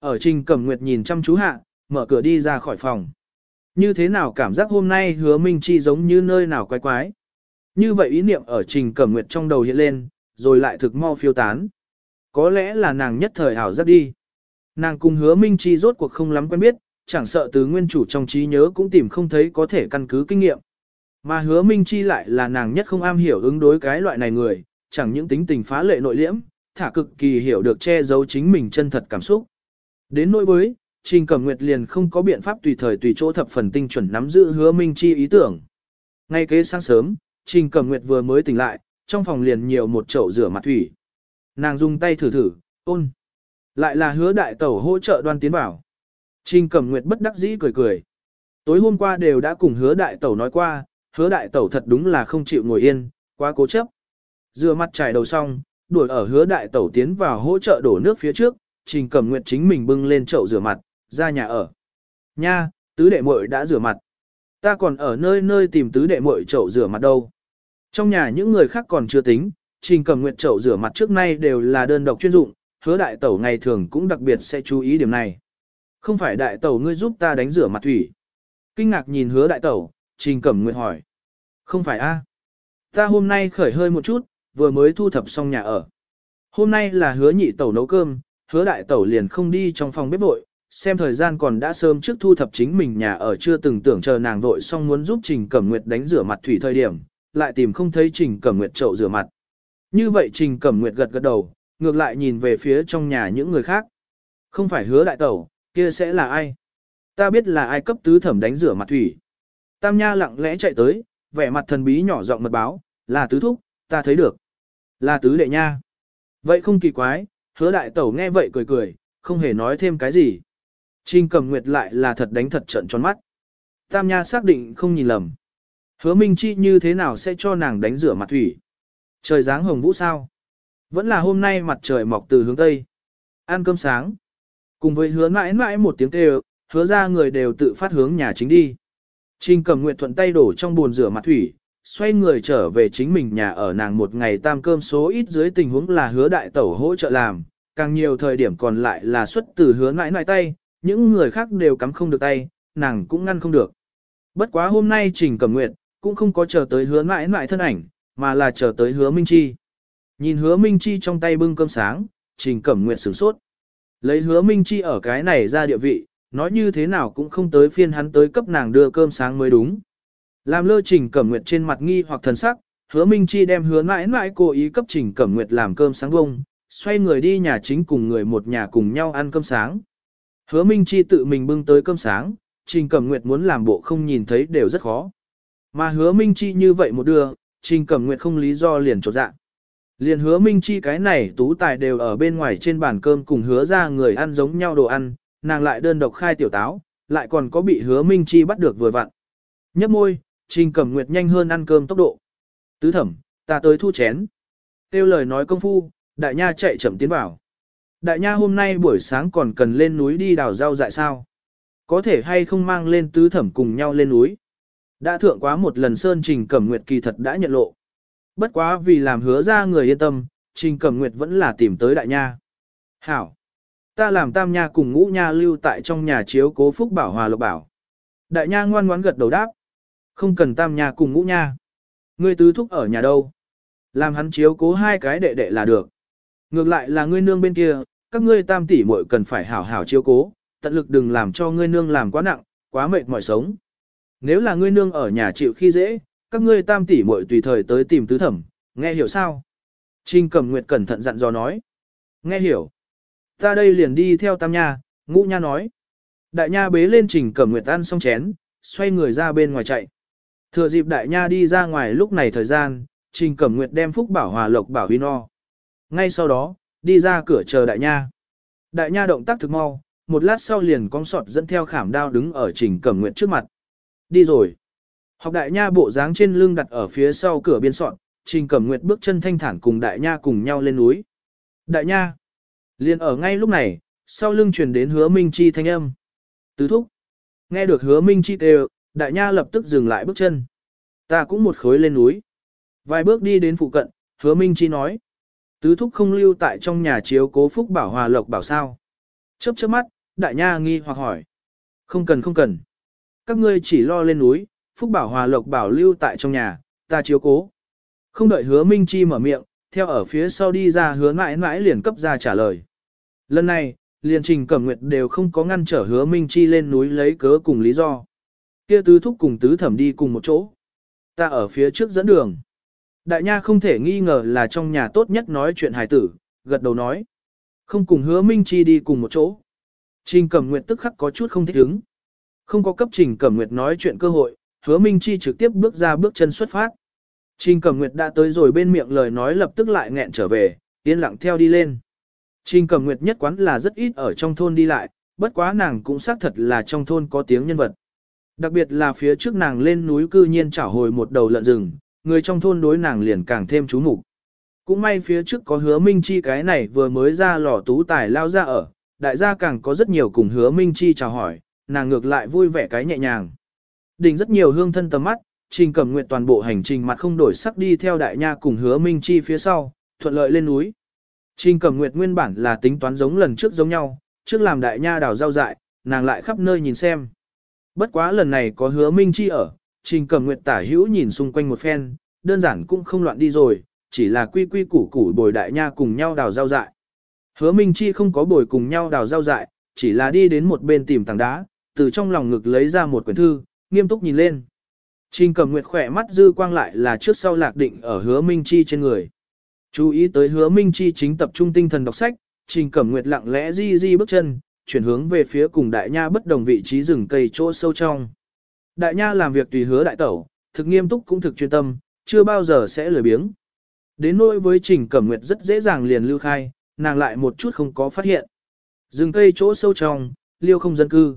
Ở Trình Cẩm Nguyệt nhìn chăm chú hạ, mở cửa đi ra khỏi phòng. Như thế nào cảm giác hôm nay hứa Minh Chi giống như nơi nào quái quái. Như vậy ý niệm ở Trình Cẩm Nguyệt trong đầu hiện lên, rồi lại thực mau phiêu tán. Có lẽ là nàng nhất thời hảo giác đi. Nàng cùng hứa Minh Chi rốt cuộc không lắm quen biết, chẳng sợ từ nguyên chủ trong trí nhớ cũng tìm không thấy có thể căn cứ kinh nghiệm. Mà hứa Minh Chi lại là nàng nhất không am hiểu ứng đối cái loại này người, chẳng những tính tình phá lệ nội liễm, thả cực kỳ hiểu được che giấu chính mình chân thật cảm xúc. Đến nỗi với, Trình Cẩm Nguyệt liền không có biện pháp tùy thời tùy chỗ thập phần tinh chuẩn nắm giữ hứa Minh Chi ý tưởng. Ngay kế sáng sớm, Trình Cẩm Nguyệt vừa mới tỉnh lại, trong phòng liền nhiều một chậu rửa mặt thủy. Nàng dùng tay thử thử, ôn. Lại là hứa đại tẩu hỗ trợ đoan tiến bảo. Trình Cẩm Nguyệt bất đắc dĩ cười cười. Tối hôm qua đều đã cùng hứa đại tẩu nói qua, hứa đại tẩu thật đúng là không chịu ngồi yên, quá cố chấp. Rửa mặt trải đầu xong, đuổi ở hứa đại tẩu tiến vào hỗ trợ đổ nước phía trước, Trình Cẩm Nguyệt chính mình bưng lên chậu rửa mặt, ra nhà ở. Nha, tứ đệ muội đã rửa mặt. Ta còn ở nơi nơi tìm tứ đệ muội chậu rửa mặt đâu. Trong nhà những người khác còn chưa tính, Trình Cẩm Nguyệt chậu rửa mặt trước nay đều là đơn độc chuyên dụng, hứa đại tẩu ngày thường cũng đặc biệt sẽ chú ý điểm này. Không phải đại tẩu ngươi giúp ta đánh rửa mặt thủy. Kinh ngạc nhìn hứa đại tẩu, Trình Cẩm Nguyệt hỏi. Không phải a? Ta hôm nay khởi hơi một chút, vừa mới thu thập xong nhà ở. Hôm nay là hứa nhị tẩu nấu cơm, hứa đại tẩu liền không đi trong phòng bếp vội, xem thời gian còn đã sớm trước thu thập chính mình nhà ở chưa từng tưởng chờ nàng vội xong muốn giúp Trình Cẩm Nguyệt đánh rửa mặt thủy thời điểm, lại tìm không thấy Trình Cẩm Nguyệt chậu rửa mặt. Như vậy Trình Cẩm Nguyệt gật gật đầu, ngược lại nhìn về phía trong nhà những người khác. Không phải hứa đại tẩu, kia sẽ là ai? Ta biết là ai cấp tứ thẩm đánh rửa mặt thủy. Tam Nha lặng lẽ chạy tới, vẻ mặt thần bí nhỏ giọng mật báo, là tứ thúc, ta thấy được. Là tứ đệ nha. Vậy không kỳ quái, hứa đại tẩu nghe vậy cười cười, không hề nói thêm cái gì. Trình cầm nguyệt lại là thật đánh thật trận tròn mắt. Tam Nha xác định không nhìn lầm. Hứa Minh Chi như thế nào sẽ cho nàng đánh rửa mặt thủy? Trời dáng hồng vũ sao? Vẫn là hôm nay mặt trời mọc từ hướng Tây. Ăn cơm sáng. Cùng với hứa mãi mãi một tiếng kêu, hứa ra người đều tự phát hướng nhà chính đi. Trình cầm nguyệt thuận tay đổ trong bồn rửa mặt thủy, xoay người trở về chính mình nhà ở nàng một ngày tam cơm số ít dưới tình huống là hứa đại tẩu hỗ trợ làm, càng nhiều thời điểm còn lại là xuất từ hứa mãi mãi tay, những người khác đều cắm không được tay, nàng cũng ngăn không được. Bất quá hôm nay Trình Cẩm Nguyệt cũng không có chờ tới hứa mãi mãi thân ảnh, mà là chờ tới hứa Minh Chi. Nhìn hứa Minh Chi trong tay bưng cơm sáng, Trình Cẩm Nguyệt sửng sốt. Lấy hứa Minh Chi ở cái này ra địa vị, nói như thế nào cũng không tới phiên hắn tới cấp nàng đưa cơm sáng mới đúng. Làm lơ Trình Cẩm Nguyệt trên mặt nghi hoặc thần sắc, hứa Minh Chi đem hứa mãi mãi cố ý cấp Trình Cẩm Nguyệt làm cơm sáng bông, xoay người đi nhà chính cùng người một nhà cùng nhau ăn cơm sáng. Hứa Minh Chi tự mình bưng tới cơm sáng, Trình Cẩm Nguyệt muốn làm bộ không nhìn thấy đều rất khó. Mà hứa Minh Chi như vậy một đưa, Trình Cẩm Nguyệt không lý do liền trột dạng, Liền hứa Minh Chi cái này tú tài đều ở bên ngoài trên bàn cơm cùng hứa ra người ăn giống nhau đồ ăn, nàng lại đơn độc khai tiểu táo, lại còn có bị hứa Minh Chi bắt được vừa vặn. Nhấp môi, Trình Cẩm Nguyệt nhanh hơn ăn cơm tốc độ. Tứ thẩm, ta tới thu chén. Tiêu lời nói công phu, đại nha chạy chậm tiến vào. Đại nha hôm nay buổi sáng còn cần lên núi đi đào rau dại sao? Có thể hay không mang lên tứ thẩm cùng nhau lên núi? Đã thượng quá một lần Sơn Trình Cẩm Nguyệt kỳ thật đã nhận lộ. Bất quá vì làm hứa ra người yên tâm, Trình Cẩm Nguyệt vẫn là tìm tới đại nha. Hảo! Ta làm tam nha cùng ngũ nha lưu tại trong nhà chiếu cố phúc bảo hòa lộc bảo. Đại nha ngoan ngoãn gật đầu đáp. Không cần tam nha cùng ngũ nha. Ngươi tứ thúc ở nhà đâu? Làm hắn chiếu cố hai cái đệ đệ là được. Ngược lại là ngươi nương bên kia, các ngươi tam tỷ muội cần phải hảo hảo chiếu cố, tận lực đừng làm cho ngươi nương làm quá nặng, quá mệt mỏi sống. nếu là ngươi nương ở nhà chịu khi dễ, các ngươi tam tỷ muội tùy thời tới tìm tứ thẩm, nghe hiểu sao? Trình Cẩm Nguyệt cẩn thận dặn dò nói. Nghe hiểu. Ta đây liền đi theo tam nha, ngũ nha nói. Đại nha bế lên Trình Cẩm Nguyệt ăn xong chén, xoay người ra bên ngoài chạy. Thừa dịp đại nha đi ra ngoài lúc này thời gian, Trình Cẩm Nguyệt đem Phúc Bảo Hòa Lộc Bảo Huy no. Ngay sau đó, đi ra cửa chờ đại nha. Đại nha động tác thực mau, một lát sau liền cong sọt dẫn theo khảm đao đứng ở Trình Cẩm Nguyệt trước mặt. Đi rồi. Học đại nha bộ dáng trên lưng đặt ở phía sau cửa biên sọt, Trình Cẩm Nguyệt bước chân thanh thản cùng đại nha cùng nhau lên núi. Đại nha. Liền ở ngay lúc này, sau lưng truyền đến hứa Minh Chi thanh âm. Tứ thúc. Nghe được hứa Minh Chi kêu, đại nha lập tức dừng lại bước chân. Ta cũng một khối lên núi. Vài bước đi đến phụ cận, hứa Minh Chi nói. Tứ thúc không lưu tại trong nhà chiếu cố phúc bảo hòa lộc bảo sao. Chớp chớp mắt, đại nha nghi hoặc hỏi. Không cần không cần. Các ngươi chỉ lo lên núi, phúc bảo hòa lộc bảo lưu tại trong nhà, ta chiếu cố. Không đợi hứa Minh Chi mở miệng, theo ở phía sau đi ra hứa mãi mãi liền cấp ra trả lời. Lần này, liền trình cẩm nguyệt đều không có ngăn trở hứa Minh Chi lên núi lấy cớ cùng lý do. Kia tứ thúc cùng tứ thẩm đi cùng một chỗ. Ta ở phía trước dẫn đường. Đại nha không thể nghi ngờ là trong nhà tốt nhất nói chuyện hài tử, gật đầu nói. Không cùng hứa Minh Chi đi cùng một chỗ. Trình Cẩm Nguyệt tức khắc có chút không thích ứng. Không có cấp Trình Cẩm Nguyệt nói chuyện cơ hội, hứa Minh Chi trực tiếp bước ra bước chân xuất phát. Trình Cẩm Nguyệt đã tới rồi bên miệng lời nói lập tức lại nghẹn trở về, yên lặng theo đi lên. Trình Cẩm Nguyệt nhất quán là rất ít ở trong thôn đi lại, bất quá nàng cũng xác thật là trong thôn có tiếng nhân vật. Đặc biệt là phía trước nàng lên núi cư nhiên trả hồi một đầu lợn rừng, người trong thôn đối nàng liền càng thêm chú mục. Cũng may phía trước có hứa Minh Chi cái này vừa mới ra lò tú tài lao ra ở, đại gia càng có rất nhiều cùng hứa Minh Chi chào hỏi, nàng ngược lại vui vẻ cái nhẹ nhàng. đình rất nhiều hương thân tầm mắt, Trình Cẩm Nguyệt toàn bộ hành trình mặt không đổi sắc đi theo đại nha cùng hứa Minh Chi phía sau, thuận lợi lên núi. Trình Cẩm Nguyệt nguyên bản là tính toán giống lần trước giống nhau, trước làm đại nha đào rau dại, nàng lại khắp nơi nhìn xem. Bất quá lần này có hứa Minh Chi ở, Trình Cẩm Nguyệt tả hữu nhìn xung quanh một phen, đơn giản cũng không loạn đi rồi, chỉ là quy quy củ củ bồi đại nha cùng nhau đào rau dại. Hứa Minh Chi không có bồi cùng nhau đào rau dại, chỉ là đi đến một bên tìm tảng đá, từ trong lòng ngực lấy ra một quyển thư, nghiêm túc nhìn lên. Trình Cẩm Nguyệt khỏe mắt dư quang lại là trước sau lạc định ở Hứa Minh Chi trên người. Chú ý tới Hứa Minh Chi chính tập trung tinh thần đọc sách, Trình Cẩm Nguyệt lặng lẽ di di bước chân, chuyển hướng về phía cùng đại nha bất đồng vị trí rừng cây chỗ sâu trong. Đại nha làm việc tùy hứa đại tẩu, thực nghiêm túc cũng thực chuyên tâm, chưa bao giờ sẽ lười biếng. Đến nỗi với Trình Cẩm Nguyệt rất dễ dàng liền lưu khai, nàng lại một chút không có phát hiện. Rừng cây chỗ sâu trong, liêu không dân cư.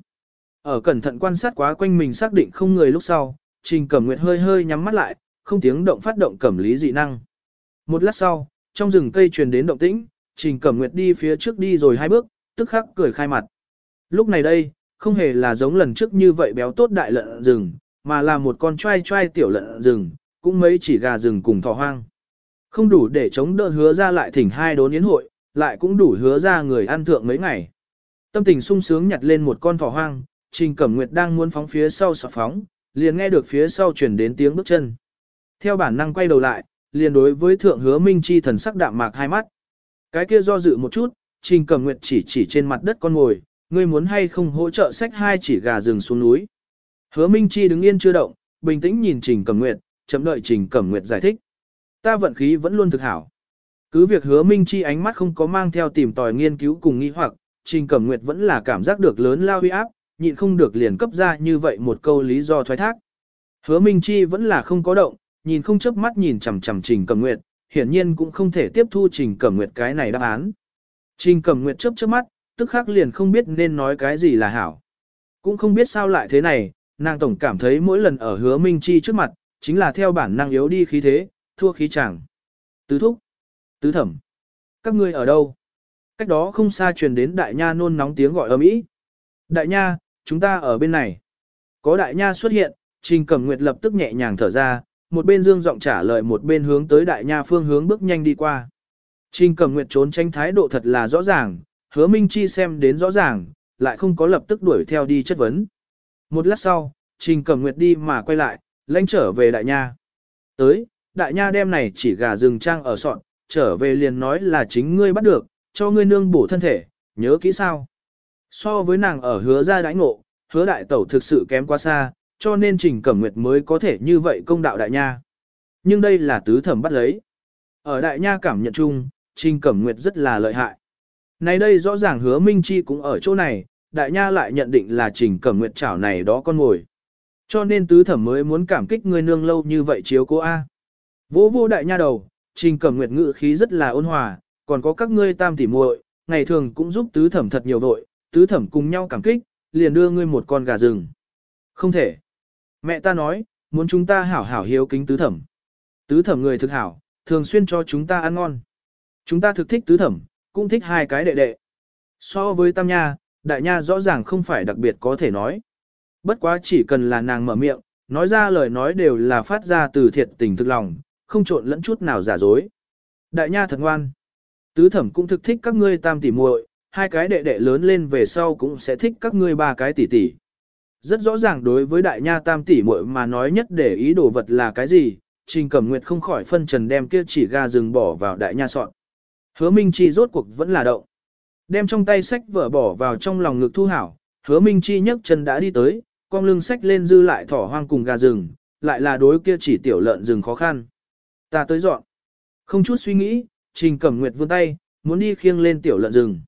Ở cẩn thận quan sát quá quanh mình xác định không người lúc sau, Trình Cẩm Nguyệt hơi hơi nhắm mắt lại, không tiếng động phát động cẩm lý dị năng. Một lát sau, trong rừng cây truyền đến động tĩnh, Trình Cẩm Nguyệt đi phía trước đi rồi hai bước, tức khắc cười khai mặt. Lúc này đây, không hề là giống lần trước như vậy béo tốt đại lợn rừng, mà là một con trai trai tiểu lợn rừng, cũng mấy chỉ gà rừng cùng thỏ hoang. Không đủ để chống đỡ hứa ra lại thỉnh hai đốn yến hội, lại cũng đủ hứa ra người ăn thượng mấy ngày. Tâm tình sung sướng nhặt lên một con thỏ hoang, Trình Cẩm Nguyệt đang muốn phóng phía sau sọ phóng, liền nghe được phía sau chuyển đến tiếng bước chân. Theo bản năng quay đầu lại, liền đối với thượng hứa Minh Chi thần sắc đạm mạc hai mắt. Cái kia do dự một chút, Trình Cẩm Nguyệt chỉ chỉ trên mặt đất con ngồi, ngươi muốn hay không hỗ trợ sách hai chỉ gà rừng xuống núi. Hứa Minh Chi đứng yên chưa động, bình tĩnh nhìn Trình Cẩm Nguyệt, chậm đợi Trình Cẩm Nguyệt giải thích. Ta vận khí vẫn luôn thực hảo. Cứ việc Hứa Minh Chi ánh mắt không có mang theo tìm tòi nghiên cứu cùng nghi hoặc, Trình Cẩm Nguyệt vẫn là cảm giác được lớn lao uy áp, nhịn không được liền cấp ra như vậy một câu lý do thoái thác. Hứa Minh Chi vẫn là không có động, nhìn không chớp mắt nhìn chằm chằm Trình Cẩm Nguyệt, hiển nhiên cũng không thể tiếp thu Trình Cẩm Nguyệt cái này đáp án. Trình Cẩm Nguyệt chớp chớp mắt, tức khắc liền không biết nên nói cái gì là hảo. Cũng không biết sao lại thế này, nàng tổng cảm thấy mỗi lần ở hứa Minh Chi trước mặt, chính là theo bản năng yếu đi khí thế, thua khí chẳng. Tứ thúc, tứ thẩm, các ngươi ở đâu? Cách đó không xa truyền đến đại nha nôn nóng tiếng gọi ầm ĩ. Đại nha, chúng ta ở bên này. Có đại nha xuất hiện, Trình Cẩm Nguyệt lập tức nhẹ nhàng thở ra, một bên dương giọng trả lời một bên hướng tới đại nha phương hướng bước nhanh đi qua. Trình Cẩm Nguyệt trốn tránh thái độ thật là rõ ràng, hứa Minh Chi xem đến rõ ràng, lại không có lập tức đuổi theo đi chất vấn. Một lát sau, Trình Cẩm Nguyệt đi mà quay lại, lãnh trở về đại nha. Tới, đại nha đem này chỉ gà rừng trang ở sọn, trở về liền nói là chính ngươi bắt được, cho ngươi nương bổ thân thể, nhớ kỹ sao. So với nàng ở hứa ra đãi ngộ, hứa đại tẩu thực sự kém quá xa, cho nên Trình Cẩm Nguyệt mới có thể như vậy công đạo đại nha. Nhưng đây là tứ thẩm bắt lấy. Ở đại nha cảm nhận chung, Trình Cẩm Nguyệt rất là lợi hại. Này đây rõ ràng hứa Minh Chi cũng ở chỗ này, đại nha lại nhận định là Trình Cẩm Nguyệt chảo này đó con ngồi. Cho nên tứ thẩm mới muốn cảm kích người nương lâu như vậy chiếu cô A. Vô vô đại nha đầu, Trình Cẩm Nguyệt ngự khí rất là ôn hòa, còn có các ngươi tam tỉ muội, ngày thường cũng giúp tứ thẩm thật nhiều vội, tứ thẩm cùng nhau cảm kích, liền đưa ngươi một con gà rừng. Không thể. Mẹ ta nói, muốn chúng ta hảo hảo hiếu kính tứ thẩm. Tứ thẩm người thực hảo, thường xuyên cho chúng ta ăn ngon. Chúng ta thực thích tứ thẩm, cũng thích hai cái đệ đệ. So với tam nha, đại nha rõ ràng không phải đặc biệt có thể nói. Bất quá chỉ cần là nàng mở miệng, nói ra lời nói đều là phát ra từ thiệt tình thực lòng, không trộn lẫn chút nào giả dối. Đại nha thật ngoan. Tứ thẩm cũng thực thích các ngươi tam tỷ muội, hai cái đệ đệ lớn lên về sau cũng sẽ thích các ngươi ba cái tỷ tỷ. Rất rõ ràng đối với đại nha tam tỷ muội mà nói nhất để ý đồ vật là cái gì, Trình Cẩm Nguyệt không khỏi phân trần đem kia chỉ ga rừng bỏ vào đại nha soạn Hứa Minh Chi rốt cuộc vẫn là động. Đem trong tay sách vở bỏ vào trong lòng ngực thu hảo, hứa Minh Chi nhấc chân đã đi tới, con lưng sách lên dư lại thỏ hoang cùng gà rừng, lại là đối kia chỉ tiểu lợn rừng khó khăn. Ta tới dọn. Không chút suy nghĩ, Trình Cẩm Nguyệt vươn tay, muốn đi khiêng lên tiểu lợn rừng.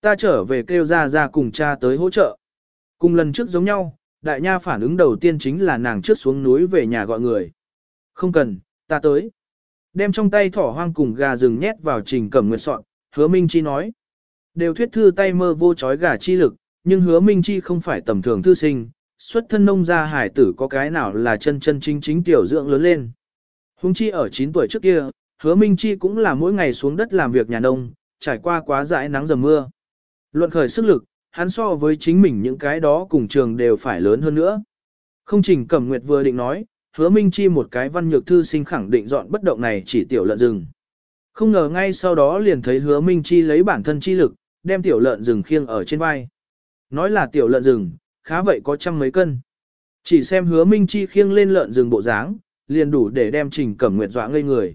Ta trở về kêu ra ra cùng cha tới hỗ trợ. Cùng lần trước giống nhau, đại nha phản ứng đầu tiên chính là nàng trước xuống núi về nhà gọi người. Không cần, ta tới. Đem trong tay thỏ hoang cùng gà rừng nhét vào trình cẩm nguyệt soạn, hứa Minh Chi nói. Đều thuyết thư tay mơ vô chói gà chi lực, nhưng hứa Minh Chi không phải tầm thường thư sinh, xuất thân nông gia hải tử có cái nào là chân chân chính chính tiểu dưỡng lớn lên. Hùng chi ở 9 tuổi trước kia, hứa Minh Chi cũng là mỗi ngày xuống đất làm việc nhà nông, trải qua quá dãi nắng dầm mưa. Luận khởi sức lực, hắn so với chính mình những cái đó cùng trường đều phải lớn hơn nữa. Không trình cẩm nguyệt vừa định nói, hứa Minh Chi một cái văn nhược thư sinh khẳng định dọn bất động này chỉ tiểu lợn rừng. Không ngờ ngay sau đó liền thấy hứa Minh Chi lấy bản thân chi lực, đem tiểu lợn rừng khiêng ở trên vai. Nói là tiểu lợn rừng, khá vậy có trăm mấy cân. Chỉ xem hứa Minh Chi khiêng lên lợn rừng bộ dáng, liền đủ để đem Trình Cẩm Nguyệt dọa ngây người.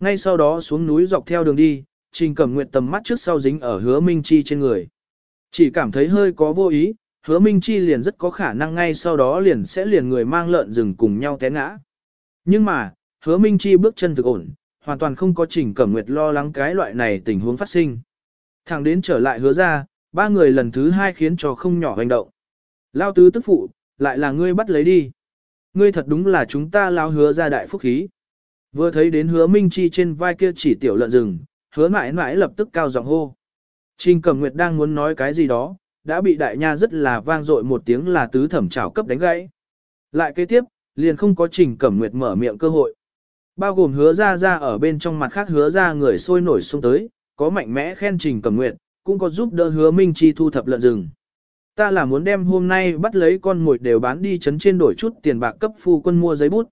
Ngay sau đó xuống núi dọc theo đường đi, Trình Cẩm Nguyệt tầm mắt trước sau dính ở hứa Minh Chi trên người. Chỉ cảm thấy hơi có vô ý, hứa Minh Chi liền rất có khả năng ngay sau đó liền sẽ liền người mang lợn rừng cùng nhau té ngã. Nhưng mà, hứa Minh Chi bước chân thực ổn, hoàn toàn không có Trình Cẩm Nguyệt lo lắng cái loại này tình huống phát sinh. Thẳng đến trở lại hứa ra, ba người lần thứ hai khiến cho không nhỏ hành động. Lao tứ tức phụ, lại là ngươi bắt lấy đi. Ngươi thật đúng là chúng ta lao hứa ra đại phúc khí. Vừa thấy đến hứa Minh Chi trên vai kia chỉ tiểu lợn rừng, hứa mãi mãi lập tức cao giọng hô. Trình Cẩm Nguyệt đang muốn nói cái gì đó, đã bị đại nha rất là vang dội một tiếng là tứ thẩm trảo cấp đánh gãy. Lại kế tiếp, liền không có Trình Cẩm Nguyệt mở miệng cơ hội. Bao gồm hứa ra ra ở bên trong mặt khác hứa ra người sôi nổi xuống tới, có mạnh mẽ khen Trình Cẩm Nguyệt, cũng có giúp đỡ hứa Minh Chi thu thập lợn rừng. Ta là muốn đem hôm nay bắt lấy con mồi đều bán đi chấn trên đổi chút tiền bạc cấp phu quân mua giấy bút.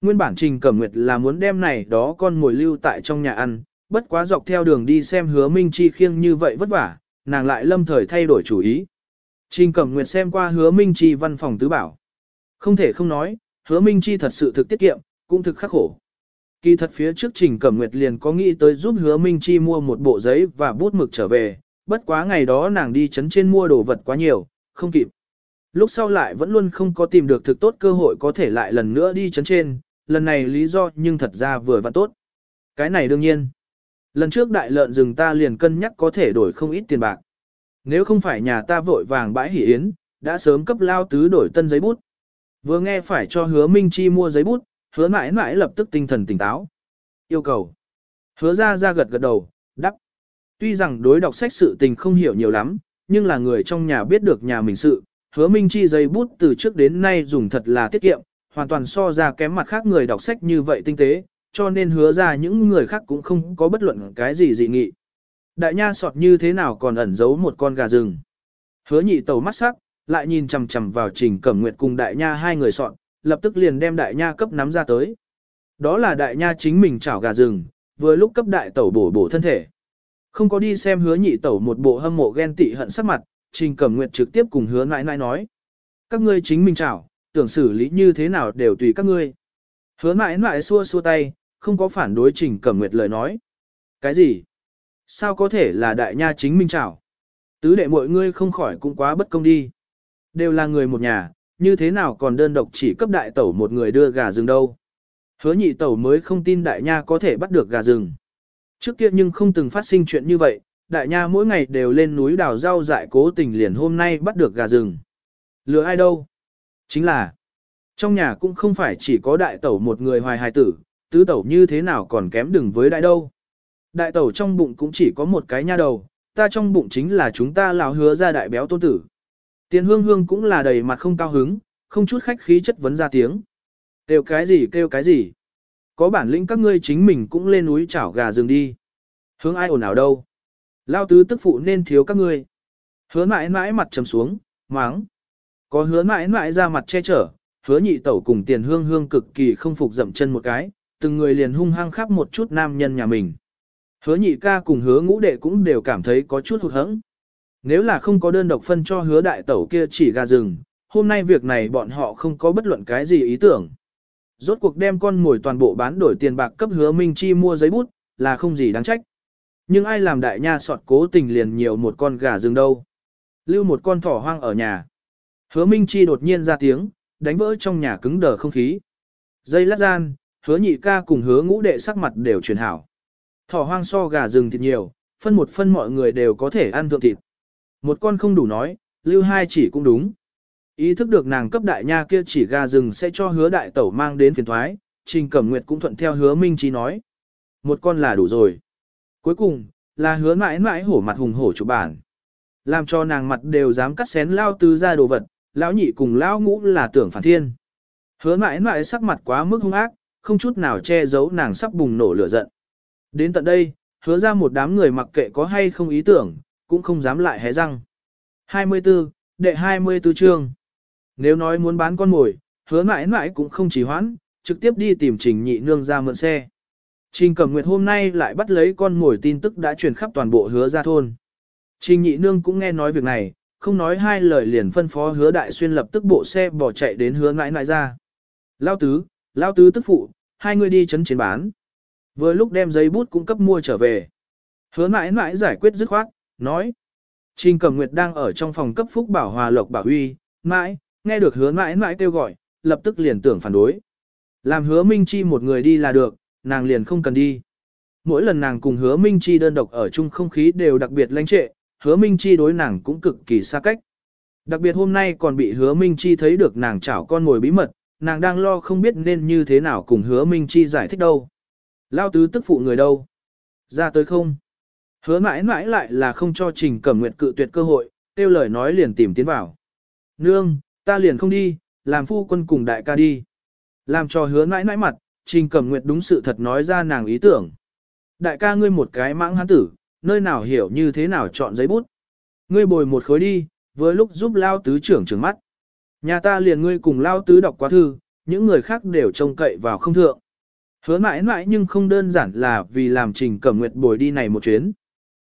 Nguyên bản Trình Cẩm Nguyệt là muốn đem này đó con mồi lưu tại trong nhà ăn, bất quá dọc theo đường đi xem hứa Minh Chi khiêng như vậy vất vả, nàng lại lâm thời thay đổi chủ ý. Trình Cẩm Nguyệt xem qua hứa Minh Chi văn phòng tứ bảo. Không thể không nói, hứa Minh Chi thật sự thực tiết kiệm, cũng thực khắc khổ. Kỳ thật phía trước Trình Cẩm Nguyệt liền có nghĩ tới giúp hứa Minh Chi mua một bộ giấy và bút mực trở về, bất quá ngày đó nàng đi chấn trên mua đồ vật quá nhiều, không kịp. Lúc sau lại vẫn luôn không có tìm được thực tốt cơ hội có thể lại lần nữa đi chấn trên, lần này lý do nhưng thật ra vừa và tốt. Cái này đương nhiên. Lần trước đại lợn rừng ta liền cân nhắc có thể đổi không ít tiền bạc. Nếu không phải nhà ta vội vàng bãi hỉ yến, đã sớm cấp lao tứ đổi tân giấy bút. Vừa nghe phải cho hứa Minh Chi mua giấy bút, hứa mãi mãi lập tức tinh thần tỉnh táo. Yêu cầu. Hứa ra ra gật gật đầu, đắp. Tuy rằng đối đọc sách sự tình không hiểu nhiều lắm, nhưng là người trong nhà biết được nhà mình sự. Hứa Minh Chi giấy bút từ trước đến nay dùng thật là tiết kiệm, hoàn toàn so ra kém mặt khác người đọc sách như vậy tinh tế, cho nên hứa ra những người khác cũng không có bất luận cái gì dị nghị. Đại nha sọt như thế nào còn ẩn giấu một con gà rừng. Hứa nhị tẩu mắt sắc, lại nhìn chằm chằm vào trình cẩm nguyệt cùng đại nha hai người sọt, lập tức liền đem đại nha cấp nắm ra tới. Đó là đại nha chính mình chảo gà rừng, vừa lúc cấp đại tẩu bổ bổ thân thể. Không có đi xem hứa nhị tẩu một bộ hâm mộ ghen tị hận sắc mặt, trình cẩm nguyệt trực tiếp cùng hứa nãi nãi nói. Các ngươi chính mình chảo, tưởng xử lý như thế nào đều tùy các ngươi. Hứa nãi nãi xua xua tay, không có phản đối trình cẩm nguyệt lời nói. Cái gì? Sao có thể là đại nha chính minh trảo? Tứ đệ mọi ngươi không khỏi cũng quá bất công đi. Đều là người một nhà, như thế nào còn đơn độc chỉ cấp đại tẩu một người đưa gà rừng đâu. Hứa nhị tẩu mới không tin đại nha có thể bắt được gà rừng. Trước kia nhưng không từng phát sinh chuyện như vậy, đại nha mỗi ngày đều lên núi đào rau dại cố tình liền hôm nay bắt được gà rừng. Lừa ai đâu? Chính là, trong nhà cũng không phải chỉ có đại tẩu một người hoài hài tử, tứ tẩu như thế nào còn kém đừng với đại đâu. Đại tẩu trong bụng cũng chỉ có một cái nha đầu, ta trong bụng chính là chúng ta lão hứa ra đại béo tôn tử. Tiền hương hương cũng là đầy mặt không cao hứng, không chút khách khí chất vấn ra tiếng. Kêu cái gì kêu cái gì. Có bản lĩnh các ngươi chính mình cũng lên núi chảo gà rừng đi. Hướng ai ồn ào đâu. Lao tứ tức phụ nên thiếu các ngươi. Hứa mãi mãi mặt trầm xuống, máng. Có hứa mãi mãi ra mặt che chở, hứa nhị tẩu cùng tiền hương hương cực kỳ không phục dậm chân một cái, từng người liền hung hăng khắp một chút nam nhân nhà mình. Hứa nhị ca cùng hứa ngũ đệ cũng đều cảm thấy có chút hụt hẫng. Nếu là không có đơn độc phân cho hứa đại tẩu kia chỉ gà rừng, hôm nay việc này bọn họ không có bất luận cái gì ý tưởng. Rốt cuộc đem con mồi toàn bộ bán đổi tiền bạc cấp hứa Minh Chi mua giấy bút, là không gì đáng trách. Nhưng ai làm đại nha sọt cố tình liền nhiều một con gà rừng đâu. Lưu một con thỏ hoang ở nhà. Hứa Minh Chi đột nhiên ra tiếng, đánh vỡ trong nhà cứng đờ không khí. Dây lát gian, hứa nhị ca cùng hứa ngũ đệ sắc mặt đều chuyển hảo. Thỏ hoang so gà rừng thịt nhiều, phân một phân mọi người đều có thể ăn thượng thịt. Một con không đủ nói, lưu hai chỉ cũng đúng. Ý thức được nàng cấp đại nha kia chỉ gà rừng sẽ cho hứa đại tẩu mang đến phiền thoái, Trình Cẩm Nguyệt cũng thuận theo hứa Minh chỉ nói. Một con là đủ rồi. Cuối cùng, là hứa mãi mãi hổ mặt hùng hổ chủ bản. Làm cho nàng mặt đều dám cắt xén lao tứ ra đồ vật, lão nhị cùng lão ngũ là tưởng phản thiên. Hứa mãi mãi sắc mặt quá mức hung ác, không chút nào che giấu nàng sắp bùng nổ lửa giận. Đến tận đây, hứa ra một đám người mặc kệ có hay không ý tưởng, cũng không dám lại hé răng. 24, đệ 24 chương. Nếu nói muốn bán con mồi, hứa mãi mãi cũng không chỉ hoãn, trực tiếp đi tìm trình nhị nương ra mượn xe. Trình Cẩm Nguyệt hôm nay lại bắt lấy con mồi tin tức đã truyền khắp toàn bộ hứa ra thôn. Trình nhị nương cũng nghe nói việc này, không nói hai lời liền phân phó hứa đại xuyên lập tức bộ xe bỏ chạy đến hứa mãi mãi ra. Lao tứ, lao tứ tức phụ, hai người đi chấn chiến bán. Vừa lúc đem giấy bút cung cấp mua trở về. Hứa mãi mãi giải quyết dứt khoát, nói. Trình Cẩm Nguyệt đang ở trong phòng cấp phúc bảo hòa lộc bảo huy, mãi, nghe được hứa mãi mãi kêu gọi, lập tức liền tưởng phản đối. Làm hứa Minh Chi một người đi là được, nàng liền không cần đi. Mỗi lần nàng cùng hứa Minh Chi đơn độc ở chung không khí đều đặc biệt lãnh trệ, hứa Minh Chi đối nàng cũng cực kỳ xa cách. Đặc biệt hôm nay còn bị hứa Minh Chi thấy được nàng chảo con ngồi bí mật, nàng đang lo không biết nên như thế nào cùng hứa Minh Chi giải thích đâu. Lao tứ tức phụ người đâu? Ra tới không? Hứa mãi mãi lại là không cho Trình Cẩm Nguyệt cự tuyệt cơ hội, tiêu lời nói liền tìm tiến vào. Nương, ta liền không đi, làm phu quân cùng đại ca đi. Làm cho hứa mãi mãi mặt, Trình Cẩm Nguyệt đúng sự thật nói ra nàng ý tưởng. Đại ca ngươi một cái mãng hán tử, nơi nào hiểu như thế nào chọn giấy bút. Ngươi bồi một khối đi, với lúc giúp lao tứ trưởng trưởng mắt. Nhà ta liền ngươi cùng lao tứ đọc quá thư, những người khác đều trông cậy vào không thượng. Hứa mãi mãi nhưng không đơn giản là vì làm trình cẩm nguyệt bồi đi này một chuyến.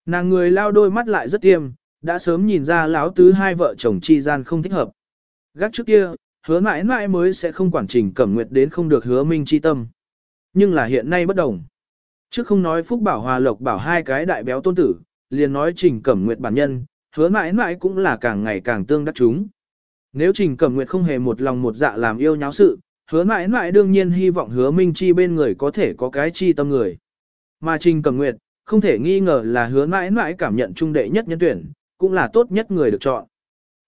Nàng người lao đôi mắt lại rất tiêm, đã sớm nhìn ra lão tứ hai vợ chồng chi gian không thích hợp. Gác trước kia, hứa mãi mãi mới sẽ không quản trình cẩm nguyệt đến không được hứa minh chi tâm. Nhưng là hiện nay bất đồng. Trước không nói Phúc Bảo Hòa Lộc bảo hai cái đại béo tôn tử, liền nói Trình Cẩm Nguyệt bản nhân, hứa mãi mãi cũng là càng ngày càng tương đắc chúng. Nếu Trình Cẩm Nguyệt không hề một lòng một dạ làm yêu nháo sự, hứa mãi mãi đương nhiên hy vọng hứa Minh Chi bên người có thể có cái chi tâm người. Mà Trình Cẩm Nguyệt, không thể nghi ngờ là hứa mãi mãi cảm nhận trung đệ nhất nhân tuyển, cũng là tốt nhất người được chọn.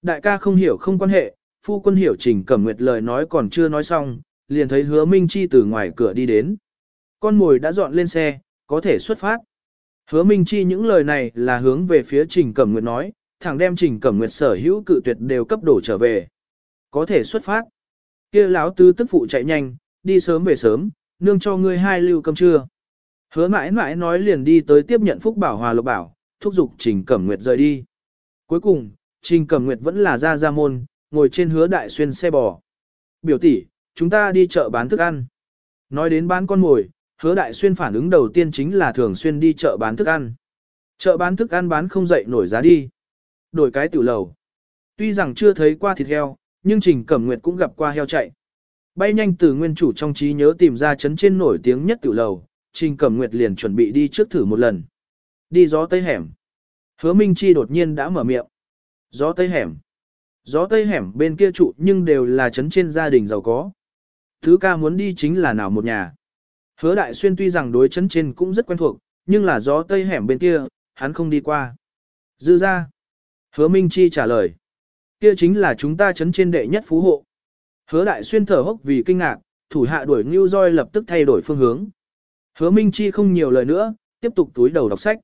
Đại ca không hiểu không quan hệ, phu quân hiểu Trình Cẩm Nguyệt lời nói còn chưa nói xong, liền thấy hứa Minh Chi từ ngoài cửa đi đến. Con mồi đã dọn lên xe, có thể xuất phát. Hứa Minh Chi những lời này là hướng về phía Trình Cẩm Nguyệt nói, thẳng đem Trình Cẩm Nguyệt sở hữu cự tuyệt đều cấp đổ trở về. Có thể xuất phát. Kia lão tứ tức phụ chạy nhanh, đi sớm về sớm, nương cho ngươi hai lưu cơm trưa. Hứa mãi mãi nói liền đi tới tiếp nhận Phúc Bảo Hòa Lộc Bảo, thúc giục Trình Cẩm Nguyệt rời đi. Cuối cùng, Trình Cẩm Nguyệt vẫn là ra ra môn, ngồi trên hứa đại xuyên xe bò. Biểu tỷ, chúng ta đi chợ bán thức ăn. Nói đến bán con mồi, hứa đại xuyên phản ứng đầu tiên chính là thường xuyên đi chợ bán thức ăn. Chợ bán thức ăn bán không dậy nổi giá đi. Đổi cái tiểu lầu. Tuy rằng chưa thấy qua thịt heo, nhưng Trình Cẩm Nguyệt cũng gặp qua heo chạy. Bay nhanh từ nguyên chủ trong trí nhớ tìm ra chấn trên nổi tiếng nhất tiểu lầu, Trình Cẩm Nguyệt liền chuẩn bị đi trước thử một lần. Đi gió tây hẻm. Hứa Minh Chi đột nhiên đã mở miệng. Gió tây hẻm. Gió tây hẻm bên kia trụ nhưng đều là chấn trên gia đình giàu có. Thứ ca muốn đi chính là nào một nhà. Hứa đại xuyên tuy rằng đối chấn trên cũng rất quen thuộc, nhưng là gió tây hẻm bên kia, hắn không đi qua. Dư ra. Hứa Minh Chi trả lời. Kia chính là chúng ta chấn trên đệ nhất phú hộ. Hứa đại xuyên thở hốc vì kinh ngạc, thủ hạ đuổi Ngưu Roi lập tức thay đổi phương hướng. Hứa Minh Chi không nhiều lời nữa, tiếp tục túi đầu đọc sách.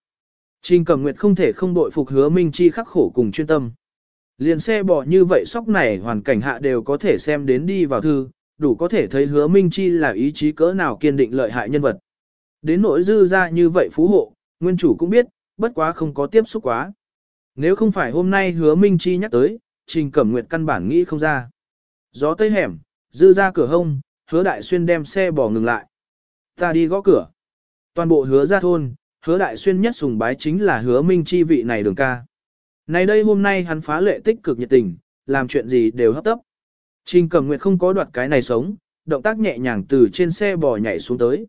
Trình Cẩm Nguyệt không thể không đội phục Hứa Minh Chi khắc khổ cùng chuyên tâm. Liền xe bỏ như vậy sóc này hoàn cảnh hạ đều có thể xem đến đi vào thư, đủ có thể thấy Hứa Minh Chi là ý chí cỡ nào kiên định lợi hại nhân vật. Đến nỗi dư ra như vậy phú hộ, nguyên chủ cũng biết, bất quá không có tiếp xúc quá. Nếu không phải hôm nay Hứa Minh Chi nhắc tới, Trình Cẩm Nguyệt căn bản nghĩ không ra. Gió tây hẻm, dư ra cửa hông, hứa đại xuyên đem xe bỏ ngừng lại. Ta đi gõ cửa. Toàn bộ hứa ra thôn, hứa đại xuyên nhất sùng bái chính là hứa minh chi vị này đường ca. Này đây hôm nay hắn phá lệ tích cực nhiệt tình, làm chuyện gì đều hấp tấp. Trình Cẩm nguyệt không có đoạt cái này sống, động tác nhẹ nhàng từ trên xe bò nhảy xuống tới.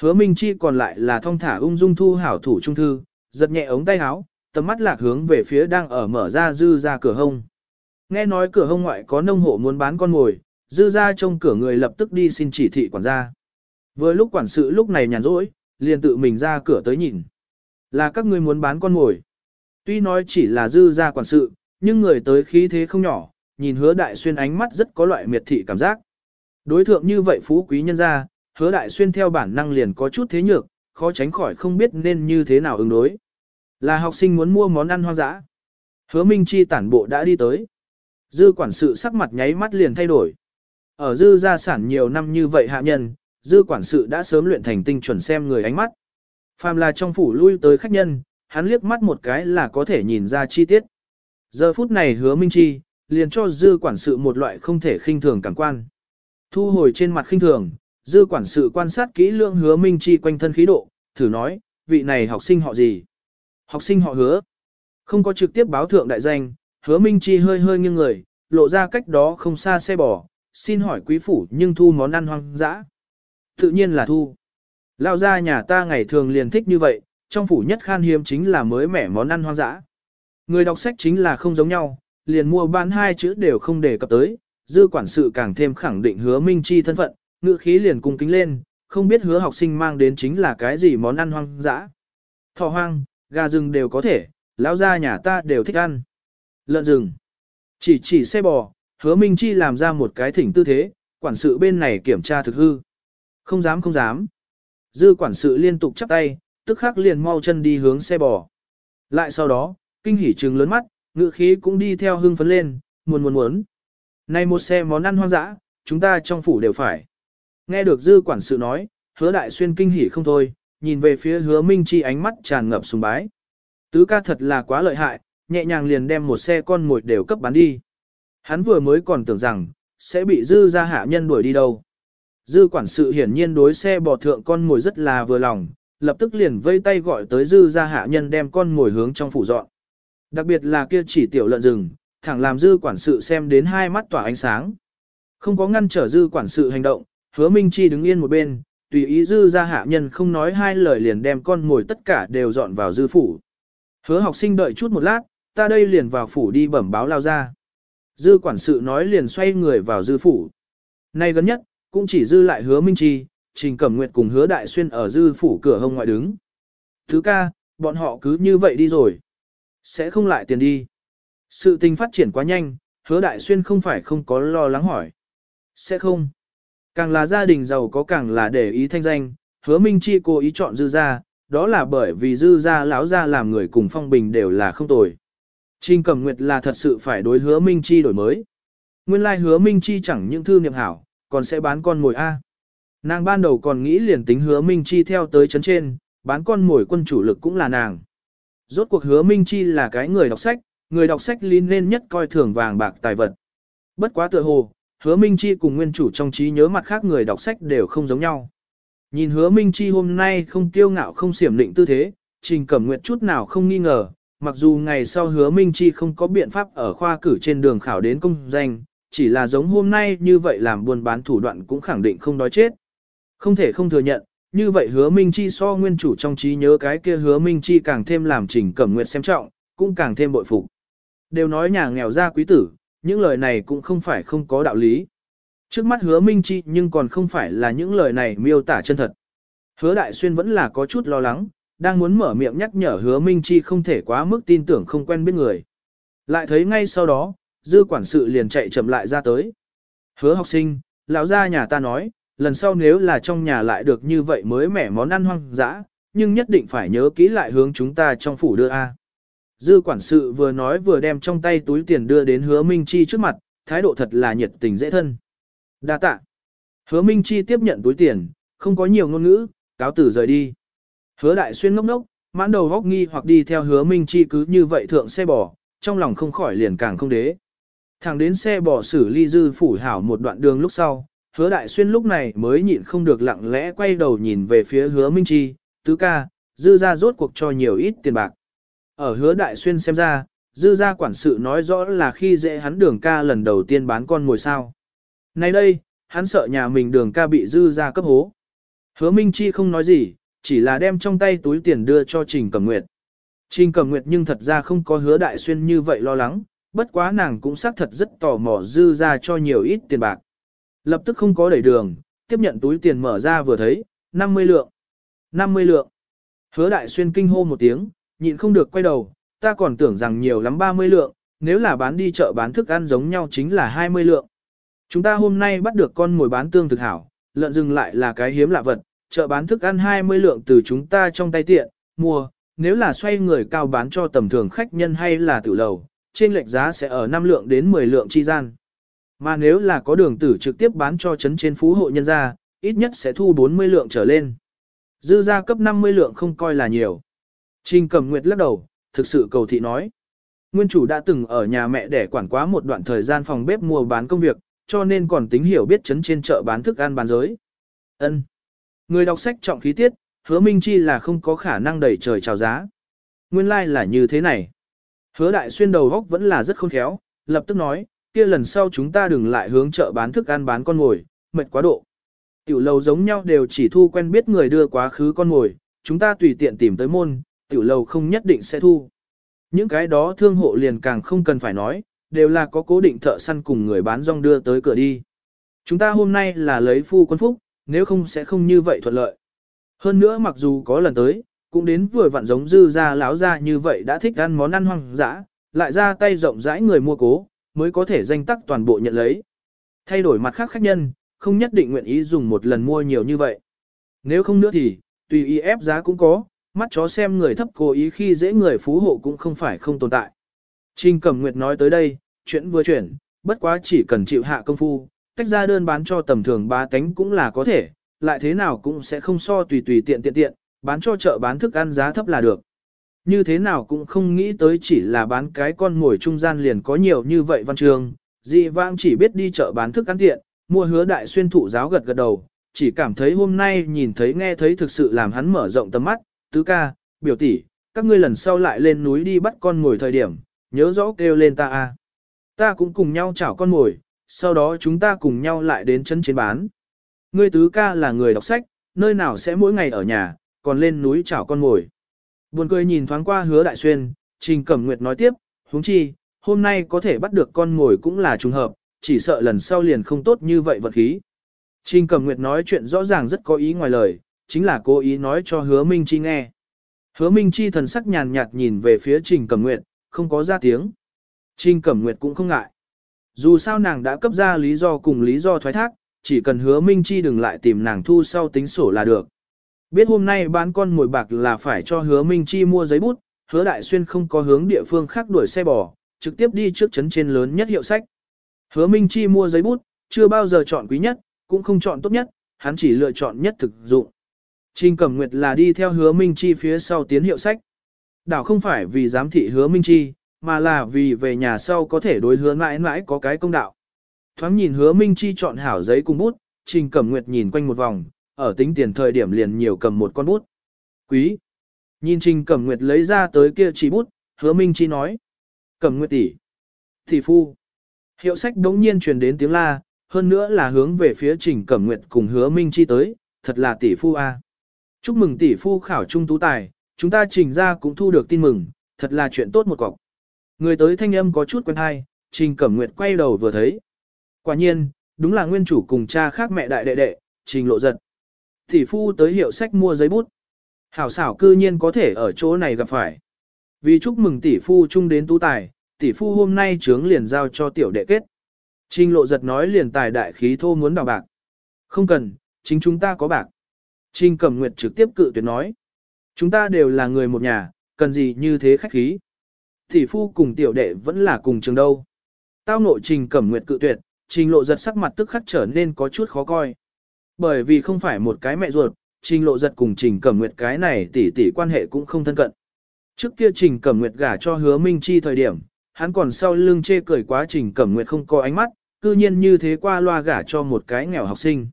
Hứa minh chi còn lại là thong thả ung dung thu hảo thủ trung thư, giật nhẹ ống tay áo, tầm mắt lạc hướng về phía đang ở mở ra dư ra cửa hông. Nghe nói cửa hông ngoại có nông hộ muốn bán con mồi, dư ra trong cửa người lập tức đi xin chỉ thị quản gia. Vừa lúc quản sự lúc này nhàn rỗi, liền tự mình ra cửa tới nhìn. Là các ngươi muốn bán con mồi. Tuy nói chỉ là dư ra quản sự, nhưng người tới khí thế không nhỏ, nhìn hứa đại xuyên ánh mắt rất có loại miệt thị cảm giác. Đối thượng như vậy phú quý nhân ra, hứa đại xuyên theo bản năng liền có chút thế nhược, khó tránh khỏi không biết nên như thế nào ứng đối. Là học sinh muốn mua món ăn hoang dã. Hứa Minh Chi tản bộ đã đi tới. Dư quản sự sắc mặt nháy mắt liền thay đổi. Ở dư gia sản nhiều năm như vậy hạ nhân, dư quản sự đã sớm luyện thành tinh chuẩn xem người ánh mắt. Phàm là trong phủ lui tới khách nhân, hắn liếc mắt một cái là có thể nhìn ra chi tiết. Giờ phút này hứa minh chi, liền cho dư quản sự một loại không thể khinh thường cảm quan. Thu hồi trên mặt khinh thường, dư quản sự quan sát kỹ lượng hứa minh chi quanh thân khí độ, thử nói, vị này học sinh họ gì? Học sinh họ hứa. Không có trực tiếp báo thượng đại danh, hứa minh chi hơi hơi nghiêng người, lộ ra cách đó không xa xe bò, xin hỏi quý phủ nhưng thu món ăn hoang dã. Tự nhiên là thu. Lao ra nhà ta ngày thường liền thích như vậy, trong phủ nhất khan hiếm chính là mới mẻ món ăn hoang dã. Người đọc sách chính là không giống nhau, liền mua bán hai chữ đều không đề cập tới, dư quản sự càng thêm khẳng định hứa minh chi thân phận, ngữ khí liền cung kính lên, không biết hứa học sinh mang đến chính là cái gì món ăn hoang dã. Thỏ hoang, gà rừng đều có thể, lão gia nhà ta đều thích ăn. Lợn rừng. Chỉ chỉ xe bò, hứa Minh Chi làm ra một cái thỉnh tư thế, quản sự bên này kiểm tra thực hư. Không dám không dám. Dư quản sự liên tục chắp tay, tức khắc liền mau chân đi hướng xe bò. Lại sau đó, kinh hỉ trừng lớn mắt, ngự khí cũng đi theo hưng phấn lên, muốn muốn muốn. Này một xe món ăn hoang dã, chúng ta trong phủ đều phải. Nghe được dư quản sự nói, hứa đại xuyên kinh hỉ không thôi, nhìn về phía hứa Minh Chi ánh mắt tràn ngập sùng bái. Tứ ca thật là quá lợi hại, nhẹ nhàng liền đem một xe con mồi đều cấp bán đi. Hắn vừa mới còn tưởng rằng, sẽ bị dư ra hạ nhân đuổi đi đâu. Dư quản sự hiển nhiên đối xe bò thượng con mồi rất là vừa lòng, lập tức liền vây tay gọi tới dư ra hạ nhân đem con mồi hướng trong phủ dọn. Đặc biệt là kia chỉ tiểu lợn rừng, thẳng làm dư quản sự xem đến hai mắt tỏa ánh sáng. Không có ngăn trở dư quản sự hành động, hứa Minh Chi đứng yên một bên, tùy ý dư ra hạ nhân không nói hai lời liền đem con ngồi tất cả đều dọn vào dư phủ. Hứa học sinh đợi chút một lát, ta đây liền vào phủ đi bẩm báo lao ra. Dư quản sự nói liền xoay người vào dư phủ. Nay gần nhất, cũng chỉ dư lại hứa Minh Chi, Trình Cẩm Nguyệt cùng hứa Đại Xuyên ở dư phủ cửa hông ngoại đứng. Thứ ca, bọn họ cứ như vậy đi rồi. Sẽ không lại tiền đi. Sự tình phát triển quá nhanh, hứa Đại Xuyên không phải không có lo lắng hỏi. Sẽ không. Càng là gia đình giàu có càng là để ý thanh danh, hứa Minh Chi cố ý chọn dư gia, đó là bởi vì dư gia lão gia làm người cùng phong bình đều là không tồi. Trình Cẩm Nguyệt là thật sự phải đối hứa Minh Chi đổi mới. Nguyên lai like hứa Minh Chi chẳng những thư niệm hảo, còn sẽ bán con mồi A. Nàng ban đầu còn nghĩ liền tính hứa Minh Chi theo tới chấn trên, bán con mồi quân chủ lực cũng là nàng. Rốt cuộc hứa Minh Chi là cái người đọc sách, người đọc sách liên nên nhất coi thường vàng bạc tài vật. Bất quá tựa hồ, hứa Minh Chi cùng nguyên chủ trong trí nhớ mặt khác người đọc sách đều không giống nhau. Nhìn hứa Minh Chi hôm nay không kiêu ngạo không xiểm định tư thế, Trình Cẩm Nguyệt chút nào không nghi ngờ, mặc dù ngày sau hứa Minh Chi không có biện pháp ở khoa cử trên đường khảo đến công danh, chỉ là giống hôm nay như vậy làm buôn bán thủ đoạn cũng khẳng định không đói chết. Không thể không thừa nhận, như vậy hứa Minh Chi so nguyên chủ trong trí nhớ cái kia hứa Minh Chi càng thêm làm trình cẩm nguyệt xem trọng, cũng càng thêm bội phục. Đều nói nhà nghèo ra quý tử, những lời này cũng không phải không có đạo lý. Trước mắt hứa Minh Chi nhưng còn không phải là những lời này miêu tả chân thật. Hứa Đại Xuyên vẫn là có chút lo lắng, đang muốn mở miệng nhắc nhở hứa Minh Chi không thể quá mức tin tưởng không quen biết người. Lại thấy ngay sau đó, dư quản sự liền chạy chậm lại ra tới. Hứa học sinh, lão gia nhà ta nói, lần sau nếu là trong nhà lại được như vậy mới mẻ món ăn hoang dã, nhưng nhất định phải nhớ kỹ lại hướng chúng ta trong phủ đưa A. Dư quản sự vừa nói vừa đem trong tay túi tiền đưa đến hứa Minh Chi trước mặt, thái độ thật là nhiệt tình dễ thân. Đa tạ. Hứa Minh Chi tiếp nhận túi tiền, không có nhiều ngôn ngữ, cáo tử rời đi. Hứa đại xuyên ngốc ngốc, mãn đầu góc nghi hoặc đi theo hứa Minh Chi cứ như vậy thượng xe bò, trong lòng không khỏi liền càng không đế. Thẳng đến xe bò xử ly dư phủ hảo một đoạn đường lúc sau, hứa đại xuyên lúc này mới nhịn không được lặng lẽ quay đầu nhìn về phía hứa Minh Chi, tứ ca, dư ra rốt cuộc cho nhiều ít tiền bạc. Ở hứa đại xuyên xem ra, dư gia quản sự nói rõ là khi dễ hắn đường ca lần đầu tiên bán con ngồi sao. Nay đây, hắn sợ nhà mình đường ca bị dư gia cấp hố. Hứa Minh Chi không nói gì, chỉ là đem trong tay túi tiền đưa cho Trình Cẩm Nguyệt. Trình Cẩm Nguyệt nhưng thật ra không có hứa đại xuyên như vậy lo lắng, bất quá nàng cũng xác thật rất tò mò dư ra cho nhiều ít tiền bạc. Lập tức không có đẩy đường, tiếp nhận túi tiền mở ra vừa thấy, 50 lượng. 50 lượng. Hứa đại xuyên kinh hô một tiếng, nhịn không được quay đầu, ta còn tưởng rằng nhiều lắm 30 lượng, nếu là bán đi chợ bán thức ăn giống nhau chính là 20 lượng. Chúng ta hôm nay bắt được con mồi bán tương thực hảo, lợn rừng lại là cái hiếm lạ vật, chợ bán thức ăn 20 lượng từ chúng ta trong tay tiện, mua, nếu là xoay người cao bán cho tầm thường khách nhân hay là tử lầu, trên lệch giá sẽ ở 5 lượng đến 10 lượng chi gian. Mà nếu là có đường tử trực tiếp bán cho chấn trên phú hộ nhân gia, ít nhất sẽ thu 40 lượng trở lên. Dư ra cấp 50 lượng không coi là nhiều. Trình cầm nguyệt lắc đầu, thực sự cầu thị nói. Nguyên chủ đã từng ở nhà mẹ để quản quá một đoạn thời gian phòng bếp mua bán công việc, cho nên còn tính hiểu biết chấn trên chợ bán thức ăn bán giới. Ân. Người đọc sách trọng khí tiết, hứa minh chi là không có khả năng đẩy trời chào giá. Nguyên lai like là như thế này. Hứa đại xuyên đầu góc vẫn là rất khôn khéo, lập tức nói, kia lần sau chúng ta đừng lại hướng chợ bán thức ăn bán con ngồi, mệt quá độ. Tiểu lầu giống nhau đều chỉ thu quen biết người đưa quá khứ con ngồi, chúng ta tùy tiện tìm tới môn, tiểu lầu không nhất định sẽ thu. Những cái đó thương hộ liền càng không cần phải nói, đều là có cố định thợ săn cùng người bán rong đưa tới cửa đi. Chúng ta hôm nay là lấy phu quân phúc, nếu không sẽ không như vậy thuận lợi. Hơn nữa mặc dù có lần tới, cũng đến vừa vặn giống dư ra láo ra như vậy đã thích ăn món ăn hoang dã, lại ra tay rộng rãi người mua cố, mới có thể danh tắc toàn bộ nhận lấy. Thay đổi mặt khác khách nhân, không nhất định nguyện ý dùng một lần mua nhiều như vậy. Nếu không nữa thì, tùy ý ép giá cũng có, mắt chó xem người thấp cố ý khi dễ người phú hộ cũng không phải không tồn tại. Trình Cẩm Nguyệt nói tới đây, chuyện vừa chuyển, bất quá chỉ cần chịu hạ công phu, tách ra đơn bán cho tầm thường ba tánh cũng là có thể, lại thế nào cũng sẽ không so tùy tùy tiện tiện tiện, bán cho chợ bán thức ăn giá thấp là được. Như thế nào cũng không nghĩ tới chỉ là bán cái con ngồi trung gian liền có nhiều như vậy văn trường, dị vãng chỉ biết đi chợ bán thức ăn tiện, mua hứa đại xuyên thụ giáo gật gật đầu, chỉ cảm thấy hôm nay nhìn thấy nghe thấy thực sự làm hắn mở rộng tầm mắt, tứ ca, biểu tỷ, các ngươi lần sau lại lên núi đi bắt con ngồi thời điểm, nhớ rõ kêu lên ta a. Ta cũng cùng nhau chảo con ngồi, sau đó chúng ta cùng nhau lại đến chân chiến bán. Ngươi tứ ca là người đọc sách, nơi nào sẽ mỗi ngày ở nhà, còn lên núi chảo con ngồi. Buồn cười nhìn thoáng qua hứa đại xuyên, Trình Cẩm Nguyệt nói tiếp, huống chi, hôm nay có thể bắt được con ngồi cũng là trùng hợp, chỉ sợ lần sau liền không tốt như vậy vật khí. Trình Cẩm Nguyệt nói chuyện rõ ràng rất có ý ngoài lời, chính là cố ý nói cho hứa Minh Chi nghe. Hứa Minh Chi thần sắc nhàn nhạt nhìn về phía Trình Cẩm Nguyệt, không có ra tiếng. Trình Cẩm Nguyệt cũng không ngại. Dù sao nàng đã cấp ra lý do cùng lý do thoái thác, chỉ cần hứa Minh Chi đừng lại tìm nàng thu sau tính sổ là được. Biết hôm nay bán con mồi bạc là phải cho hứa Minh Chi mua giấy bút, hứa Đại Xuyên không có hướng địa phương khác đuổi xe bò, trực tiếp đi trước chấn trên lớn nhất hiệu sách. Hứa Minh Chi mua giấy bút, chưa bao giờ chọn quý nhất, cũng không chọn tốt nhất, hắn chỉ lựa chọn nhất thực dụng. Trình Cẩm Nguyệt là đi theo hứa Minh Chi phía sau tiến hiệu sách. Đảo không phải vì giám thị hứa Minh Chi, mà là vì về nhà sau có thể đối hứa mãi mãi có cái công đạo. Thoáng nhìn hứa Minh Chi chọn hảo giấy cùng bút, Trình Cẩm Nguyệt nhìn quanh một vòng, ở tính tiền thời điểm liền nhiều cầm một con bút. Quý! Nhìn Trình Cẩm Nguyệt lấy ra tới kia chỉ bút, hứa Minh Chi nói. Cẩm Nguyệt tỷ, Thị phu! Hiệu sách đống nhiên truyền đến tiếng la, hơn nữa là hướng về phía Trình Cẩm Nguyệt cùng hứa Minh Chi tới, thật là tỷ phu a. Chúc mừng tỷ phu khảo trung tú tài, chúng ta trình ra cũng thu được tin mừng, thật là chuyện tốt một cọc. Người tới thanh âm có chút quen hay, Trình Cẩm Nguyệt quay đầu vừa thấy. Quả nhiên, đúng là nguyên chủ cùng cha khác mẹ đại đệ đệ, Trình Lộ Giật. Tỷ phu tới hiệu sách mua giấy bút. Hảo xảo cư nhiên có thể ở chỗ này gặp phải. Vì chúc mừng tỷ phu chung đến tú tài, tỷ phu hôm nay trướng liền giao cho tiểu đệ kết. Trình Lộ Giật nói liền tài đại khí thô muốn đào bạc. Không cần, chính chúng ta có bạc. Trình Cẩm Nguyệt trực tiếp cự tuyệt nói. Chúng ta đều là người một nhà, cần gì như thế khách khí. Thì phu cùng tiểu đệ vẫn là cùng trường đâu. Tao nội Trình Cẩm Nguyệt cự tuyệt, Trình Lộ Giật sắc mặt tức khắc trở nên có chút khó coi. Bởi vì không phải một cái mẹ ruột, Trình Lộ Giật cùng Trình Cẩm Nguyệt cái này tỷ tỷ quan hệ cũng không thân cận. Trước kia Trình Cẩm Nguyệt gả cho Hứa Minh Chi thời điểm, hắn còn sau lưng chê cười quá Trình Cẩm Nguyệt không có ánh mắt, cư nhiên như thế qua loa gả cho một cái nghèo học sinh.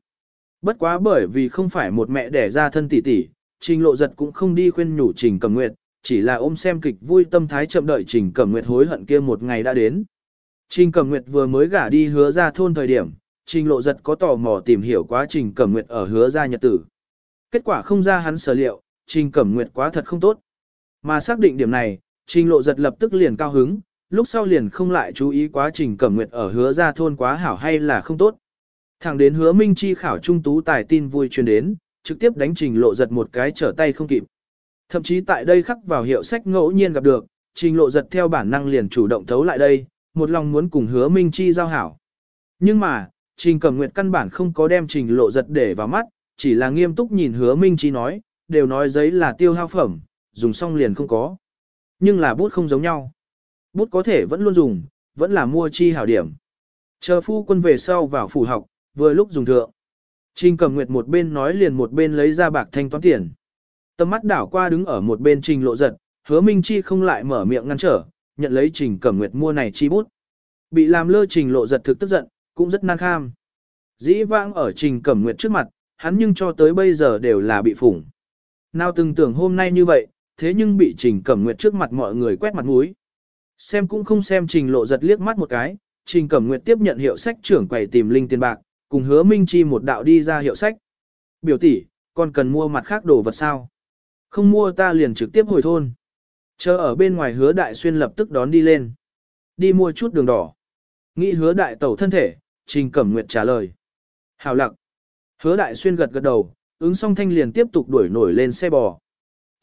Bất quá bởi vì không phải một mẹ đẻ ra thân tỷ tỷ, Trình Lộ Giật cũng không đi khuyên nhủ Trình Cẩm Nguyệt, chỉ là ôm xem kịch vui tâm thái chậm đợi Trình Cẩm Nguyệt hối hận kia một ngày đã đến. Trình Cẩm Nguyệt vừa mới gả đi hứa ra thôn thời điểm, Trình Lộ Giật có tò mò tìm hiểu quá Trình Cẩm Nguyệt ở hứa ra nhật tử. Kết quả không ra hắn sở liệu, Trình Cẩm Nguyệt quá thật không tốt. Mà xác định điểm này, Trình Lộ Giật lập tức liền cao hứng, lúc sau liền không lại chú ý quá Trình Cẩm Nguyệt ở hứa ra thôn quá hảo hay là không tốt. Thẳng đến hứa Minh Chi khảo trung tú tài tin vui truyền đến, trực tiếp đánh Trình Lộ Giật một cái trở tay không kịp. Thậm chí tại đây khắc vào hiệu sách ngẫu nhiên gặp được, Trình Lộ Giật theo bản năng liền chủ động thấu lại đây, một lòng muốn cùng hứa Minh Chi giao hảo. Nhưng mà, Trình Cẩm Nguyệt căn bản không có đem Trình Lộ Giật để vào mắt, chỉ là nghiêm túc nhìn hứa Minh Chi nói, đều nói giấy là tiêu hao phẩm, dùng xong liền không có. Nhưng là bút không giống nhau. Bút có thể vẫn luôn dùng, vẫn là mua chi hảo điểm. Chờ phu quân về sau vào phủ học, vừa lúc dùng thượng. Trình Cẩm Nguyệt một bên nói liền một bên lấy ra bạc thanh toán tiền. Tầm mắt đảo qua đứng ở một bên Trình Lộ Giật, Hứa Minh Chi không lại mở miệng ngăn trở, nhận lấy Trình Cẩm Nguyệt mua này chi bút. Bị làm lơ Trình Lộ Giật thực tức giận, cũng rất nan kham. Dĩ vãng ở Trình Cẩm Nguyệt trước mặt, hắn nhưng cho tới bây giờ đều là bị phủng. Nào từng tưởng hôm nay như vậy, thế nhưng bị Trình Cẩm Nguyệt trước mặt mọi người quét mặt mũi. Xem cũng không xem Trình Lộ Giật liếc mắt một cái, Trình Cẩm Nguyệt tiếp nhận hiệu sách trưởng quầy tìm linh tiền bạc, cùng hứa Minh Chi một đạo đi ra hiệu sách. Biểu tỷ, còn cần mua mặt khác đồ vật sao? Không mua ta liền trực tiếp hồi thôn. Chờ ở bên ngoài hứa đại xuyên lập tức đón đi lên. Đi mua chút đường đỏ. Nghĩ hứa đại tẩu thân thể, Trình Cẩm Nguyệt trả lời. Hào lặng. Hứa đại xuyên gật gật đầu, ứng song thanh liền tiếp tục đuổi nổi lên xe bò.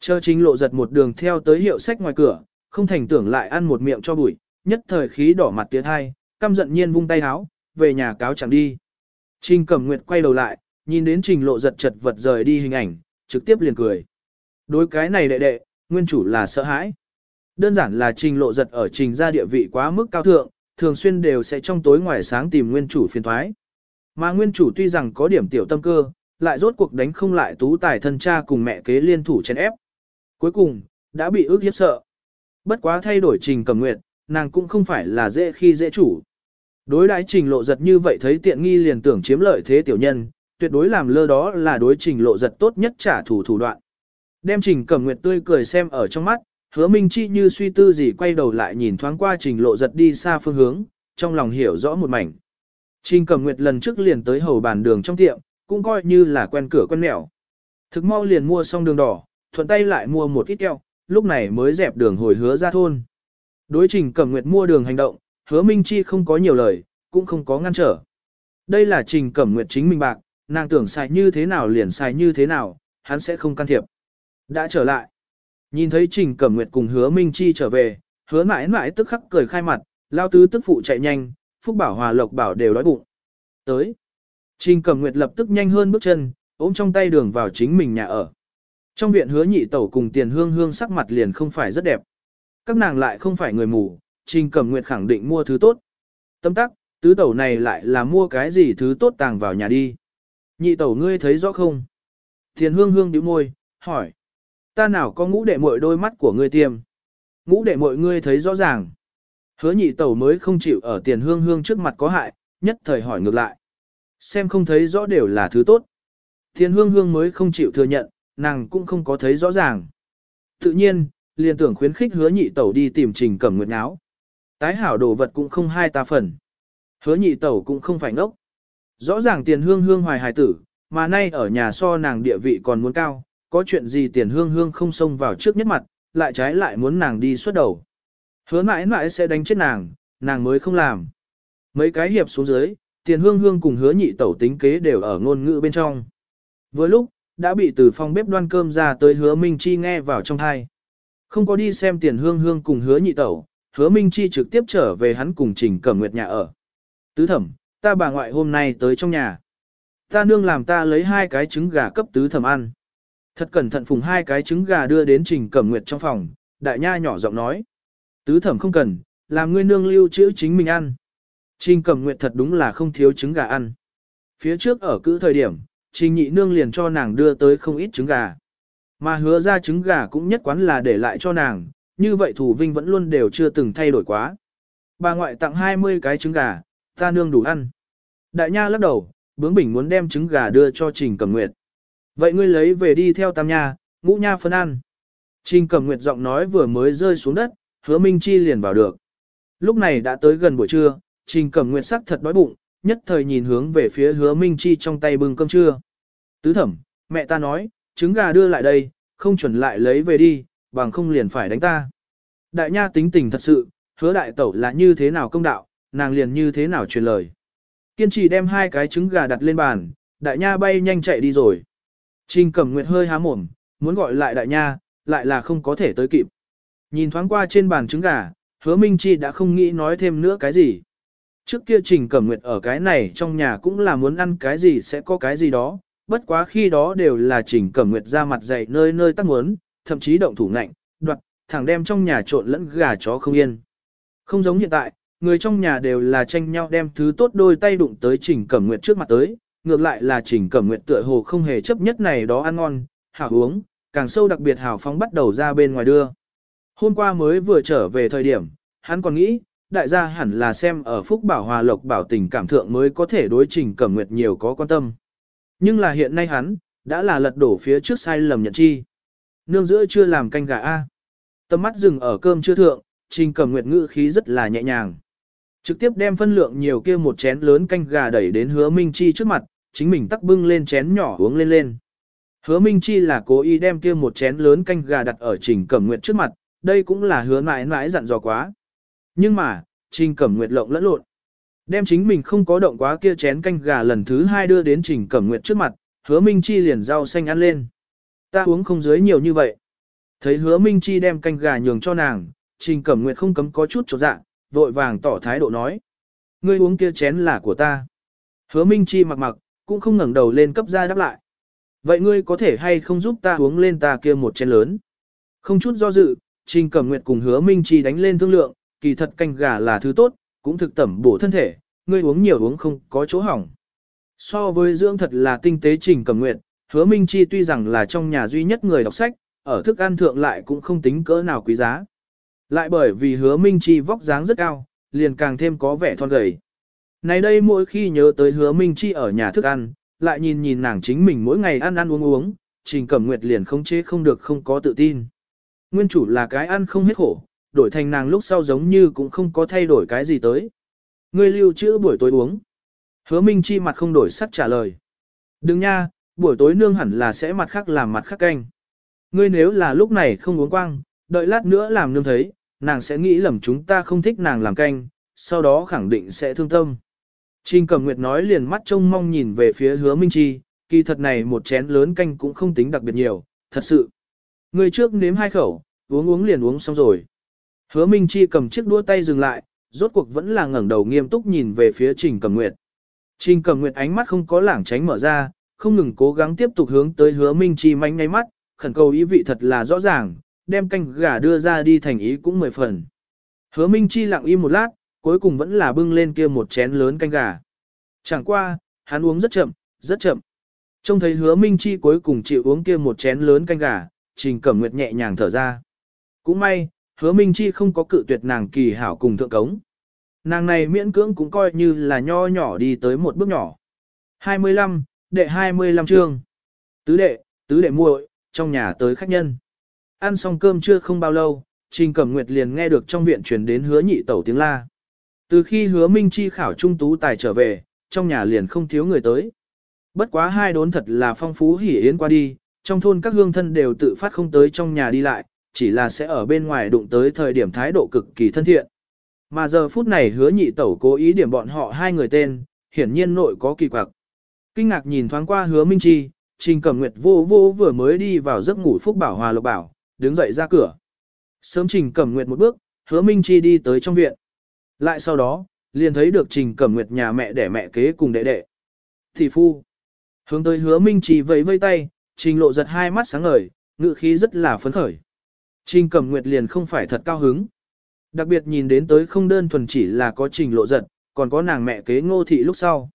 Chờ chính lộ giật một đường theo tới hiệu sách ngoài cửa, không thành tưởng lại ăn một miệng cho bụi, nhất thời khí đỏ mặt tiến hai, căm giận nhiên vung tay háo, về nhà cáo chẳng đi. Trình Cẩm Nguyệt quay đầu lại, nhìn đến trình lộ giật chật vật rời đi hình ảnh, trực tiếp liền cười. Đối cái này đệ đệ, nguyên chủ là sợ hãi. Đơn giản là trình lộ giật ở trình gia địa vị quá mức cao thượng, thường xuyên đều sẽ trong tối ngoài sáng tìm nguyên chủ phiền thoái. Mà nguyên chủ tuy rằng có điểm tiểu tâm cơ, lại rốt cuộc đánh không lại tú tài thân cha cùng mẹ kế liên thủ chèn ép. Cuối cùng, đã bị ước hiếp sợ. Bất quá thay đổi trình Cẩm nguyệt, nàng cũng không phải là dễ khi dễ chủ. Đối đãi trình lộ giật như vậy thấy tiện nghi liền tưởng chiếm lợi thế tiểu nhân, tuyệt đối làm lơ đó là đối trình lộ giật tốt nhất trả thù thủ đoạn. Đem trình cầm nguyệt tươi cười xem ở trong mắt, hứa minh chi như suy tư gì quay đầu lại nhìn thoáng qua trình lộ giật đi xa phương hướng, trong lòng hiểu rõ một mảnh. Trình cầm nguyệt lần trước liền tới hầu bàn đường trong tiệm, cũng coi như là quen cửa quen mẹo. Thực mau liền mua xong đường đỏ, thuận tay lại mua một ít keo, lúc này mới dẹp đường hồi hứa ra thôn. Đối trình cầm nguyệt mua đường hành động, hứa Minh Chi không có nhiều lời, cũng không có ngăn trở. Đây là trình cẩm nguyệt chính mình bạc, nàng tưởng xài như thế nào liền xài như thế nào, hắn sẽ không can thiệp. Đã trở lại. Nhìn thấy trình cẩm nguyệt cùng hứa Minh Chi trở về, hứa mãi mãi tức khắc cười khai mặt, lao tứ tức phụ chạy nhanh, phúc bảo hòa lộc bảo đều đói bụng. Tới. Trình cẩm nguyệt lập tức nhanh hơn bước chân, ôm trong tay đường vào chính mình nhà ở. Trong viện hứa nhị tẩu cùng tiền hương hương sắc mặt liền không phải rất đẹp. Các nàng lại không phải người mù, Trình Cẩm Nguyệt khẳng định mua thứ tốt. Tâm tắc, tứ tẩu này lại là mua cái gì thứ tốt tàng vào nhà đi. Nhị tẩu ngươi thấy rõ không? Thiền hương hương điếu môi, hỏi. Ta nào có ngũ đệ mội đôi mắt của ngươi tiêm? Ngũ đệ mội ngươi thấy rõ ràng. Hứa nhị tẩu mới không chịu ở tiền hương hương trước mặt có hại, nhất thời hỏi ngược lại. Xem không thấy rõ đều là thứ tốt. Tiền hương hương mới không chịu thừa nhận, nàng cũng không có thấy rõ ràng. Tự nhiên, liền tưởng khuyến khích hứa nhị tẩu đi tìm trình cẩm nguyệt áo. Tái hảo đồ vật cũng không hai ta phần. Hứa nhị tẩu cũng không phải ngốc. Rõ ràng tiền hương hương hoài hài tử, mà nay ở nhà so nàng địa vị còn muốn cao, có chuyện gì tiền hương hương không xông vào trước nhất mặt, lại trái lại muốn nàng đi xuất đầu. Hứa mãi mãi sẽ đánh chết nàng, nàng mới không làm. Mấy cái hiệp xuống dưới, tiền hương hương cùng hứa nhị tẩu tính kế đều ở ngôn ngữ bên trong. Vừa lúc, đã bị từ phòng bếp đoan cơm ra tới hứa Minh Chi nghe vào trong thai. Không có đi xem tiền hương hương cùng hứa nhị tẩu, hứa Minh Chi trực tiếp trở về hắn cùng trình cẩm nguyệt nhà ở. Tứ thẩm, ta bà ngoại hôm nay tới trong nhà. Ta nương làm ta lấy hai cái trứng gà cấp tứ thẩm ăn. Thật cẩn thận phùng hai cái trứng gà đưa đến trình cẩm nguyệt trong phòng, đại nha nhỏ giọng nói. Tứ thẩm không cần, làm ngươi nương lưu trữ chính mình ăn. Trình cẩm nguyệt thật đúng là không thiếu trứng gà ăn. Phía trước ở cữ thời điểm, trình nhị nương liền cho nàng đưa tới không ít trứng gà. Mà hứa ra trứng gà cũng nhất quán là để lại cho nàng, như vậy thủ vinh vẫn luôn đều chưa từng thay đổi quá. Bà ngoại tặng 20 cái trứng gà, ta nương đủ ăn. Đại nha lắc đầu, bướng bỉnh muốn đem trứng gà đưa cho Trình Cẩm Nguyệt. Vậy ngươi lấy về đi theo tam nha, ngũ nha phân ăn. Trình Cẩm Nguyệt giọng nói vừa mới rơi xuống đất, hứa Minh Chi liền vào được. Lúc này đã tới gần buổi trưa, Trình Cẩm Nguyệt sắc thật đói bụng, nhất thời nhìn hướng về phía hứa Minh Chi trong tay bưng cơm trưa. Tứ thẩm, mẹ ta nói, trứng gà đưa lại đây, không chuẩn lại lấy về đi, bằng không liền phải đánh ta. Đại nha tính tình thật sự, hứa đại tẩu là như thế nào công đạo, nàng liền như thế nào truyền lời. Kiên trì đem hai cái trứng gà đặt lên bàn, đại nha bay nhanh chạy đi rồi. Trình cẩm nguyệt hơi há mồm, muốn gọi lại đại nha, lại là không có thể tới kịp. Nhìn thoáng qua trên bàn trứng gà, hứa Minh Chi đã không nghĩ nói thêm nữa cái gì. Trước kia Trình Cẩm Nguyệt ở cái này trong nhà cũng là muốn ăn cái gì sẽ có cái gì đó, bất quá khi đó đều là Trình Cẩm Nguyệt ra mặt dày nơi nơi tắc muốn, thậm chí động thủ ngạnh, đoạt, thẳng đem trong nhà trộn lẫn gà chó không yên. Không giống hiện tại, người trong nhà đều là tranh nhau đem thứ tốt đôi tay đụng tới Trình Cẩm Nguyệt trước mặt tới, ngược lại là Trình Cẩm Nguyệt tựa hồ không hề chấp nhất này đó ăn ngon, hảo uống, càng sâu đặc biệt hảo phóng bắt đầu ra bên ngoài đưa. Hôm qua mới vừa trở về thời điểm, hắn còn nghĩ, đại gia hẳn là xem ở Phúc Bảo Hòa Lộc Bảo tình cảm thượng mới có thể đối Trình Cẩm Nguyệt nhiều có quan tâm. Nhưng là hiện nay hắn, đã là lật đổ phía trước sai lầm nhận chi. Nương giữa chưa làm canh gà A. Tầm mắt dừng ở cơm chưa thượng, Trình Cẩm Nguyệt ngữ khí rất là nhẹ nhàng. Trực tiếp đem phân lượng nhiều kia một chén lớn canh gà đẩy đến hứa Minh Chi trước mặt, chính mình tắc bưng lên chén nhỏ uống lên lên. Hứa Minh Chi là cố ý đem kia một chén lớn canh gà đặt ở Trình Cẩm Nguyệt trước mặt, đây cũng là hứa mãi mãi dặn dò quá. Nhưng mà, Trình Cẩm Nguyệt lộng lẫn lộn. Đem chính mình không có động quá kia chén canh gà lần thứ hai đưa đến Trình Cẩm Nguyệt trước mặt, hứa Minh Chi liền rau xanh ăn lên. Ta uống không dưới nhiều như vậy. Thấy hứa Minh Chi đem canh gà nhường cho nàng, Trình Cẩm Nguyệt không cấm có chút chỗ dạ, vội vàng tỏ thái độ nói. Ngươi uống kia chén là của ta. Hứa Minh Chi mặc mặc, cũng không ngẩng đầu lên cấp ra đáp lại. Vậy ngươi có thể hay không giúp ta uống lên ta kia một chén lớn? Không chút do dự, Trình Cẩm Nguyệt cùng Hứa Minh Chi đánh lên thương lượng, kỳ thật canh gà là thứ tốt, cũng thực tẩm bổ thân thể, ngươi uống nhiều uống không có chỗ hỏng. So với dưỡng thật là tinh tế Trình Cẩm Nguyệt, Hứa Minh Chi tuy rằng là trong nhà duy nhất người đọc sách, ở thức ăn thượng lại cũng không tính cỡ nào quý giá. Lại bởi vì hứa Minh Chi vóc dáng rất cao, liền càng thêm có vẻ thon gầy. Này đây mỗi khi nhớ tới hứa Minh Chi ở nhà thức ăn, lại nhìn nhìn nàng chính mình mỗi ngày ăn ăn uống uống, Trình Cẩm Nguyệt liền không chế không được không có tự tin. Nguyên chủ là cái ăn không hết khổ, đổi thành nàng lúc sau giống như cũng không có thay đổi cái gì tới. Ngươi lưu trữ buổi tối uống. Hứa Minh Chi mặt không đổi sắc trả lời. Đừng nha, buổi tối nương hẳn là sẽ mặt khác làm mặt khác canh. Ngươi nếu là lúc này không uống quang, đợi lát nữa làm nương thấy, nàng sẽ nghĩ lầm chúng ta không thích nàng làm canh, sau đó khẳng định sẽ thương tâm. Trình Cẩm Nguyệt nói liền mắt trông mong nhìn về phía hứa Minh Chi, kỳ thật này một chén lớn canh cũng không tính đặc biệt nhiều, thật sự. Người trước nếm hai khẩu, uống uống liền uống xong rồi. Hứa Minh Chi cầm chiếc đũa tay dừng lại, rốt cuộc vẫn là ngẩng đầu nghiêm túc nhìn về phía Trình Cẩm Nguyệt. Trình Cẩm Nguyệt ánh mắt không có lảng tránh mở ra, không ngừng cố gắng tiếp tục hướng tới Hứa Minh Chi manh ngay mắt, khẩn cầu ý vị thật là rõ ràng, đem canh gà đưa ra đi thành ý cũng mười phần. Hứa Minh Chi lặng im một lát, cuối cùng vẫn là bưng lên kia một chén lớn canh gà. Chẳng qua, hắn uống rất chậm, rất chậm. Trông thấy hứa Minh Chi cuối cùng chịu uống kia một chén lớn canh gà, Trình Cẩm Nguyệt nhẹ nhàng thở ra. Cũng may, hứa Minh Chi không có cự tuyệt nàng kỳ hảo cùng thượng cống. Nàng này miễn cưỡng cũng coi như là nho nhỏ đi tới một bước nhỏ. 25, đệ 25 chương. Tứ đệ, tứ đệ muội, trong nhà tới khách nhân. Ăn xong cơm chưa không bao lâu, Trình Cẩm Nguyệt liền nghe được trong viện truyền đến hứa nhị tẩu tiếng la. Từ khi hứa Minh Chi khảo trung tú tài trở về, trong nhà liền không thiếu người tới. Bất quá hai đốn thật là phong phú hỉ yến qua đi, trong thôn các hương thân đều tự phát không tới trong nhà đi lại, chỉ là sẽ ở bên ngoài đụng tới thời điểm thái độ cực kỳ thân thiện. Mà giờ phút này hứa nhị tẩu cố ý điểm bọn họ hai người tên, hiển nhiên nội có kỳ quặc. Kinh ngạc nhìn thoáng qua hứa Minh Chi, Trình Cẩm Nguyệt vô vô vừa mới đi vào giấc ngủ Phúc Bảo Hòa Lộc Bảo, đứng dậy ra cửa. Sớm Trình Cẩm Nguyệt một bước, hứa Minh Chi đi tới trong viện. Lại sau đó, liền thấy được Trình Cẩm Nguyệt nhà mẹ đẻ mẹ kế cùng đệ đệ. Thị phu. Hướng tới hứa Minh Chi vẫy vây tay, Trình lộ giật hai mắt sáng ngời, ngự khí rất là phấn khởi. Trình Cẩm Nguyệt liền không phải thật cao hứng. Đặc biệt nhìn đến tới không đơn thuần chỉ là có trình lộ giật, còn có nàng mẹ kế ngô thị lúc sau.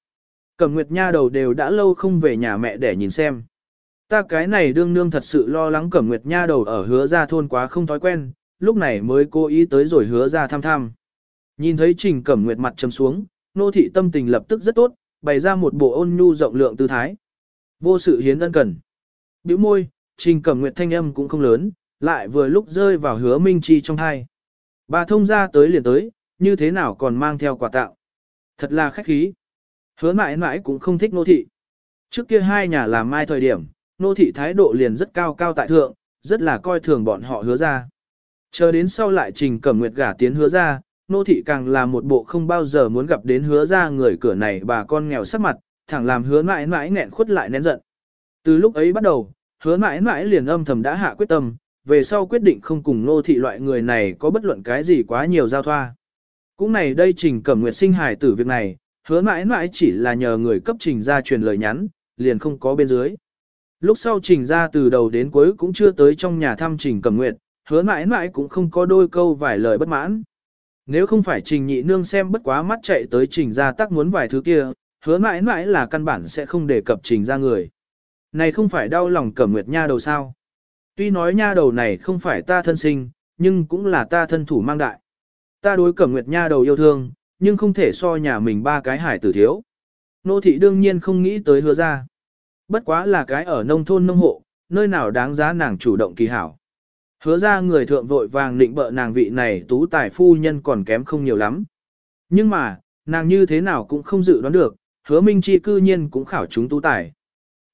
Cẩm Nguyệt Nha đầu đều đã lâu không về nhà mẹ để nhìn xem. Ta cái này đương nương thật sự lo lắng Cẩm Nguyệt Nha đầu ở hứa ra thôn quá không thói quen, lúc này mới cố ý tới rồi hứa ra thăm thăm. Nhìn thấy Trình Cẩm Nguyệt mặt trầm xuống, nô thị tâm tình lập tức rất tốt, bày ra một bộ ôn nhu rộng lượng tư thái. Vô sự hiến ân cần. Biểu môi, Trình Cẩm Nguyệt thanh âm cũng không lớn, lại vừa lúc rơi vào hứa Minh Chi trong thai, Bà thông ra tới liền tới, như thế nào còn mang theo quà tạo. Thật là khách khí. Hứa mãi mãi cũng không thích nô thị. Trước kia hai nhà làm mai thời điểm, nô thị thái độ liền rất cao cao tại thượng, rất là coi thường bọn họ hứa ra. Chờ đến sau lại trình cẩm nguyệt gả tiến hứa ra, nô thị càng là một bộ không bao giờ muốn gặp đến hứa ra người cửa này bà con nghèo sắc mặt, thẳng làm hứa mãi mãi nghẹn khuất lại nén giận. Từ lúc ấy bắt đầu, hứa mãi mãi liền âm thầm đã hạ quyết tâm, về sau quyết định không cùng nô thị loại người này có bất luận cái gì quá nhiều giao thoa. Cũng này đây trình cẩm nguyệt sinh hài tử việc này, hứa mãi mãi chỉ là nhờ người cấp trình ra truyền lời nhắn, liền không có bên dưới. Lúc sau trình ra từ đầu đến cuối cũng chưa tới trong nhà thăm trình cẩm nguyệt, hứa mãi mãi cũng không có đôi câu vài lời bất mãn. Nếu không phải trình nhị nương xem bất quá mắt chạy tới trình ra tác muốn vài thứ kia, hứa mãi mãi là căn bản sẽ không đề cập trình ra người. Này không phải đau lòng cẩm nguyệt nha đầu sao. Tuy nói nha đầu này không phải ta thân sinh, nhưng cũng là ta thân thủ mang đại. Ta đối cẩm nguyệt nha đầu yêu thương, nhưng không thể so nhà mình ba cái hải tử thiếu. Nô thị đương nhiên không nghĩ tới hứa ra. Bất quá là cái ở nông thôn nông hộ, nơi nào đáng giá nàng chủ động kỳ hảo. Hứa ra người thượng vội vàng định bợ nàng vị này tú tài phu nhân còn kém không nhiều lắm. Nhưng mà, nàng như thế nào cũng không dự đoán được, hứa Minh Chi cư nhiên cũng khảo chúng tú tài.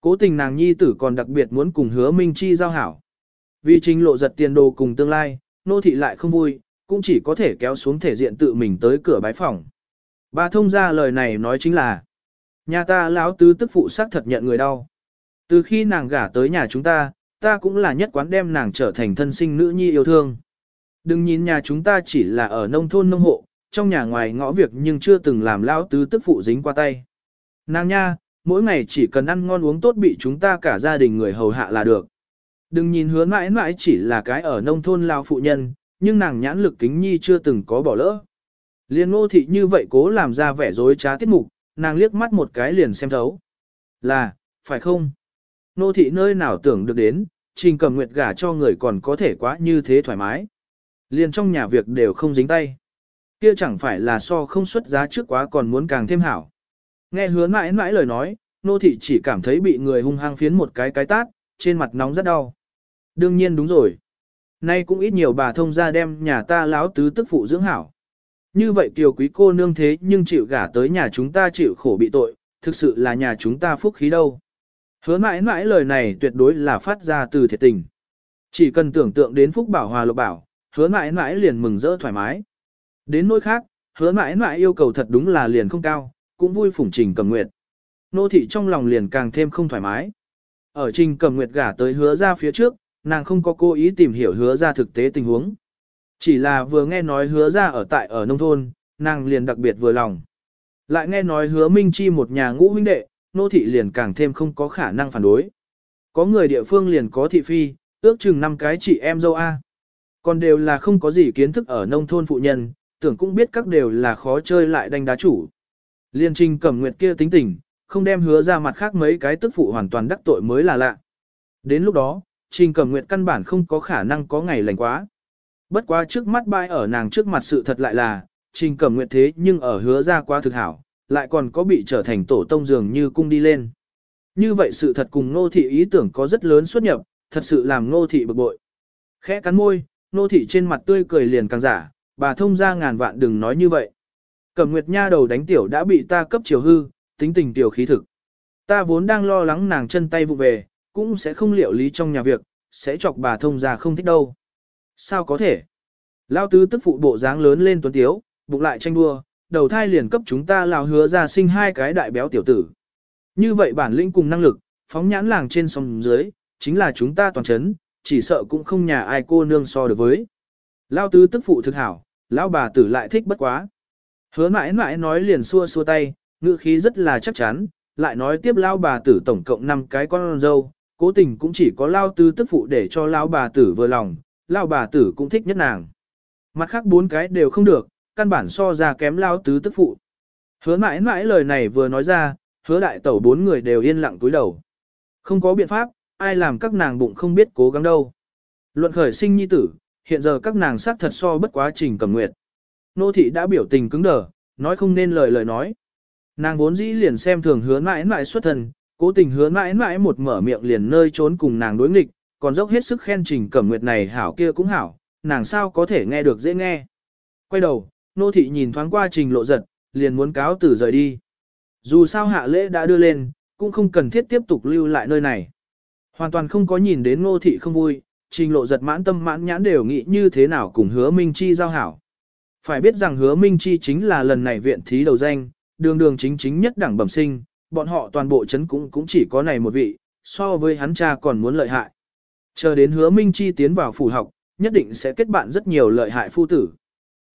Cố tình nàng nhi tử còn đặc biệt muốn cùng hứa Minh Chi giao hảo. Vì trình lộ giật tiền đồ cùng tương lai, nô thị lại không vui, cũng chỉ có thể kéo xuống thể diện tự mình tới cửa bái phòng. Bà thông ra lời này nói chính là, nhà ta lão tứ tức phụ xác thật nhận người đau. Từ khi nàng gả tới nhà chúng ta, ta cũng là nhất quán đem nàng trở thành thân sinh nữ nhi yêu thương. Đừng nhìn nhà chúng ta chỉ là ở nông thôn nông hộ, trong nhà ngoài ngõ việc nhưng chưa từng làm lão tứ tức phụ dính qua tay. Nàng nha, mỗi ngày chỉ cần ăn ngon uống tốt bị chúng ta cả gia đình người hầu hạ là được. Đừng nhìn hứa mãi mãi chỉ là cái ở nông thôn lao phụ nhân, nhưng nàng nhãn lực kính nhi chưa từng có bỏ lỡ. Liên ngô thị như vậy cố làm ra vẻ dối trá tiết mục, nàng liếc mắt một cái liền xem thấu. Là, phải không? Nô thị nơi nào tưởng được đến, trình cầm nguyệt gả cho người còn có thể quá như thế thoải mái. Liên trong nhà việc đều không dính tay. Kia chẳng phải là so không xuất giá trước quá còn muốn càng thêm hảo. Nghe hứa mãi mãi lời nói, nô thị chỉ cảm thấy bị người hung hăng phiến một cái cái tát, trên mặt nóng rất đau. Đương nhiên đúng rồi. Nay cũng ít nhiều bà thông ra đem nhà ta láo tứ tức phụ dưỡng hảo. Như vậy kiều quý cô nương thế nhưng chịu gả tới nhà chúng ta chịu khổ bị tội, thực sự là nhà chúng ta phúc khí đâu. Hứa mãi mãi lời này tuyệt đối là phát ra từ thiệt tình. Chỉ cần tưởng tượng đến phúc bảo hòa lộc bảo, hứa mãi mãi liền mừng rỡ thoải mái. Đến nỗi khác, hứa mãi mãi yêu cầu thật đúng là liền không cao, cũng vui phủng trình cầm nguyệt. Nô thị trong lòng liền càng thêm không thoải mái. Ở trình cầm nguyệt gả tới hứa ra phía trước, nàng không có cố ý tìm hiểu hứa ra thực tế tình huống. Chỉ là vừa nghe nói hứa ra ở tại ở nông thôn, nàng liền đặc biệt vừa lòng. Lại nghe nói hứa Minh Chi một nhà ngũ huynh đệ, nô thị liền càng thêm không có khả năng phản đối. Có người địa phương liền có thị phi, ước chừng năm cái chị em dâu A. Còn đều là không có gì kiến thức ở nông thôn phụ nhân, tưởng cũng biết các đều là khó chơi lại đánh đá chủ. Liên trình cẩm nguyệt kia tính tình, không đem hứa ra mặt khác mấy cái tức phụ hoàn toàn đắc tội mới là lạ. Đến lúc đó, Trình Cẩm Nguyệt căn bản không có khả năng có ngày lành quá. Bất quá trước mắt bai ở nàng trước mặt sự thật lại là, Trình Cẩm Nguyệt thế nhưng ở hứa ra quá thực hảo, lại còn có bị trở thành tổ tông dường như cung đi lên. Như vậy sự thật cùng nô thị ý tưởng có rất lớn xuất nhập, thật sự làm nô thị bực bội. Khẽ cắn môi, nô thị trên mặt tươi cười liền càng giả, bà thông ra ngàn vạn đừng nói như vậy. Cẩm Nguyệt nha đầu đánh tiểu đã bị ta cấp chiều hư, tính tình tiểu khí thực. Ta vốn đang lo lắng nàng chân tay vụ về, cũng sẽ không liệu lý trong nhà việc, sẽ chọc bà thông ra không thích đâu. Sao có thể? Lao tứ tức phụ bộ dáng lớn lên tuấn tiếu, bụng lại tranh đua, đầu thai liền cấp chúng ta lào hứa ra sinh hai cái đại béo tiểu tử. Như vậy bản lĩnh cùng năng lực, phóng nhãn làng trên sông dưới, chính là chúng ta toàn chấn, chỉ sợ cũng không nhà ai cô nương so được với. Lao tứ tức phụ thực hảo, lão bà tử lại thích bất quá. Hứa mãi mãi nói liền xua xua tay, ngữ khí rất là chắc chắn, lại nói tiếp lao bà tử tổng cộng 5 cái con dâu, cố tình cũng chỉ có lao tứ tức phụ để cho lao bà tử vừa lòng, lao bà tử cũng thích nhất nàng. Mặt khác bốn cái đều không được, căn bản so ra kém lao tứ tức phụ. Hứa mãi mãi lời này vừa nói ra, hứa đại tẩu bốn người đều yên lặng túi đầu. Không có biện pháp, ai làm các nàng bụng không biết cố gắng đâu. Luận khởi sinh nhi tử, hiện giờ các nàng xác thật so bất quá trình cầm nguyệt. Nô thị đã biểu tình cứng đờ, nói không nên lời lời nói. Nàng vốn dĩ liền xem thường hứa mãi mãi xuất thần, cố tình hứa mãi mãi một mở miệng liền nơi trốn cùng nàng đối nghịch, còn dốc hết sức khen trình cẩm nguyệt này hảo kia cũng hảo, nàng sao có thể nghe được dễ nghe. Quay đầu, nô thị nhìn thoáng qua trình lộ giật, liền muốn cáo từ rời đi. Dù sao hạ lễ đã đưa lên, cũng không cần thiết tiếp tục lưu lại nơi này. Hoàn toàn không có nhìn đến nô thị không vui, trình lộ giật mãn tâm mãn nhãn đều nghĩ như thế nào cùng hứa Minh Chi giao hảo. Phải biết rằng hứa Minh Chi chính là lần này viện thí đầu danh, đường đường chính chính nhất đẳng bẩm sinh, bọn họ toàn bộ chấn cũng cũng chỉ có này một vị, so với hắn cha còn muốn lợi hại. Chờ đến hứa Minh Chi tiến vào phủ học, nhất định sẽ kết bạn rất nhiều lợi hại phu tử.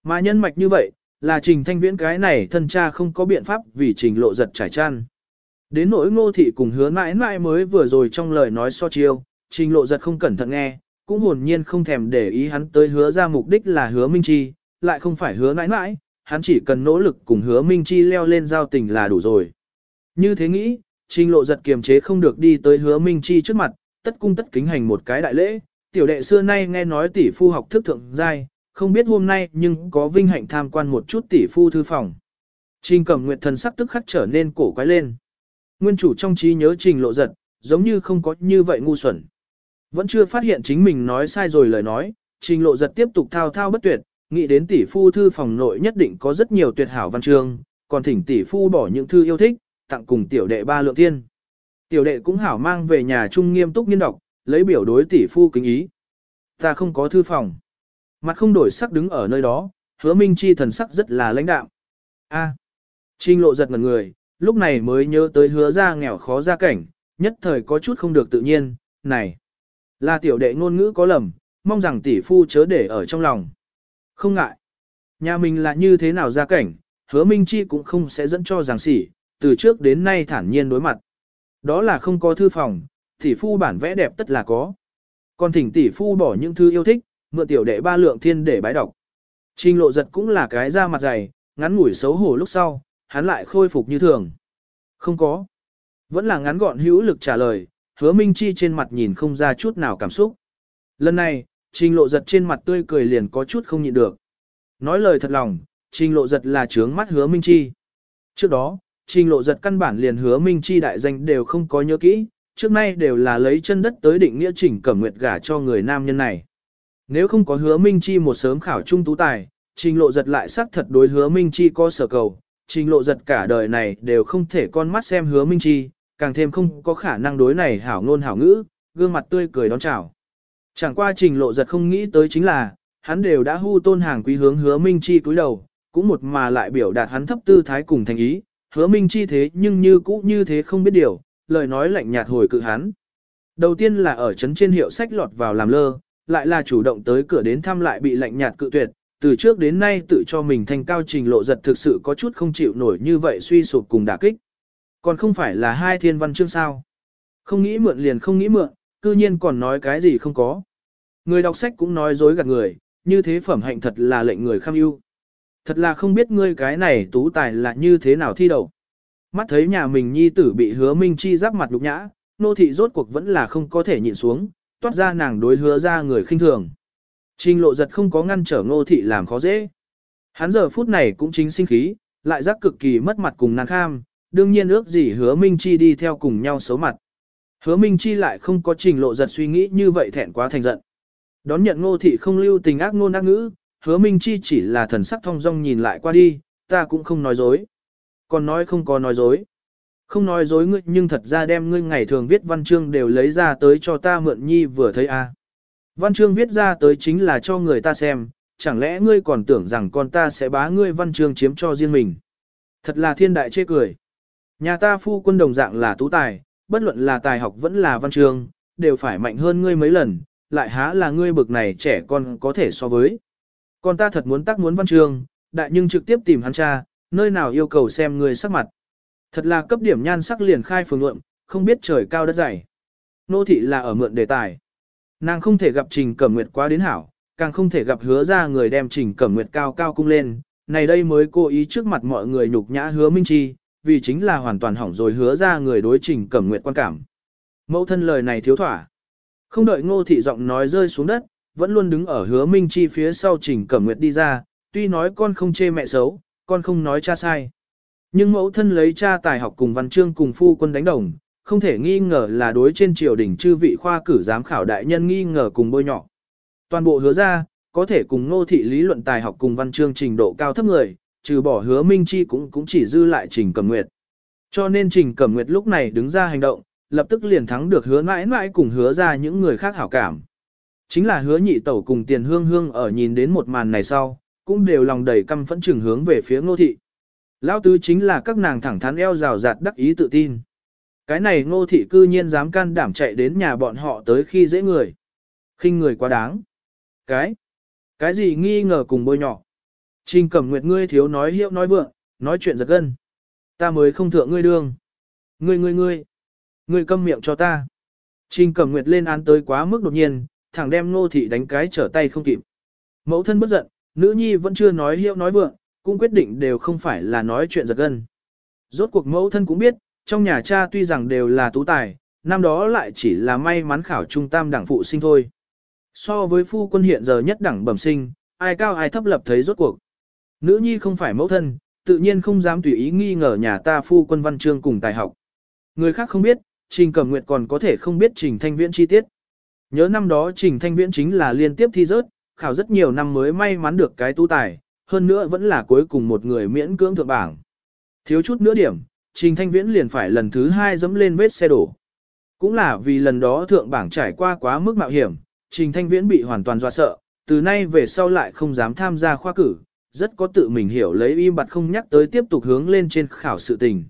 Mà nhân mạch như vậy, là trình thanh viễn cái này thân cha không có biện pháp vì trình lộ giật trải chăn. Đến nỗi ngô thị cùng hứa mãi mãi mới vừa rồi trong lời nói so chiêu, trình lộ giật không cẩn thận nghe, cũng hồn nhiên không thèm để ý hắn tới hứa ra mục đích là hứa Minh Chi, lại không phải hứa mãi mãi, hắn chỉ cần nỗ lực cùng hứa Minh Chi leo lên giao tình là đủ rồi. Như thế nghĩ, trình lộ giật kiềm chế không được đi tới hứa Minh Chi trước mặt, tất cung tất kính hành một cái đại lễ, tiểu đệ xưa nay nghe nói tỷ phu học thức thượng giai, không biết hôm nay nhưng có vinh hạnh tham quan một chút tỷ phu thư phòng. Trình cẩm nguyệt thần sắc tức khắc trở nên cổ quái lên. Nguyên chủ trong trí nhớ trình lộ giật, giống như không có như vậy ngu xuẩn. Vẫn chưa phát hiện chính mình nói sai rồi lời nói, trình lộ giật tiếp tục thao thao bất tuyệt, nghĩ đến tỷ phu thư phòng nội nhất định có rất nhiều tuyệt hảo văn chương, còn thỉnh tỷ phu bỏ những thư yêu thích, tặng cùng tiểu đệ ba lượng thiên. Tiểu đệ cũng hảo mang về nhà trung nghiêm túc nghiên đọc, lấy biểu đối tỷ phu kính ý. Ta không có thư phòng. Mặt không đổi sắc đứng ở nơi đó, hứa minh chi thần sắc rất là lãnh đạm. A. trinh lộ giật ngần người, lúc này mới nhớ tới hứa ra nghèo khó ra cảnh, nhất thời có chút không được tự nhiên, này. Là tiểu đệ ngôn ngữ có lầm, mong rằng tỷ phu chớ để ở trong lòng. Không ngại. Nhà mình là như thế nào ra cảnh, hứa minh chi cũng không sẽ dẫn cho giảng sỉ, từ trước đến nay thản nhiên đối mặt. Đó là không có thư phòng, tỷ phu bản vẽ đẹp tất là có. Còn thỉnh tỷ phu bỏ những thư yêu thích, mượn tiểu đệ ba lượng thiên để bái đọc. Trình lộ giật cũng là cái da mặt dày, ngắn ngủi xấu hổ lúc sau, hắn lại khôi phục như thường. Không có. Vẫn là ngắn gọn hữu lực trả lời, hứa minh chi trên mặt nhìn không ra chút nào cảm xúc. Lần này, trình lộ giật trên mặt tươi cười liền có chút không nhịn được. Nói lời thật lòng, trình lộ giật là trướng mắt hứa minh chi. Trước đó, trình lộ giật căn bản liền hứa minh chi đại danh đều không có nhớ kỹ, trước nay đều là lấy chân đất tới định nghĩa chỉnh cẩm nguyệt gả cho người nam nhân này. Nếu không có hứa minh chi một sớm khảo trung tú tài, trình lộ giật lại xác thật đối hứa minh chi có sở cầu, trình lộ giật cả đời này đều không thể con mắt xem hứa minh chi, càng thêm không có khả năng đối này hảo ngôn hảo ngữ, gương mặt tươi cười đón chào. Chẳng qua trình lộ giật không nghĩ tới chính là, hắn đều đã hưu tôn hàng quý hướng hứa minh chi cúi đầu, cũng một mà lại biểu đạt hắn thấp tư thái cùng thành ý, hứa minh chi thế nhưng như cũ như thế không biết điều, lời nói lạnh nhạt hồi cự hắn. Đầu tiên là ở chấn trên hiệu sách lọt vào làm lơ, lại là chủ động tới cửa đến thăm lại bị lạnh nhạt cự tuyệt, từ trước đến nay tự cho mình thành cao trình lộ giật thực sự có chút không chịu nổi như vậy suy sụp cùng đả kích. Còn không phải là hai thiên văn chương sao. Không nghĩ mượn liền không nghĩ mượn, cư nhiên còn nói cái gì không có. Người đọc sách cũng nói dối gạt người, như thế phẩm hạnh thật là lệnh người kham ưu. Thật là không biết ngươi cái này tú tài là như thế nào thi đầu. Mắt thấy nhà mình nhi tử bị hứa minh chi giáp mặt lục nhã, nô thị rốt cuộc vẫn là không có thể nhịn xuống, toát ra nàng đối hứa ra người khinh thường. Trình lộ giật không có ngăn trở nô thị làm khó dễ. Hắn giờ phút này cũng chính sinh khí, lại giác cực kỳ mất mặt cùng nàng kham, đương nhiên ước gì hứa minh chi đi theo cùng nhau xấu mặt. Hứa minh chi lại không có trình lộ giật suy nghĩ như vậy thẹn quá thành giận. Đón nhận Nô thị không lưu tình ác ngôn ác ngữ, hứa minh chi chỉ là thần sắc thong dong nhìn lại qua đi, ta cũng không nói dối. Còn nói không có nói dối. Không nói dối ngươi nhưng thật ra đem ngươi ngày thường viết văn chương đều lấy ra tới cho ta mượn nhi vừa thấy a. Văn chương viết ra tới chính là cho người ta xem, chẳng lẽ ngươi còn tưởng rằng con ta sẽ bá ngươi văn chương chiếm cho riêng mình. Thật là thiên đại chê cười. Nhà ta phu quân đồng dạng là tú tài, bất luận là tài học vẫn là văn chương, đều phải mạnh hơn ngươi mấy lần, lại há là ngươi bực này trẻ con có thể so với. Con ta thật muốn tác muốn văn trường, đại nhưng trực tiếp tìm hắn cha, nơi nào yêu cầu xem người sắc mặt. Thật là cấp điểm nhan sắc liền khai phường luận, không biết trời cao đất dày. Nô thị là ở mượn đề tài. Nàng không thể gặp Trình Cẩm Nguyệt quá đến hảo, càng không thể gặp hứa ra người đem Trình Cẩm Nguyệt cao cao cung lên. Này đây mới cố ý trước mặt mọi người nhục nhã hứa Minh Chi, vì chính là hoàn toàn hỏng rồi hứa ra người đối Trình Cẩm Nguyệt quan cảm. Mẫu thân lời này thiếu thỏa. Không đợi ngô thị giọng nói rơi xuống đất, vẫn luôn đứng ở hứa Minh Chi phía sau Trình Cẩm Nguyệt đi ra, tuy nói con không chê mẹ xấu, con không nói cha sai. Nhưng mẫu thân lấy cha tài học cùng văn chương cùng phu quân đánh đồng, không thể nghi ngờ là đối trên triều đình chư vị khoa cử giám khảo đại nhân nghi ngờ cùng bôi nhọ. Toàn bộ hứa ra, có thể cùng ngô thị lý luận tài học cùng văn chương trình độ cao thấp người, trừ bỏ hứa Minh Chi cũng cũng chỉ dư lại Trình Cẩm Nguyệt. Cho nên Trình Cẩm Nguyệt lúc này đứng ra hành động, lập tức liền thắng được hứa mãi mãi cùng hứa ra những người khác hảo cảm. Chính là hứa nhị tẩu cùng tiền hương hương ở nhìn đến một màn này sau, cũng đều lòng đầy căm phẫn trừng hướng về phía ngô thị. Lão tứ chính là các nàng thẳng thắn eo rào rạt đắc ý tự tin. Cái này ngô thị cư nhiên dám can đảm chạy đến nhà bọn họ tới khi dễ người. khinh người quá đáng. Cái? Cái gì nghi ngờ cùng bôi nhỏ? Trình cẩm nguyệt ngươi thiếu nói hiệu nói vượng, nói chuyện giật gân. Ta mới không thượng ngươi đương. Ngươi ngươi ngươi. Ngươi câm miệng cho ta. Trình cẩm nguyệt lên án tới quá mức đột nhiên, thẳng đem nô thị đánh cái trở tay không kịp. Mẫu thân bất giận, nữ nhi vẫn chưa nói hiệu nói vượng, cũng quyết định đều không phải là nói chuyện giật gân. Rốt cuộc mẫu thân cũng biết, trong nhà cha tuy rằng đều là tú tài, năm đó lại chỉ là may mắn khảo trung tam đẳng phụ sinh thôi. So với phu quân hiện giờ nhất đẳng bẩm sinh, ai cao ai thấp lập thấy rốt cuộc. Nữ nhi không phải mẫu thân, tự nhiên không dám tùy ý nghi ngờ nhà ta phu quân văn chương cùng tài học. Người khác không biết, Trình Cẩm Nguyệt còn có thể không biết Trình Thanh Viễn chi tiết. Nhớ năm đó Trình Thanh Viễn chính là liên tiếp thi rớt, khảo rất nhiều năm mới may mắn được cái tu tài, hơn nữa vẫn là cuối cùng một người miễn cưỡng thượng bảng. Thiếu chút nữa điểm, Trình Thanh Viễn liền phải lần thứ hai dẫm lên vết xe đổ. Cũng là vì lần đó thượng bảng trải qua quá mức mạo hiểm, Trình Thanh Viễn bị hoàn toàn dọa sợ, từ nay về sau lại không dám tham gia khoa cử, rất có tự mình hiểu lấy im bặt không nhắc tới tiếp tục hướng lên trên khảo sự tình.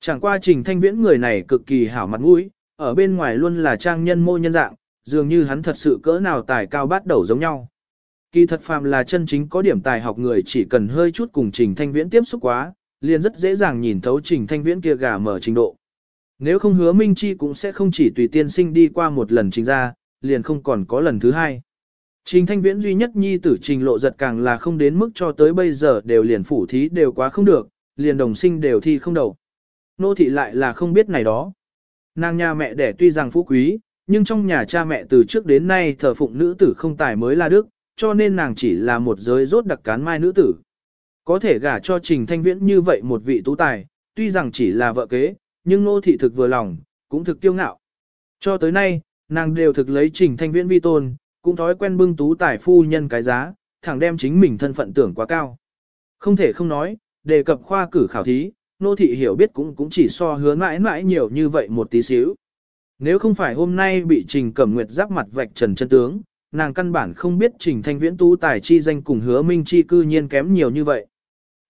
Chẳng qua Trình Thanh Viễn người này cực kỳ hảo mặt mũi, ở bên ngoài luôn là trang nhân mô nhân dạng, dường như hắn thật sự cỡ nào tài cao bát đầu giống nhau. Kỳ thật phàm là chân chính có điểm tài học người chỉ cần hơi chút cùng Trình Thanh Viễn tiếp xúc quá, liền rất dễ dàng nhìn thấu Trình Thanh Viễn kia gà mở trình độ. Nếu không hứa Minh Chi cũng sẽ không chỉ tùy tiên sinh đi qua một lần trình ra, liền không còn có lần thứ hai. Trình Thanh Viễn duy nhất nhi tử trình lộ giật càng là không đến mức cho tới bây giờ đều liền phủ thí đều quá không được, liền đồng sinh đều thi không đầu. Nô thị lại là không biết này đó. Nàng nhà mẹ đẻ tuy rằng phú quý, nhưng trong nhà cha mẹ từ trước đến nay thờ phụng nữ tử không tài mới là đức, cho nên nàng chỉ là một giới rốt đặc cán mai nữ tử. Có thể gả cho Trình Thanh Viễn như vậy một vị tú tài, tuy rằng chỉ là vợ kế, nhưng nô thị thực vừa lòng, cũng thực tiêu ngạo. Cho tới nay, nàng đều thực lấy Trình Thanh Viễn vi tôn, cũng thói quen bưng tú tài phu nhân cái giá, thẳng đem chính mình thân phận tưởng quá cao. Không thể không nói, đề cập khoa cử khảo thí, nô thị hiểu biết cũng cũng chỉ so hứa mãi mãi nhiều như vậy một tí xíu. Nếu không phải hôm nay bị Trình Cẩm Nguyệt giáp mặt vạch trần chân tướng, nàng căn bản không biết Trình Thanh Viễn tu tài chi danh cùng hứa minh chi cư nhiên kém nhiều như vậy.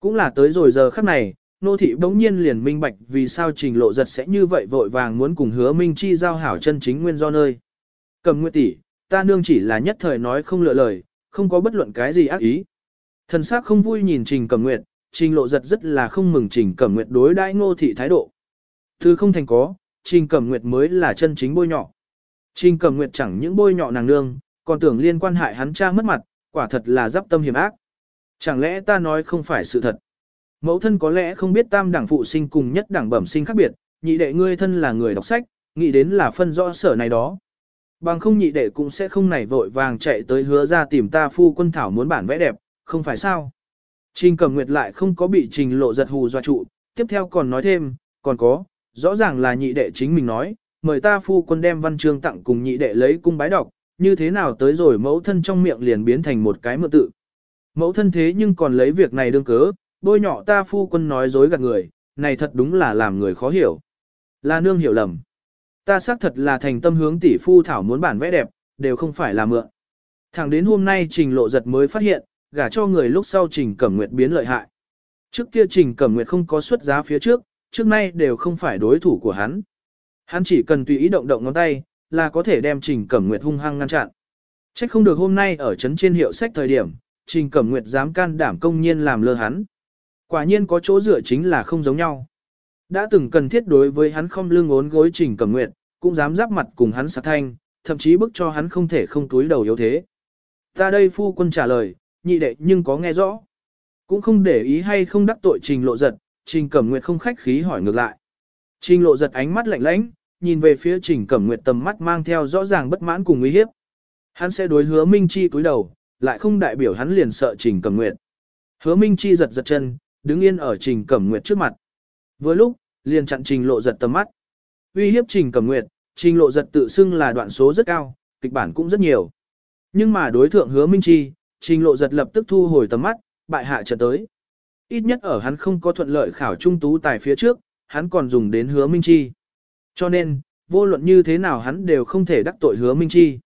Cũng là tới rồi giờ khắc này, nô thị bỗng nhiên liền minh bạch vì sao Trình Lộ Giật sẽ như vậy vội vàng muốn cùng hứa minh chi giao hảo chân chính nguyên do nơi. cẩm Nguyệt tỷ, ta nương chỉ là nhất thời nói không lựa lời, không có bất luận cái gì ác ý. Thần sắc không vui nhìn Trình Cẩm Nguyệt, Trình Lộ Giật rất là không mừng Trình Cẩm Nguyệt đối đãi Ngô thị thái độ. Thứ không thành có, Trình Cẩm Nguyệt mới là chân chính bôi nhọ. Trình Cẩm Nguyệt chẳng những bôi nhọ nàng nương, còn tưởng liên quan hại hắn cha mất mặt, quả thật là giáp tâm hiểm ác. Chẳng lẽ ta nói không phải sự thật? Mẫu thân có lẽ không biết tam đẳng phụ sinh cùng nhất đẳng bẩm sinh khác biệt, nhị đệ ngươi thân là người đọc sách, nghĩ đến là phân rõ sở này đó. Bằng không nhị đệ cũng sẽ không nảy vội vàng chạy tới hứa ra tìm ta phu quân thảo muốn bản vẽ đẹp, không phải sao? Trình Cẩm Nguyệt lại không có bị trình lộ giật hù dọa trụ, tiếp theo còn nói thêm, còn có, rõ ràng là nhị đệ chính mình nói, mời ta phu quân đem văn chương tặng cùng nhị đệ lấy cung bái đọc, như thế nào tới rồi mẫu thân trong miệng liền biến thành một cái mượn tự. Mẫu thân thế nhưng còn lấy việc này đương cớ, bôi nhỏ ta phu quân nói dối gạt người, này thật đúng là làm người khó hiểu. Là nương hiểu lầm. Ta xác thật là thành tâm hướng tỷ phu thảo muốn bản vẽ đẹp, đều không phải là mượn. Thẳng đến hôm nay trình lộ giật mới phát hiện, gả cho người lúc sau Trình Cẩm Nguyệt biến lợi hại. Trước kia Trình Cẩm Nguyệt không có xuất giá phía trước, trước nay đều không phải đối thủ của hắn. Hắn chỉ cần tùy ý động động ngón tay, là có thể đem Trình Cẩm Nguyệt hung hăng ngăn chặn. Trách không được hôm nay ở trấn trên hiệu sách thời điểm, Trình Cẩm Nguyệt dám can đảm công nhiên làm lơ hắn. Quả nhiên có chỗ dựa chính là không giống nhau. Đã từng cần thiết đối với hắn không lưng ốn gối Trình Cẩm Nguyệt, cũng dám giáp mặt cùng hắn sát thanh, thậm chí bức cho hắn không thể không túi đầu yếu thế. Ta đây phu quân trả lời, nhị đệ nhưng có nghe rõ. Cũng không để ý hay không đắc tội Trình Lộ Giật, Trình Cẩm Nguyệt không khách khí hỏi ngược lại. Trình Lộ Giật ánh mắt lạnh lãnh, nhìn về phía Trình Cẩm Nguyệt tầm mắt mang theo rõ ràng bất mãn cùng uy hiếp. Hắn sẽ đối hứa Minh Chi cúi đầu, lại không đại biểu hắn liền sợ Trình Cẩm Nguyệt. Hứa Minh Chi giật giật chân, đứng yên ở Trình Cẩm Nguyệt trước mặt. Vừa lúc, liền chặn Trình Lộ giật tầm mắt. Uy hiếp Trình Cẩm Nguyệt, Trình Lộ giật tự xưng là đoạn số rất cao, kịch bản cũng rất nhiều. Nhưng mà đối thượng Hứa Minh Chi, Trình Lộ giật lập tức thu hồi tầm mắt, bại hạ chợt tới. Ít nhất ở hắn không có thuận lợi khảo trung tú tài phía trước, hắn còn dùng đến Hứa Minh Chi. Cho nên, vô luận như thế nào hắn đều không thể đắc tội Hứa Minh Chi.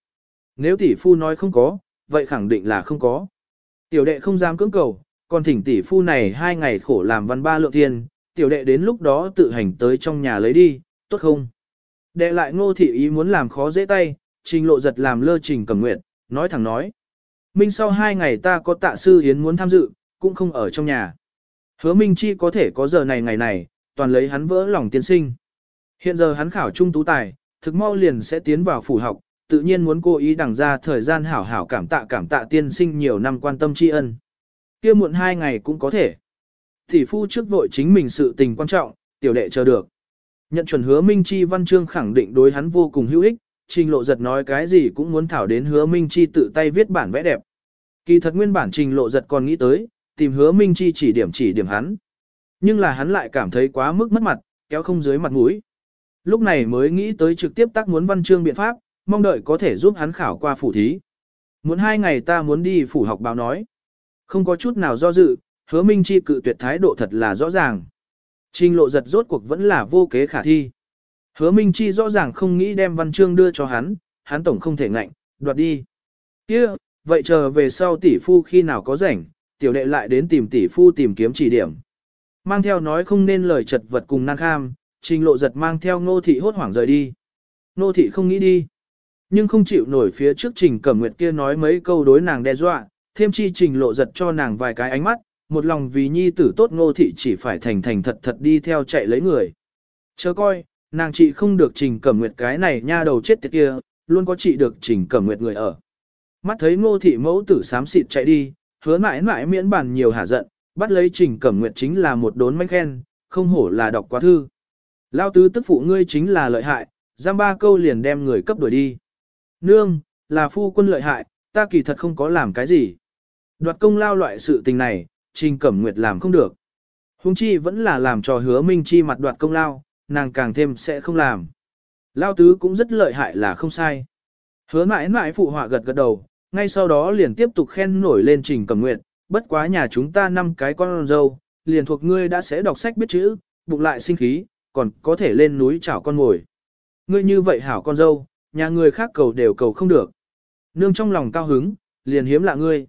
Nếu tỷ phu nói không có, vậy khẳng định là không có. Tiểu đệ không dám cưỡng cầu, còn thỉnh tỷ phu này hai ngày khổ làm văn ba lượng tiền, tiểu đệ đến lúc đó tự hành tới trong nhà lấy đi, tốt không? Đệ lại ngô thị ý muốn làm khó dễ tay, trình lộ giật làm lơ trình cầm nguyện, nói thẳng nói. Minh sau hai ngày ta có tạ sư yến muốn tham dự, cũng không ở trong nhà. Hứa Minh Chi có thể có giờ này ngày này, toàn lấy hắn vỡ lòng tiên sinh. Hiện giờ hắn khảo trung tú tài, thực mau liền sẽ tiến vào phủ học, tự nhiên muốn cố ý đằng ra thời gian hảo hảo cảm tạ cảm tạ tiên sinh nhiều năm quan tâm tri ân. kia muộn hai ngày cũng có thể. Tỷ phu trước vội chính mình sự tình quan trọng, tiểu đệ chờ được. Nhận chuẩn hứa Minh Chi văn chương khẳng định đối hắn vô cùng hữu ích, trình lộ giật nói cái gì cũng muốn thảo đến hứa Minh Chi tự tay viết bản vẽ đẹp. Kỳ thật nguyên bản trình lộ giật còn nghĩ tới, tìm hứa Minh Chi chỉ điểm chỉ điểm hắn. Nhưng là hắn lại cảm thấy quá mức mất mặt, kéo không dưới mặt mũi. Lúc này mới nghĩ tới trực tiếp tác muốn văn chương biện pháp, mong đợi có thể giúp hắn khảo qua phủ thí. Muốn hai ngày ta muốn đi phủ học báo nói. Không có chút nào do dự, hứa minh chi cự tuyệt thái độ thật là rõ ràng. Trình lộ giật rốt cuộc vẫn là vô kế khả thi. Hứa minh chi rõ ràng không nghĩ đem văn chương đưa cho hắn, hắn tổng không thể ngạnh, đoạt đi. kia vậy chờ về sau tỷ phu khi nào có rảnh, tiểu đệ lại đến tìm tỷ phu tìm kiếm chỉ điểm. Mang theo nói không nên lời chật vật cùng năng kham, trình lộ giật mang theo ngô thị hốt hoảng rời đi. Ngô thị không nghĩ đi. Nhưng không chịu nổi phía trước trình cẩm nguyệt kia nói mấy câu đối nàng đe dọa, thêm chi trình lộ giật cho nàng vài cái ánh mắt, một lòng vì nhi tử tốt ngô thị chỉ phải thành thành thật thật đi theo chạy lấy người. Chớ coi, nàng chị không được trình cẩm nguyệt cái này nha đầu chết tiệt kia, luôn có chị được trình cẩm nguyệt người ở. Mắt thấy ngô thị mẫu tử xám xịt chạy đi, hứa mãi mãi miễn bàn nhiều hả giận, bắt lấy trình cẩm nguyệt chính là một đốn manh khen, không hổ là đọc quá thư. Lao tứ tức phụ ngươi chính là lợi hại, giam ba câu liền đem người cấp đuổi đi. Nương, là phu quân lợi hại, ta kỳ thật không có làm cái gì. Đoạt công lao loại sự tình này, Trình Cẩm Nguyệt làm không được. Hùng chi vẫn là làm cho hứa Minh Chi mặt đoạt công lao, nàng càng thêm sẽ không làm. Lao tứ cũng rất lợi hại là không sai. Hứa mãi mãi phụ họa gật gật đầu, ngay sau đó liền tiếp tục khen nổi lên Trình Cẩm Nguyệt, bất quá nhà chúng ta năm cái con dâu, liền thuộc ngươi đã sẽ đọc sách biết chữ, bụng lại sinh khí, còn có thể lên núi chảo con ngồi. Ngươi như vậy hảo con dâu, nhà người khác cầu đều cầu không được. Nương trong lòng cao hứng, liền hiếm lạ ngươi.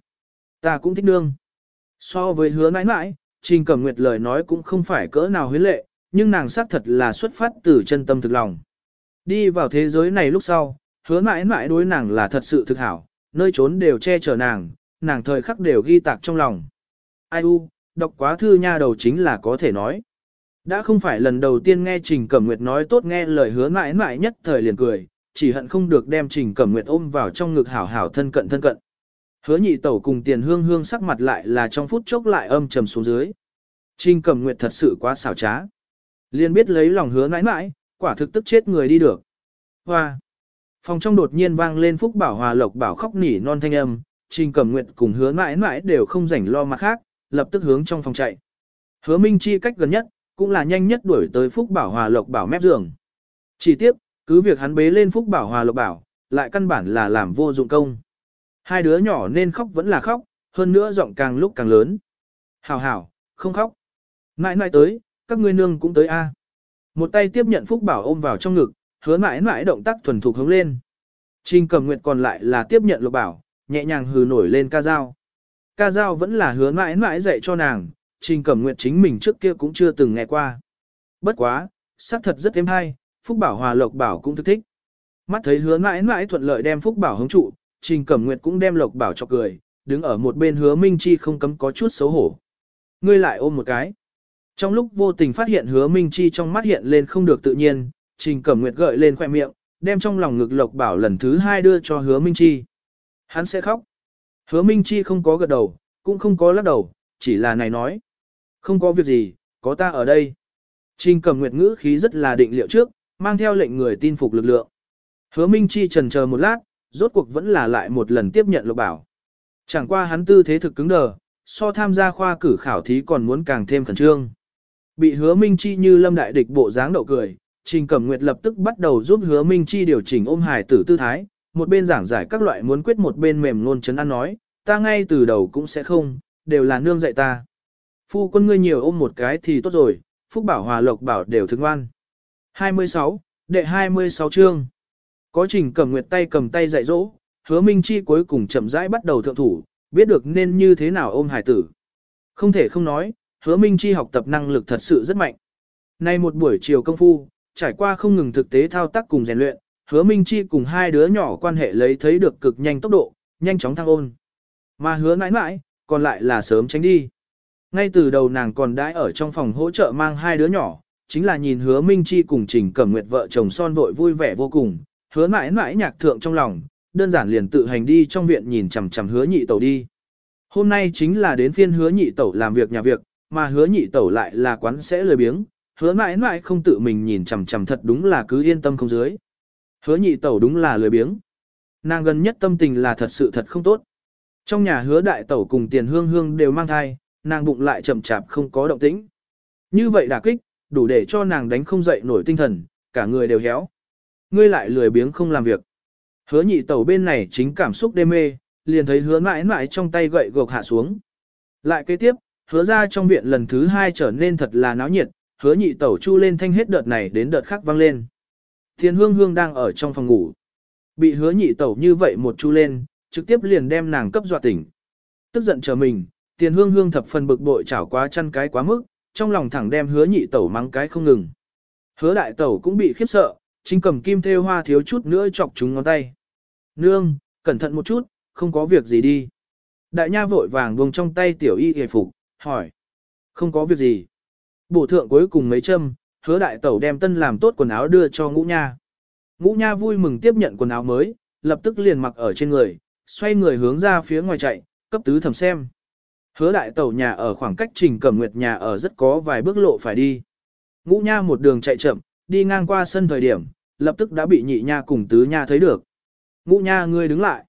Ta cũng thích nương. So với hứa nãi nãi, Trình Cẩm Nguyệt lời nói cũng không phải cỡ nào huyến lệ, nhưng nàng xác thật là xuất phát từ chân tâm thực lòng. Đi vào thế giới này lúc sau, hứa mãi mãi đối nàng là thật sự thực hảo, nơi trốn đều che chở nàng, nàng thời khắc đều ghi tạc trong lòng. Ai u, đọc quá thư nha đầu chính là có thể nói. Đã không phải lần đầu tiên nghe Trình Cẩm Nguyệt nói tốt nghe lời hứa mãi mãi nhất thời liền cười, chỉ hận không được đem Trình Cẩm Nguyệt ôm vào trong ngực hảo hảo thân cận thân cận. Hứa nhị tẩu cùng tiền hương hương sắc mặt lại là trong phút chốc lại âm trầm xuống dưới. Trình Cẩm Nguyệt thật sự quá xảo trá. Liên biết lấy lòng hứa mãi mãi, quả thực tức chết người đi được. Hoa! Phòng trong đột nhiên vang lên phúc bảo hòa lộc bảo khóc nỉ non thanh âm, Trình Cẩm Nguyệt cùng hứa mãi mãi đều không rảnh lo mặt khác, lập tức hướng trong phòng chạy. Hứa Minh Chi cách gần nhất, cũng là nhanh nhất đuổi tới phúc bảo hòa lộc bảo mép giường. Chỉ tiếp, cứ việc hắn bế lên Phúc Bảo Hòa Lộc Bảo, lại căn bản là làm vô dụng công. Hai đứa nhỏ nên khóc vẫn là khóc, hơn nữa giọng càng lúc càng lớn. Hảo hảo, không khóc. Mãi mãi tới, các ngươi nương cũng tới a. Một tay tiếp nhận Phúc Bảo ôm vào trong ngực, hứa mãi mãi động tác thuần thục hướng lên. Trình cầm nguyệt còn lại là tiếp nhận Lộc Bảo, nhẹ nhàng hừ nổi lên ca dao. ca dao vẫn là hứa mãi mãi dạy cho nàng, trình cẩm nguyệt chính mình trước kia cũng chưa từng nghe qua. Bất quá, sắc thật rất êm hay, Phúc Bảo Hòa Lộc Bảo cũng thức thích. Mắt thấy hứa mãi mãi thuận lợi đem Phúc Bảo hứng trụ, trình cẩm nguyệt cũng đem Lộc Bảo cho cười, đứng ở một bên hứa Minh Chi không cấm có chút xấu hổ. Ngươi lại ôm một cái. Trong lúc vô tình phát hiện hứa Minh Chi trong mắt hiện lên không được tự nhiên, trình cẩm nguyệt gợi lên khoẻ miệng, đem trong lòng ngực Lộc Bảo lần thứ hai đưa cho hứa Minh Chi. Hắn sẽ khóc. Hứa Minh Chi không có gật đầu, cũng không có lắc đầu, chỉ là này nói. Không có việc gì, có ta ở đây. Trình Cẩm nguyệt ngữ khí rất là định liệu trước, mang theo lệnh người tin phục lực lượng. Hứa Minh Chi trần chờ một lát, rốt cuộc vẫn là lại một lần tiếp nhận lộc bảo. Chẳng qua hắn tư thế thực cứng đờ, so tham gia khoa cử khảo thí còn muốn càng thêm khẩn trương. Bị hứa Minh Chi như lâm đại địch bộ dáng đậu cười, Trình Cẩm Nguyệt lập tức bắt đầu giúp hứa Minh Chi điều chỉnh ôm hài tử tư thái, một bên giảng giải các loại muốn quyết một bên mềm ngôn chấn ăn nói, ta ngay từ đầu cũng sẽ không, đều là nương dạy ta. Phu quân ngươi nhiều ôm một cái thì tốt rồi, Phúc Bảo Hòa Lộc Bảo đều thương ngoan. 26, đệ 26 chương. Có trình Cẩm nguyệt tay cầm tay dạy dỗ, hứa Minh Chi cuối cùng chậm rãi bắt đầu thượng thủ, biết được nên như thế nào ôm hải tử. Không thể không nói, hứa Minh Chi học tập năng lực thật sự rất mạnh. Nay một buổi chiều công phu, trải qua không ngừng thực tế thao tác cùng rèn luyện, hứa Minh Chi cùng hai đứa nhỏ quan hệ lấy thấy được cực nhanh tốc độ, nhanh chóng thăng ôn. Mà hứa mãi mãi, còn lại là sớm tránh đi. Ngay từ đầu nàng còn đãi ở trong phòng hỗ trợ mang hai đứa nhỏ, chính là nhìn hứa Minh Chi cùng Trình Cẩm Nguyệt vợ chồng son vội vui vẻ vô cùng, hứa mãi mãi nhạc thượng trong lòng, đơn giản liền tự hành đi trong viện nhìn chằm chằm hứa nhị tẩu đi. Hôm nay chính là đến phiên hứa nhị tẩu làm việc nhà việc, mà hứa nhị tẩu lại là quán sẽ lười biếng, hứa mãi mãi không tự mình nhìn chằm chằm thật đúng là cứ yên tâm không dưới. Hứa nhị tẩu đúng là lười biếng. Nàng gần nhất tâm tình là thật sự thật không tốt. Trong nhà hứa đại tẩu cùng tiền hương hương đều mang thai, nàng bụng lại chậm chạp không có động tĩnh. Như vậy đả kích, đủ để cho nàng đánh không dậy nổi tinh thần, cả người đều héo. Ngươi lại lười biếng không làm việc. Hứa nhị tẩu bên này chính cảm xúc đê mê, liền thấy hứa mãi mãi trong tay gậy gộc hạ xuống. Lại kế tiếp, hứa ra trong viện lần thứ hai trở nên thật là náo nhiệt, hứa nhị tẩu chu lên thanh hết đợt này đến đợt khác vang lên. Thiên hương hương đang ở trong phòng ngủ. Bị hứa nhị tẩu như vậy một chu lên, trực tiếp liền đem nàng cấp dọa tỉnh. Tức giận chờ mình, tiền hương hương thập phần bực bội chảo quá chăn cái quá mức, trong lòng thẳng đem hứa nhị tẩu mắng cái không ngừng. Hứa đại tẩu cũng bị khiếp sợ, chính cầm kim thêu hoa thiếu chút nữa chọc chúng ngón tay. Nương, cẩn thận một chút, không có việc gì đi. Đại nha vội vàng buông trong tay tiểu y hề phục, hỏi. Không có việc gì. Bổ thượng cuối cùng mấy châm, hứa đại tẩu đem tân làm tốt quần áo đưa cho ngũ nha. Ngũ nha vui mừng tiếp nhận quần áo mới, lập tức liền mặc ở trên người, xoay người hướng ra phía ngoài chạy, cấp tứ thẩm xem. Hứa đại tẩu nhà ở khoảng cách trình cẩm nguyệt nhà ở rất có vài bước lộ phải đi. Ngũ nha một đường chạy chậm, đi ngang qua sân thời điểm, lập tức đã bị nhị nha cùng tứ nha thấy được. Ngũ nha ngươi đứng lại.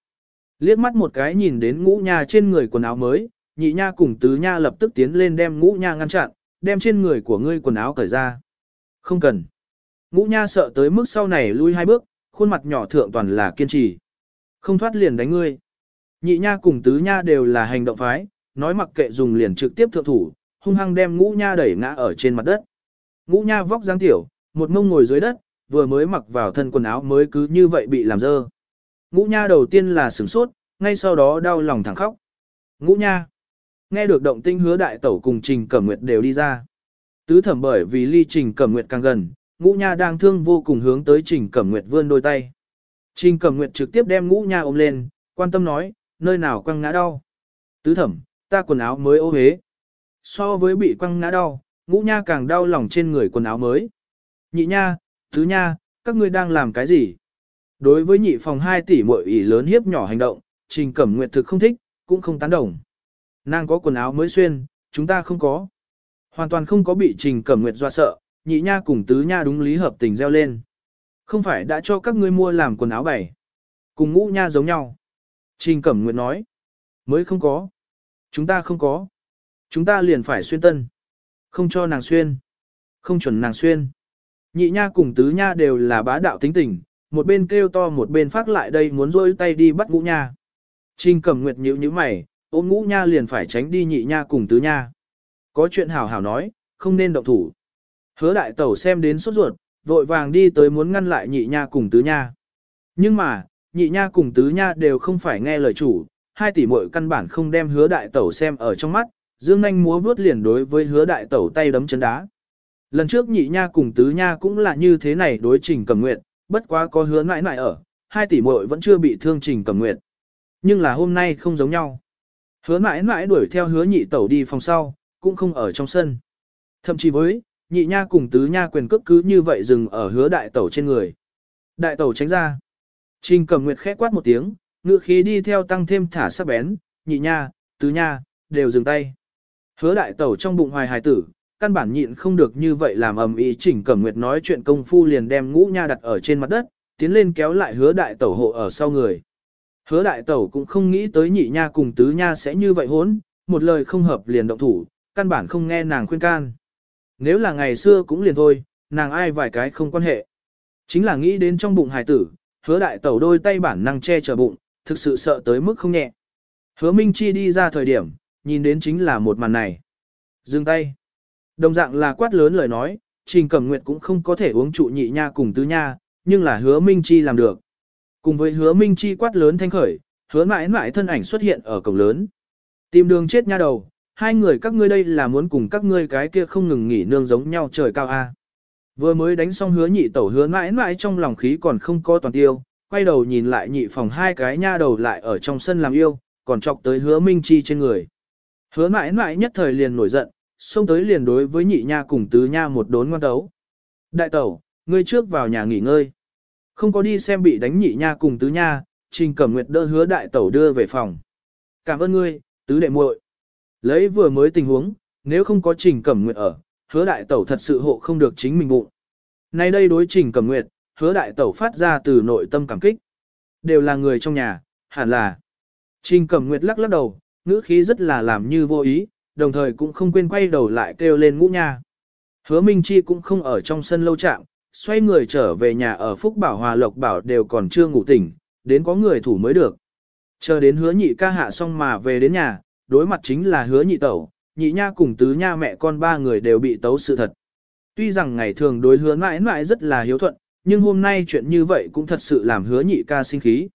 Liếc mắt một cái nhìn đến ngũ nha trên người quần áo mới, nhị nha cùng tứ nha lập tức tiến lên đem ngũ nha ngăn chặn, đem trên người của ngươi quần áo cởi ra. Không cần. Ngũ nha sợ tới mức sau này lui hai bước, khuôn mặt nhỏ thượng toàn là kiên trì. Không thoát liền đánh ngươi. Nhị nha cùng tứ nha đều là hành động phái, nói mặc kệ dùng liền trực tiếp thượng thủ, hung hăng đem ngũ nha đẩy ngã ở trên mặt đất. Ngũ nha vóc dáng tiểu, một mông ngồi dưới đất, vừa mới mặc vào thân quần áo mới cứ như vậy bị làm dơ. Ngũ nha đầu tiên là sửng sốt, ngay sau đó đau lòng thẳng khóc. Ngũ nha. Nghe được động tinh hứa đại tẩu cùng Trình Cẩm Nguyệt đều đi ra. Tứ thẩm bởi vì ly Trình Cẩm Nguyệt càng gần, ngũ nha đang thương vô cùng hướng tới Trình Cẩm Nguyệt vươn đôi tay. Trình Cẩm Nguyệt trực tiếp đem ngũ nha ôm lên, quan tâm nói, nơi nào quăng ngã đau. Tứ thẩm, ta quần áo mới ô hế. So với bị quăng ngã đau, ngũ nha càng đau lòng trên người quần áo mới. Nhị nha, tứ nha, các ngươi đang làm cái gì? Đối với nhị phòng 2 tỷ muội ỷ lớn hiếp nhỏ hành động, Trình Cẩm Nguyệt thực không thích, cũng không tán đồng. Nàng có quần áo mới xuyên, chúng ta không có. Hoàn toàn không có bị Trình Cẩm Nguyệt doa sợ, nhị nha cùng tứ nha đúng lý hợp tình reo lên. Không phải đã cho các ngươi mua làm quần áo bảy? Cùng ngũ nha giống nhau. Trình Cẩm Nguyệt nói. Mới không có. Chúng ta không có. Chúng ta liền phải xuyên tân. Không cho nàng xuyên. Không chuẩn nàng xuyên. Nhị nha cùng tứ nha đều là bá đạo tính tình, một bên kêu to một bên phát lại đây muốn rôi tay đi bắt ngũ nha. Trình Cẩm Nguyệt nhíu nhíu mày, ôm ngũ nha liền phải tránh đi nhị nha cùng tứ nha. Có chuyện hảo hảo nói, không nên động thủ. Hứa đại tẩu xem đến sốt ruột, vội vàng đi tới muốn ngăn lại nhị nha cùng tứ nha. Nhưng mà, nhị nha cùng tứ nha đều không phải nghe lời chủ, hai tỷ muội căn bản không đem hứa đại tẩu xem ở trong mắt, dương Anh múa vuốt liền đối với hứa đại tẩu tay đấm chân đá. Lần trước nhị nha cùng tứ nha cũng là như thế này đối trình cầm nguyện, bất quá có hứa mãi mãi ở, hai tỷ muội vẫn chưa bị thương trình cầm nguyện. Nhưng là hôm nay không giống nhau. Hứa mãi mãi đuổi theo hứa nhị tẩu đi phòng sau, cũng không ở trong sân. Thậm chí với, nhị nha cùng tứ nha quyền cước cứ như vậy dừng ở hứa đại tẩu trên người. Đại tẩu tránh ra. Trình cầm nguyệt khẽ quát một tiếng, ngựa khí đi theo tăng thêm thả sắc bén, nhị nha, tứ nha, đều dừng tay. Hứa đại tẩu trong bụng hoài hài tử, căn bản nhịn không được như vậy làm ầm ý chỉnh cẩm nguyệt nói chuyện công phu liền đem ngũ nha đặt ở trên mặt đất, tiến lên kéo lại hứa đại tẩu hộ ở sau người. Hứa đại tẩu cũng không nghĩ tới nhị nha cùng tứ nha sẽ như vậy hốn, một lời không hợp liền động thủ, căn bản không nghe nàng khuyên can. Nếu là ngày xưa cũng liền thôi, nàng ai vài cái không quan hệ. Chính là nghĩ đến trong bụng hài tử, hứa đại tẩu đôi tay bản năng che chở bụng, thực sự sợ tới mức không nhẹ. Hứa Minh Chi đi ra thời điểm, nhìn đến chính là một màn này. Dừng tay. Đồng dạng là quát lớn lời nói, Trình Cẩm Nguyệt cũng không có thể uống trụ nhị nha cùng tứ nha, nhưng là hứa Minh Chi làm được. Cùng với hứa Minh Chi quát lớn thanh khởi, hứa mãi mãi thân ảnh xuất hiện ở cổng lớn. Tìm đường chết nha đầu, hai người các ngươi đây là muốn cùng các ngươi cái kia không ngừng nghỉ nương giống nhau trời cao a. Vừa mới đánh xong hứa nhị tẩu hứa mãi mãi trong lòng khí còn không có toàn tiêu, quay đầu nhìn lại nhị phòng hai cái nha đầu lại ở trong sân làm yêu, còn chọc tới hứa Minh Chi trên người. Hứa mãi mãi nhất thời liền nổi giận, xông tới liền đối với nhị nha cùng tứ nha một đốn ngoan tấu. Đại tẩu, ngươi trước vào nhà nghỉ ngơi. Không có đi xem bị đánh nhị nha cùng tứ nha, Trình Cẩm Nguyệt đỡ hứa đại tẩu đưa về phòng. Cảm ơn ngươi, tứ đệ muội. Lấy vừa mới tình huống, nếu không có Trình Cẩm Nguyệt ở, hứa đại tẩu thật sự hộ không được chính mình bụng. Nay đây đối Trình Cẩm Nguyệt, hứa đại tẩu phát ra từ nội tâm cảm kích. Đều là người trong nhà, hẳn là. Trình Cẩm Nguyệt lắc lắc đầu, ngữ khí rất là làm như vô ý, đồng thời cũng không quên quay đầu lại kêu lên ngũ nha. Hứa Minh Chi cũng không ở trong sân lâu trạng, xoay người trở về nhà ở Phúc Bảo Hòa Lộc Bảo đều còn chưa ngủ tỉnh, đến có người thủ mới được. Chờ đến hứa nhị ca hạ xong mà về đến nhà, đối mặt chính là hứa nhị tẩu, nhị nha cùng tứ nha mẹ con ba người đều bị tấu sự thật. Tuy rằng ngày thường đối hứa mãi mãi rất là hiếu thuận, nhưng hôm nay chuyện như vậy cũng thật sự làm hứa nhị ca sinh khí.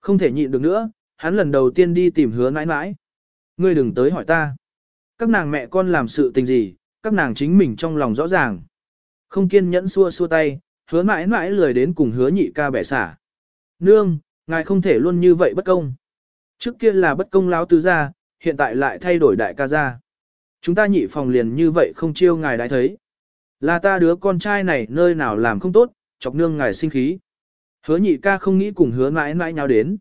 Không thể nhịn được nữa, hắn lần đầu tiên đi tìm hứa mãi mãi. Ngươi đừng tới hỏi ta. Các nàng mẹ con làm sự tình gì, các nàng chính mình trong lòng rõ ràng. Không kiên nhẫn xua xua tay, hứa mãi mãi lười đến cùng hứa nhị ca bẻ xả. Nương, ngài không thể luôn như vậy bất công. Trước kia là bất công láo tứ gia, hiện tại lại thay đổi đại ca gia. Chúng ta nhị phòng liền như vậy không chiêu ngài đã thấy. Là ta đứa con trai này nơi nào làm không tốt, chọc nương ngài sinh khí. Hứa nhị ca không nghĩ cùng hứa mãi mãi nhau đến.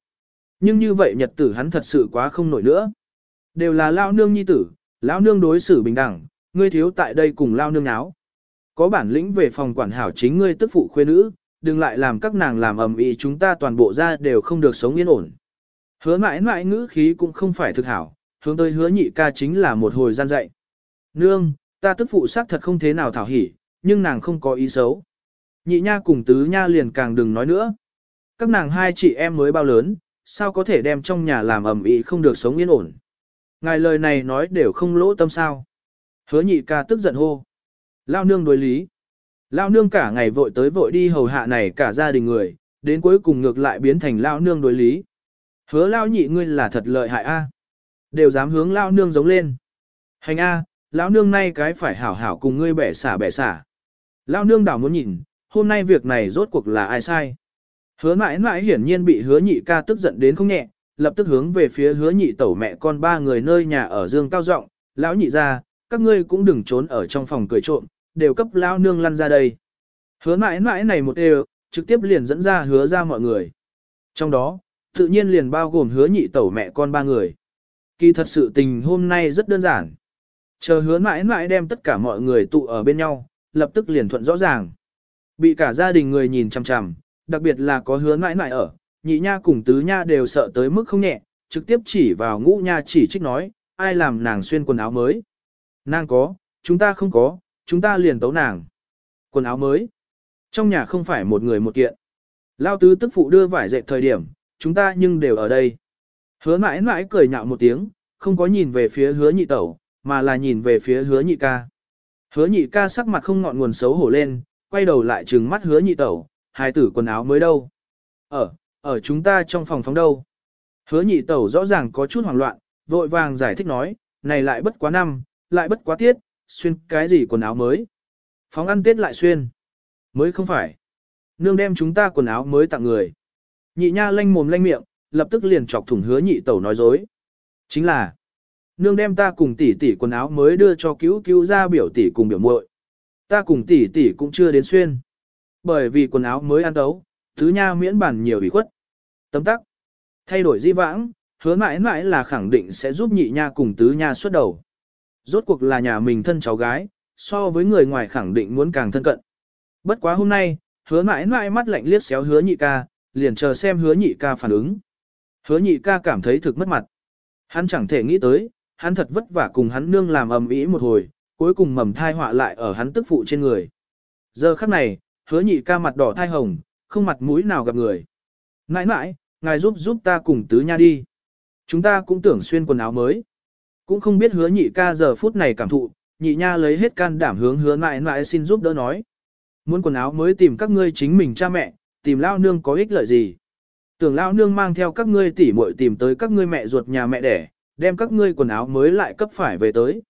Nhưng như vậy nhật tử hắn thật sự quá không nổi nữa. Đều là lao nương nhi tử, lao nương đối xử bình đẳng, ngươi thiếu tại đây cùng lao nương áo. Có bản lĩnh về phòng quản hảo chính ngươi tức phụ khuê nữ, đừng lại làm các nàng làm ầm ĩ chúng ta toàn bộ ra đều không được sống yên ổn. Hứa mãi mãi ngữ khí cũng không phải thực hảo, hướng tới hứa nhị ca chính là một hồi gian dạy. Nương, ta tức phụ xác thật không thế nào thảo hỉ, nhưng nàng không có ý xấu. Nhị nha cùng tứ nha liền càng đừng nói nữa. Các nàng hai chị em mới bao lớn, sao có thể đem trong nhà làm ầm ĩ không được sống yên ổn. Ngài lời này nói đều không lỗ tâm sao. Hứa nhị ca tức giận hô. Lao nương đối lý. Lao nương cả ngày vội tới vội đi hầu hạ này cả gia đình người, đến cuối cùng ngược lại biến thành lao nương đối lý. Hứa lao nhị ngươi là thật lợi hại a, Đều dám hướng lao nương giống lên. Hành a, lão nương nay cái phải hảo hảo cùng ngươi bẻ xả bẻ xả. Lao nương đảo muốn nhìn, hôm nay việc này rốt cuộc là ai sai. Hứa mãi mãi hiển nhiên bị hứa nhị ca tức giận đến không nhẹ, lập tức hướng về phía hứa nhị tẩu mẹ con ba người nơi nhà ở dương cao rộng, lão nhị ra, các ngươi cũng đừng trốn ở trong phòng cười trộm, đều cấp lao nương lăn ra đây. Hứa mãi mãi này một đều, trực tiếp liền dẫn ra hứa ra mọi người. Trong đó, tự nhiên liền bao gồm hứa nhị tẩu mẹ con ba người. Kỳ thật sự tình hôm nay rất đơn giản. Chờ hứa mãi mãi đem tất cả mọi người tụ ở bên nhau, lập tức liền thuận rõ ràng. Bị cả gia đình người nhìn chằm chằm, đặc biệt là có hứa mãi mãi ở, nhị nha cùng tứ nha đều sợ tới mức không nhẹ, trực tiếp chỉ vào ngũ nha chỉ trích nói, ai làm nàng xuyên quần áo mới. Nàng có, chúng ta không có, chúng ta liền tấu nàng. Quần áo mới. Trong nhà không phải một người một kiện. Lao tứ tức phụ đưa vải dệt thời điểm, chúng ta nhưng đều ở đây. Hứa mãi mãi cười nhạo một tiếng, không có nhìn về phía hứa nhị tẩu, mà là nhìn về phía hứa nhị ca. Hứa nhị ca sắc mặt không ngọn nguồn xấu hổ lên, quay đầu lại trừng mắt hứa nhị tẩu, hai tử quần áo mới đâu. Ở, ở chúng ta trong phòng phóng đâu. Hứa nhị tẩu rõ ràng có chút hoảng loạn, vội vàng giải thích nói, này lại bất quá năm, lại bất quá tiết, xuyên cái gì quần áo mới. Phóng ăn tết lại xuyên. Mới không phải. Nương đem chúng ta quần áo mới tặng người. Nhị nha lanh mồm lanh miệng, lập tức liền chọc thủng hứa nhị tẩu nói dối. Chính là, nương đem ta cùng tỷ tỷ quần áo mới đưa cho cứu cứu ra biểu tỷ cùng biểu muội. Ta cùng tỷ tỷ cũng chưa đến xuyên. Bởi vì quần áo mới ăn đấu, thứ nha miễn bản nhiều ủy khuất. Tấm tắc. Thay đổi di vãng, hứa mãi mãi là khẳng định sẽ giúp nhị nha cùng tứ nha xuất đầu. Rốt cuộc là nhà mình thân cháu gái, so với người ngoài khẳng định muốn càng thân cận. Bất quá hôm nay, hứa mãi mãi mắt lạnh liếc xéo hứa nhị ca, liền chờ xem hứa nhị ca phản ứng. Hứa nhị ca cảm thấy thực mất mặt. Hắn chẳng thể nghĩ tới, hắn thật vất vả cùng hắn nương làm ầm ĩ một hồi, cuối cùng mầm thai họa lại ở hắn tức phụ trên người. Giờ khắc này, hứa nhị ca mặt đỏ thai hồng, không mặt mũi nào gặp người. Nãi nãi, ngài giúp giúp ta cùng tứ nha đi. Chúng ta cũng tưởng xuyên quần áo mới. Cũng không biết hứa nhị ca giờ phút này cảm thụ, nhị nha lấy hết can đảm hướng hứa mãi mãi xin giúp đỡ nói. Muốn quần áo mới tìm các ngươi chính mình cha mẹ, tìm lao nương có ích lợi gì. Tưởng lao nương mang theo các ngươi tỉ muội tìm tới các ngươi mẹ ruột nhà mẹ đẻ, đem các ngươi quần áo mới lại cấp phải về tới.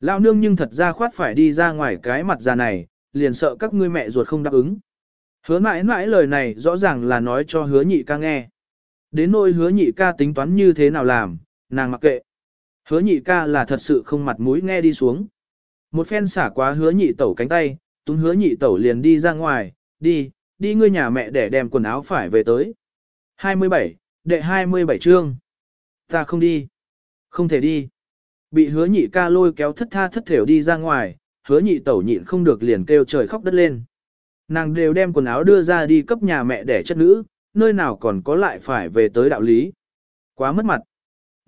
Lao nương nhưng thật ra khoát phải đi ra ngoài cái mặt già này, liền sợ các ngươi mẹ ruột không đáp ứng. Hứa mãi mãi lời này rõ ràng là nói cho hứa nhị ca nghe. Đến nỗi hứa nhị ca tính toán như thế nào làm, nàng mặc kệ. Hứa nhị ca là thật sự không mặt mũi nghe đi xuống. Một phen xả quá hứa nhị tẩu cánh tay, túng hứa nhị tẩu liền đi ra ngoài, đi, đi ngươi nhà mẹ để đem quần áo phải về tới. 27, đệ 27 chương. Ta không đi. Không thể đi. Bị hứa nhị ca lôi kéo thất tha thất thểu đi ra ngoài, hứa nhị tẩu nhịn không được liền kêu trời khóc đất lên. Nàng đều đem quần áo đưa ra đi cấp nhà mẹ để chất nữ, nơi nào còn có lại phải về tới đạo lý. Quá mất mặt.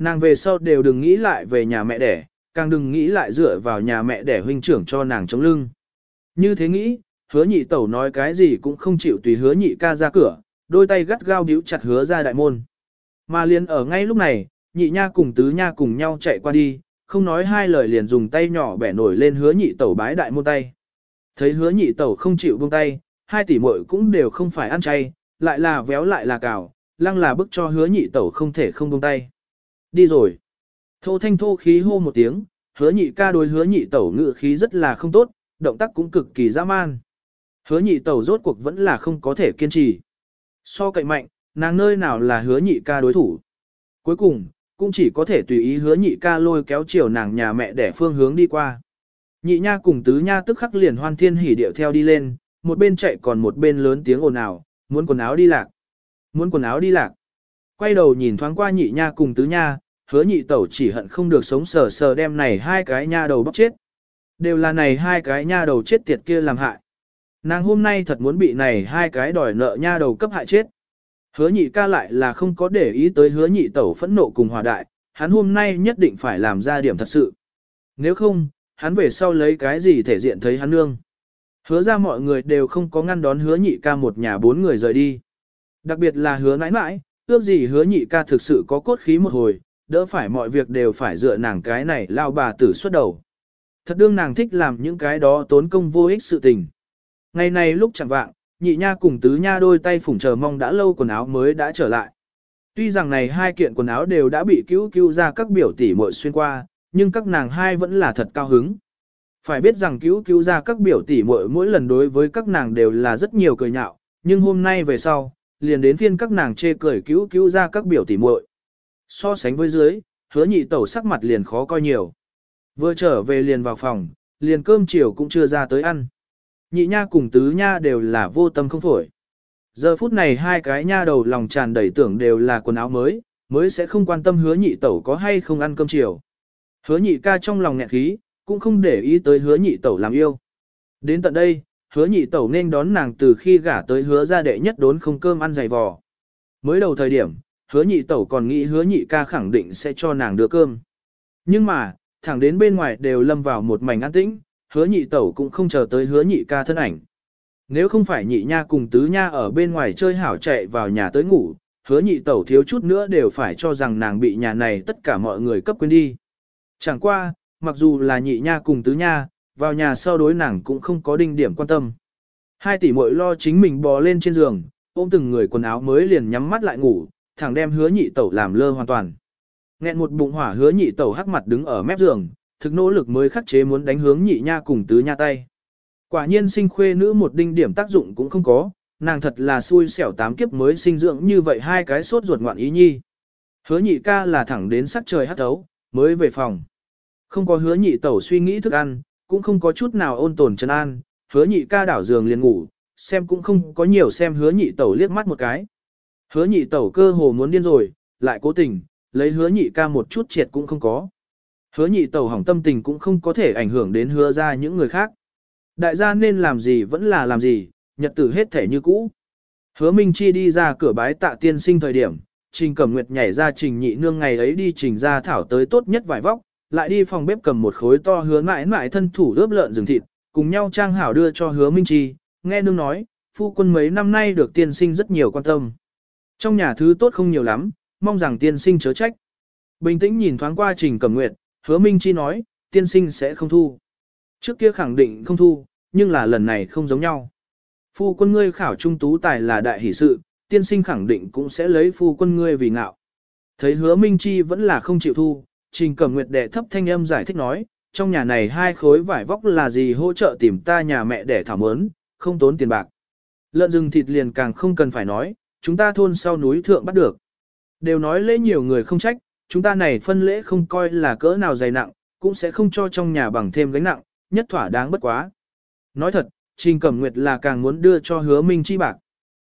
Nàng về sau đều đừng nghĩ lại về nhà mẹ đẻ, càng đừng nghĩ lại dựa vào nhà mẹ đẻ huynh trưởng cho nàng chống lưng. Như thế nghĩ, hứa nhị tẩu nói cái gì cũng không chịu tùy hứa nhị ca ra cửa, đôi tay gắt gao điếu chặt hứa ra đại môn. Mà liền ở ngay lúc này, nhị nha cùng tứ nha cùng nhau chạy qua đi, không nói hai lời liền dùng tay nhỏ bẻ nổi lên hứa nhị tẩu bái đại môn tay. Thấy hứa nhị tẩu không chịu buông tay, hai tỷ muội cũng đều không phải ăn chay, lại là véo lại là cào, lăng là bức cho hứa nhị tẩu không thể không buông tay. Đi rồi. Thô thanh thô khí hô một tiếng, hứa nhị ca đối hứa nhị tẩu ngự khí rất là không tốt, động tác cũng cực kỳ dã man. Hứa nhị tẩu rốt cuộc vẫn là không có thể kiên trì. So cậy mạnh, nàng nơi nào là hứa nhị ca đối thủ. Cuối cùng, cũng chỉ có thể tùy ý hứa nhị ca lôi kéo chiều nàng nhà mẹ để phương hướng đi qua. Nhị nha cùng tứ nha tức khắc liền hoan thiên hỉ điệu theo đi lên, một bên chạy còn một bên lớn tiếng ồn ào, muốn quần áo đi lạc. Muốn quần áo đi lạc. Quay đầu nhìn thoáng qua nhị nha cùng tứ nha, hứa nhị tẩu chỉ hận không được sống sờ sờ đem này hai cái nha đầu bóc chết. Đều là này hai cái nha đầu chết tiệt kia làm hại. Nàng hôm nay thật muốn bị này hai cái đòi nợ nha đầu cấp hại chết. Hứa nhị ca lại là không có để ý tới hứa nhị tẩu phẫn nộ cùng hòa đại, hắn hôm nay nhất định phải làm ra điểm thật sự. Nếu không, hắn về sau lấy cái gì thể diện thấy hắn nương. Hứa ra mọi người đều không có ngăn đón hứa nhị ca một nhà bốn người rời đi. Đặc biệt là hứa nãi nãi, ước gì hứa nhị ca thực sự có cốt khí một hồi, đỡ phải mọi việc đều phải dựa nàng cái này lao bà tử xuất đầu. Thật đương nàng thích làm những cái đó tốn công vô ích sự tình. Ngày này lúc chẳng vạng, nhị nha cùng tứ nha đôi tay phủng chờ mong đã lâu quần áo mới đã trở lại. Tuy rằng này hai kiện quần áo đều đã bị cứu cứu ra các biểu tỷ muội xuyên qua, nhưng các nàng hai vẫn là thật cao hứng. Phải biết rằng cứu cứu ra các biểu tỷ muội mỗi lần đối với các nàng đều là rất nhiều cười nhạo, nhưng hôm nay về sau, liền đến phiên các nàng chê cười cứu cứu ra các biểu tỷ muội. So sánh với dưới, hứa nhị tẩu sắc mặt liền khó coi nhiều. Vừa trở về liền vào phòng, liền cơm chiều cũng chưa ra tới ăn. Nhị nha cùng tứ nha đều là vô tâm không phổi. Giờ phút này hai cái nha đầu lòng tràn đầy tưởng đều là quần áo mới, mới sẽ không quan tâm hứa nhị tẩu có hay không ăn cơm chiều. Hứa nhị ca trong lòng nghẹn khí, cũng không để ý tới hứa nhị tẩu làm yêu. Đến tận đây, hứa nhị tẩu nên đón nàng từ khi gả tới hứa ra đệ nhất đốn không cơm ăn dày vò. Mới đầu thời điểm, hứa nhị tẩu còn nghĩ hứa nhị ca khẳng định sẽ cho nàng đưa cơm. Nhưng mà, thẳng đến bên ngoài đều lâm vào một mảnh an tĩnh, hứa nhị tẩu cũng không chờ tới hứa nhị ca thân ảnh. Nếu không phải nhị nha cùng tứ nha ở bên ngoài chơi hảo chạy vào nhà tới ngủ, hứa nhị tẩu thiếu chút nữa đều phải cho rằng nàng bị nhà này tất cả mọi người cấp quên đi. Chẳng qua, mặc dù là nhị nha cùng tứ nha, vào nhà sau đối nàng cũng không có đinh điểm quan tâm. Hai tỷ muội lo chính mình bò lên trên giường, ôm từng người quần áo mới liền nhắm mắt lại ngủ, thẳng đem hứa nhị tẩu làm lơ hoàn toàn. Nghẹn một bụng hỏa hứa nhị tẩu hắc mặt đứng ở mép giường, thực nỗ lực mới khắc chế muốn đánh hướng nhị nha cùng tứ nha tay. Quả nhiên sinh khuê nữ một đinh điểm tác dụng cũng không có, nàng thật là xui xẻo tám kiếp mới sinh dưỡng như vậy hai cái sốt ruột ngoạn ý nhi. Hứa nhị ca là thẳng đến sắc trời hắt thấu, mới về phòng. Không có hứa nhị tẩu suy nghĩ thức ăn, cũng không có chút nào ôn tồn chân an, hứa nhị ca đảo giường liền ngủ, xem cũng không có nhiều xem hứa nhị tẩu liếc mắt một cái. Hứa nhị tẩu cơ hồ muốn điên rồi, lại cố tình, lấy hứa nhị ca một chút triệt cũng không có. Hứa nhị tẩu hỏng tâm tình cũng không có thể ảnh hưởng đến hứa ra những người khác. Đại gia nên làm gì vẫn là làm gì, nhật tử hết thể như cũ. Hứa Minh Chi đi ra cửa bái tạ tiên sinh thời điểm, Trình Cẩm Nguyệt nhảy ra Trình Nhị Nương ngày ấy đi trình ra thảo tới tốt nhất vài vóc, lại đi phòng bếp cầm một khối to hứa mãi mãi thân thủ ướp lợn rừng thịt, cùng nhau trang hảo đưa cho Hứa Minh Chi, nghe nương nói, phu quân mấy năm nay được tiên sinh rất nhiều quan tâm. Trong nhà thứ tốt không nhiều lắm, mong rằng tiên sinh chớ trách. Bình tĩnh nhìn thoáng qua Trình cầm Nguyệt, Hứa Minh Chi nói, tiên sinh sẽ không thu. Trước kia khẳng định không thu, nhưng là lần này không giống nhau. Phu quân ngươi khảo trung tú tài là đại hỷ sự, tiên sinh khẳng định cũng sẽ lấy phu quân ngươi vì ngạo. Thấy hứa Minh Chi vẫn là không chịu thu, Trình Cẩm Nguyệt đệ thấp thanh âm giải thích nói, trong nhà này hai khối vải vóc là gì hỗ trợ tìm ta nhà mẹ để thảo mớn, không tốn tiền bạc. Lợn rừng thịt liền càng không cần phải nói, chúng ta thôn sau núi thượng bắt được. Đều nói lễ nhiều người không trách, chúng ta này phân lễ không coi là cỡ nào dày nặng, cũng sẽ không cho trong nhà bằng thêm gánh nặng, nhất thỏa đáng bất quá. Nói thật, Trình Cẩm Nguyệt là càng muốn đưa cho hứa Minh Chi bạc.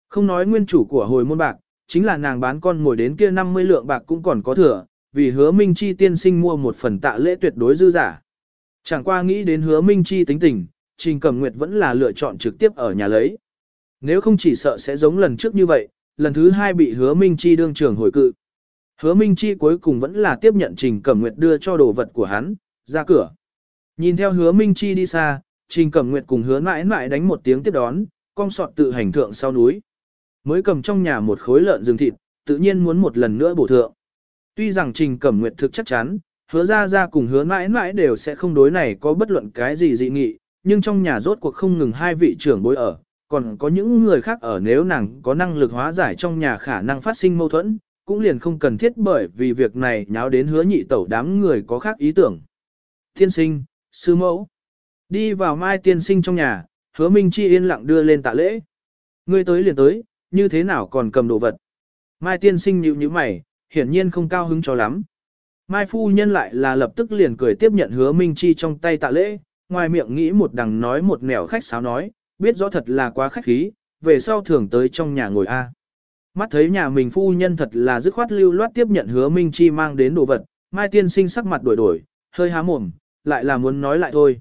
Không nói nguyên chủ của hồi môn bạc, chính là nàng bán con ngồi đến kia 50 lượng bạc cũng còn có thừa, vì hứa Minh Chi tiên sinh mua một phần tạ lễ tuyệt đối dư giả. Chẳng qua nghĩ đến hứa Minh Chi tính tình, Trình Cẩm Nguyệt vẫn là lựa chọn trực tiếp ở nhà lấy. Nếu không chỉ sợ sẽ giống lần trước như vậy, lần thứ hai bị hứa Minh Chi đương trường hồi cự. Hứa Minh Chi cuối cùng vẫn là tiếp nhận Trình Cẩm Nguyệt đưa cho đồ vật của hắn, ra cửa. Nhìn theo hứa Minh Chi đi xa, Trình Cẩm Nguyệt cùng hứa mãi mãi đánh một tiếng tiếp đón, con sọt tự hành thượng sau núi. Mới cầm trong nhà một khối lợn rừng thịt, tự nhiên muốn một lần nữa bổ thượng. Tuy rằng Trình Cẩm Nguyệt thực chắc chắn, hứa ra ra cùng hứa mãi mãi đều sẽ không đối này có bất luận cái gì dị nghị, nhưng trong nhà rốt cuộc không ngừng hai vị trưởng bối ở, còn có những người khác ở nếu nàng có năng lực hóa giải trong nhà khả năng phát sinh mâu thuẫn, cũng liền không cần thiết bởi vì việc này nháo đến hứa nhị tẩu đám người có khác ý tưởng. Thiên sinh, sư mẫu, đi vào mai tiên sinh trong nhà, hứa Minh Chi yên lặng đưa lên tạ lễ. Ngươi tới liền tới, như thế nào còn cầm đồ vật. Mai tiên sinh nhíu như mày, hiển nhiên không cao hứng cho lắm. Mai phu nhân lại là lập tức liền cười tiếp nhận hứa Minh Chi trong tay tạ lễ, ngoài miệng nghĩ một đằng nói một nẻo khách sáo nói, biết rõ thật là quá khách khí, về sau thường tới trong nhà ngồi a. À. Mắt thấy nhà mình phu nhân thật là dứt khoát lưu loát tiếp nhận hứa Minh Chi mang đến đồ vật, Mai tiên sinh sắc mặt đổi đổi, hơi há mồm, lại là muốn nói lại thôi.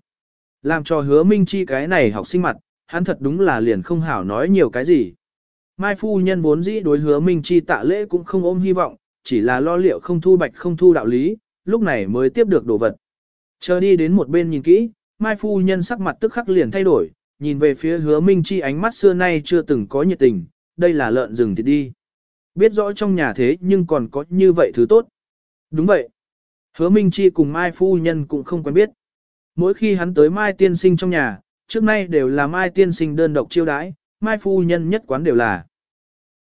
Làm cho hứa Minh Chi cái này học sinh mặt, hắn thật đúng là liền không hảo nói nhiều cái gì. Mai phu nhân vốn dĩ đối hứa Minh Chi tạ lễ cũng không ôm hy vọng, chỉ là lo liệu không thu bạch không thu đạo lý, lúc này mới tiếp được đồ vật. Chờ đi đến một bên nhìn kỹ, Mai phu nhân sắc mặt tức khắc liền thay đổi, nhìn về phía hứa Minh Chi ánh mắt xưa nay chưa từng có nhiệt tình, đây là lợn rừng thì đi. Biết rõ trong nhà thế nhưng còn có như vậy thứ tốt. Đúng vậy. Hứa Minh Chi cùng Mai phu nhân cũng không quen biết. Mỗi khi hắn tới Mai tiên sinh trong nhà, trước nay đều là Mai tiên sinh đơn độc chiêu đãi, Mai phu nhân nhất quán đều là.